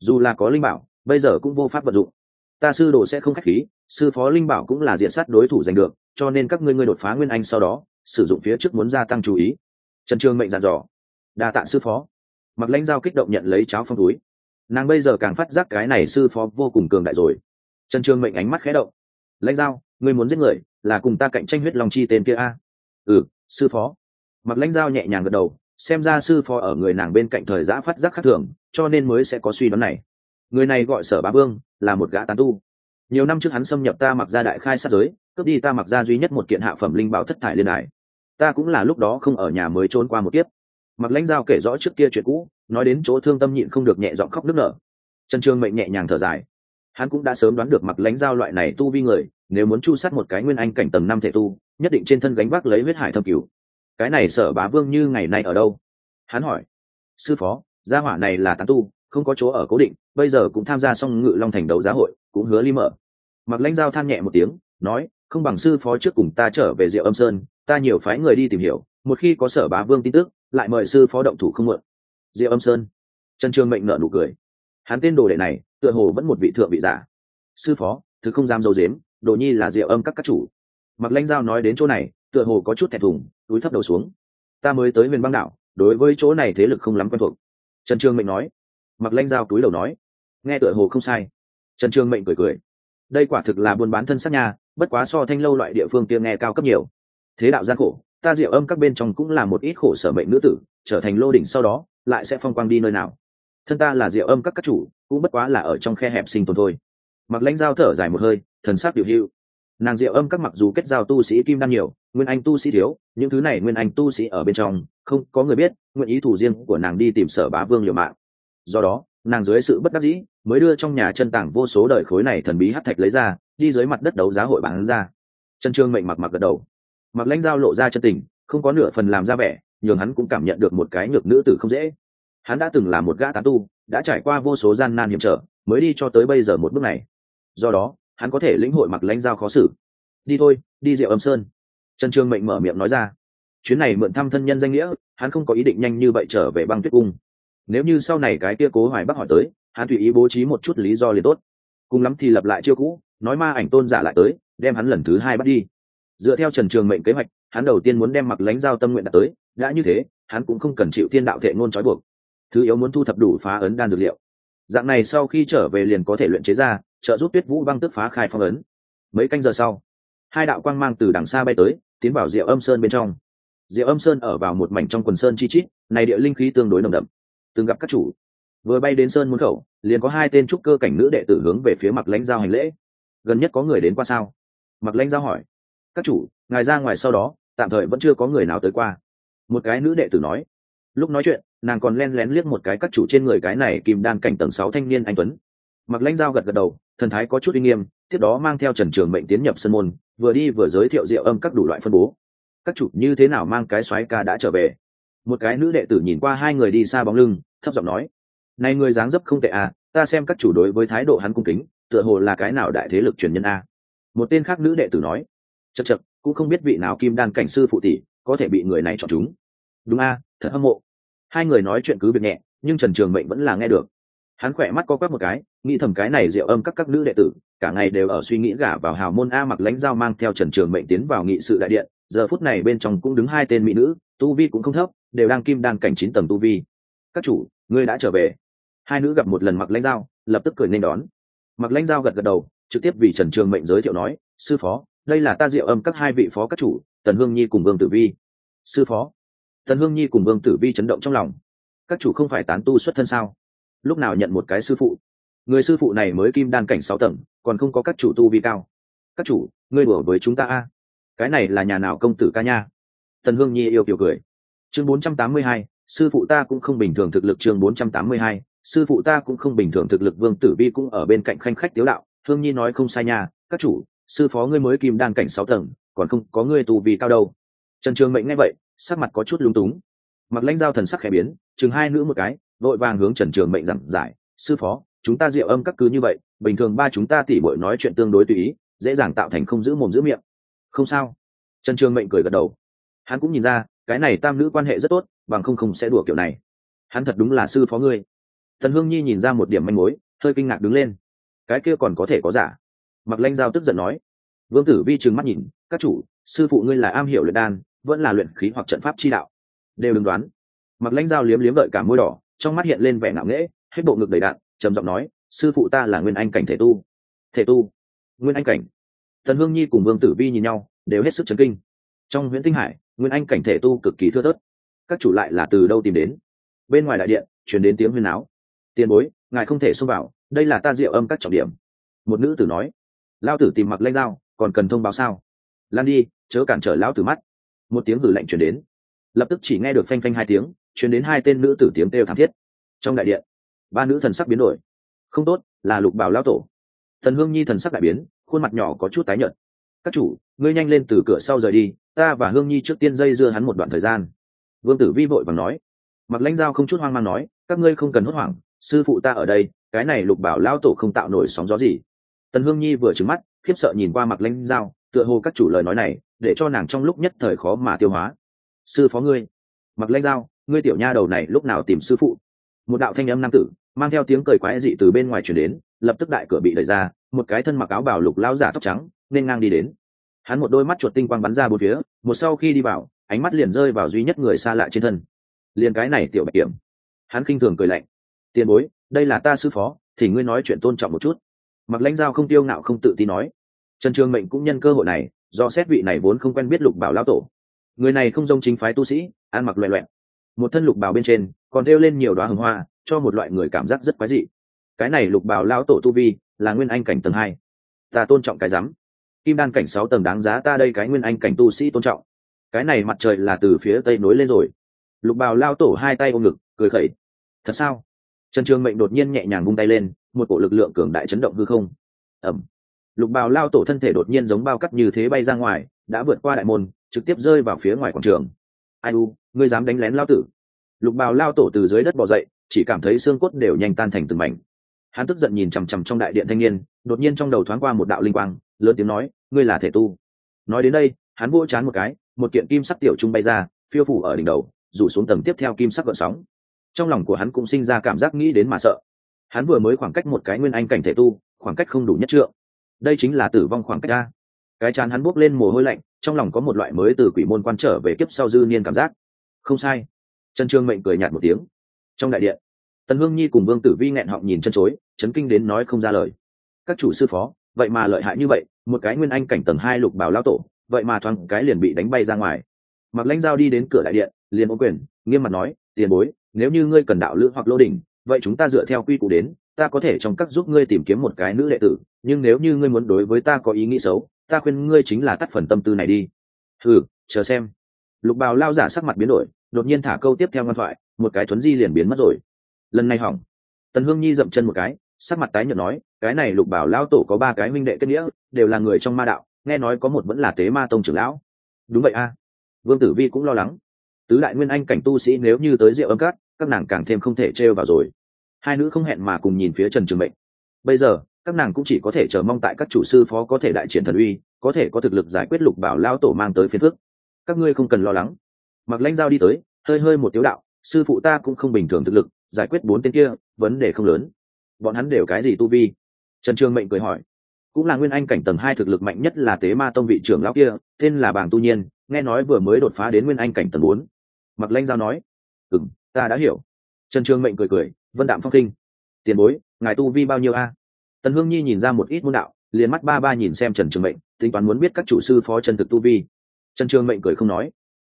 Dù là có linh bảo, bây giờ cũng vô pháp vận dụng. Ta sư đồ sẽ không khách khí, sư phó linh bảo cũng là diện sát đối thủ giành được, cho nên các ngươi ngươi đột phá nguyên anh sau đó, sử dụng phía trước muốn gia tăng chú ý. Trần trương mệnh dặn dò. Đa tạ sư phó. Mặc lãnh giao kích động nhận lấy cháo phong túi. Nàng bây giờ càng phát giác cái này sư phó vô cùng cường đại rồi. Trần trương mệnh ánh mắt khẽ động. Lãnh giao, ngươi muốn giết người, là cùng ta cạnh tranh huyết long chi tên kia a? Ừ sư phó. Mặc lãnh giao nhẹ nhàng gật đầu xem ra sư phó ở người nàng bên cạnh thời giã phát giác khác thường, cho nên mới sẽ có suy đoán này. Người này gọi sở bá vương, là một gã tán tu. Nhiều năm trước hắn xâm nhập ta mặc ra đại khai sát giới, cướp đi ta mặc ra duy nhất một kiện hạ phẩm linh bảo thất thải liên đài. Ta cũng là lúc đó không ở nhà mới trốn qua một kiếp. Mặc lãnh giao kể rõ trước kia chuyện cũ, nói đến chỗ thương tâm nhịn không được nhẹ giọng khóc nức nở. Trần trương mệnh nhẹ nhàng thở dài. Hắn cũng đã sớm đoán được mặc lãnh giao loại này tu vi người, nếu muốn chu sát một cái nguyên anh cảnh tầng năm thể tu, nhất định trên thân gánh vác lấy huyết hải thâm cửu cái này sở bá vương như ngày nay ở đâu? Hắn hỏi. Sư phó, gia hỏa này là tán tu, không có chỗ ở cố định, bây giờ cũng tham gia xong ngự long thành đấu giá hội, cũng hứa ly mở. Mặc lãnh giao than nhẹ một tiếng, nói, không bằng sư phó trước cùng ta trở về diệu âm sơn, ta nhiều phái người đi tìm hiểu, một khi có sở bá vương tin tức, lại mời sư phó động thủ không mượn. Diệu âm sơn. Trần trương mệnh nợ nụ cười. Hắn tên đồ đệ này, tựa hồ vẫn một vị thượng vị giả. Sư phó, thứ không dám dâu dếm, đồ nhi là diệu âm các các chủ. Mặc lãnh giao nói đến chỗ này tựa hồ có chút thẹn thùng, túi thấp đầu xuống. Ta mới tới huyền băng đảo, đối với chỗ này thế lực không lắm quen thuộc. Trần trương mệnh nói. Mặc Lanh giao túi đầu nói. Nghe tựa hồ không sai. Trần trương mệnh cười cười. Đây quả thực là buôn bán thân xác nhà bất quá so thanh lâu loại địa phương kia nghe cao cấp nhiều. Thế đạo gian khổ, ta diệu âm các bên trong cũng là một ít khổ sở mệnh nữ tử, trở thành lô đỉnh sau đó, lại sẽ phong quang đi nơi nào. Thân ta là diệu âm các các chủ, cũng bất quá là ở trong khe hẹp sinh tồn thôi. Mặc lãnh giao thở dài một hơi, thần sắc điều hưu nàng diệu âm các mặc dù kết giao tu sĩ kim đan nhiều, nguyên anh tu sĩ thiếu, những thứ này nguyên anh tu sĩ ở bên trong, không có người biết, nguyện ý thủ riêng của nàng đi tìm sở bá vương liều mạng. Do đó, nàng dưới sự bất đắc dĩ, mới đưa trong nhà chân tảng vô số đời khối này thần bí hát thạch lấy ra, đi dưới mặt đất đấu giá hội bán ra. Chân trương mệnh mặc mặc gật đầu. Mặc lãnh giao lộ ra chân tình, không có nửa phần làm ra vẻ, nhường hắn cũng cảm nhận được một cái nhược nữ tử không dễ. Hắn đã từng là một gã tán tu, đã trải qua vô số gian nan hiểm trở, mới đi cho tới bây giờ một bước này. Do đó hắn có thể lĩnh hội mặc lãnh giao khó xử. Đi thôi, đi rượu âm sơn. Trần trương mệnh mở miệng nói ra. Chuyến này mượn thăm thân nhân danh nghĩa, hắn không có ý định nhanh như vậy trở về băng tuyết cung. Nếu như sau này cái kia cố hoài bắc hỏi tới, hắn tùy ý bố trí một chút lý do liền tốt. Cùng lắm thì lập lại chiêu cũ, nói ma ảnh tôn giả lại tới, đem hắn lần thứ hai bắt đi. Dựa theo trần trường mệnh kế hoạch, hắn đầu tiên muốn đem mặc lãnh giao tâm nguyện đã tới, đã như thế, hắn cũng không cần chịu thiên đạo thệ ngôn trói buộc. Thứ yếu muốn thu thập đủ phá ấn đan dược liệu dạng này sau khi trở về liền có thể luyện chế ra, trợ giúp tuyết vũ băng tức phá khai phong ấn. Mấy canh giờ sau, hai đạo quang mang từ đằng xa bay tới, tiến vào rượu âm sơn bên trong. Rượu âm sơn ở vào một mảnh trong quần sơn chi chít, này địa linh khí tương đối nồng đậm. Từng gặp các chủ, vừa bay đến sơn môn khẩu, liền có hai tên trúc cơ cảnh nữ đệ tử hướng về phía mặt lãnh giao hành lễ. Gần nhất có người đến qua sao? Mặt lãnh giao hỏi. Các chủ, ngài ra ngoài sau đó, tạm thời vẫn chưa có người nào tới qua. Một cái nữ đệ tử nói. Lúc nói chuyện nàng còn len lén liếc một cái các chủ trên người cái này kim đan cảnh tầng sáu thanh niên anh tuấn. Mặc lãnh dao gật gật đầu, thần thái có chút uy nghiêm, tiếp đó mang theo trần trường mệnh tiến nhập sân môn, vừa đi vừa giới thiệu rượu âm các đủ loại phân bố. Các chủ như thế nào mang cái xoáy ca đã trở về? Một cái nữ đệ tử nhìn qua hai người đi xa bóng lưng, thấp giọng nói, này người dáng dấp không tệ à ta xem các chủ đối với thái độ hắn cung kính, tựa hồ là cái nào đại thế lực truyền nhân a. Một tên khác nữ đệ tử nói chật chật cũng không biết vị nào kim đan cảnh sư phụ tỷ có thể bị người này chọn chúng. Đúng a, thật hâm mộ hai người nói chuyện cứ việc nhẹ, nhưng trần trường mệnh vẫn là nghe được. Hắn khỏe mắt co quắp một cái, nghĩ thầm cái này rượu âm các các nữ đệ tử, cả ngày đều ở suy nghĩ gả vào hào môn a mặc lãnh dao mang theo trần trường mệnh tiến vào nghị sự đại điện, giờ phút này bên trong cũng đứng hai tên mỹ nữ, tu vi cũng không thấp, đều đang kim đan cảnh chín tầng tu vi. Các chủ, ngươi đã trở về. Hai nữ gặp một lần mặc lãnh dao lập tức cười nên đón. Mặc lãnh dao gật gật đầu, trực tiếp vì trần trường mệnh giới thiệu nói, sư phó, đây là ta diệu âm các hai vị phó các chủ, tần hương nhi cùng vương tử vi. Sư phó tần hương nhi cùng vương tử vi chấn động trong lòng. Các chủ không phải tán tu xuất thân sao? Lúc nào nhận một cái sư phụ? Người sư phụ này mới kim đan cảnh sáu tầng, còn không có các chủ tu vi cao. Các chủ, ngươi đùa với chúng ta a. Cái này là nhà nào công tử ca nha? Tần hương nhi yêu kiểu cười. Chương bốn trăm tám mươi hai, sư phụ ta cũng không bình thường thực lực chương bốn trăm tám mươi hai, sư phụ ta cũng không bình thường thực lực, vương tử vi cũng ở bên cạnh khanh khách tiếu đạo. Hương nhi nói không sai nha, các chủ, sư phó ngươi mới kim đan cảnh sáu tầng, còn không có ngươi tu vi cao đâu. Trần trường mệnh nghe vậy sắc mặt có chút lung túng. Mặc lãnh giao thần sắc khẽ biến, chừng hai nữ một cái vội vàng hướng trần trường mệnh giảng giải, sư phó, chúng ta diệu âm các cứ như vậy, bình thường ba chúng ta tỉ bội nói chuyện tương đối tùy ý, dễ dàng tạo thành không giữ mồm giữ miệng. Không sao. Trần trường mệnh cười gật đầu. Hắn cũng nhìn ra, cái này tam nữ quan hệ rất tốt, bằng không không sẽ đùa kiểu này. Hắn thật đúng là sư phó ngươi. Thần hương nhi nhìn ra một điểm manh mối, hơi kinh ngạc đứng lên. Cái kia còn có thể có giả? Mặc lanh giao tức giận nói. Vương tử vi trừng mắt nhìn, các chủ, sư phụ ngươi là am hiểu luyện đan vẫn là luyện khí hoặc trận pháp chi đạo. Đều đừng đoán. Mặc lãnh dao liếm liếm gợi cả môi đỏ, trong mắt hiện lên vẻ ngạo nghễ, hết bộ ngực đầy đạn, trầm giọng nói, sư phụ ta là nguyên anh cảnh thể tu. Thể tu? Nguyên anh cảnh? Thần hương nhi cùng vương tử vi nhìn nhau, đều hết sức chấn kinh. Trong huyện tinh hải, nguyên anh cảnh thể tu cực kỳ thưa thớt. Các chủ lại là từ đâu tìm đến? Bên ngoài đại điện chuyển đến tiếng huyên áo tiền bối, ngài không thể xông vào, đây là ta diệu âm các trọng điểm. Một nữ tử nói. Lao tử tìm mặc lanh dao còn cần thông báo sao? Lan đi, chớ cản trở lão tử mắt một tiếng hử lạnh chuyển đến. Lập tức chỉ nghe được phanh phanh hai tiếng chuyển đến hai tên nữ tử tiếng kêu thảm thiết. Trong đại điện, ba nữ thần sắc biến đổi. Không tốt, là lục bảo lao tổ. Thần hương nhi thần sắc đại biến, khuôn mặt nhỏ có chút tái nhợt. Các chủ, ngươi nhanh lên từ cửa sau rời đi, ta và hương nhi trước tiên dây dưa hắn một đoạn thời gian. Vương tử vi vội và nói. Mặc lãnh giao không chút hoang mang nói, các ngươi không cần hốt hoảng, sư phụ ta ở đây, cái này lục bảo lao tổ không tạo nổi sóng gió gì. Tần hương nhi vừa trứng mắt, khiếp sợ nhìn qua mặc lãnh giao, tựa hồ các chủ lời nói này để cho nàng trong lúc nhất thời khó mà tiêu hóa. Sư phó ngươi, mặc lãnh giao, ngươi tiểu nha đầu này lúc nào tìm sư phụ? Một đạo thanh âm nam tử, mang theo tiếng cười quái dị từ bên ngoài chuyển đến, lập tức đại cửa bị đẩy ra, một cái thân mặc áo bảo lục lao giả tóc trắng, nên ngang đi đến. Hắn một đôi mắt chuột tinh quang bắn ra bốn phía, một sau khi đi vào, ánh mắt liền rơi vào duy nhất người xa lạ trên thân. Liền cái này tiểu bạch kiểm. Hắn khinh thường cười lạnh. Tiền bối, đây là ta sư phó, thì ngươi nói chuyện tôn trọng một chút. Mặc lãnh giao không tiêu ngạo không tự tin nói. Trần trường mệnh cũng nhân cơ hội này do xét vị này vốn không quen biết lục bảo lao tổ. Người này không dông chính phái tu sĩ, ăn mặc loẹ loẹn một thân lục bảo bên trên, còn đeo lên nhiều đoá hồng hoa, cho một loại người cảm giác rất quái dị. Cái này lục bảo lao tổ tu vi, là nguyên anh cảnh tầng hai. Ta tôn trọng cái rắm. Kim đan cảnh sáu tầng đáng giá ta đây cái nguyên anh cảnh tu sĩ tôn trọng. Cái này mặt trời là từ phía tây nối lên rồi. Lục bào lao tổ hai tay ôm ngực, cười khẩy. Thật sao? Trần trường mệnh đột nhiên nhẹ nhàng vung tay lên, một bộ lực lượng cường đại chấn động hư không. Ẩm lục bào lao tổ thân thể đột nhiên giống bao cắt như thế bay ra ngoài, đã vượt qua đại môn, trực tiếp rơi vào phía ngoài quảng trường. Ai u, ngươi dám đánh lén lao tử? Lục bào lao tổ từ dưới đất bỏ dậy, chỉ cảm thấy xương cốt đều nhanh tan thành từng mảnh. Hắn tức giận nhìn chằm chằm trong đại điện thanh niên, đột nhiên trong đầu thoáng qua một đạo linh quang, lớn tiếng nói, ngươi là thể tu. Nói đến đây, hắn vỗ chán một cái, một kiện kim sắc tiểu trung bay ra, phiêu phủ ở đỉnh đầu, rủ xuống tầng tiếp theo kim sắc gợn sóng. Trong lòng của hắn cũng sinh ra cảm giác nghĩ đến mà sợ. Hắn vừa mới khoảng cách một cái nguyên anh cảnh thể tu, khoảng cách không đủ nhất trượng đây chính là tử vong khoảng cách a. Cái chán hắn buốc lên mồ hôi lạnh, trong lòng có một loại mới từ quỷ môn quan trở về kiếp sau dư niên cảm giác. Không sai. Trần trương mệnh cười nhạt một tiếng. Trong đại điện, tần hương nhi cùng vương tử vi nghẹn họng nhìn chân chối, chấn kinh đến nói không ra lời. Các chủ sư phó, vậy mà lợi hại như vậy, một cái nguyên anh cảnh tầng hai lục bảo lao tổ, vậy mà thoáng cái liền bị đánh bay ra ngoài. Mặc lãnh giao đi đến cửa đại điện, liền ô quyền, nghiêm mặt nói, tiền bối, nếu như ngươi cần đạo lữ hoặc lô đình vậy chúng ta dựa theo quy củ đến ta có thể trong các giúp ngươi tìm kiếm một cái nữ đệ tử, nhưng nếu như ngươi muốn đối với ta có ý nghĩ xấu, ta khuyên ngươi chính là tắt phần tâm tư này đi. Ừ chờ xem. Lục bào lao giả sắc mặt biến đổi, đột nhiên thả câu tiếp theo ngoan thoại, một cái thuấn di liền biến mất rồi. Lần này hỏng. Tần hương nhi dậm chân một cái, sắc mặt tái nhợt nói, cái này lục bảo lao tổ có ba cái minh đệ kết nghĩa, đều là người trong ma đạo, nghe nói có một vẫn là tế ma tông trưởng lão. Đúng vậy a. Vương tử vi cũng lo lắng. Tứ đại nguyên anh cảnh tu sĩ nếu như tới rượu âm cát các nàng càng thêm không thể trêu vào rồi hai nữ không hẹn mà cùng nhìn phía trần trường mệnh. Bây giờ, các nàng cũng chỉ có thể chờ mong tại các chủ sư phó có thể đại triển thần uy, có thể có thực lực giải quyết lục bảo lao tổ mang tới phiền phức. Các ngươi không cần lo lắng. Mặc lãnh giao đi tới, hơi hơi một tiếu đạo, sư phụ ta cũng không bình thường thực lực, giải quyết bốn tên kia, vấn đề không lớn. Bọn hắn đều cái gì tu vi? Trần trường mệnh cười hỏi. Cũng là nguyên anh cảnh tầng hai thực lực mạnh nhất là tế ma tông vị trưởng lão kia, tên là bàng tu nhiên, nghe nói vừa mới đột phá đến nguyên anh cảnh tầng bốn. Mặc lãnh giao nói. Ừ m ta đã hiểu. Trần trường mệnh cười cười vân đạm phong kinh. Tiền bối, ngài tu vi bao nhiêu a? Tần hương nhi nhìn ra một ít môn đạo, liền mắt ba ba nhìn xem trần trường mệnh, tính toán muốn biết các chủ sư phó trần thực tu vi. Trần trường mệnh cười không nói.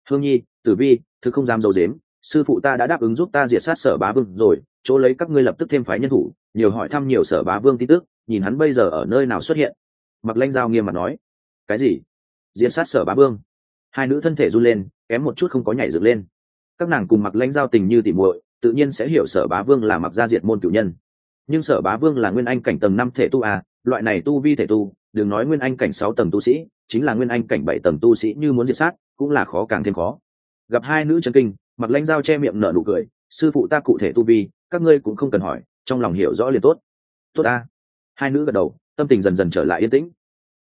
Hương nhi, tử vi, thứ không dám dầu dếm, sư phụ ta đã đáp ứng giúp ta diệt sát sở bá vương rồi, chỗ lấy các ngươi lập tức thêm phái nhân thủ, nhiều hỏi thăm nhiều sở bá vương tin tức, nhìn hắn bây giờ ở nơi nào xuất hiện. Mặc lanh giao nghiêm mặt nói. Cái gì? Diệt sát sở bá vương. Hai nữ thân thể run lên, kém một chút không có nhảy dựng lên. Các nàng cùng mặc lãnh giao tình như tỉ muội tự nhiên sẽ hiểu sở bá vương là mặc gia diệt môn cửu nhân. Nhưng sở bá vương là nguyên anh cảnh tầng năm thể tu à loại này tu vi thể tu, đừng nói nguyên anh cảnh sáu tầng tu sĩ, chính là nguyên anh cảnh bảy tầng tu sĩ như muốn diệt sát, cũng là khó càng thêm khó. Gặp hai nữ chân kinh mặc lãnh dao che miệng nở nụ cười, sư phụ ta cụ thể tu vi, các ngươi cũng không cần hỏi, trong lòng hiểu rõ liền tốt. Tốt à hai nữ gật đầu, tâm tình dần dần trở lại yên tĩnh.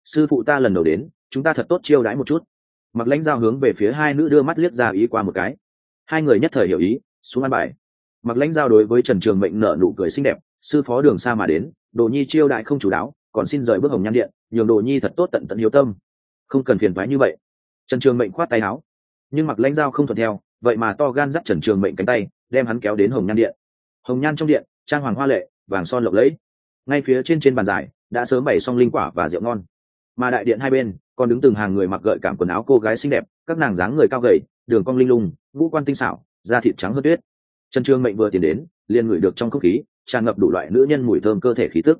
Sư phụ ta lần đầu đến, chúng ta thật tốt chiêu đãi một chút. Mặc lãnh giao hướng về phía hai nữ đưa mắt liếc ra ý qua một cái. Hai người nhất thời hiểu ý, xuống ăn bài mặc lãnh giao đối với trần trường mệnh nở nụ cười xinh đẹp, sư phó đường xa mà đến, đồ nhi chiêu đại không chủ đáo, còn xin rời bước hồng nhan điện, nhường đồ nhi thật tốt tận tận hiếu tâm. Không cần phiền thoái như vậy. Trần trường mệnh khoát tay áo. Nhưng mặc lãnh giao không thuận theo, vậy mà to gan dắt trần trường mệnh cánh tay, đem hắn kéo đến hồng nhan điện. Hồng nhan trong điện, trang hoàng hoa lệ, vàng son lộng lẫy. Ngay phía trên trên bàn dài đã sớm bày xong linh quả và rượu ngon. Mà đại điện hai bên, còn đứng từng hàng người mặc gợi cảm quần áo cô gái xinh đẹp, các nàng dáng người cao gầy, đường cong linh lung, ngũ quan tinh xảo, da thịt trắng hơn tuyết trần trương mệnh vừa tiến đến, liền ngửi được trong không khí tràn ngập đủ loại nữ nhân mùi thơm cơ thể khí tức.